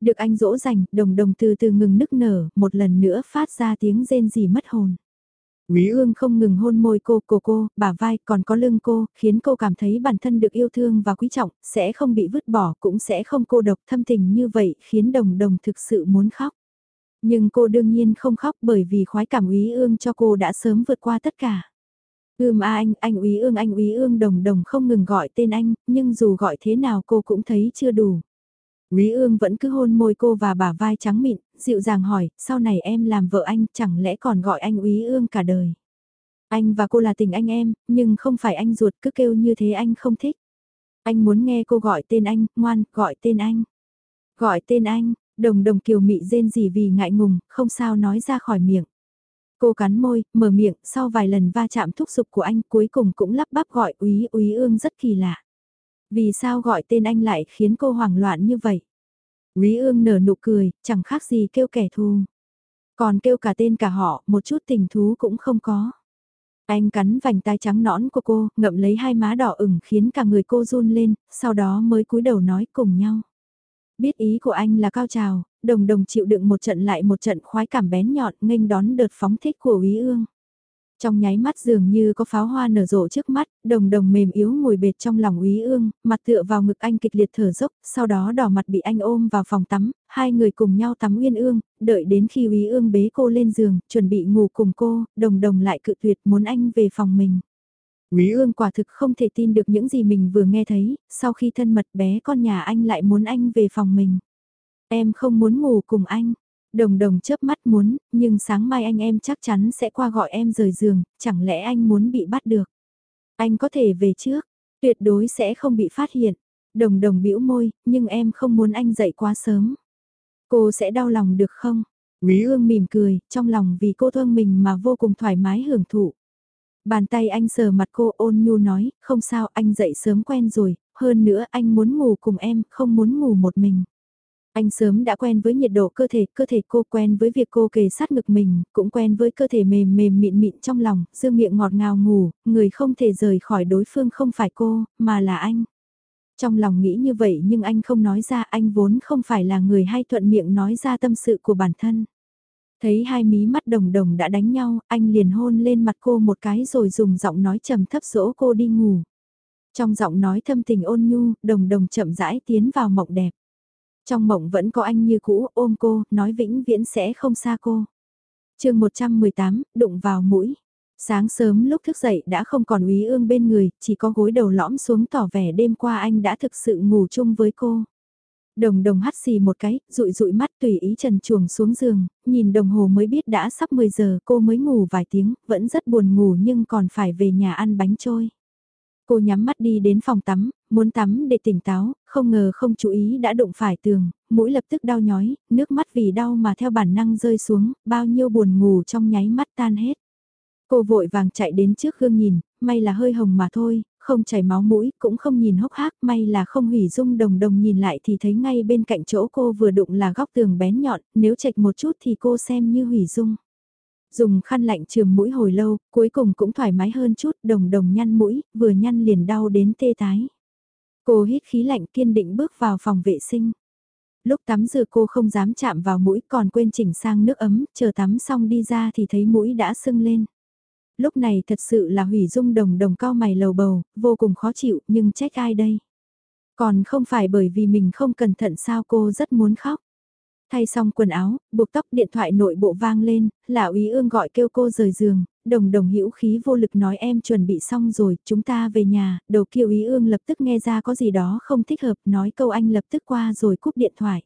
Được anh dỗ dành, đồng đồng từ từ ngừng nức nở, một lần nữa phát ra tiếng rên rỉ mất hồn. Quý ương không ngừng hôn môi cô, cổ cô, bả vai, còn có lưng cô, khiến cô cảm thấy bản thân được yêu thương và quý trọng, sẽ không bị vứt bỏ, cũng sẽ không cô độc thâm tình như vậy, khiến đồng đồng thực sự muốn khóc. Nhưng cô đương nhiên không khóc bởi vì khoái cảm úy ương cho cô đã sớm vượt qua tất cả. Ưm a anh, anh úy ương anh úy ương đồng đồng không ngừng gọi tên anh, nhưng dù gọi thế nào cô cũng thấy chưa đủ. Quý ương vẫn cứ hôn môi cô và bả vai trắng mịn, dịu dàng hỏi, sau này em làm vợ anh chẳng lẽ còn gọi anh úy ương cả đời. Anh và cô là tình anh em, nhưng không phải anh ruột cứ kêu như thế anh không thích. Anh muốn nghe cô gọi tên anh, ngoan, gọi tên anh. Gọi tên anh, đồng đồng kiều mị rên gì vì ngại ngùng, không sao nói ra khỏi miệng. Cô cắn môi, mở miệng, sau vài lần va chạm thúc giục của anh cuối cùng cũng lắp bắp gọi úy úy ương rất kỳ lạ. Vì sao gọi tên anh lại khiến cô hoảng loạn như vậy? úy ương nở nụ cười, chẳng khác gì kêu kẻ thù. Còn kêu cả tên cả họ, một chút tình thú cũng không có. Anh cắn vành tai trắng nõn của cô, ngậm lấy hai má đỏ ửng khiến cả người cô run lên, sau đó mới cúi đầu nói cùng nhau. Biết ý của anh là cao trào, đồng đồng chịu đựng một trận lại một trận khoái cảm bén nhọn nghênh đón đợt phóng thích của Quý ương. Trong nháy mắt dường như có pháo hoa nở rộ trước mắt, đồng đồng mềm yếu ngồi bệt trong lòng úy ương, mặt tựa vào ngực anh kịch liệt thở dốc, sau đó đỏ mặt bị anh ôm vào phòng tắm, hai người cùng nhau tắm uyên ương, đợi đến khi úy ương bế cô lên giường, chuẩn bị ngủ cùng cô, đồng đồng lại cự tuyệt muốn anh về phòng mình. Quý ương quả thực không thể tin được những gì mình vừa nghe thấy, sau khi thân mật bé con nhà anh lại muốn anh về phòng mình. Em không muốn ngủ cùng anh, Đồng đồng chớp mắt muốn, nhưng sáng mai anh em chắc chắn sẽ qua gọi em rời giường, chẳng lẽ anh muốn bị bắt được. Anh có thể về trước, tuyệt đối sẽ không bị phát hiện. Đồng đồng bĩu môi, nhưng em không muốn anh dậy quá sớm. Cô sẽ đau lòng được không? Quý ương mỉm cười, trong lòng vì cô thương mình mà vô cùng thoải mái hưởng thụ. Bàn tay anh sờ mặt cô ôn nhu nói, không sao anh dậy sớm quen rồi, hơn nữa anh muốn ngủ cùng em, không muốn ngủ một mình. Anh sớm đã quen với nhiệt độ cơ thể, cơ thể cô quen với việc cô kề sát ngực mình, cũng quen với cơ thể mềm mềm mịn mịn trong lòng, dương miệng ngọt ngào ngủ, người không thể rời khỏi đối phương không phải cô, mà là anh. Trong lòng nghĩ như vậy nhưng anh không nói ra, anh vốn không phải là người hay thuận miệng nói ra tâm sự của bản thân. Thấy hai mí mắt đồng đồng đã đánh nhau, anh liền hôn lên mặt cô một cái rồi dùng giọng nói trầm thấp dỗ cô đi ngủ. Trong giọng nói thâm tình ôn nhu, đồng đồng chậm rãi tiến vào mộng đẹp. Trong mộng vẫn có anh như cũ ôm cô, nói vĩnh viễn sẽ không xa cô. chương 118, đụng vào mũi. Sáng sớm lúc thức dậy đã không còn úy ương bên người, chỉ có gối đầu lõm xuống tỏ vẻ đêm qua anh đã thực sự ngủ chung với cô. Đồng đồng hắt xì một cái, rụi rụi mắt tùy ý trần chuồng xuống giường, nhìn đồng hồ mới biết đã sắp 10 giờ cô mới ngủ vài tiếng, vẫn rất buồn ngủ nhưng còn phải về nhà ăn bánh trôi. Cô nhắm mắt đi đến phòng tắm, muốn tắm để tỉnh táo, không ngờ không chú ý đã đụng phải tường, mũi lập tức đau nhói, nước mắt vì đau mà theo bản năng rơi xuống, bao nhiêu buồn ngủ trong nháy mắt tan hết. Cô vội vàng chạy đến trước gương nhìn, may là hơi hồng mà thôi, không chảy máu mũi, cũng không nhìn hốc hác, may là không hủy dung đồng đồng nhìn lại thì thấy ngay bên cạnh chỗ cô vừa đụng là góc tường bén nhọn, nếu chệch một chút thì cô xem như hủy dung dùng khăn lạnh trường mũi hồi lâu, cuối cùng cũng thoải mái hơn chút, đồng đồng nhăn mũi, vừa nhăn liền đau đến tê tái. Cô hít khí lạnh kiên định bước vào phòng vệ sinh. Lúc tắm rửa cô không dám chạm vào mũi còn quên chỉnh sang nước ấm, chờ tắm xong đi ra thì thấy mũi đã sưng lên. Lúc này thật sự là hủy dung đồng đồng cao mày lầu bầu, vô cùng khó chịu, nhưng trách ai đây? Còn không phải bởi vì mình không cẩn thận sao cô rất muốn khóc. Thay xong quần áo, buộc tóc điện thoại nội bộ vang lên, lão ý ương gọi kêu cô rời giường, đồng đồng hữu khí vô lực nói em chuẩn bị xong rồi, chúng ta về nhà, đầu kiều ý ương lập tức nghe ra có gì đó không thích hợp, nói câu anh lập tức qua rồi cúp điện thoại.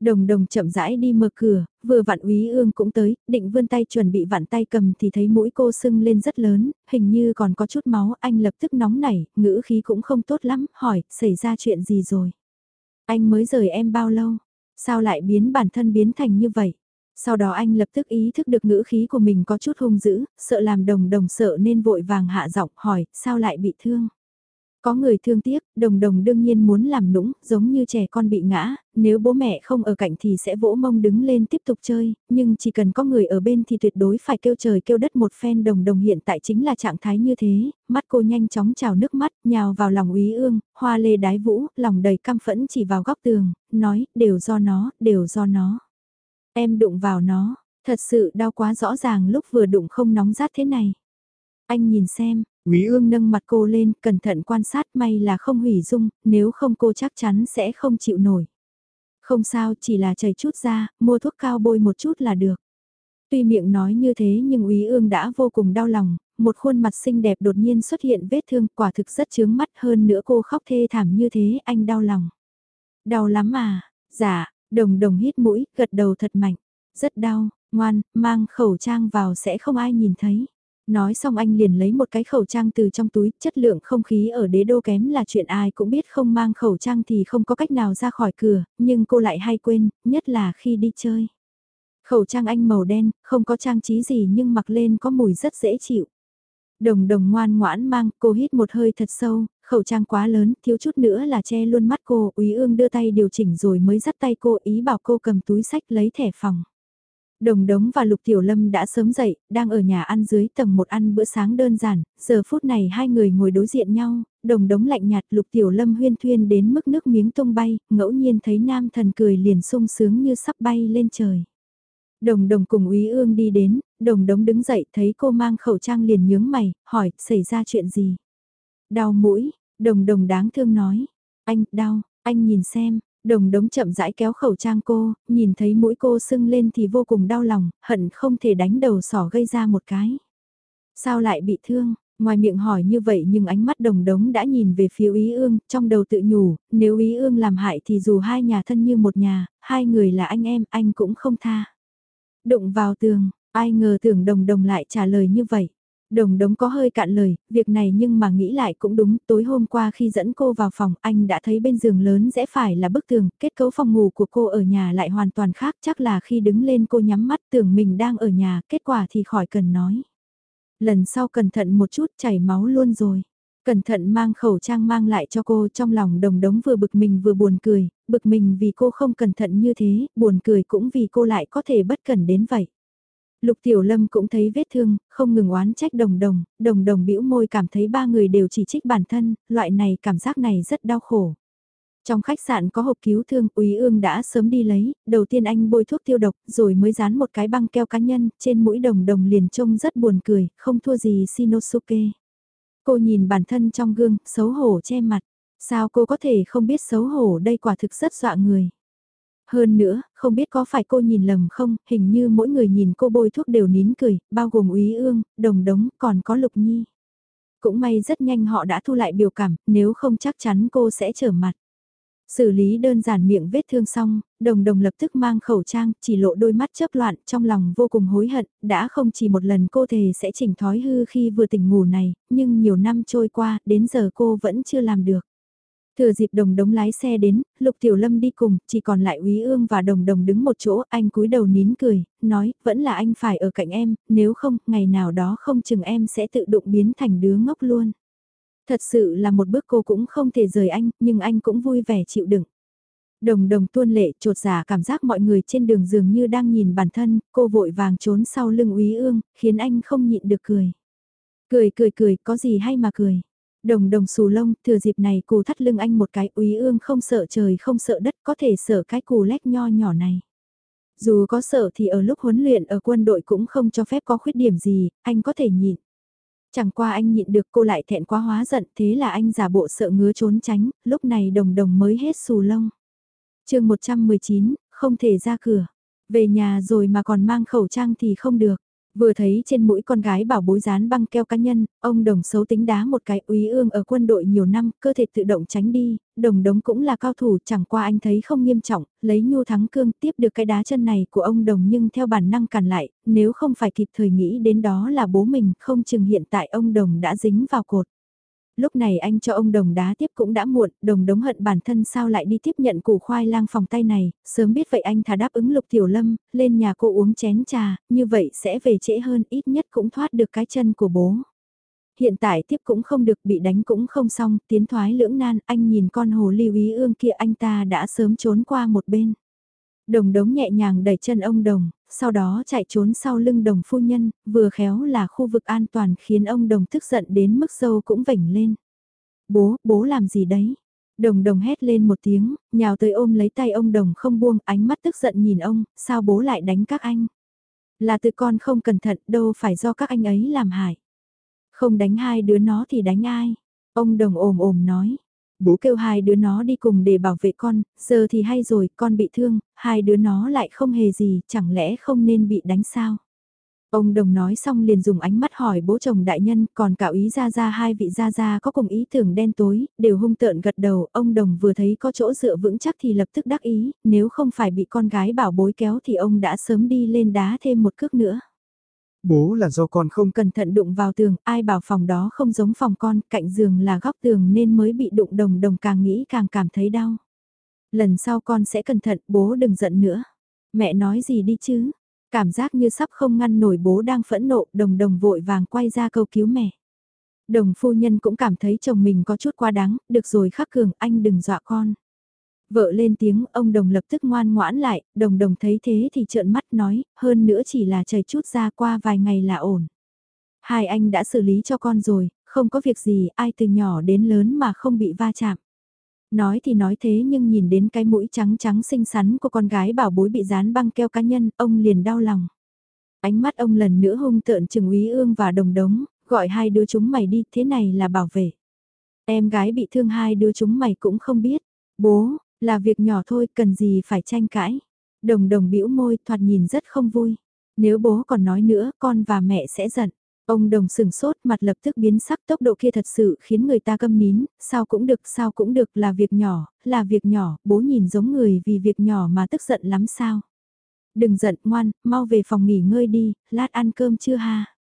Đồng đồng chậm rãi đi mở cửa, vừa vặn úy ương cũng tới, định vươn tay chuẩn bị vặn tay cầm thì thấy mũi cô sưng lên rất lớn, hình như còn có chút máu, anh lập tức nóng nảy, ngữ khí cũng không tốt lắm, hỏi, xảy ra chuyện gì rồi? Anh mới rời em bao lâu? Sao lại biến bản thân biến thành như vậy? Sau đó anh lập tức ý thức được ngữ khí của mình có chút hung dữ, sợ làm đồng đồng sợ nên vội vàng hạ giọng hỏi, sao lại bị thương? Có người thương tiếc, đồng đồng đương nhiên muốn làm nũng, giống như trẻ con bị ngã, nếu bố mẹ không ở cạnh thì sẽ vỗ mông đứng lên tiếp tục chơi, nhưng chỉ cần có người ở bên thì tuyệt đối phải kêu trời kêu đất một phen đồng đồng hiện tại chính là trạng thái như thế, mắt cô nhanh chóng trào nước mắt, nhào vào lòng úy ương, hoa lê đái vũ, lòng đầy căm phẫn chỉ vào góc tường, nói, đều do nó, đều do nó. Em đụng vào nó, Thật sự đau quá rõ ràng lúc vừa đụng không nóng rát thế này. Anh nhìn xem, Quý ương nâng mặt cô lên, cẩn thận quan sát may là không hủy dung, nếu không cô chắc chắn sẽ không chịu nổi. Không sao, chỉ là chảy chút ra, mua thuốc cao bôi một chút là được. Tuy miệng nói như thế nhưng Úy Ương đã vô cùng đau lòng, một khuôn mặt xinh đẹp đột nhiên xuất hiện vết thương quả thực rất chướng mắt hơn nữa cô khóc thê thảm như thế anh đau lòng. Đau lắm à, dạ, đồng đồng hít mũi, gật đầu thật mạnh, rất đau, ngoan, mang khẩu trang vào sẽ không ai nhìn thấy. Nói xong anh liền lấy một cái khẩu trang từ trong túi, chất lượng không khí ở đế đô kém là chuyện ai cũng biết không mang khẩu trang thì không có cách nào ra khỏi cửa, nhưng cô lại hay quên, nhất là khi đi chơi. Khẩu trang anh màu đen, không có trang trí gì nhưng mặc lên có mùi rất dễ chịu. Đồng đồng ngoan ngoãn mang, cô hít một hơi thật sâu, khẩu trang quá lớn, thiếu chút nữa là che luôn mắt cô, úy ương đưa tay điều chỉnh rồi mới dắt tay cô ý bảo cô cầm túi sách lấy thẻ phòng. Đồng Đống và Lục Tiểu Lâm đã sớm dậy, đang ở nhà ăn dưới tầng một ăn bữa sáng đơn giản, giờ phút này hai người ngồi đối diện nhau, Đồng Đống lạnh nhạt Lục Tiểu Lâm huyên thuyên đến mức nước miếng tung bay, ngẫu nhiên thấy nam thần cười liền sung sướng như sắp bay lên trời. Đồng Đồng cùng Úy Ương đi đến, Đồng Đống đứng dậy thấy cô mang khẩu trang liền nhướng mày, hỏi, xảy ra chuyện gì? Đau mũi, Đồng Đồng đáng thương nói, anh, đau, anh nhìn xem, Đồng đống chậm rãi kéo khẩu trang cô, nhìn thấy mũi cô sưng lên thì vô cùng đau lòng, hận không thể đánh đầu sỏ gây ra một cái. Sao lại bị thương? Ngoài miệng hỏi như vậy nhưng ánh mắt đồng đống đã nhìn về phía ý ương, trong đầu tự nhủ, nếu ý ương làm hại thì dù hai nhà thân như một nhà, hai người là anh em, anh cũng không tha. Đụng vào tường, ai ngờ tưởng đồng đồng lại trả lời như vậy. Đồng đống có hơi cạn lời, việc này nhưng mà nghĩ lại cũng đúng, tối hôm qua khi dẫn cô vào phòng anh đã thấy bên giường lớn rẽ phải là bức tường, kết cấu phòng ngủ của cô ở nhà lại hoàn toàn khác, chắc là khi đứng lên cô nhắm mắt tưởng mình đang ở nhà, kết quả thì khỏi cần nói. Lần sau cẩn thận một chút chảy máu luôn rồi. Cẩn thận mang khẩu trang mang lại cho cô trong lòng đồng đống vừa bực mình vừa buồn cười, bực mình vì cô không cẩn thận như thế, buồn cười cũng vì cô lại có thể bất cẩn đến vậy. Lục Tiểu Lâm cũng thấy vết thương, không ngừng oán trách đồng đồng, đồng đồng bĩu môi cảm thấy ba người đều chỉ trích bản thân, loại này cảm giác này rất đau khổ. Trong khách sạn có hộp cứu thương, Úy Ương đã sớm đi lấy, đầu tiên anh bôi thuốc tiêu độc, rồi mới dán một cái băng keo cá nhân, trên mũi đồng đồng liền trông rất buồn cười, không thua gì Shinosuke. Cô nhìn bản thân trong gương, xấu hổ che mặt. Sao cô có thể không biết xấu hổ đây quả thực rất dọa người. Hơn nữa, không biết có phải cô nhìn lầm không, hình như mỗi người nhìn cô bôi thuốc đều nín cười, bao gồm úy ương, đồng đống, còn có lục nhi. Cũng may rất nhanh họ đã thu lại biểu cảm, nếu không chắc chắn cô sẽ trở mặt. Xử lý đơn giản miệng vết thương xong, đồng đồng lập tức mang khẩu trang, chỉ lộ đôi mắt chớp loạn, trong lòng vô cùng hối hận, đã không chỉ một lần cô thề sẽ chỉnh thói hư khi vừa tỉnh ngủ này, nhưng nhiều năm trôi qua, đến giờ cô vẫn chưa làm được. Thừa dịp đồng đống lái xe đến, Lục Tiểu Lâm đi cùng, chỉ còn lại Úy Ương và đồng đồng đứng một chỗ, anh cúi đầu nín cười, nói, vẫn là anh phải ở cạnh em, nếu không, ngày nào đó không chừng em sẽ tự động biến thành đứa ngốc luôn. Thật sự là một bước cô cũng không thể rời anh, nhưng anh cũng vui vẻ chịu đựng. Đồng đồng tuôn lệ trột giả cảm giác mọi người trên đường dường như đang nhìn bản thân, cô vội vàng trốn sau lưng Úy Ương, khiến anh không nhịn được cười. Cười cười cười, có gì hay mà cười. Đồng đồng xù lông, thừa dịp này cù thắt lưng anh một cái úy ương không sợ trời không sợ đất có thể sợ cái cù lách nho nhỏ này. Dù có sợ thì ở lúc huấn luyện ở quân đội cũng không cho phép có khuyết điểm gì, anh có thể nhịn. Chẳng qua anh nhịn được cô lại thẹn quá hóa giận thế là anh giả bộ sợ ngứa trốn tránh, lúc này đồng đồng mới hết xù lông. chương 119, không thể ra cửa. Về nhà rồi mà còn mang khẩu trang thì không được. Vừa thấy trên mũi con gái bảo bối dán băng keo cá nhân, ông đồng xấu tính đá một cái úy ương ở quân đội nhiều năm, cơ thể tự động tránh đi, đồng đống cũng là cao thủ chẳng qua anh thấy không nghiêm trọng, lấy nhu thắng cương tiếp được cái đá chân này của ông đồng nhưng theo bản năng cản lại, nếu không phải kịp thời nghĩ đến đó là bố mình không chừng hiện tại ông đồng đã dính vào cột lúc này anh cho ông đồng đá tiếp cũng đã muộn, đồng đống hận bản thân sao lại đi tiếp nhận củ khoai lang phòng tay này, sớm biết vậy anh thà đáp ứng lục tiểu lâm, lên nhà cô uống chén trà, như vậy sẽ về trễ hơn ít nhất cũng thoát được cái chân của bố. Hiện tại tiếp cũng không được bị đánh cũng không xong, tiến thoái lưỡng nan, anh nhìn con hồ lưu ý ương kia anh ta đã sớm trốn qua một bên. Đồng đống nhẹ nhàng đẩy chân ông đồng, sau đó chạy trốn sau lưng đồng phu nhân, vừa khéo là khu vực an toàn khiến ông đồng tức giận đến mức sâu cũng vảnh lên. Bố, bố làm gì đấy? Đồng đồng hét lên một tiếng, nhào tới ôm lấy tay ông đồng không buông, ánh mắt tức giận nhìn ông, sao bố lại đánh các anh? Là tự con không cẩn thận đâu phải do các anh ấy làm hại. Không đánh hai đứa nó thì đánh ai? Ông đồng ồm ồm nói. Bố kêu hai đứa nó đi cùng để bảo vệ con, giờ thì hay rồi, con bị thương, hai đứa nó lại không hề gì, chẳng lẽ không nên bị đánh sao? Ông đồng nói xong liền dùng ánh mắt hỏi bố chồng đại nhân, còn cạo ý ra ra hai vị ra ra có cùng ý tưởng đen tối, đều hung tợn gật đầu, ông đồng vừa thấy có chỗ dựa vững chắc thì lập tức đắc ý, nếu không phải bị con gái bảo bối kéo thì ông đã sớm đi lên đá thêm một cước nữa. Bố là do con không cẩn thận đụng vào tường, ai bảo phòng đó không giống phòng con, cạnh giường là góc tường nên mới bị đụng đồng đồng càng nghĩ càng cảm thấy đau. Lần sau con sẽ cẩn thận, bố đừng giận nữa. Mẹ nói gì đi chứ? Cảm giác như sắp không ngăn nổi bố đang phẫn nộ, đồng đồng vội vàng quay ra câu cứu mẹ. Đồng phu nhân cũng cảm thấy chồng mình có chút quá đáng, được rồi khắc cường, anh đừng dọa con. Vợ lên tiếng, ông đồng lập tức ngoan ngoãn lại, đồng đồng thấy thế thì trợn mắt nói, hơn nữa chỉ là chảy chút ra qua vài ngày là ổn. Hai anh đã xử lý cho con rồi, không có việc gì, ai từ nhỏ đến lớn mà không bị va chạm. Nói thì nói thế nhưng nhìn đến cái mũi trắng trắng xinh xắn của con gái bảo bối bị dán băng keo cá nhân, ông liền đau lòng. Ánh mắt ông lần nữa hung tợn chừng úy ương và đồng đống, gọi hai đứa chúng mày đi, thế này là bảo vệ. Em gái bị thương hai đứa chúng mày cũng không biết. Bố, là việc nhỏ thôi, cần gì phải tranh cãi. Đồng đồng bĩu môi, thoạt nhìn rất không vui. Nếu bố còn nói nữa, con và mẹ sẽ giận. Ông đồng sừng sốt mặt lập tức biến sắc tốc độ kia thật sự khiến người ta câm nín, sao cũng được sao cũng được là việc nhỏ, là việc nhỏ, bố nhìn giống người vì việc nhỏ mà tức giận lắm sao. Đừng giận ngoan, mau về phòng nghỉ ngơi đi, lát ăn cơm chưa ha.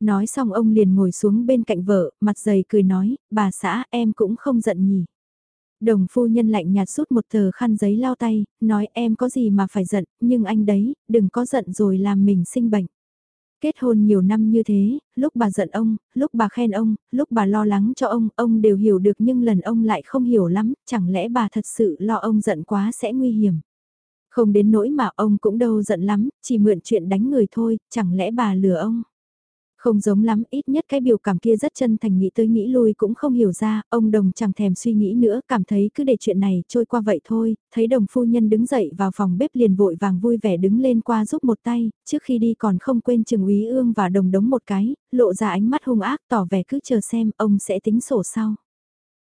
Nói xong ông liền ngồi xuống bên cạnh vợ, mặt dày cười nói, bà xã em cũng không giận nhỉ. Đồng phu nhân lạnh nhạt rút một tờ khăn giấy lau tay, nói em có gì mà phải giận, nhưng anh đấy, đừng có giận rồi làm mình sinh bệnh. Kết hôn nhiều năm như thế, lúc bà giận ông, lúc bà khen ông, lúc bà lo lắng cho ông, ông đều hiểu được nhưng lần ông lại không hiểu lắm, chẳng lẽ bà thật sự lo ông giận quá sẽ nguy hiểm. Không đến nỗi mà ông cũng đâu giận lắm, chỉ mượn chuyện đánh người thôi, chẳng lẽ bà lừa ông. Không giống lắm, ít nhất cái biểu cảm kia rất chân thành nghĩ tới nghĩ lui cũng không hiểu ra, ông đồng chẳng thèm suy nghĩ nữa, cảm thấy cứ để chuyện này trôi qua vậy thôi, thấy đồng phu nhân đứng dậy vào phòng bếp liền vội vàng vui vẻ đứng lên qua giúp một tay, trước khi đi còn không quên chừng úy ương và đồng đống một cái, lộ ra ánh mắt hung ác tỏ vẻ cứ chờ xem ông sẽ tính sổ sau.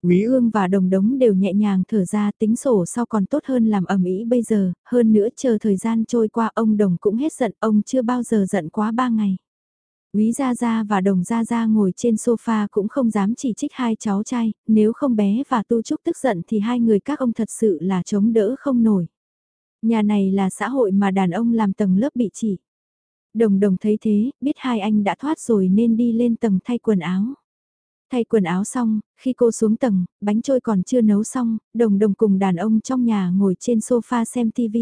Quý ương và đồng đống đều nhẹ nhàng thở ra tính sổ sau còn tốt hơn làm ẩm ý bây giờ, hơn nữa chờ thời gian trôi qua ông đồng cũng hết giận, ông chưa bao giờ giận quá ba ngày. Quý Gia Gia và Đồng Gia Gia ngồi trên sofa cũng không dám chỉ trích hai cháu trai, nếu không bé và Tu Trúc tức giận thì hai người các ông thật sự là chống đỡ không nổi. Nhà này là xã hội mà đàn ông làm tầng lớp bị chỉ. Đồng đồng thấy thế, biết hai anh đã thoát rồi nên đi lên tầng thay quần áo. Thay quần áo xong, khi cô xuống tầng, bánh trôi còn chưa nấu xong, đồng đồng cùng đàn ông trong nhà ngồi trên sofa xem TV,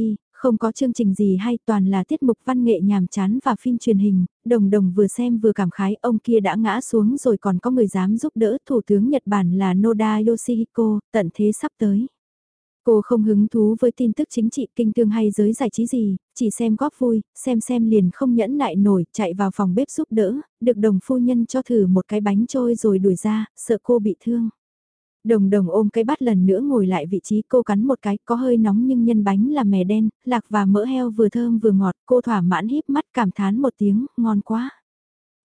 không có chương trình gì hay toàn là tiết mục văn nghệ nhàm chán và phim truyền hình, đồng đồng vừa xem vừa cảm khái ông kia đã ngã xuống rồi còn có người dám giúp đỡ Thủ tướng Nhật Bản là Noda Yoshihiko, tận thế sắp tới. Cô không hứng thú với tin tức chính trị kinh thương hay giới giải trí gì, chỉ xem góp vui, xem xem liền không nhẫn nại nổi, chạy vào phòng bếp giúp đỡ, được đồng phu nhân cho thử một cái bánh trôi rồi đuổi ra, sợ cô bị thương. Đồng đồng ôm cái bát lần nữa ngồi lại vị trí cô cắn một cái có hơi nóng nhưng nhân bánh là mè đen, lạc và mỡ heo vừa thơm vừa ngọt, cô thỏa mãn híp mắt cảm thán một tiếng, ngon quá.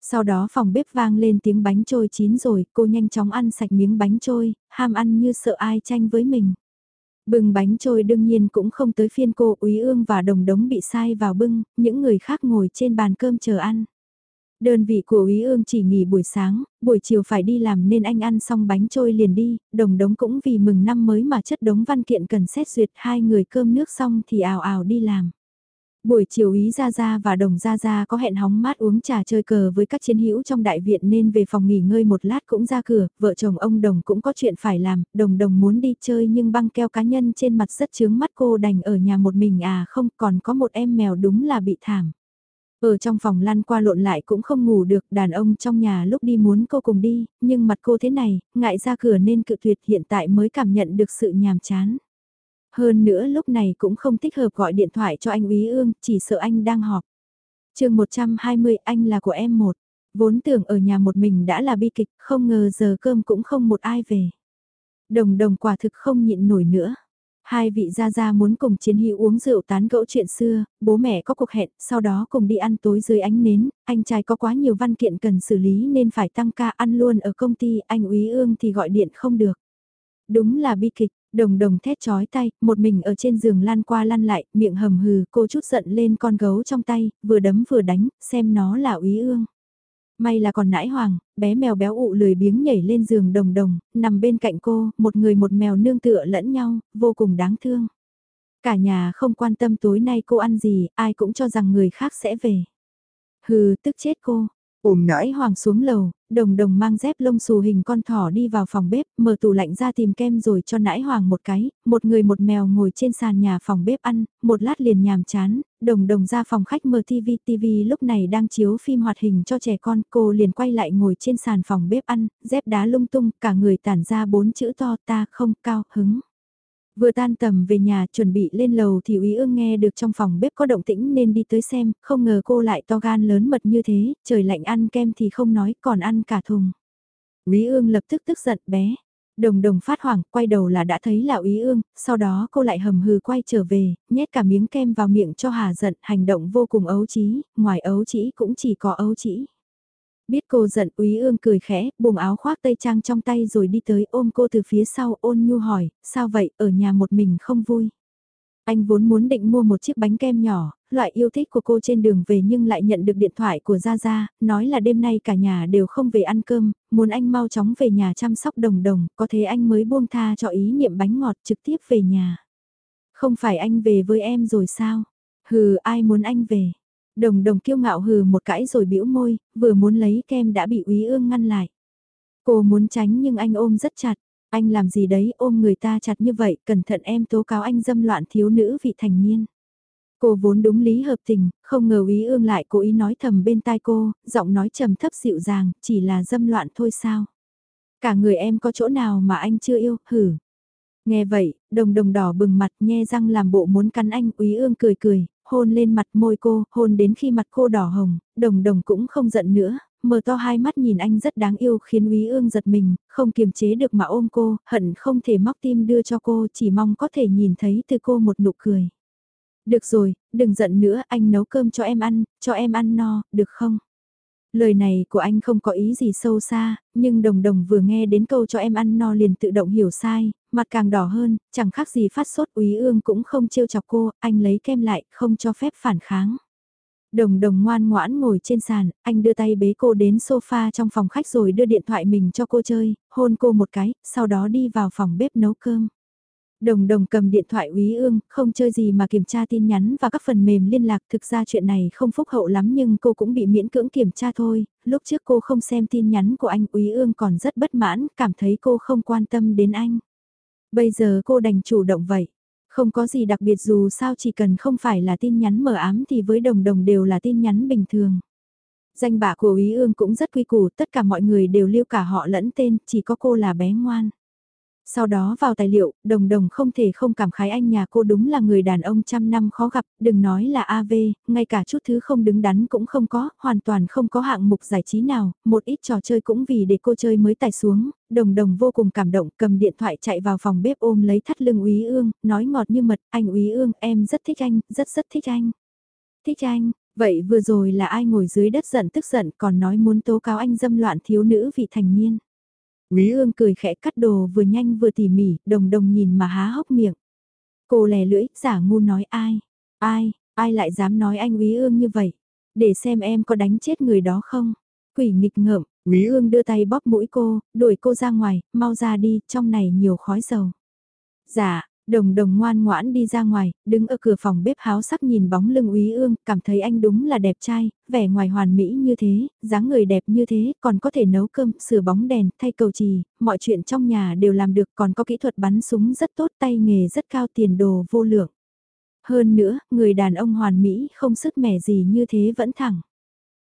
Sau đó phòng bếp vang lên tiếng bánh trôi chín rồi, cô nhanh chóng ăn sạch miếng bánh trôi, ham ăn như sợ ai tranh với mình. Bưng bánh trôi đương nhiên cũng không tới phiên cô úy ương và đồng đống bị sai vào bưng, những người khác ngồi trên bàn cơm chờ ăn. Đơn vị của Úy Ương chỉ nghỉ buổi sáng, buổi chiều phải đi làm nên anh ăn xong bánh trôi liền đi, đồng đống cũng vì mừng năm mới mà chất đống văn kiện cần xét duyệt hai người cơm nước xong thì ào ào đi làm. Buổi chiều Ý Gia Gia và Đồng Gia Gia có hẹn hóng mát uống trà chơi cờ với các chiến hữu trong đại viện nên về phòng nghỉ ngơi một lát cũng ra cửa, vợ chồng ông Đồng cũng có chuyện phải làm, Đồng Đồng muốn đi chơi nhưng băng keo cá nhân trên mặt rất chướng mắt cô đành ở nhà một mình à không còn có một em mèo đúng là bị thảm. Ở trong phòng lăn qua lộn lại cũng không ngủ được, đàn ông trong nhà lúc đi muốn cô cùng đi, nhưng mặt cô thế này, ngại ra cửa nên cự tuyệt hiện tại mới cảm nhận được sự nhàm chán. Hơn nữa lúc này cũng không thích hợp gọi điện thoại cho anh Úy Ương, chỉ sợ anh đang họp. chương 120 anh là của em một, vốn tưởng ở nhà một mình đã là bi kịch, không ngờ giờ cơm cũng không một ai về. Đồng đồng quả thực không nhịn nổi nữa. Hai vị gia gia muốn cùng chiến hữu uống rượu tán gẫu chuyện xưa, bố mẹ có cuộc hẹn, sau đó cùng đi ăn tối dưới ánh nến, anh trai có quá nhiều văn kiện cần xử lý nên phải tăng ca ăn luôn ở công ty, anh úy ương thì gọi điện không được. Đúng là bi kịch, đồng đồng thét chói tay, một mình ở trên giường lan qua lăn lại, miệng hầm hừ, cô chút giận lên con gấu trong tay, vừa đấm vừa đánh, xem nó là úy ương. May là còn nãi hoàng, bé mèo béo ụ lười biếng nhảy lên giường đồng đồng, nằm bên cạnh cô, một người một mèo nương tựa lẫn nhau, vô cùng đáng thương. Cả nhà không quan tâm tối nay cô ăn gì, ai cũng cho rằng người khác sẽ về. Hừ, tức chết cô. Ôm nãi hoàng xuống lầu, đồng đồng mang dép lông xù hình con thỏ đi vào phòng bếp, mở tủ lạnh ra tìm kem rồi cho nãi hoàng một cái, một người một mèo ngồi trên sàn nhà phòng bếp ăn, một lát liền nhàm chán, đồng đồng ra phòng khách mở TV, TV lúc này đang chiếu phim hoạt hình cho trẻ con, cô liền quay lại ngồi trên sàn phòng bếp ăn, dép đá lung tung, cả người tản ra bốn chữ to ta không cao hứng. Vừa tan tầm về nhà chuẩn bị lên lầu thì úy ương nghe được trong phòng bếp có động tĩnh nên đi tới xem, không ngờ cô lại to gan lớn mật như thế, trời lạnh ăn kem thì không nói còn ăn cả thùng. Úy ương lập tức tức giận bé. Đồng đồng phát hoảng, quay đầu là đã thấy là úy ương, sau đó cô lại hầm hừ quay trở về, nhét cả miếng kem vào miệng cho hà giận, hành động vô cùng ấu trí, ngoài ấu trí cũng chỉ có ấu trí. Biết cô giận úy ương cười khẽ, buông áo khoác tây trang trong tay rồi đi tới ôm cô từ phía sau ôn nhu hỏi, sao vậy, ở nhà một mình không vui. Anh vốn muốn định mua một chiếc bánh kem nhỏ, loại yêu thích của cô trên đường về nhưng lại nhận được điện thoại của Gia Gia, nói là đêm nay cả nhà đều không về ăn cơm, muốn anh mau chóng về nhà chăm sóc đồng đồng, có thế anh mới buông tha cho ý niệm bánh ngọt trực tiếp về nhà. Không phải anh về với em rồi sao? Hừ, ai muốn anh về? Đồng đồng kiêu ngạo hừ một cãi rồi bĩu môi, vừa muốn lấy kem đã bị úy ương ngăn lại. Cô muốn tránh nhưng anh ôm rất chặt. Anh làm gì đấy ôm người ta chặt như vậy, cẩn thận em tố cáo anh dâm loạn thiếu nữ vị thành niên. Cô vốn đúng lý hợp tình, không ngờ úy ương lại cố ý nói thầm bên tai cô, giọng nói trầm thấp dịu dàng, chỉ là dâm loạn thôi sao. Cả người em có chỗ nào mà anh chưa yêu, hử. Nghe vậy, đồng đồng đỏ bừng mặt nhe răng làm bộ muốn cắn anh, úy ương cười cười, hôn lên mặt môi cô, hôn đến khi mặt cô đỏ hồng, đồng đồng cũng không giận nữa, mở to hai mắt nhìn anh rất đáng yêu khiến Úy Ương giật mình, không kiềm chế được mà ôm cô, hận không thể móc tim đưa cho cô, chỉ mong có thể nhìn thấy từ cô một nụ cười. Được rồi, đừng giận nữa, anh nấu cơm cho em ăn, cho em ăn no, được không? Lời này của anh không có ý gì sâu xa, nhưng đồng đồng vừa nghe đến câu cho em ăn no liền tự động hiểu sai, mặt càng đỏ hơn, chẳng khác gì phát sốt úy ương cũng không trêu chọc cô, anh lấy kem lại, không cho phép phản kháng. Đồng đồng ngoan ngoãn ngồi trên sàn, anh đưa tay bế cô đến sofa trong phòng khách rồi đưa điện thoại mình cho cô chơi, hôn cô một cái, sau đó đi vào phòng bếp nấu cơm. Đồng đồng cầm điện thoại úy ương, không chơi gì mà kiểm tra tin nhắn và các phần mềm liên lạc. Thực ra chuyện này không phúc hậu lắm nhưng cô cũng bị miễn cưỡng kiểm tra thôi. Lúc trước cô không xem tin nhắn của anh úy ương còn rất bất mãn, cảm thấy cô không quan tâm đến anh. Bây giờ cô đành chủ động vậy. Không có gì đặc biệt dù sao chỉ cần không phải là tin nhắn mờ ám thì với đồng đồng đều là tin nhắn bình thường. Danh bạ của úy ương cũng rất quy củ, tất cả mọi người đều lưu cả họ lẫn tên, chỉ có cô là bé ngoan. Sau đó vào tài liệu, đồng đồng không thể không cảm khái anh nhà cô đúng là người đàn ông trăm năm khó gặp, đừng nói là AV, ngay cả chút thứ không đứng đắn cũng không có, hoàn toàn không có hạng mục giải trí nào, một ít trò chơi cũng vì để cô chơi mới tải xuống, đồng đồng vô cùng cảm động cầm điện thoại chạy vào phòng bếp ôm lấy thắt lưng úy ương, nói ngọt như mật, anh úy ương em rất thích anh, rất rất thích anh. Thích anh, vậy vừa rồi là ai ngồi dưới đất giận tức giận còn nói muốn tố cáo anh dâm loạn thiếu nữ vị thành niên. Quý ương cười khẽ cắt đồ vừa nhanh vừa tỉ mỉ, đồng đồng nhìn mà há hốc miệng. Cô lè lưỡi, giả ngu nói ai, ai, ai lại dám nói anh Quý ương như vậy, để xem em có đánh chết người đó không. Quỷ nghịch ngợm, Quý ương đưa tay bóp mũi cô, đuổi cô ra ngoài, mau ra đi, trong này nhiều khói dầu. Dạ, Đồng đồng ngoan ngoãn đi ra ngoài, đứng ở cửa phòng bếp háo sắc nhìn bóng lưng úy ương, cảm thấy anh đúng là đẹp trai, vẻ ngoài hoàn mỹ như thế, dáng người đẹp như thế, còn có thể nấu cơm, sửa bóng đèn, thay cầu trì, mọi chuyện trong nhà đều làm được, còn có kỹ thuật bắn súng rất tốt, tay nghề rất cao tiền đồ vô lượng. Hơn nữa, người đàn ông hoàn mỹ không sức mẻ gì như thế vẫn thẳng.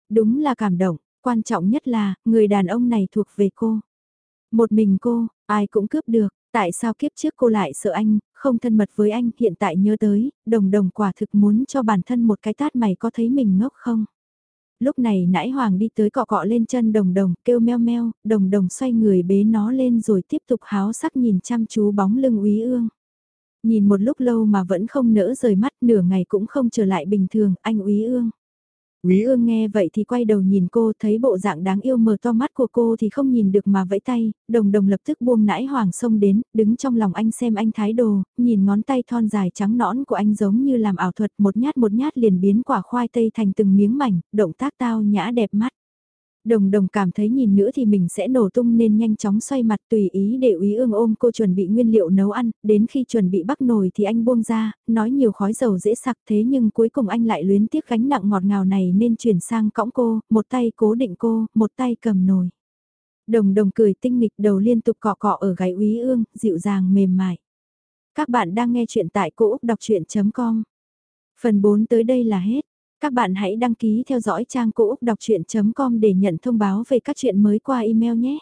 Đúng là cảm động, quan trọng nhất là, người đàn ông này thuộc về cô. Một mình cô, ai cũng cướp được, Tại sao kiếp trước cô lại sợ anh, không thân mật với anh, hiện tại nhớ tới, đồng đồng quả thực muốn cho bản thân một cái tát mày có thấy mình ngốc không? Lúc này nãi hoàng đi tới cọ cọ lên chân đồng đồng, kêu meo meo, đồng đồng xoay người bế nó lên rồi tiếp tục háo sắc nhìn chăm chú bóng lưng úy ương. Nhìn một lúc lâu mà vẫn không nỡ rời mắt nửa ngày cũng không trở lại bình thường, anh úy ương. Quý ương nghe vậy thì quay đầu nhìn cô thấy bộ dạng đáng yêu mở to mắt của cô thì không nhìn được mà vẫy tay, đồng đồng lập tức buông nãi hoàng sông đến, đứng trong lòng anh xem anh thái đồ, nhìn ngón tay thon dài trắng nõn của anh giống như làm ảo thuật một nhát một nhát liền biến quả khoai tây thành từng miếng mảnh, động tác tao nhã đẹp mắt. Đồng đồng cảm thấy nhìn nữa thì mình sẽ nổ tung nên nhanh chóng xoay mặt tùy ý để úy ương ôm cô chuẩn bị nguyên liệu nấu ăn, đến khi chuẩn bị bắt nồi thì anh buông ra, nói nhiều khói dầu dễ sặc thế nhưng cuối cùng anh lại luyến tiếc gánh nặng ngọt ngào này nên chuyển sang cõng cô, một tay cố định cô, một tay cầm nồi. Đồng đồng cười tinh nghịch đầu liên tục cọ cọ ở gáy úy ương, dịu dàng mềm mại. Các bạn đang nghe chuyện tại cỗ đọc chuyện.com. Phần 4 tới đây là hết. Các bạn hãy đăng ký theo dõi trang cỗ đọc chuyện.com để nhận thông báo về các chuyện mới qua email nhé.